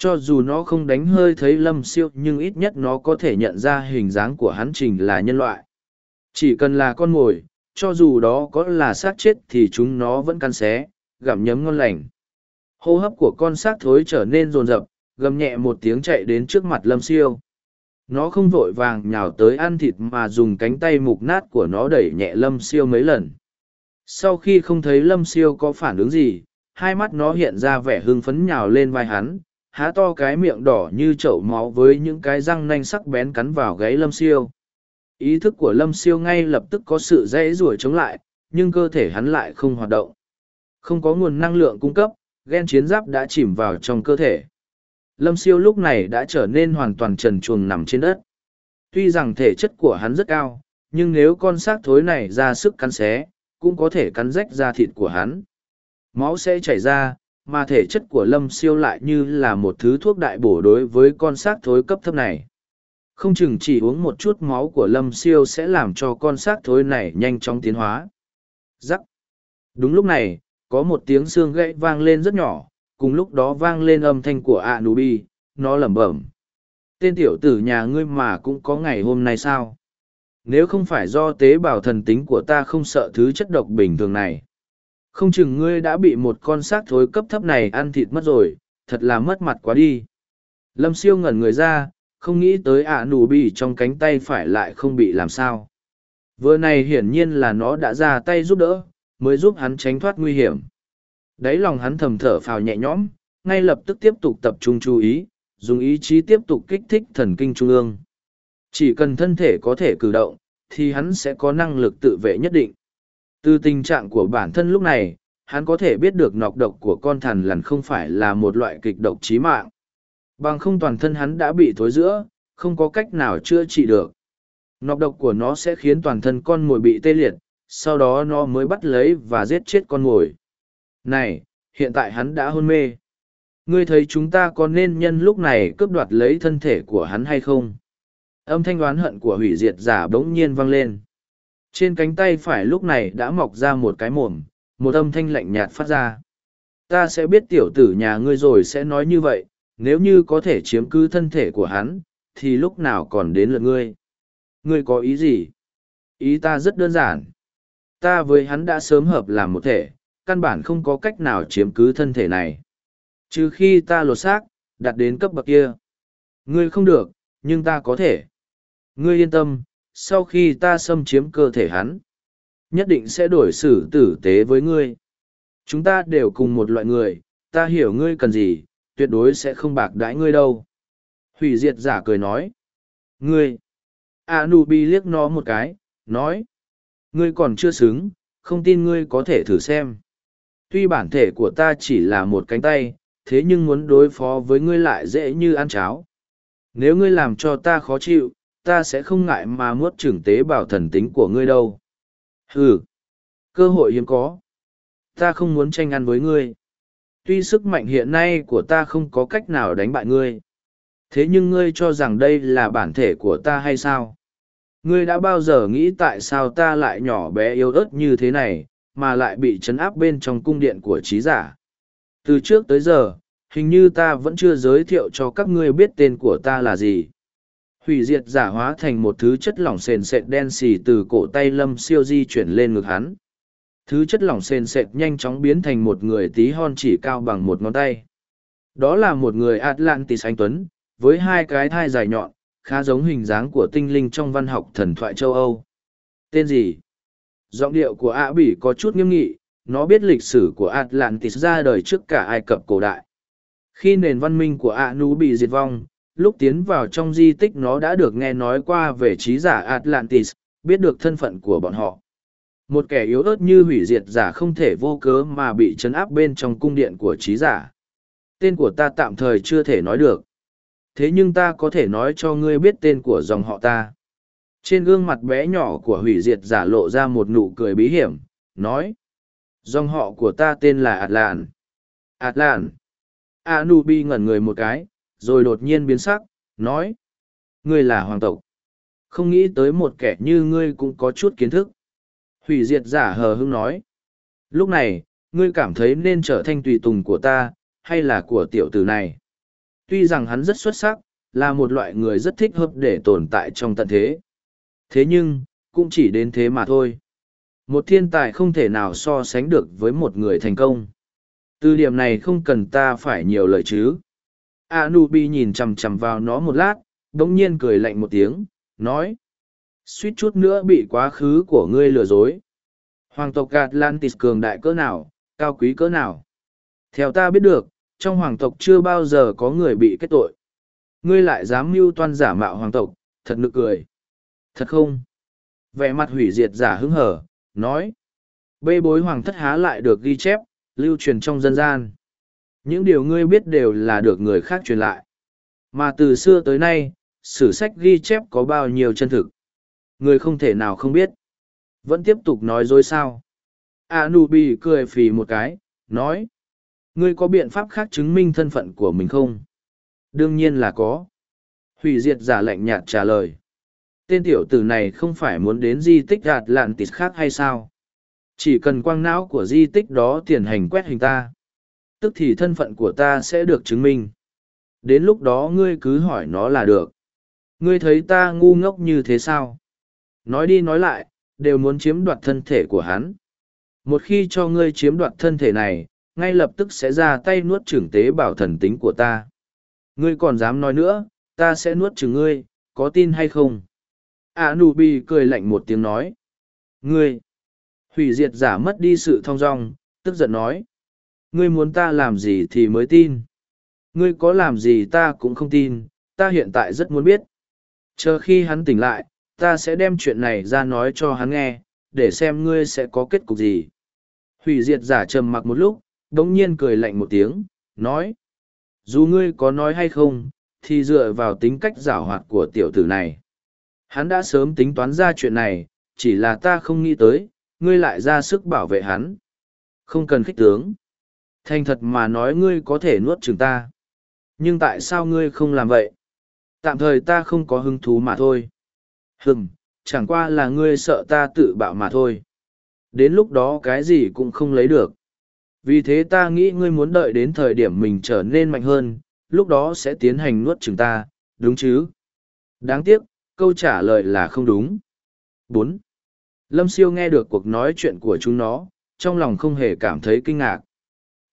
Speaker 1: Cho dù nó không đánh hơi thấy lâm siêu nhưng ít nhất nó có thể nhận ra hình dáng của hắn trình là nhân loại. Chỉ cần là con mồi, cho dù đó có là xác chết thì chúng nó vẫn căn xé, gặm nhấm ngon lành. Hô hấp của con xác thối trở nên rồn rập, gầm nhẹ một tiếng chạy đến trước mặt lâm siêu. Nó không vội vàng nhào tới ăn thịt mà dùng cánh tay mục nát của nó đẩy nhẹ lâm siêu mấy lần. Sau khi không thấy lâm siêu có phản ứng gì, hai mắt nó hiện ra vẻ hưng phấn nhào lên vai hắn, há to cái miệng đỏ như chậu máu với những cái răng nanh sắc bén cắn vào gáy lâm siêu. Ý thức của lâm siêu ngay lập tức có sự dãy rủa chống lại, nhưng cơ thể hắn lại không hoạt động. Không có nguồn năng lượng cung cấp ghen chiến giáp đã chìm vào trong cơ thể. Lâm siêu lúc này đã trở nên hoàn toàn trần truồng nằm trên đất. Tuy rằng thể chất của hắn rất cao, nhưng nếu con xác thối này ra sức cắn xé, cũng có thể cắn rách da thịt của hắn. Máu sẽ chảy ra mà thể chất của lâm siêu lại như là một thứ thuốc đại bổ đối với con xác thối cấp thấp này. Không chừng chỉ uống một chút máu của lâm siêu sẽ làm cho con xác thối này nhanh chóng tiến hóa. Giắc đúng lúc này, có một tiếng xương gãy vang lên rất nhỏ, cùng lúc đó vang lên âm thanh của a nu bi nó lẩm bẩm. Tên tiểu tử nhà ngươi mà cũng có ngày hôm nay sao? Nếu không phải do tế bào thần tính của ta không sợ thứ chất độc bình thường này không chừng ngươi đã bị một con xác thối cấp thấp này ăn thịt mất rồi, thật là mất mặt quá đi. Lâm siêu ngẩn người ra, không nghĩ tới ạ nù bị trong cánh tay phải lại không bị làm sao. Vừa này hiển nhiên là nó đã ra tay giúp đỡ, mới giúp hắn tránh thoát nguy hiểm. Đáy lòng hắn thầm thở phào nhẹ nhõm, ngay lập tức tiếp tục tập trung chú ý, dùng ý chí tiếp tục kích thích thần kinh trung ương. Chỉ cần thân thể có thể cử động, thì hắn sẽ có năng lực tự vệ nhất định từ tình trạng của bản thân lúc này hắn có thể biết được nọc độc của con thằn lằn không phải là một loại kịch độc trí mạng Bằng không toàn thân hắn đã bị thối giữa, không có cách nào chữa trị được. Nọc độc của nó sẽ khiến toàn thân con mồi bị tê liệt, sau đó nó mới bắt lấy và giết chết con mồi. Này, hiện tại hắn đã hôn mê. Ngươi thấy chúng ta có nên nhân lúc này cướp đoạt lấy thân thể của hắn hay không? Âm thanh oán hận của hủy diệt giả bỗng nhiên vang lên. Trên cánh tay phải lúc này đã mọc ra một cái mồm, một âm thanh lạnh nhạt phát ra. Ta sẽ biết tiểu tử nhà ngươi rồi sẽ nói như vậy, nếu như có thể chiếm cứ thân thể của hắn, thì lúc nào còn đến lượt ngươi. Ngươi có ý gì? Ý ta rất đơn giản. Ta với hắn đã sớm hợp làm một thể, căn bản không có cách nào chiếm cứ thân thể này. Trừ khi ta lột xác, đặt đến cấp bậc kia. Ngươi không được, nhưng ta có thể. Ngươi yên tâm, sau khi ta xâm chiếm cơ thể hắn, nhất định sẽ đổi xử tử tế với ngươi. Chúng ta đều cùng một loại người, ta hiểu ngươi cần gì, tuyệt đối sẽ không bạc đãi ngươi đâu. Hủy diệt giả cười nói. Ngươi! A Núp liếc nó một cái, nói. Ngươi còn chưa xứng, không tin ngươi có thể thử xem. Tuy bản thể của ta chỉ là một cánh tay, thế nhưng muốn đối phó với ngươi lại dễ như ăn cháo. Nếu ngươi làm cho ta khó chịu, ta sẽ không ngại mà muốt trưởng tế bào thần tính của ngươi đâu. Ừ, cơ hội hiếm có. Ta không muốn tranh ăn với ngươi. Tuy sức mạnh hiện nay của ta không có cách nào đánh bại ngươi. Thế nhưng ngươi cho rằng đây là bản thể của ta hay sao? Ngươi đã bao giờ nghĩ tại sao ta lại nhỏ bé yếu ớt như thế này mà lại bị trấn áp bên trong cung điện của trí giả? Từ trước tới giờ hình như ta vẫn chưa giới thiệu cho các ngươi biết tên của ta là gì hủy diệt giả hóa thành một thứ chất lỏng sền sệt đen xì từ cổ tay lâm siêu di chuyển lên ngực hắn Thứ chất lỏng sền sệt nhanh chóng biến thành một người tí hon chỉ cao bằng một ngón tay. Đó là một người Atlantis anh Tuấn, với hai cái thai dài nhọn, khá giống hình dáng của tinh linh trong văn học thần thoại châu Âu. Tên gì? Giọng điệu của ạ Bỉ có chút nghiêm nghị, nó biết lịch sử của Atlantis ra đời trước cả Ai Cập cổ đại. Khi nền văn minh của ạ nú bị diệt vong, lúc tiến vào trong di tích nó đã được nghe nói qua về trí giả Atlantis, biết được thân phận của bọn họ. Một kẻ yếu ớt như hủy diệt giả không thể vô cớ mà bị chấn áp bên trong cung điện của trí giả. Tên của ta tạm thời chưa thể nói được. Thế nhưng ta có thể nói cho ngươi biết tên của dòng họ ta. Trên gương mặt bé nhỏ của hủy diệt giả lộ ra một nụ cười bí hiểm, nói. Dòng họ của ta tên là Atlan. Atlan. Anubi ngẩn người một cái, rồi đột nhiên biến sắc, nói. Ngươi là hoàng tộc. Không nghĩ tới một kẻ như ngươi cũng có chút kiến thức. Hủy diệt giả hờ hưng nói. Lúc này, ngươi cảm thấy nên trở thành tùy tùng của ta, hay là của tiểu tử này? Tuy rằng hắn rất xuất sắc, là một loại người rất thích hợp để tồn tại trong tận thế. Thế nhưng, cũng chỉ đến thế mà thôi. Một thiên tài không thể nào so sánh được với một người thành công. Từ điểm này không cần ta phải nhiều lời chứ. Anubi nhìn chằm chằm vào nó một lát, đống nhiên cười lạnh một tiếng, nói. Suýt chút nữa bị quá khứ của ngươi lừa dối. Hoàng tộc Atlantis cường đại cỡ nào, cao quý cỡ nào. Theo ta biết được, trong hoàng tộc chưa bao giờ có người bị kết tội. Ngươi lại dám mưu toan giả mạo hoàng tộc, thật nực cười. Thật không? Vẻ mặt hủy diệt giả hứng hở, nói. Bê bối hoàng thất há lại được ghi chép, lưu truyền trong dân gian. Những điều ngươi biết đều là được người khác truyền lại. Mà từ xưa tới nay, sử sách ghi chép có bao nhiêu chân thực. Người không thể nào không biết. Vẫn tiếp tục nói dối sao. Anubi cười phì một cái, nói. Ngươi có biện pháp khác chứng minh thân phận của mình không? Đương nhiên là có. Hủy diệt giả lạnh nhạt trả lời. Tên tiểu tử này không phải muốn đến di tích gạt lạn tịt khác hay sao? Chỉ cần quang não của di tích đó tiền hành quét hình ta. Tức thì thân phận của ta sẽ được chứng minh. Đến lúc đó ngươi cứ hỏi nó là được. Ngươi thấy ta ngu ngốc như thế sao? Nói đi nói lại, đều muốn chiếm đoạt thân thể của hắn. Một khi cho ngươi chiếm đoạt thân thể này, ngay lập tức sẽ ra tay nuốt chửng tế bảo thần tính của ta. Ngươi còn dám nói nữa, ta sẽ nuốt chửng ngươi, có tin hay không? A nụ bi cười lạnh một tiếng nói. Ngươi! Hủy diệt giả mất đi sự thong dong, tức giận nói. Ngươi muốn ta làm gì thì mới tin. Ngươi có làm gì ta cũng không tin, ta hiện tại rất muốn biết. Chờ khi hắn tỉnh lại, ta sẽ đem chuyện này ra nói cho hắn nghe, để xem ngươi sẽ có kết cục gì. Hủy diệt giả trầm mặc một lúc, đống nhiên cười lạnh một tiếng, nói. Dù ngươi có nói hay không, thì dựa vào tính cách giảo hoạt của tiểu tử này. Hắn đã sớm tính toán ra chuyện này, chỉ là ta không nghĩ tới, ngươi lại ra sức bảo vệ hắn. Không cần khích tướng. Thành thật mà nói ngươi có thể nuốt chừng ta. Nhưng tại sao ngươi không làm vậy? Tạm thời ta không có hứng thú mà thôi. Hừm, chẳng qua là ngươi sợ ta tự bạo mà thôi. Đến lúc đó cái gì cũng không lấy được. Vì thế ta nghĩ ngươi muốn đợi đến thời điểm mình trở nên mạnh hơn, lúc đó sẽ tiến hành nuốt chừng ta, đúng chứ? Đáng tiếc, câu trả lời là không đúng. bốn Lâm siêu nghe được cuộc nói chuyện của chúng nó, trong lòng không hề cảm thấy kinh ngạc.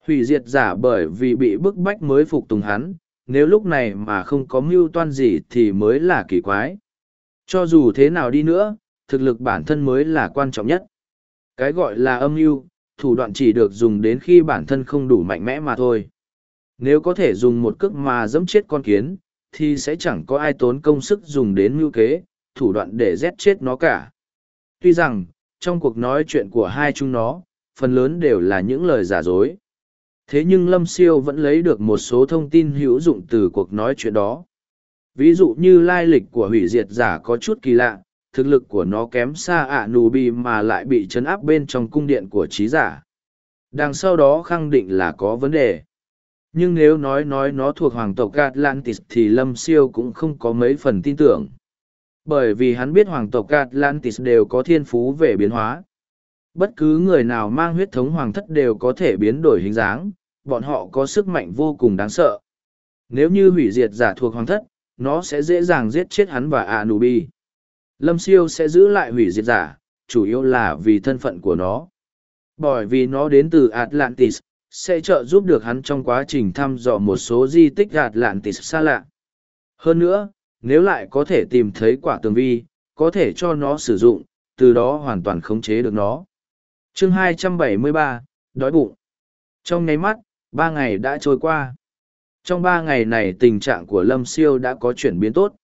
Speaker 1: Hủy diệt giả bởi vì bị bức bách mới phục tùng hắn, nếu lúc này mà không có mưu toan gì thì mới là kỳ quái. Cho dù thế nào đi nữa, thực lực bản thân mới là quan trọng nhất. Cái gọi là âm mưu, thủ đoạn chỉ được dùng đến khi bản thân không đủ mạnh mẽ mà thôi. Nếu có thể dùng một cước mà dẫm chết con kiến, thì sẽ chẳng có ai tốn công sức dùng đến mưu kế, thủ đoạn để giết chết nó cả. Tuy rằng, trong cuộc nói chuyện của hai chúng nó, phần lớn đều là những lời giả dối. Thế nhưng Lâm Siêu vẫn lấy được một số thông tin hữu dụng từ cuộc nói chuyện đó. Ví dụ như lai lịch của hủy diệt giả có chút kỳ lạ, thực lực của nó kém xa ạ nù bi mà lại bị chấn áp bên trong cung điện của trí giả. Đằng sau đó khẳng định là có vấn đề. Nhưng nếu nói nói nó thuộc hoàng tộc Atlantis thì Lâm Siêu cũng không có mấy phần tin tưởng. Bởi vì hắn biết hoàng tộc Atlantis đều có thiên phú về biến hóa. Bất cứ người nào mang huyết thống hoàng thất đều có thể biến đổi hình dáng, bọn họ có sức mạnh vô cùng đáng sợ. Nếu như hủy diệt giả thuộc hoàng thất, nó sẽ dễ dàng giết chết hắn và Anubi. Lâm siêu sẽ giữ lại hủy diệt giả, chủ yếu là vì thân phận của nó. Bởi vì nó đến từ Atlantis, sẽ trợ giúp được hắn trong quá trình thăm dò một số di tích Atlantis xa lạ. Hơn nữa, nếu lại có thể tìm thấy quả tường vi, có thể cho nó sử dụng, từ đó hoàn toàn khống chế được nó chương 273, đói bụng. Trong nháy mắt, ba ngày đã trôi qua. Trong ba ngày này tình trạng của Lâm Siêu đã có chuyển biến tốt.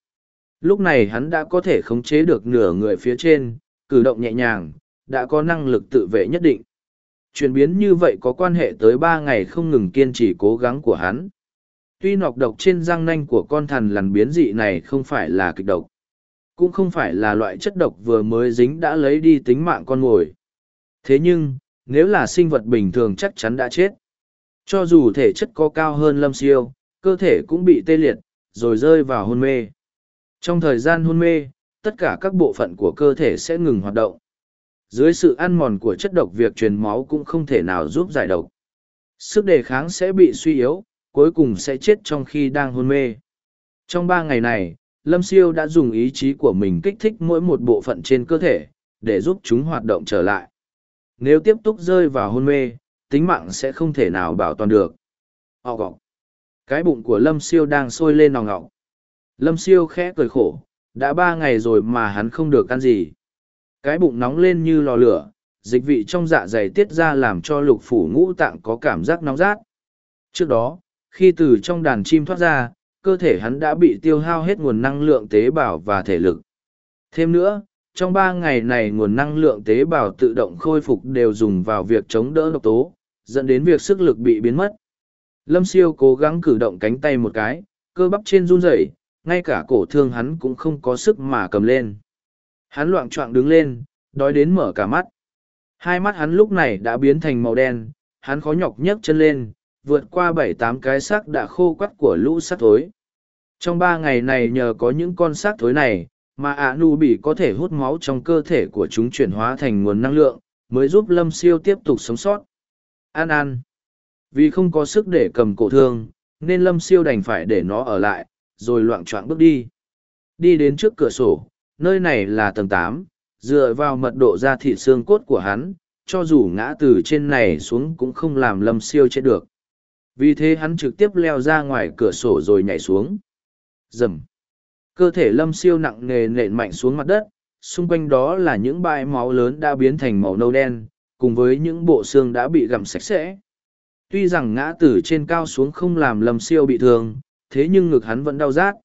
Speaker 1: Lúc này hắn đã có thể khống chế được nửa người phía trên, cử động nhẹ nhàng, đã có năng lực tự vệ nhất định. Chuyển biến như vậy có quan hệ tới ba ngày không ngừng kiên trì cố gắng của hắn. Tuy nọc độc trên răng nanh của con thằn lằn biến dị này không phải là kịch độc, cũng không phải là loại chất độc vừa mới dính đã lấy đi tính mạng con mồi. Thế nhưng, nếu là sinh vật bình thường chắc chắn đã chết. Cho dù thể chất có cao hơn lâm siêu, cơ thể cũng bị tê liệt, rồi rơi vào hôn mê. Trong thời gian hôn mê, tất cả các bộ phận của cơ thể sẽ ngừng hoạt động. Dưới sự ăn mòn của chất độc việc truyền máu cũng không thể nào giúp giải độc. Sức đề kháng sẽ bị suy yếu, cuối cùng sẽ chết trong khi đang hôn mê. Trong ba ngày này, lâm siêu đã dùng ý chí của mình kích thích mỗi một bộ phận trên cơ thể để giúp chúng hoạt động trở lại nếu tiếp tục rơi vào hôn mê, tính mạng sẽ không thể nào bảo toàn được. Họ gọc. Cái bụng của lâm siêu đang sôi lên nòng ngọng. Lâm siêu khẽ cười khổ, đã ba ngày rồi mà hắn không được ăn gì. Cái bụng nóng lên như lò lửa, dịch vị trong dạ dày tiết ra làm cho lục phủ ngũ tạng có cảm giác nóng rát. Trước đó, khi từ trong đàn chim thoát ra, cơ thể hắn đã bị tiêu hao hết nguồn năng lượng tế bào và thể lực. Thêm nữa trong ba ngày này nguồn năng lượng tế bào tự động khôi phục đều dùng vào việc chống đỡ độc tố, dẫn đến việc sức lực bị biến mất. Lâm siêu cố gắng cử động cánh tay một cái, cơ bắp trên run rẩy, ngay cả cổ thương hắn cũng không có sức mà cầm lên. Hắn loạng choạng đứng lên, đói đến mở cả mắt. Hai mắt hắn lúc này đã biến thành màu đen, hắn khó nhọc nhấc chân lên, vượt qua bảy tám cái xác đã khô quắt của lũ xác thối. Trong ba ngày này nhờ có những con xác thối này mà ạ nu bị có thể hút máu trong cơ thể của chúng chuyển hóa thành nguồn năng lượng, mới giúp lâm siêu tiếp tục sống sót. An an, vì không có sức để cầm cổ thương, nên lâm siêu đành phải để nó ở lại, rồi loạng choạng bước đi. Đi đến trước cửa sổ, nơi này là tầng tám, dựa vào mật độ da thịt xương cốt của hắn, cho dù ngã từ trên này xuống cũng không làm lâm siêu chết được. Vì thế hắn trực tiếp leo ra ngoài cửa sổ rồi nhảy xuống. Dầm cơ thể lâm siêu nặng nề nện mạnh xuống mặt đất, xung quanh đó là những bãi máu lớn đã biến thành màu nâu đen, cùng với những bộ xương đã bị gặm sạch sẽ. Tuy rằng ngã từ trên cao xuống không làm lâm siêu bị thương, thế nhưng ngực hắn vẫn đau rát.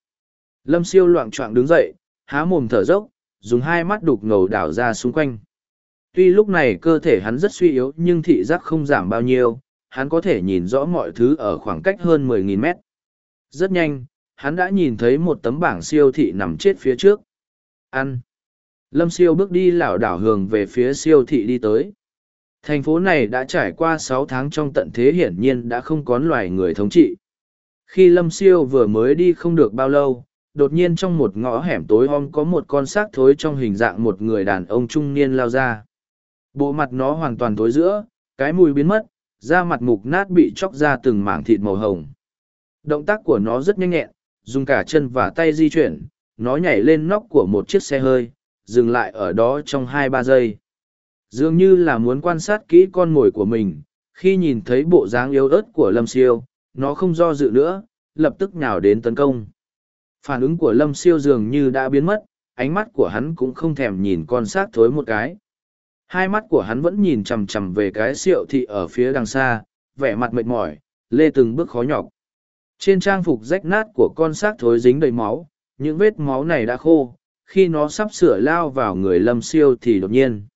Speaker 1: Lâm siêu loạng choạng đứng dậy, há mồm thở dốc, dùng hai mắt đục ngầu đảo ra xung quanh. Tuy lúc này cơ thể hắn rất suy yếu nhưng thị giác không giảm bao nhiêu, hắn có thể nhìn rõ mọi thứ ở khoảng cách hơn 10.000 mét. Rất nhanh hắn đã nhìn thấy một tấm bảng siêu thị nằm chết phía trước. Ăn. Lâm siêu bước đi lảo đảo hướng về phía siêu thị đi tới. Thành phố này đã trải qua sáu tháng trong tận thế hiển nhiên đã không có loài người thống trị. Khi lâm siêu vừa mới đi không được bao lâu, đột nhiên trong một ngõ hẻm tối om có một con xác thối trong hình dạng một người đàn ông trung niên lao ra. Bộ mặt nó hoàn toàn tối giữa, cái mùi biến mất, da mặt mục nát bị chóc ra từng mảng thịt màu hồng. Động tác của nó rất nhanh nhẹn dùng cả chân và tay di chuyển, nó nhảy lên nóc của một chiếc xe hơi, dừng lại ở đó trong hai ba giây. Dường như là muốn quan sát kỹ con mồi của mình, khi nhìn thấy bộ dáng yếu ớt của lâm siêu, nó không do dự nữa, lập tức nhào đến tấn công. Phản ứng của lâm siêu dường như đã biến mất, ánh mắt của hắn cũng không thèm nhìn con xác thối một cái. Hai mắt của hắn vẫn nhìn chằm chằm về cái siệu thị ở phía đằng xa, vẻ mặt mệt mỏi, lê từng bước khó nhọc trên trang phục rách nát của con xác thối dính đầy máu, những vết máu này đã khô, khi nó sắp sửa lao vào người lâm siêu thì đột nhiên.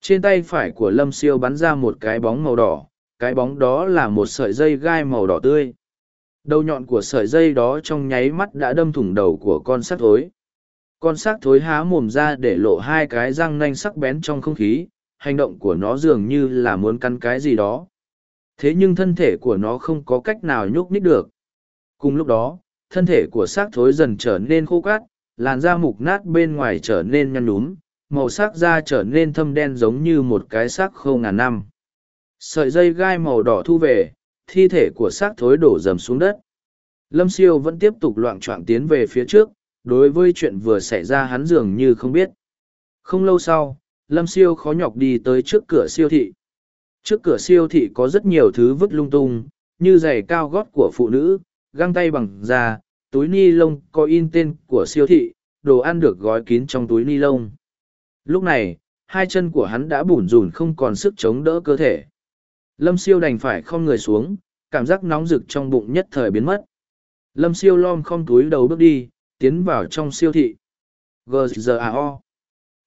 Speaker 1: Trên tay phải của lâm siêu bắn ra một cái bóng màu đỏ, cái bóng đó là một sợi dây gai màu đỏ tươi. Đầu nhọn của sợi dây đó trong nháy mắt đã đâm thủng đầu của con xác thối. Con xác thối há mồm ra để lộ hai cái răng nanh sắc bén trong không khí, hành động của nó dường như là muốn cắn cái gì đó. Thế nhưng thân thể của nó không có cách nào nhúc nít được cùng lúc đó, thân thể của xác thối dần trở nên khô cát, làn da mục nát bên ngoài trở nên nhăn nhúm, màu sắc da trở nên thâm đen giống như một cái xác khô ngàn năm. Sợi dây gai màu đỏ thu về, thi thể của xác thối đổ dầm xuống đất. Lâm siêu vẫn tiếp tục loạn trọng tiến về phía trước, đối với chuyện vừa xảy ra hắn dường như không biết. Không lâu sau, lâm siêu khó nhọc đi tới trước cửa siêu thị. Trước cửa siêu thị có rất nhiều thứ vứt lung tung, như giày cao gót của phụ nữ găng tay bằng da, túi ni lông có in tên của siêu thị, đồ ăn được gói kín trong túi ni lông. Lúc này, hai chân của hắn đã bủn rủn không còn sức chống đỡ cơ thể. Lâm siêu đành phải không người xuống, cảm giác nóng rực trong bụng nhất thời biến mất. Lâm siêu lom không túi đầu bước đi, tiến vào trong siêu thị. Gzao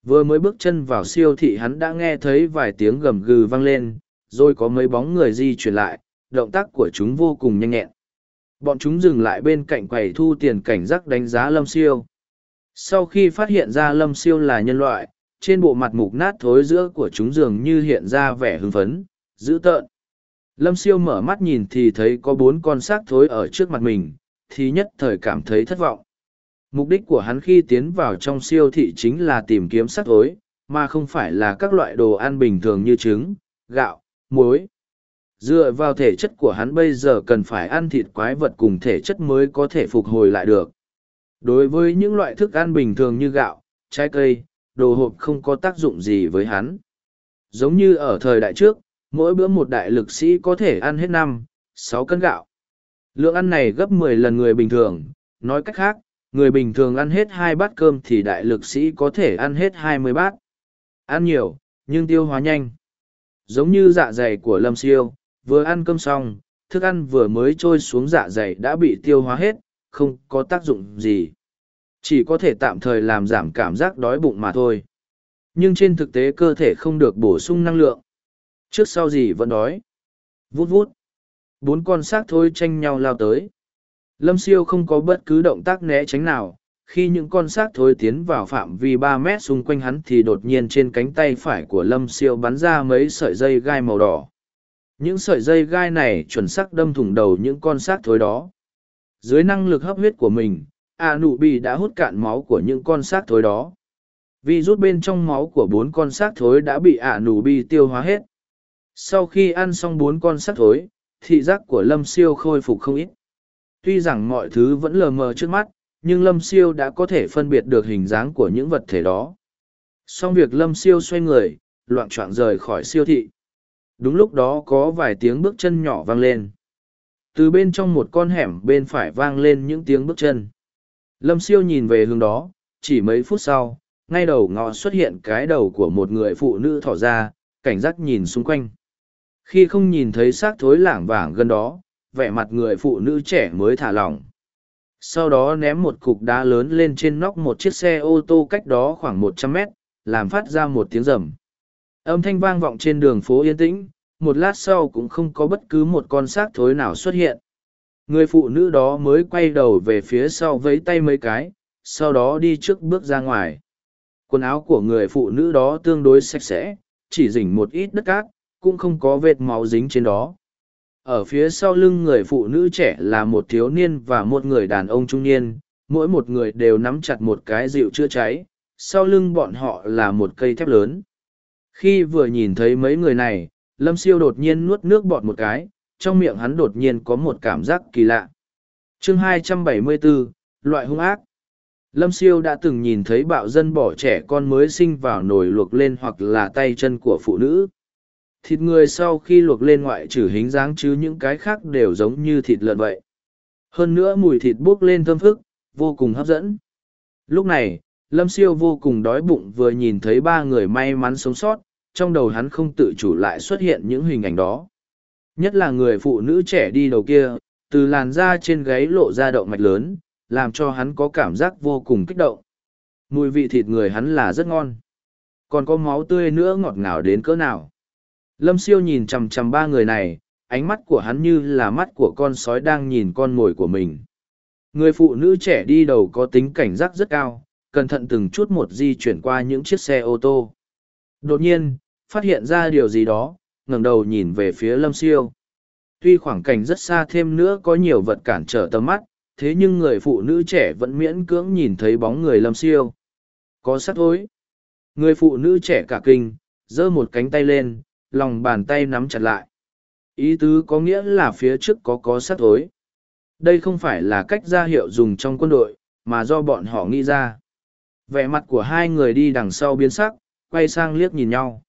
Speaker 1: vừa mới bước chân vào siêu thị hắn đã nghe thấy vài tiếng gầm gừ vang lên, rồi có mấy bóng người di chuyển lại, động tác của chúng vô cùng nhanh nhẹn bọn chúng dừng lại bên cạnh quầy thu tiền cảnh giác đánh giá lâm siêu. Sau khi phát hiện ra lâm siêu là nhân loại, trên bộ mặt mục nát thối giữa của chúng dường như hiện ra vẻ hưng phấn, dữ tợn. Lâm siêu mở mắt nhìn thì thấy có bốn con xác thối ở trước mặt mình, thì nhất thời cảm thấy thất vọng. Mục đích của hắn khi tiến vào trong siêu thị chính là tìm kiếm xác thối, mà không phải là các loại đồ ăn bình thường như trứng, gạo, muối dựa vào thể chất của hắn bây giờ cần phải ăn thịt quái vật cùng thể chất mới có thể phục hồi lại được Đối với những loại thức ăn bình thường như gạo, trái cây, đồ hộp không có tác dụng gì với hắn. Giống như ở thời đại trước, mỗi bữa một đại lực sĩ có thể ăn hết năm, sáu cân gạo. Lượng ăn này gấp mười lần người bình thường, nói cách khác, người bình thường ăn hết hai bát cơm thì đại lực sĩ có thể ăn hết hai mươi bát. Ăn nhiều, nhưng tiêu hóa nhanh. Giống như dạ dày của Lâm Siêu, vừa ăn cơm xong, thức ăn vừa mới trôi xuống dạ dày đã bị tiêu hóa hết, không có tác dụng gì. Chỉ có thể tạm thời làm giảm cảm giác đói bụng mà thôi. Nhưng trên thực tế cơ thể không được bổ sung năng lượng. Trước sau gì vẫn đói. Vút vút. Bốn con xác thôi tranh nhau lao tới. Lâm siêu không có bất cứ động tác né tránh nào. Khi những con xác thối tiến vào phạm vi ba mét xung quanh hắn thì đột nhiên trên cánh tay phải của Lâm siêu bắn ra mấy sợi dây gai màu đỏ. Những sợi dây gai này chuẩn xác đâm thủng đầu những con xác thối đó. Dưới năng lực hấp huyết của mình, A nụ bị đã hút cạn máu của những con xác thối đó. Vì rút bên trong máu của bốn con xác thối đã bị A nụ bị tiêu hóa hết. Sau khi ăn xong bốn con xác thối, thị giác của Lâm Siêu khôi phục không ít. Tuy rằng mọi thứ vẫn lờ mờ trước mắt, nhưng Lâm Siêu đã có thể phân biệt được hình dáng của những vật thể đó. Xong việc Lâm Siêu xoay người, loạn choạng rời khỏi siêu thị. Đúng lúc đó có vài tiếng bước chân nhỏ vang lên. Từ bên trong một con hẻm bên phải vang lên những tiếng bước chân. Lâm Siêu nhìn về hướng đó, chỉ mấy phút sau, ngay đầu ngõ xuất hiện cái đầu của một người phụ nữ thỏ ra, cảnh giác nhìn xung quanh. Khi không nhìn thấy xác thối lảng vảng gần đó, vẻ mặt người phụ nữ trẻ mới thả lỏng. Sau đó ném một cục đá lớn lên trên nóc một chiếc xe ô tô cách đó khoảng một trăm mét, làm phát ra một tiếng rầm. Âm thanh vang vọng trên đường phố yên tĩnh, một lát sau cũng không có bất cứ một con xác thối nào xuất hiện. Người phụ nữ đó mới quay đầu về phía sau vẫy tay mấy cái, sau đó đi trước bước ra ngoài. Quần áo của người phụ nữ đó tương đối sạch sẽ, chỉ dỉnh một ít đất cát, cũng không có vết máu dính trên đó. Ở phía sau lưng người phụ nữ trẻ là một thiếu niên và một người đàn ông trung niên, mỗi một người đều nắm chặt một cái dịu chữa cháy, sau lưng bọn họ là một cây thép lớn. Khi vừa nhìn thấy mấy người này, Lâm Siêu đột nhiên nuốt nước bọt một cái, trong miệng hắn đột nhiên có một cảm giác kỳ lạ. chương 274, loại hung ác. Lâm Siêu đã từng nhìn thấy bạo dân bỏ trẻ con mới sinh vào nồi luộc lên hoặc là tay chân của phụ nữ. Thịt người sau khi luộc lên ngoại trừ hình dáng chứ những cái khác đều giống như thịt lợn vậy. Hơn nữa mùi thịt bốc lên thơm phức, vô cùng hấp dẫn. Lúc này, Lâm Siêu vô cùng đói bụng vừa nhìn thấy ba người may mắn sống sót, trong đầu hắn không tự chủ lại xuất hiện những hình ảnh đó. Nhất là người phụ nữ trẻ đi đầu kia, từ làn da trên gáy lộ ra động mạch lớn, làm cho hắn có cảm giác vô cùng kích động. Mùi vị thịt người hắn là rất ngon. Còn có máu tươi nữa ngọt ngào đến cỡ nào. Lâm siêu nhìn chằm chằm ba người này, ánh mắt của hắn như là mắt của con sói đang nhìn con mồi của mình. Người phụ nữ trẻ đi đầu có tính cảnh giác rất cao, cẩn thận từng chút một di chuyển qua những chiếc xe ô tô. Đột nhiên, phát hiện ra điều gì đó, ngẩng đầu nhìn về phía lâm siêu. Tuy khoảng cảnh rất xa thêm nữa có nhiều vật cản trở tầm mắt, thế nhưng người phụ nữ trẻ vẫn miễn cưỡng nhìn thấy bóng người lâm siêu. Có sắc thối. Người phụ nữ trẻ cả kinh, giơ một cánh tay lên, lòng bàn tay nắm chặt lại. Ý tứ có nghĩa là phía trước có có sắc thối. Đây không phải là cách ra hiệu dùng trong quân đội, mà do bọn họ nghĩ ra. Vẻ mặt của hai người đi đằng sau biến sắc, quay sang liếc nhìn nhau.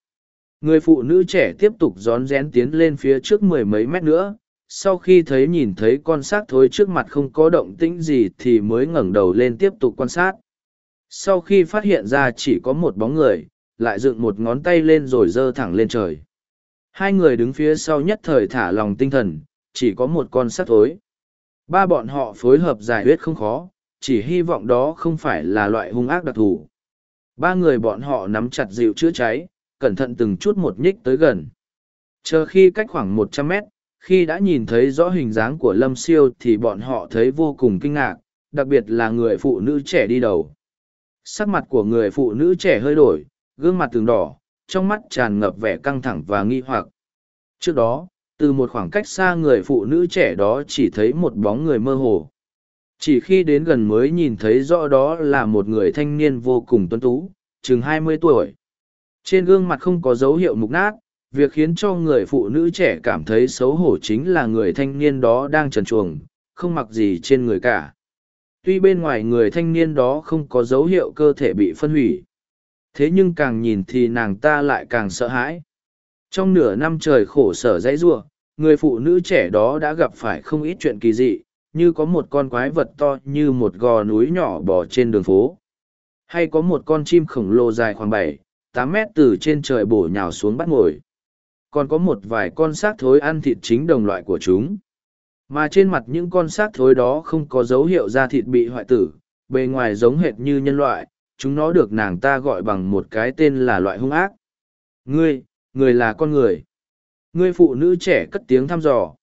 Speaker 1: Người phụ nữ trẻ tiếp tục rón rén tiến lên phía trước mười mấy mét nữa, sau khi thấy nhìn thấy con xác thối trước mặt không có động tĩnh gì thì mới ngẩng đầu lên tiếp tục quan sát. Sau khi phát hiện ra chỉ có một bóng người, lại dựng một ngón tay lên rồi giơ thẳng lên trời. Hai người đứng phía sau nhất thời thả lòng tinh thần, chỉ có một con xác thối. Ba bọn họ phối hợp giải quyết không khó, chỉ hy vọng đó không phải là loại hung ác đặc thù. Ba người bọn họ nắm chặt dịu chữa cháy, cẩn thận từng chút một nhích tới gần. Chờ khi cách khoảng một trăm mét, khi đã nhìn thấy rõ hình dáng của Lâm Siêu thì bọn họ thấy vô cùng kinh ngạc, đặc biệt là người phụ nữ trẻ đi đầu. Sắc mặt của người phụ nữ trẻ hơi đổi, gương mặt tường đỏ, trong mắt tràn ngập vẻ căng thẳng và nghi hoặc. Trước đó, từ một khoảng cách xa người phụ nữ trẻ đó chỉ thấy một bóng người mơ hồ. Chỉ khi đến gần mới nhìn thấy rõ đó là một người thanh niên vô cùng tuấn tú, chừng hai mươi tuổi. Trên gương mặt không có dấu hiệu mục nát, việc khiến cho người phụ nữ trẻ cảm thấy xấu hổ chính là người thanh niên đó đang trần chuồng, không mặc gì trên người cả. tuy bên ngoài người thanh niên đó không có dấu hiệu cơ thể bị phân hủy thế nhưng càng nhìn thì nàng ta lại càng sợ hãi trong nửa năm trời khổ sở dãy giụa người phụ nữ trẻ đó đã gặp phải không ít chuyện kỳ dị như có một con quái vật to như một gò núi nhỏ bò trên đường phố. Hay có một con chim khổng lồ dài khoảng bảy, tám mét từ trên trời bổ nhào xuống bắt ngồi. Còn có một vài con xác thối ăn thịt chính đồng loại của chúng. Mà trên mặt những con xác thối đó không có dấu hiệu da thịt bị hoại tử, bề ngoài giống hệt như nhân loại, chúng nó được nàng ta gọi bằng một cái tên là loại hung ác. Ngươi, người là con người. Ngươi phụ nữ trẻ cất tiếng thăm dò.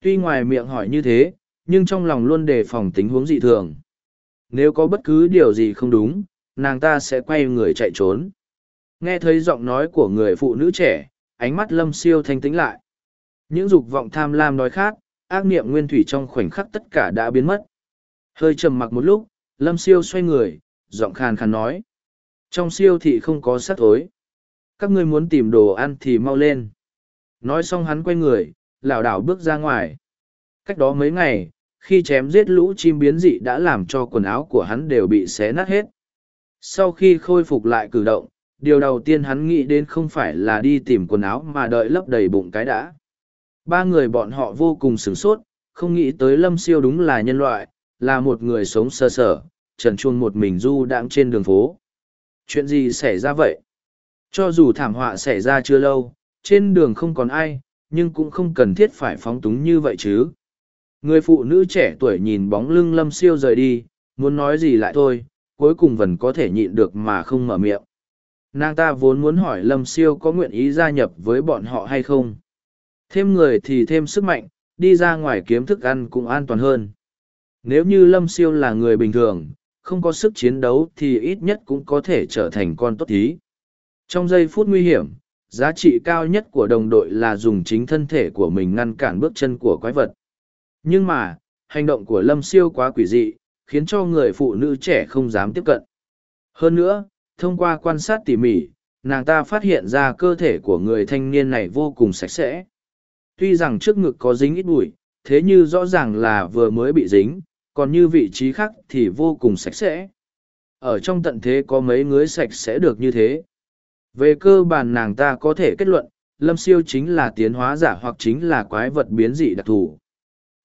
Speaker 1: Tuy ngoài miệng hỏi như thế nhưng trong lòng luôn đề phòng tình huống dị thường. Nếu có bất cứ điều gì không đúng, nàng ta sẽ quay người chạy trốn. Nghe thấy giọng nói của người phụ nữ trẻ, ánh mắt lâm siêu thanh tĩnh lại. Những dục vọng tham lam nói khác, ác niệm nguyên thủy trong khoảnh khắc tất cả đã biến mất. Hơi trầm mặc một lúc, lâm siêu xoay người, giọng khàn khàn nói. Trong siêu thị không có sát thối. Các ngươi muốn tìm đồ ăn thì mau lên. Nói xong hắn quay người, lảo đảo bước ra ngoài cách đó mấy ngày, khi chém giết lũ chim biến dị đã làm cho quần áo của hắn đều bị xé nát hết. Sau khi khôi phục lại cử động, điều đầu tiên hắn nghĩ đến không phải là đi tìm quần áo mà đợi lấp đầy bụng cái đã. Ba người bọn họ vô cùng sửng sốt, không nghĩ tới lâm siêu đúng là nhân loại, là một người sống sơ sở, trần chuông một mình du đãng trên đường phố. Chuyện gì xảy ra vậy? Cho dù thảm họa xảy ra chưa lâu, trên đường không còn ai, nhưng cũng không cần thiết phải phóng túng như vậy chứ người phụ nữ trẻ tuổi nhìn bóng lưng lâm siêu rời đi, muốn nói gì lại thôi, cuối cùng vẫn có thể nhịn được mà không mở miệng. Nàng ta vốn muốn hỏi lâm siêu có nguyện ý gia nhập với bọn họ hay không. Thêm người thì thêm sức mạnh, đi ra ngoài kiếm thức ăn cũng an toàn hơn. Nếu như lâm siêu là người bình thường, không có sức chiến đấu thì ít nhất cũng có thể trở thành con tốt thí. Trong giây phút nguy hiểm, giá trị cao nhất của đồng đội là dùng chính thân thể của mình ngăn cản bước chân của quái vật nhưng mà, hành động của lâm siêu quá quỷ dị, khiến cho người phụ nữ trẻ không dám tiếp cận. Hơn nữa, thông qua quan sát tỉ mỉ, nàng ta phát hiện ra cơ thể của người thanh niên này vô cùng sạch sẽ. Tuy rằng trước ngực có dính ít bụi, thế như rõ ràng là vừa mới bị dính, còn như vị trí khác thì vô cùng sạch sẽ. Ở trong tận thế có mấy người sạch sẽ được như thế. Về cơ bản nàng ta có thể kết luận, lâm siêu chính là tiến hóa giả hoặc chính là quái vật biến dị đặc thù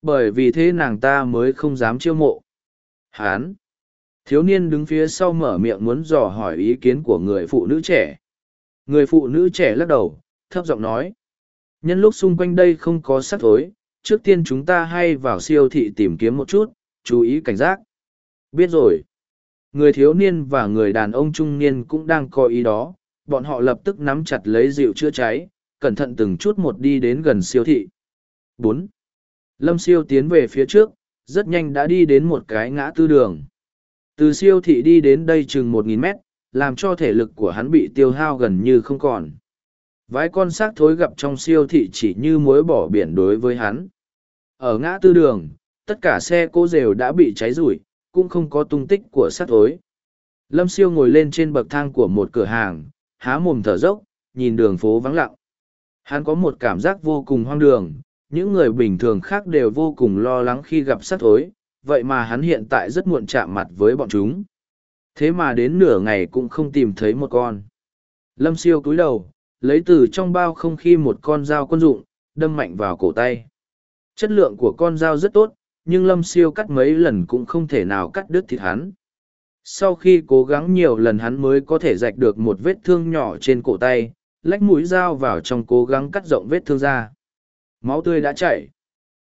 Speaker 1: bởi vì thế nàng ta mới không dám chiêu mộ. Hán. Thiếu niên đứng phía sau mở miệng muốn dò hỏi ý kiến của người phụ nữ trẻ. Người phụ nữ trẻ lắc đầu, thấp giọng nói. Nhân lúc xung quanh đây không có sắc thối, trước tiên chúng ta hay vào siêu thị tìm kiếm một chút, chú ý cảnh giác. Biết rồi. Người thiếu niên và người đàn ông trung niên cũng đang có ý đó, bọn họ lập tức nắm chặt lấy rượu chữa cháy, cẩn thận từng chút một đi đến gần siêu thị. Bốn lâm siêu tiến về phía trước, rất nhanh đã đi đến một cái ngã tư đường. Từ siêu thị đi đến đây chừng một nghìn mét, làm cho thể lực của hắn bị tiêu hao gần như không còn. Vái con xác thối gặp trong siêu thị chỉ như muối bỏ biển đối với hắn. Ở ngã tư đường, tất cả xe cô rều đã bị cháy rủi cũng không có tung tích của xác thối. Lâm siêu ngồi lên trên bậc thang của một cửa hàng, há mồm thở dốc, nhìn đường phố vắng lặng. Hắn có một cảm giác vô cùng hoang đường những người bình thường khác đều vô cùng lo lắng khi gặp sát thối, vậy mà hắn hiện tại rất muộn chạm mặt với bọn chúng. Thế mà đến nửa ngày cũng không tìm thấy một con. Lâm siêu cúi đầu, lấy từ trong bao không khí một con dao quân dụng, đâm mạnh vào cổ tay. Chất lượng của con dao rất tốt, nhưng lâm siêu cắt mấy lần cũng không thể nào cắt đứt thịt hắn. Sau khi cố gắng nhiều lần hắn mới có thể rạch được một vết thương nhỏ trên cổ tay, lách mũi dao vào trong cố gắng cắt rộng vết thương ra máu tươi đã chảy.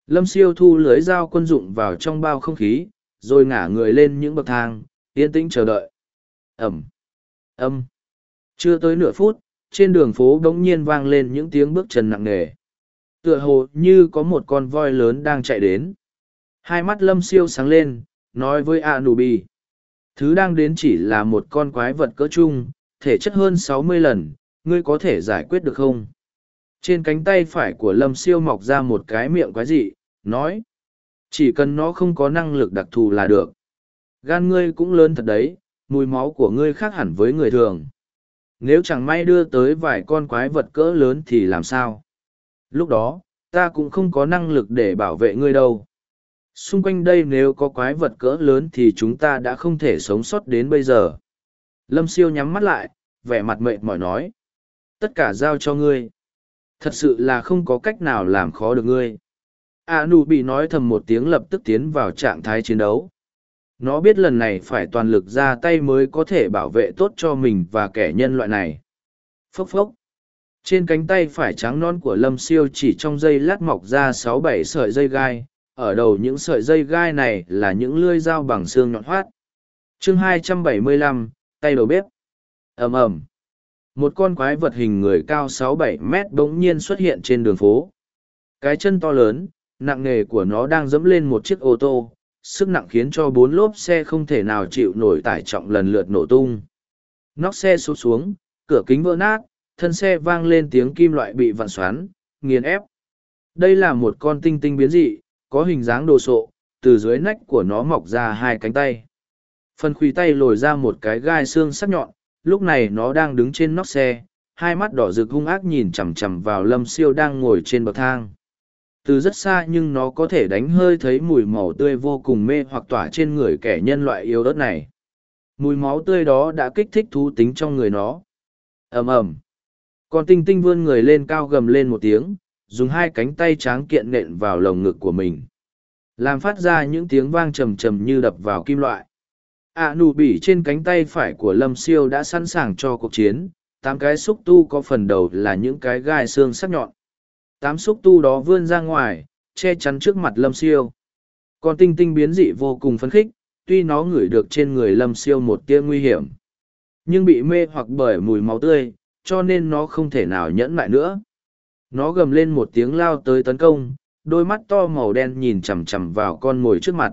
Speaker 1: Lâm siêu thu lưới dao quân dụng vào trong bao không khí, rồi ngả người lên những bậc thang, yên tĩnh chờ đợi. Ẩm. Âm. Chưa tới nửa phút, trên đường phố đ n g nhiên vang lên những tiếng bước chân nặng nề. Tựa hồ như có một con voi lớn đang chạy đến. Hai mắt lâm siêu sáng lên, nói với a nù bi thứ đang đến chỉ là một con quái vật cỡ chung thể chất hơn sáu mươi lần, ngươi có thể giải quyết được không? Trên cánh tay phải của lâm siêu mọc ra một cái miệng quái dị, nói, chỉ cần nó không có năng lực đặc thù là được. Gan ngươi cũng lớn thật đấy, mùi máu của ngươi khác hẳn với người thường. Nếu chẳng may đưa tới vài con quái vật cỡ lớn thì làm sao? Lúc đó, ta cũng không có năng lực để bảo vệ ngươi đâu. Xung quanh đây nếu có quái vật cỡ lớn thì chúng ta đã không thể sống sót đến bây giờ. Lâm siêu nhắm mắt lại, vẻ mặt mệt mỏi nói, tất cả giao cho ngươi thật sự là không có cách nào làm khó được ngươi. A nu bị nói thầm một tiếng lập tức tiến vào trạng thái chiến đấu. Nó biết lần này phải toàn lực ra tay mới có thể bảo vệ tốt cho mình và kẻ nhân loại này. Phốc phốc. Trên cánh tay phải trắng non của lâm siêu chỉ trong dây lát mọc ra sáu bảy sợi dây gai. Ở đầu những sợi dây gai này là những lưỡi dao bằng xương nhọn hoắt. Chương 275, tay đầu bếp. Ầm ầm một con quái vật hình người cao sáu bảy mét bỗng nhiên xuất hiện trên đường phố. Cái chân to lớn, nặng nề của nó đang dẫm lên một chiếc ô tô, sức nặng khiến cho bốn lốp xe không thể nào chịu nổi tải trọng lần lượt nổ tung. Nóc xe sụt xuống, cửa kính vỡ nát, thân xe vang lên tiếng kim loại bị vặn xoắn, nghiền ép. Đây là một con tinh tinh biến dị, có hình dáng đồ sộ, từ dưới nách của nó mọc ra hai cánh tay. Phần khuỷu tay lồi ra một cái gai xương sắc nhọn lúc này nó đang đứng trên nóc xe, hai mắt đỏ rực hung ác nhìn chằm chằm vào lâm siêu đang ngồi trên bậc thang. Từ rất xa nhưng nó có thể đánh hơi thấy mùi màu tươi vô cùng mê hoặc tỏa trên người kẻ nhân loại yếu ớt này. Mùi máu tươi đó đã kích thích thú tính trong người nó. Ầm ầm. Con tinh tinh vươn người lên cao gầm lên một tiếng, dùng hai cánh tay tráng kiện nện vào lồng ngực của mình. Làm phát ra những tiếng vang trầm trầm như đập vào kim loại ạ nụ bỉ trên cánh tay phải của lâm siêu đã sẵn sàng cho cuộc chiến. Tám cái xúc tu có phần đầu là những cái gai xương sắc nhọn. Tám xúc tu đó vươn ra ngoài, che chắn trước mặt lâm siêu. Con tinh tinh biến dị vô cùng phấn khích, tuy nó ngửi được trên người lâm siêu một tia nguy hiểm, nhưng bị mê hoặc bởi mùi máu tươi, cho nên nó không thể nào nhẫn lại nữa. Nó gầm lên một tiếng lao tới tấn công, đôi mắt to màu đen nhìn chằm chằm vào con mồi trước mặt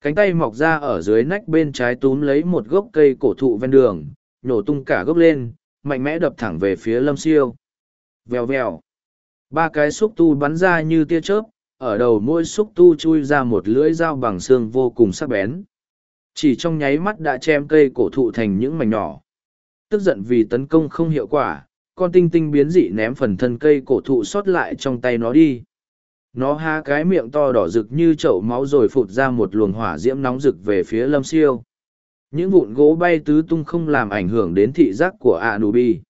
Speaker 1: cánh tay mọc ra ở dưới nách bên trái túm lấy một gốc cây cổ thụ ven đường, nhổ tung cả gốc lên, mạnh mẽ đập thẳng về phía lâm siêu. Vèo vèo. Ba cái xúc tu bắn ra như tia chớp, ở đầu mỗi xúc tu chui ra một lưỡi dao bằng xương vô cùng sắc bén. Chỉ trong nháy mắt đã chém cây cổ thụ thành những mảnh nhỏ. Tức giận vì tấn công không hiệu quả, con tinh tinh biến dị ném phần thân cây cổ thụ sót lại trong tay nó đi nó há cái miệng to đỏ rực như chậu máu rồi phụt ra một luồng hỏa diễm nóng rực về phía lâm siêu. Những vụn gỗ bay tứ tung không làm ảnh hưởng đến thị giác của a nu bi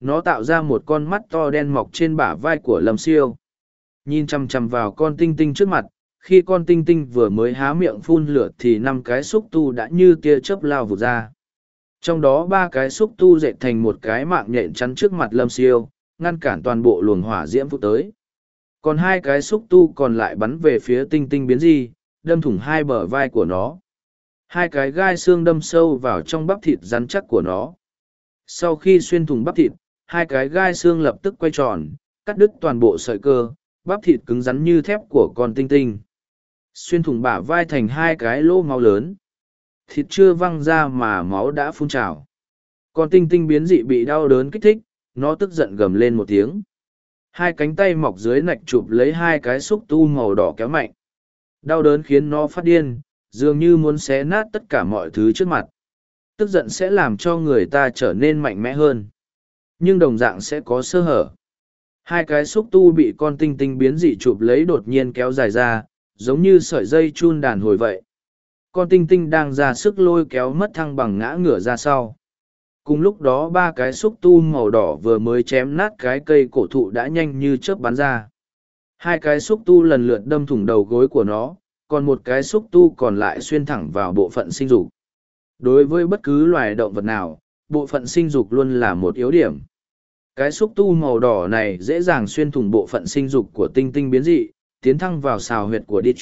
Speaker 1: nó tạo ra một con mắt to đen mọc trên bả vai của lâm siêu. Nhìn chằm chằm vào con tinh tinh trước mặt, khi con tinh tinh vừa mới há miệng phun lửa thì năm cái xúc tu đã như tia chớp lao vụt ra. Trong đó ba cái xúc tu dệt thành một cái mạng nhện chắn trước mặt lâm siêu, ngăn cản toàn bộ luồng hỏa diễm phụ tới còn hai cái xúc tu còn lại bắn về phía tinh tinh biến di, đâm thủng hai bờ vai của nó. Hai cái gai xương đâm sâu vào trong bắp thịt rắn chắc của nó. Sau khi xuyên thủng bắp thịt, hai cái gai xương lập tức quay tròn, cắt đứt toàn bộ sợi cơ, bắp thịt cứng rắn như thép của con tinh tinh. Xuyên thủng bả vai thành hai cái lỗ máu lớn. Thịt chưa văng ra mà máu đã phun trào. Con tinh tinh biến dị bị đau đớn kích thích, nó tức giận gầm lên một tiếng hai cánh tay mọc dưới nạch chụp lấy hai cái xúc tu màu đỏ kéo mạnh. Đau đớn khiến nó phát điên, dường như muốn xé nát tất cả mọi thứ trước mặt. Tức giận sẽ làm cho người ta trở nên mạnh mẽ hơn. Nhưng đồng dạng sẽ có sơ hở. Hai cái xúc tu bị con tinh tinh biến dị chụp lấy đột nhiên kéo dài ra, giống như sợi dây chun đàn hồi vậy. Con tinh tinh đang ra sức lôi kéo mất thăng bằng ngã ngửa ra sau cùng lúc đó ba cái xúc tu màu đỏ vừa mới chém nát cái cây cổ thụ đã nhanh như chớp bắn ra. Hai cái xúc tu lần lượt đâm thủng đầu gối của nó, còn một cái xúc tu còn lại xuyên thẳng vào bộ phận sinh dục. Đối với bất cứ loài động vật nào, bộ phận sinh dục luôn là một yếu điểm. Cái xúc tu màu đỏ này dễ dàng xuyên thủng bộ phận sinh dục của tinh tinh biến dị, tiến thăng vào xào huyệt của đít.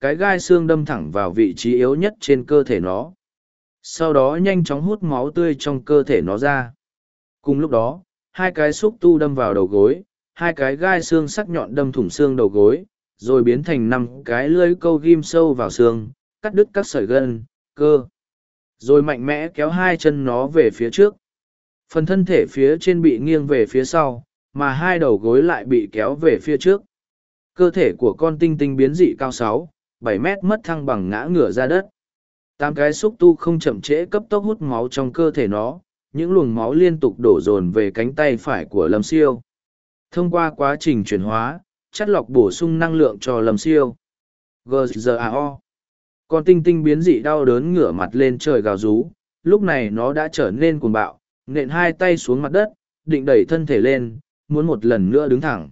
Speaker 1: Cái gai xương đâm thẳng vào vị trí yếu nhất trên cơ thể nó sau đó nhanh chóng hút máu tươi trong cơ thể nó ra. Cùng lúc đó, hai cái xúc tu đâm vào đầu gối, hai cái gai xương sắc nhọn đâm thủng xương đầu gối, rồi biến thành năm cái lưỡi câu ghim sâu vào xương, cắt đứt các sợi gân, cơ. Rồi mạnh mẽ kéo hai chân nó về phía trước. Phần thân thể phía trên bị nghiêng về phía sau, mà hai đầu gối lại bị kéo về phía trước. Cơ thể của con tinh tinh biến dị cao sáu, bảy mét mất thăng bằng ngã ngửa ra đất tám cái xúc tu không chậm trễ cấp tốc hút máu trong cơ thể nó, những luồng máu liên tục đổ dồn về cánh tay phải của lâm siêu. Thông qua quá trình chuyển hóa, chất lọc bổ sung năng lượng cho lâm siêu. Gzao con tinh tinh biến dị đau đớn ngửa mặt lên trời gào rú, lúc này nó đã trở nên cuồng bạo, nện hai tay xuống mặt đất, định đẩy thân thể lên, muốn một lần nữa đứng thẳng.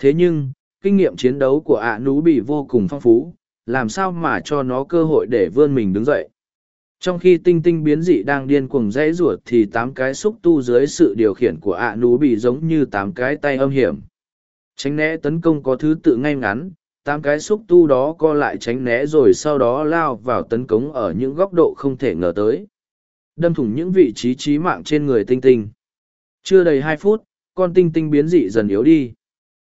Speaker 1: Thế nhưng, kinh nghiệm chiến đấu của ạ nú bị vô cùng phong phú làm sao mà cho nó cơ hội để vươn mình đứng dậy? Trong khi tinh tinh biến dị đang điên cuồng rẽ ruột thì tám cái xúc tu dưới sự điều khiển của ạ nú bị giống như tám cái tay âm hiểm. Tránh né tấn công có thứ tự ngay ngắn, tám cái xúc tu đó co lại tránh né rồi sau đó lao vào tấn công ở những góc độ không thể ngờ tới. Đâm thủng những vị trí trí mạng trên người tinh tinh. Chưa đầy hai phút, con tinh tinh biến dị dần yếu đi.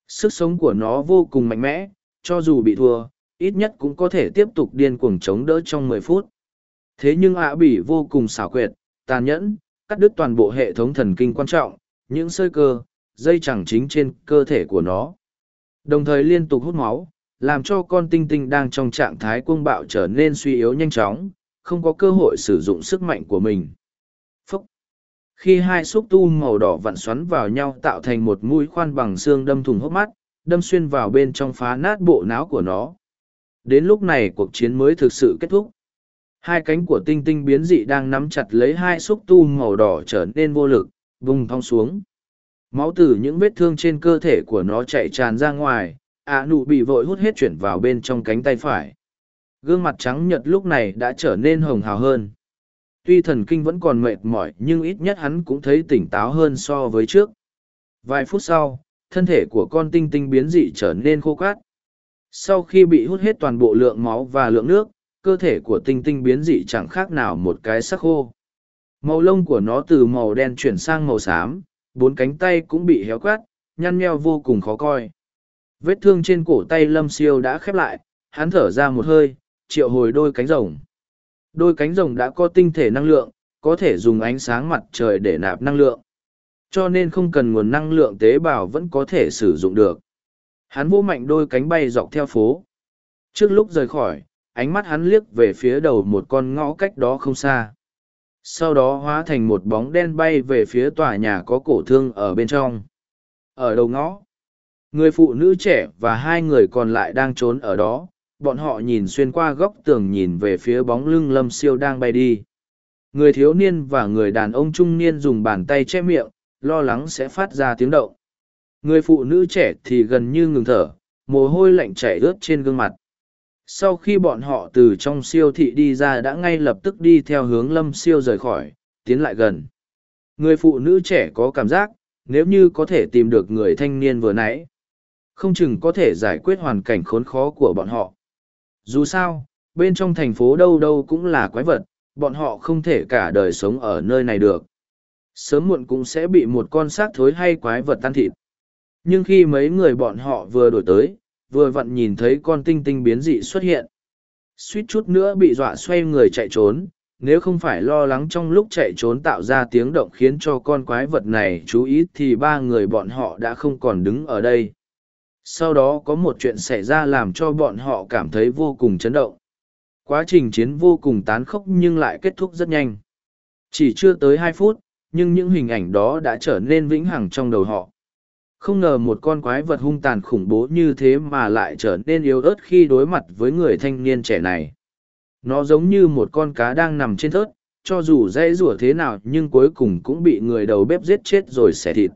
Speaker 1: Sức sống của nó vô cùng mạnh mẽ, cho dù bị thua ít nhất cũng có thể tiếp tục điên cuồng chống đỡ trong mười phút. Thế nhưng ạ bỉ vô cùng xảo quyệt, tàn nhẫn, cắt đứt toàn bộ hệ thống thần kinh quan trọng, những sơi cơ, dây chẳng chính trên cơ thể của nó. Đồng thời liên tục hút máu, làm cho con tinh tinh đang trong trạng thái cuồng bạo trở nên suy yếu nhanh chóng, không có cơ hội sử dụng sức mạnh của mình. Phúc! khi hai xúc tu màu đỏ vặn xoắn vào nhau tạo thành một mũi khoan bằng xương đâm thùng hốc mắt, đâm xuyên vào bên trong phá nát bộ não của nó đến lúc này cuộc chiến mới thực sự kết thúc. Hai cánh của tinh tinh biến dị đang nắm chặt lấy hai xúc tu màu đỏ trở nên vô lực, vùng thong xuống. Máu từ những vết thương trên cơ thể của nó chạy tràn ra ngoài, ạ nụ bị vội hút hết chuyển vào bên trong cánh tay phải. Gương mặt trắng nhật lúc này đã trở nên hồng hào hơn. Tuy thần kinh vẫn còn mệt mỏi, nhưng ít nhất hắn cũng thấy tỉnh táo hơn so với trước. Vài phút sau, thân thể của con tinh tinh biến dị trở nên khô cát sau khi bị hút hết toàn bộ lượng máu và lượng nước, cơ thể của tinh tinh biến dị chẳng khác nào một cái sắc khô. Màu lông của nó từ màu đen chuyển sang màu xám, bốn cánh tay cũng bị héo quát, nhăn nheo vô cùng khó coi. Vết thương trên cổ tay lâm siêu đã khép lại, hắn thở ra một hơi, triệu hồi đôi cánh rồng. Đôi cánh rồng đã có tinh thể năng lượng, có thể dùng ánh sáng mặt trời để nạp năng lượng. Cho nên không cần nguồn năng lượng tế bào vẫn có thể sử dụng được hắn vô mạnh đôi cánh bay dọc theo phố. Trước lúc rời khỏi, ánh mắt hắn liếc về phía đầu một con ngõ cách đó không xa. Sau đó hóa thành một bóng đen bay về phía tòa nhà có cổ thương ở bên trong. Ở đầu ngõ, người phụ nữ trẻ và hai người còn lại đang trốn ở đó. Bọn họ nhìn xuyên qua góc tường nhìn về phía bóng lưng lâm siêu đang bay đi. Người thiếu niên và người đàn ông trung niên dùng bàn tay che miệng, lo lắng sẽ phát ra tiếng động người phụ nữ trẻ thì gần như ngừng thở, mồ hôi lạnh chảy ướt trên gương mặt. Sau khi bọn họ từ trong siêu thị đi ra đã ngay lập tức đi theo hướng lâm siêu rời khỏi, tiến lại gần. Người phụ nữ trẻ có cảm giác, nếu như có thể tìm được người thanh niên vừa nãy, không chừng có thể giải quyết hoàn cảnh khốn khó của bọn họ. Dù sao, bên trong thành phố đâu đâu cũng là quái vật, bọn họ không thể cả đời sống ở nơi này được. Sớm muộn cũng sẽ bị một con xác thối hay quái vật tan thịt nhưng khi mấy người bọn họ vừa đổi tới, vừa vặn nhìn thấy con tinh tinh biến dị xuất hiện. Suýt chút nữa bị dọa xoay người chạy trốn, nếu không phải lo lắng trong lúc chạy trốn tạo ra tiếng động khiến cho con quái vật này chú ý thì ba người bọn họ đã không còn đứng ở đây. Sau đó có một chuyện xảy ra làm cho bọn họ cảm thấy vô cùng chấn động. Quá trình chiến vô cùng tán khốc nhưng lại kết thúc rất nhanh. Chỉ chưa tới hai phút, nhưng những hình ảnh đó đã trở nên vĩnh hằng trong đầu họ không ngờ một con quái vật hung tàn khủng bố như thế mà lại trở nên yếu ớt khi đối mặt với người thanh niên trẻ này. Nó giống như một con cá đang nằm trên thớt, cho dù dễ rủa thế nào nhưng cuối cùng cũng bị người đầu bếp giết chết rồi xẻ thịt.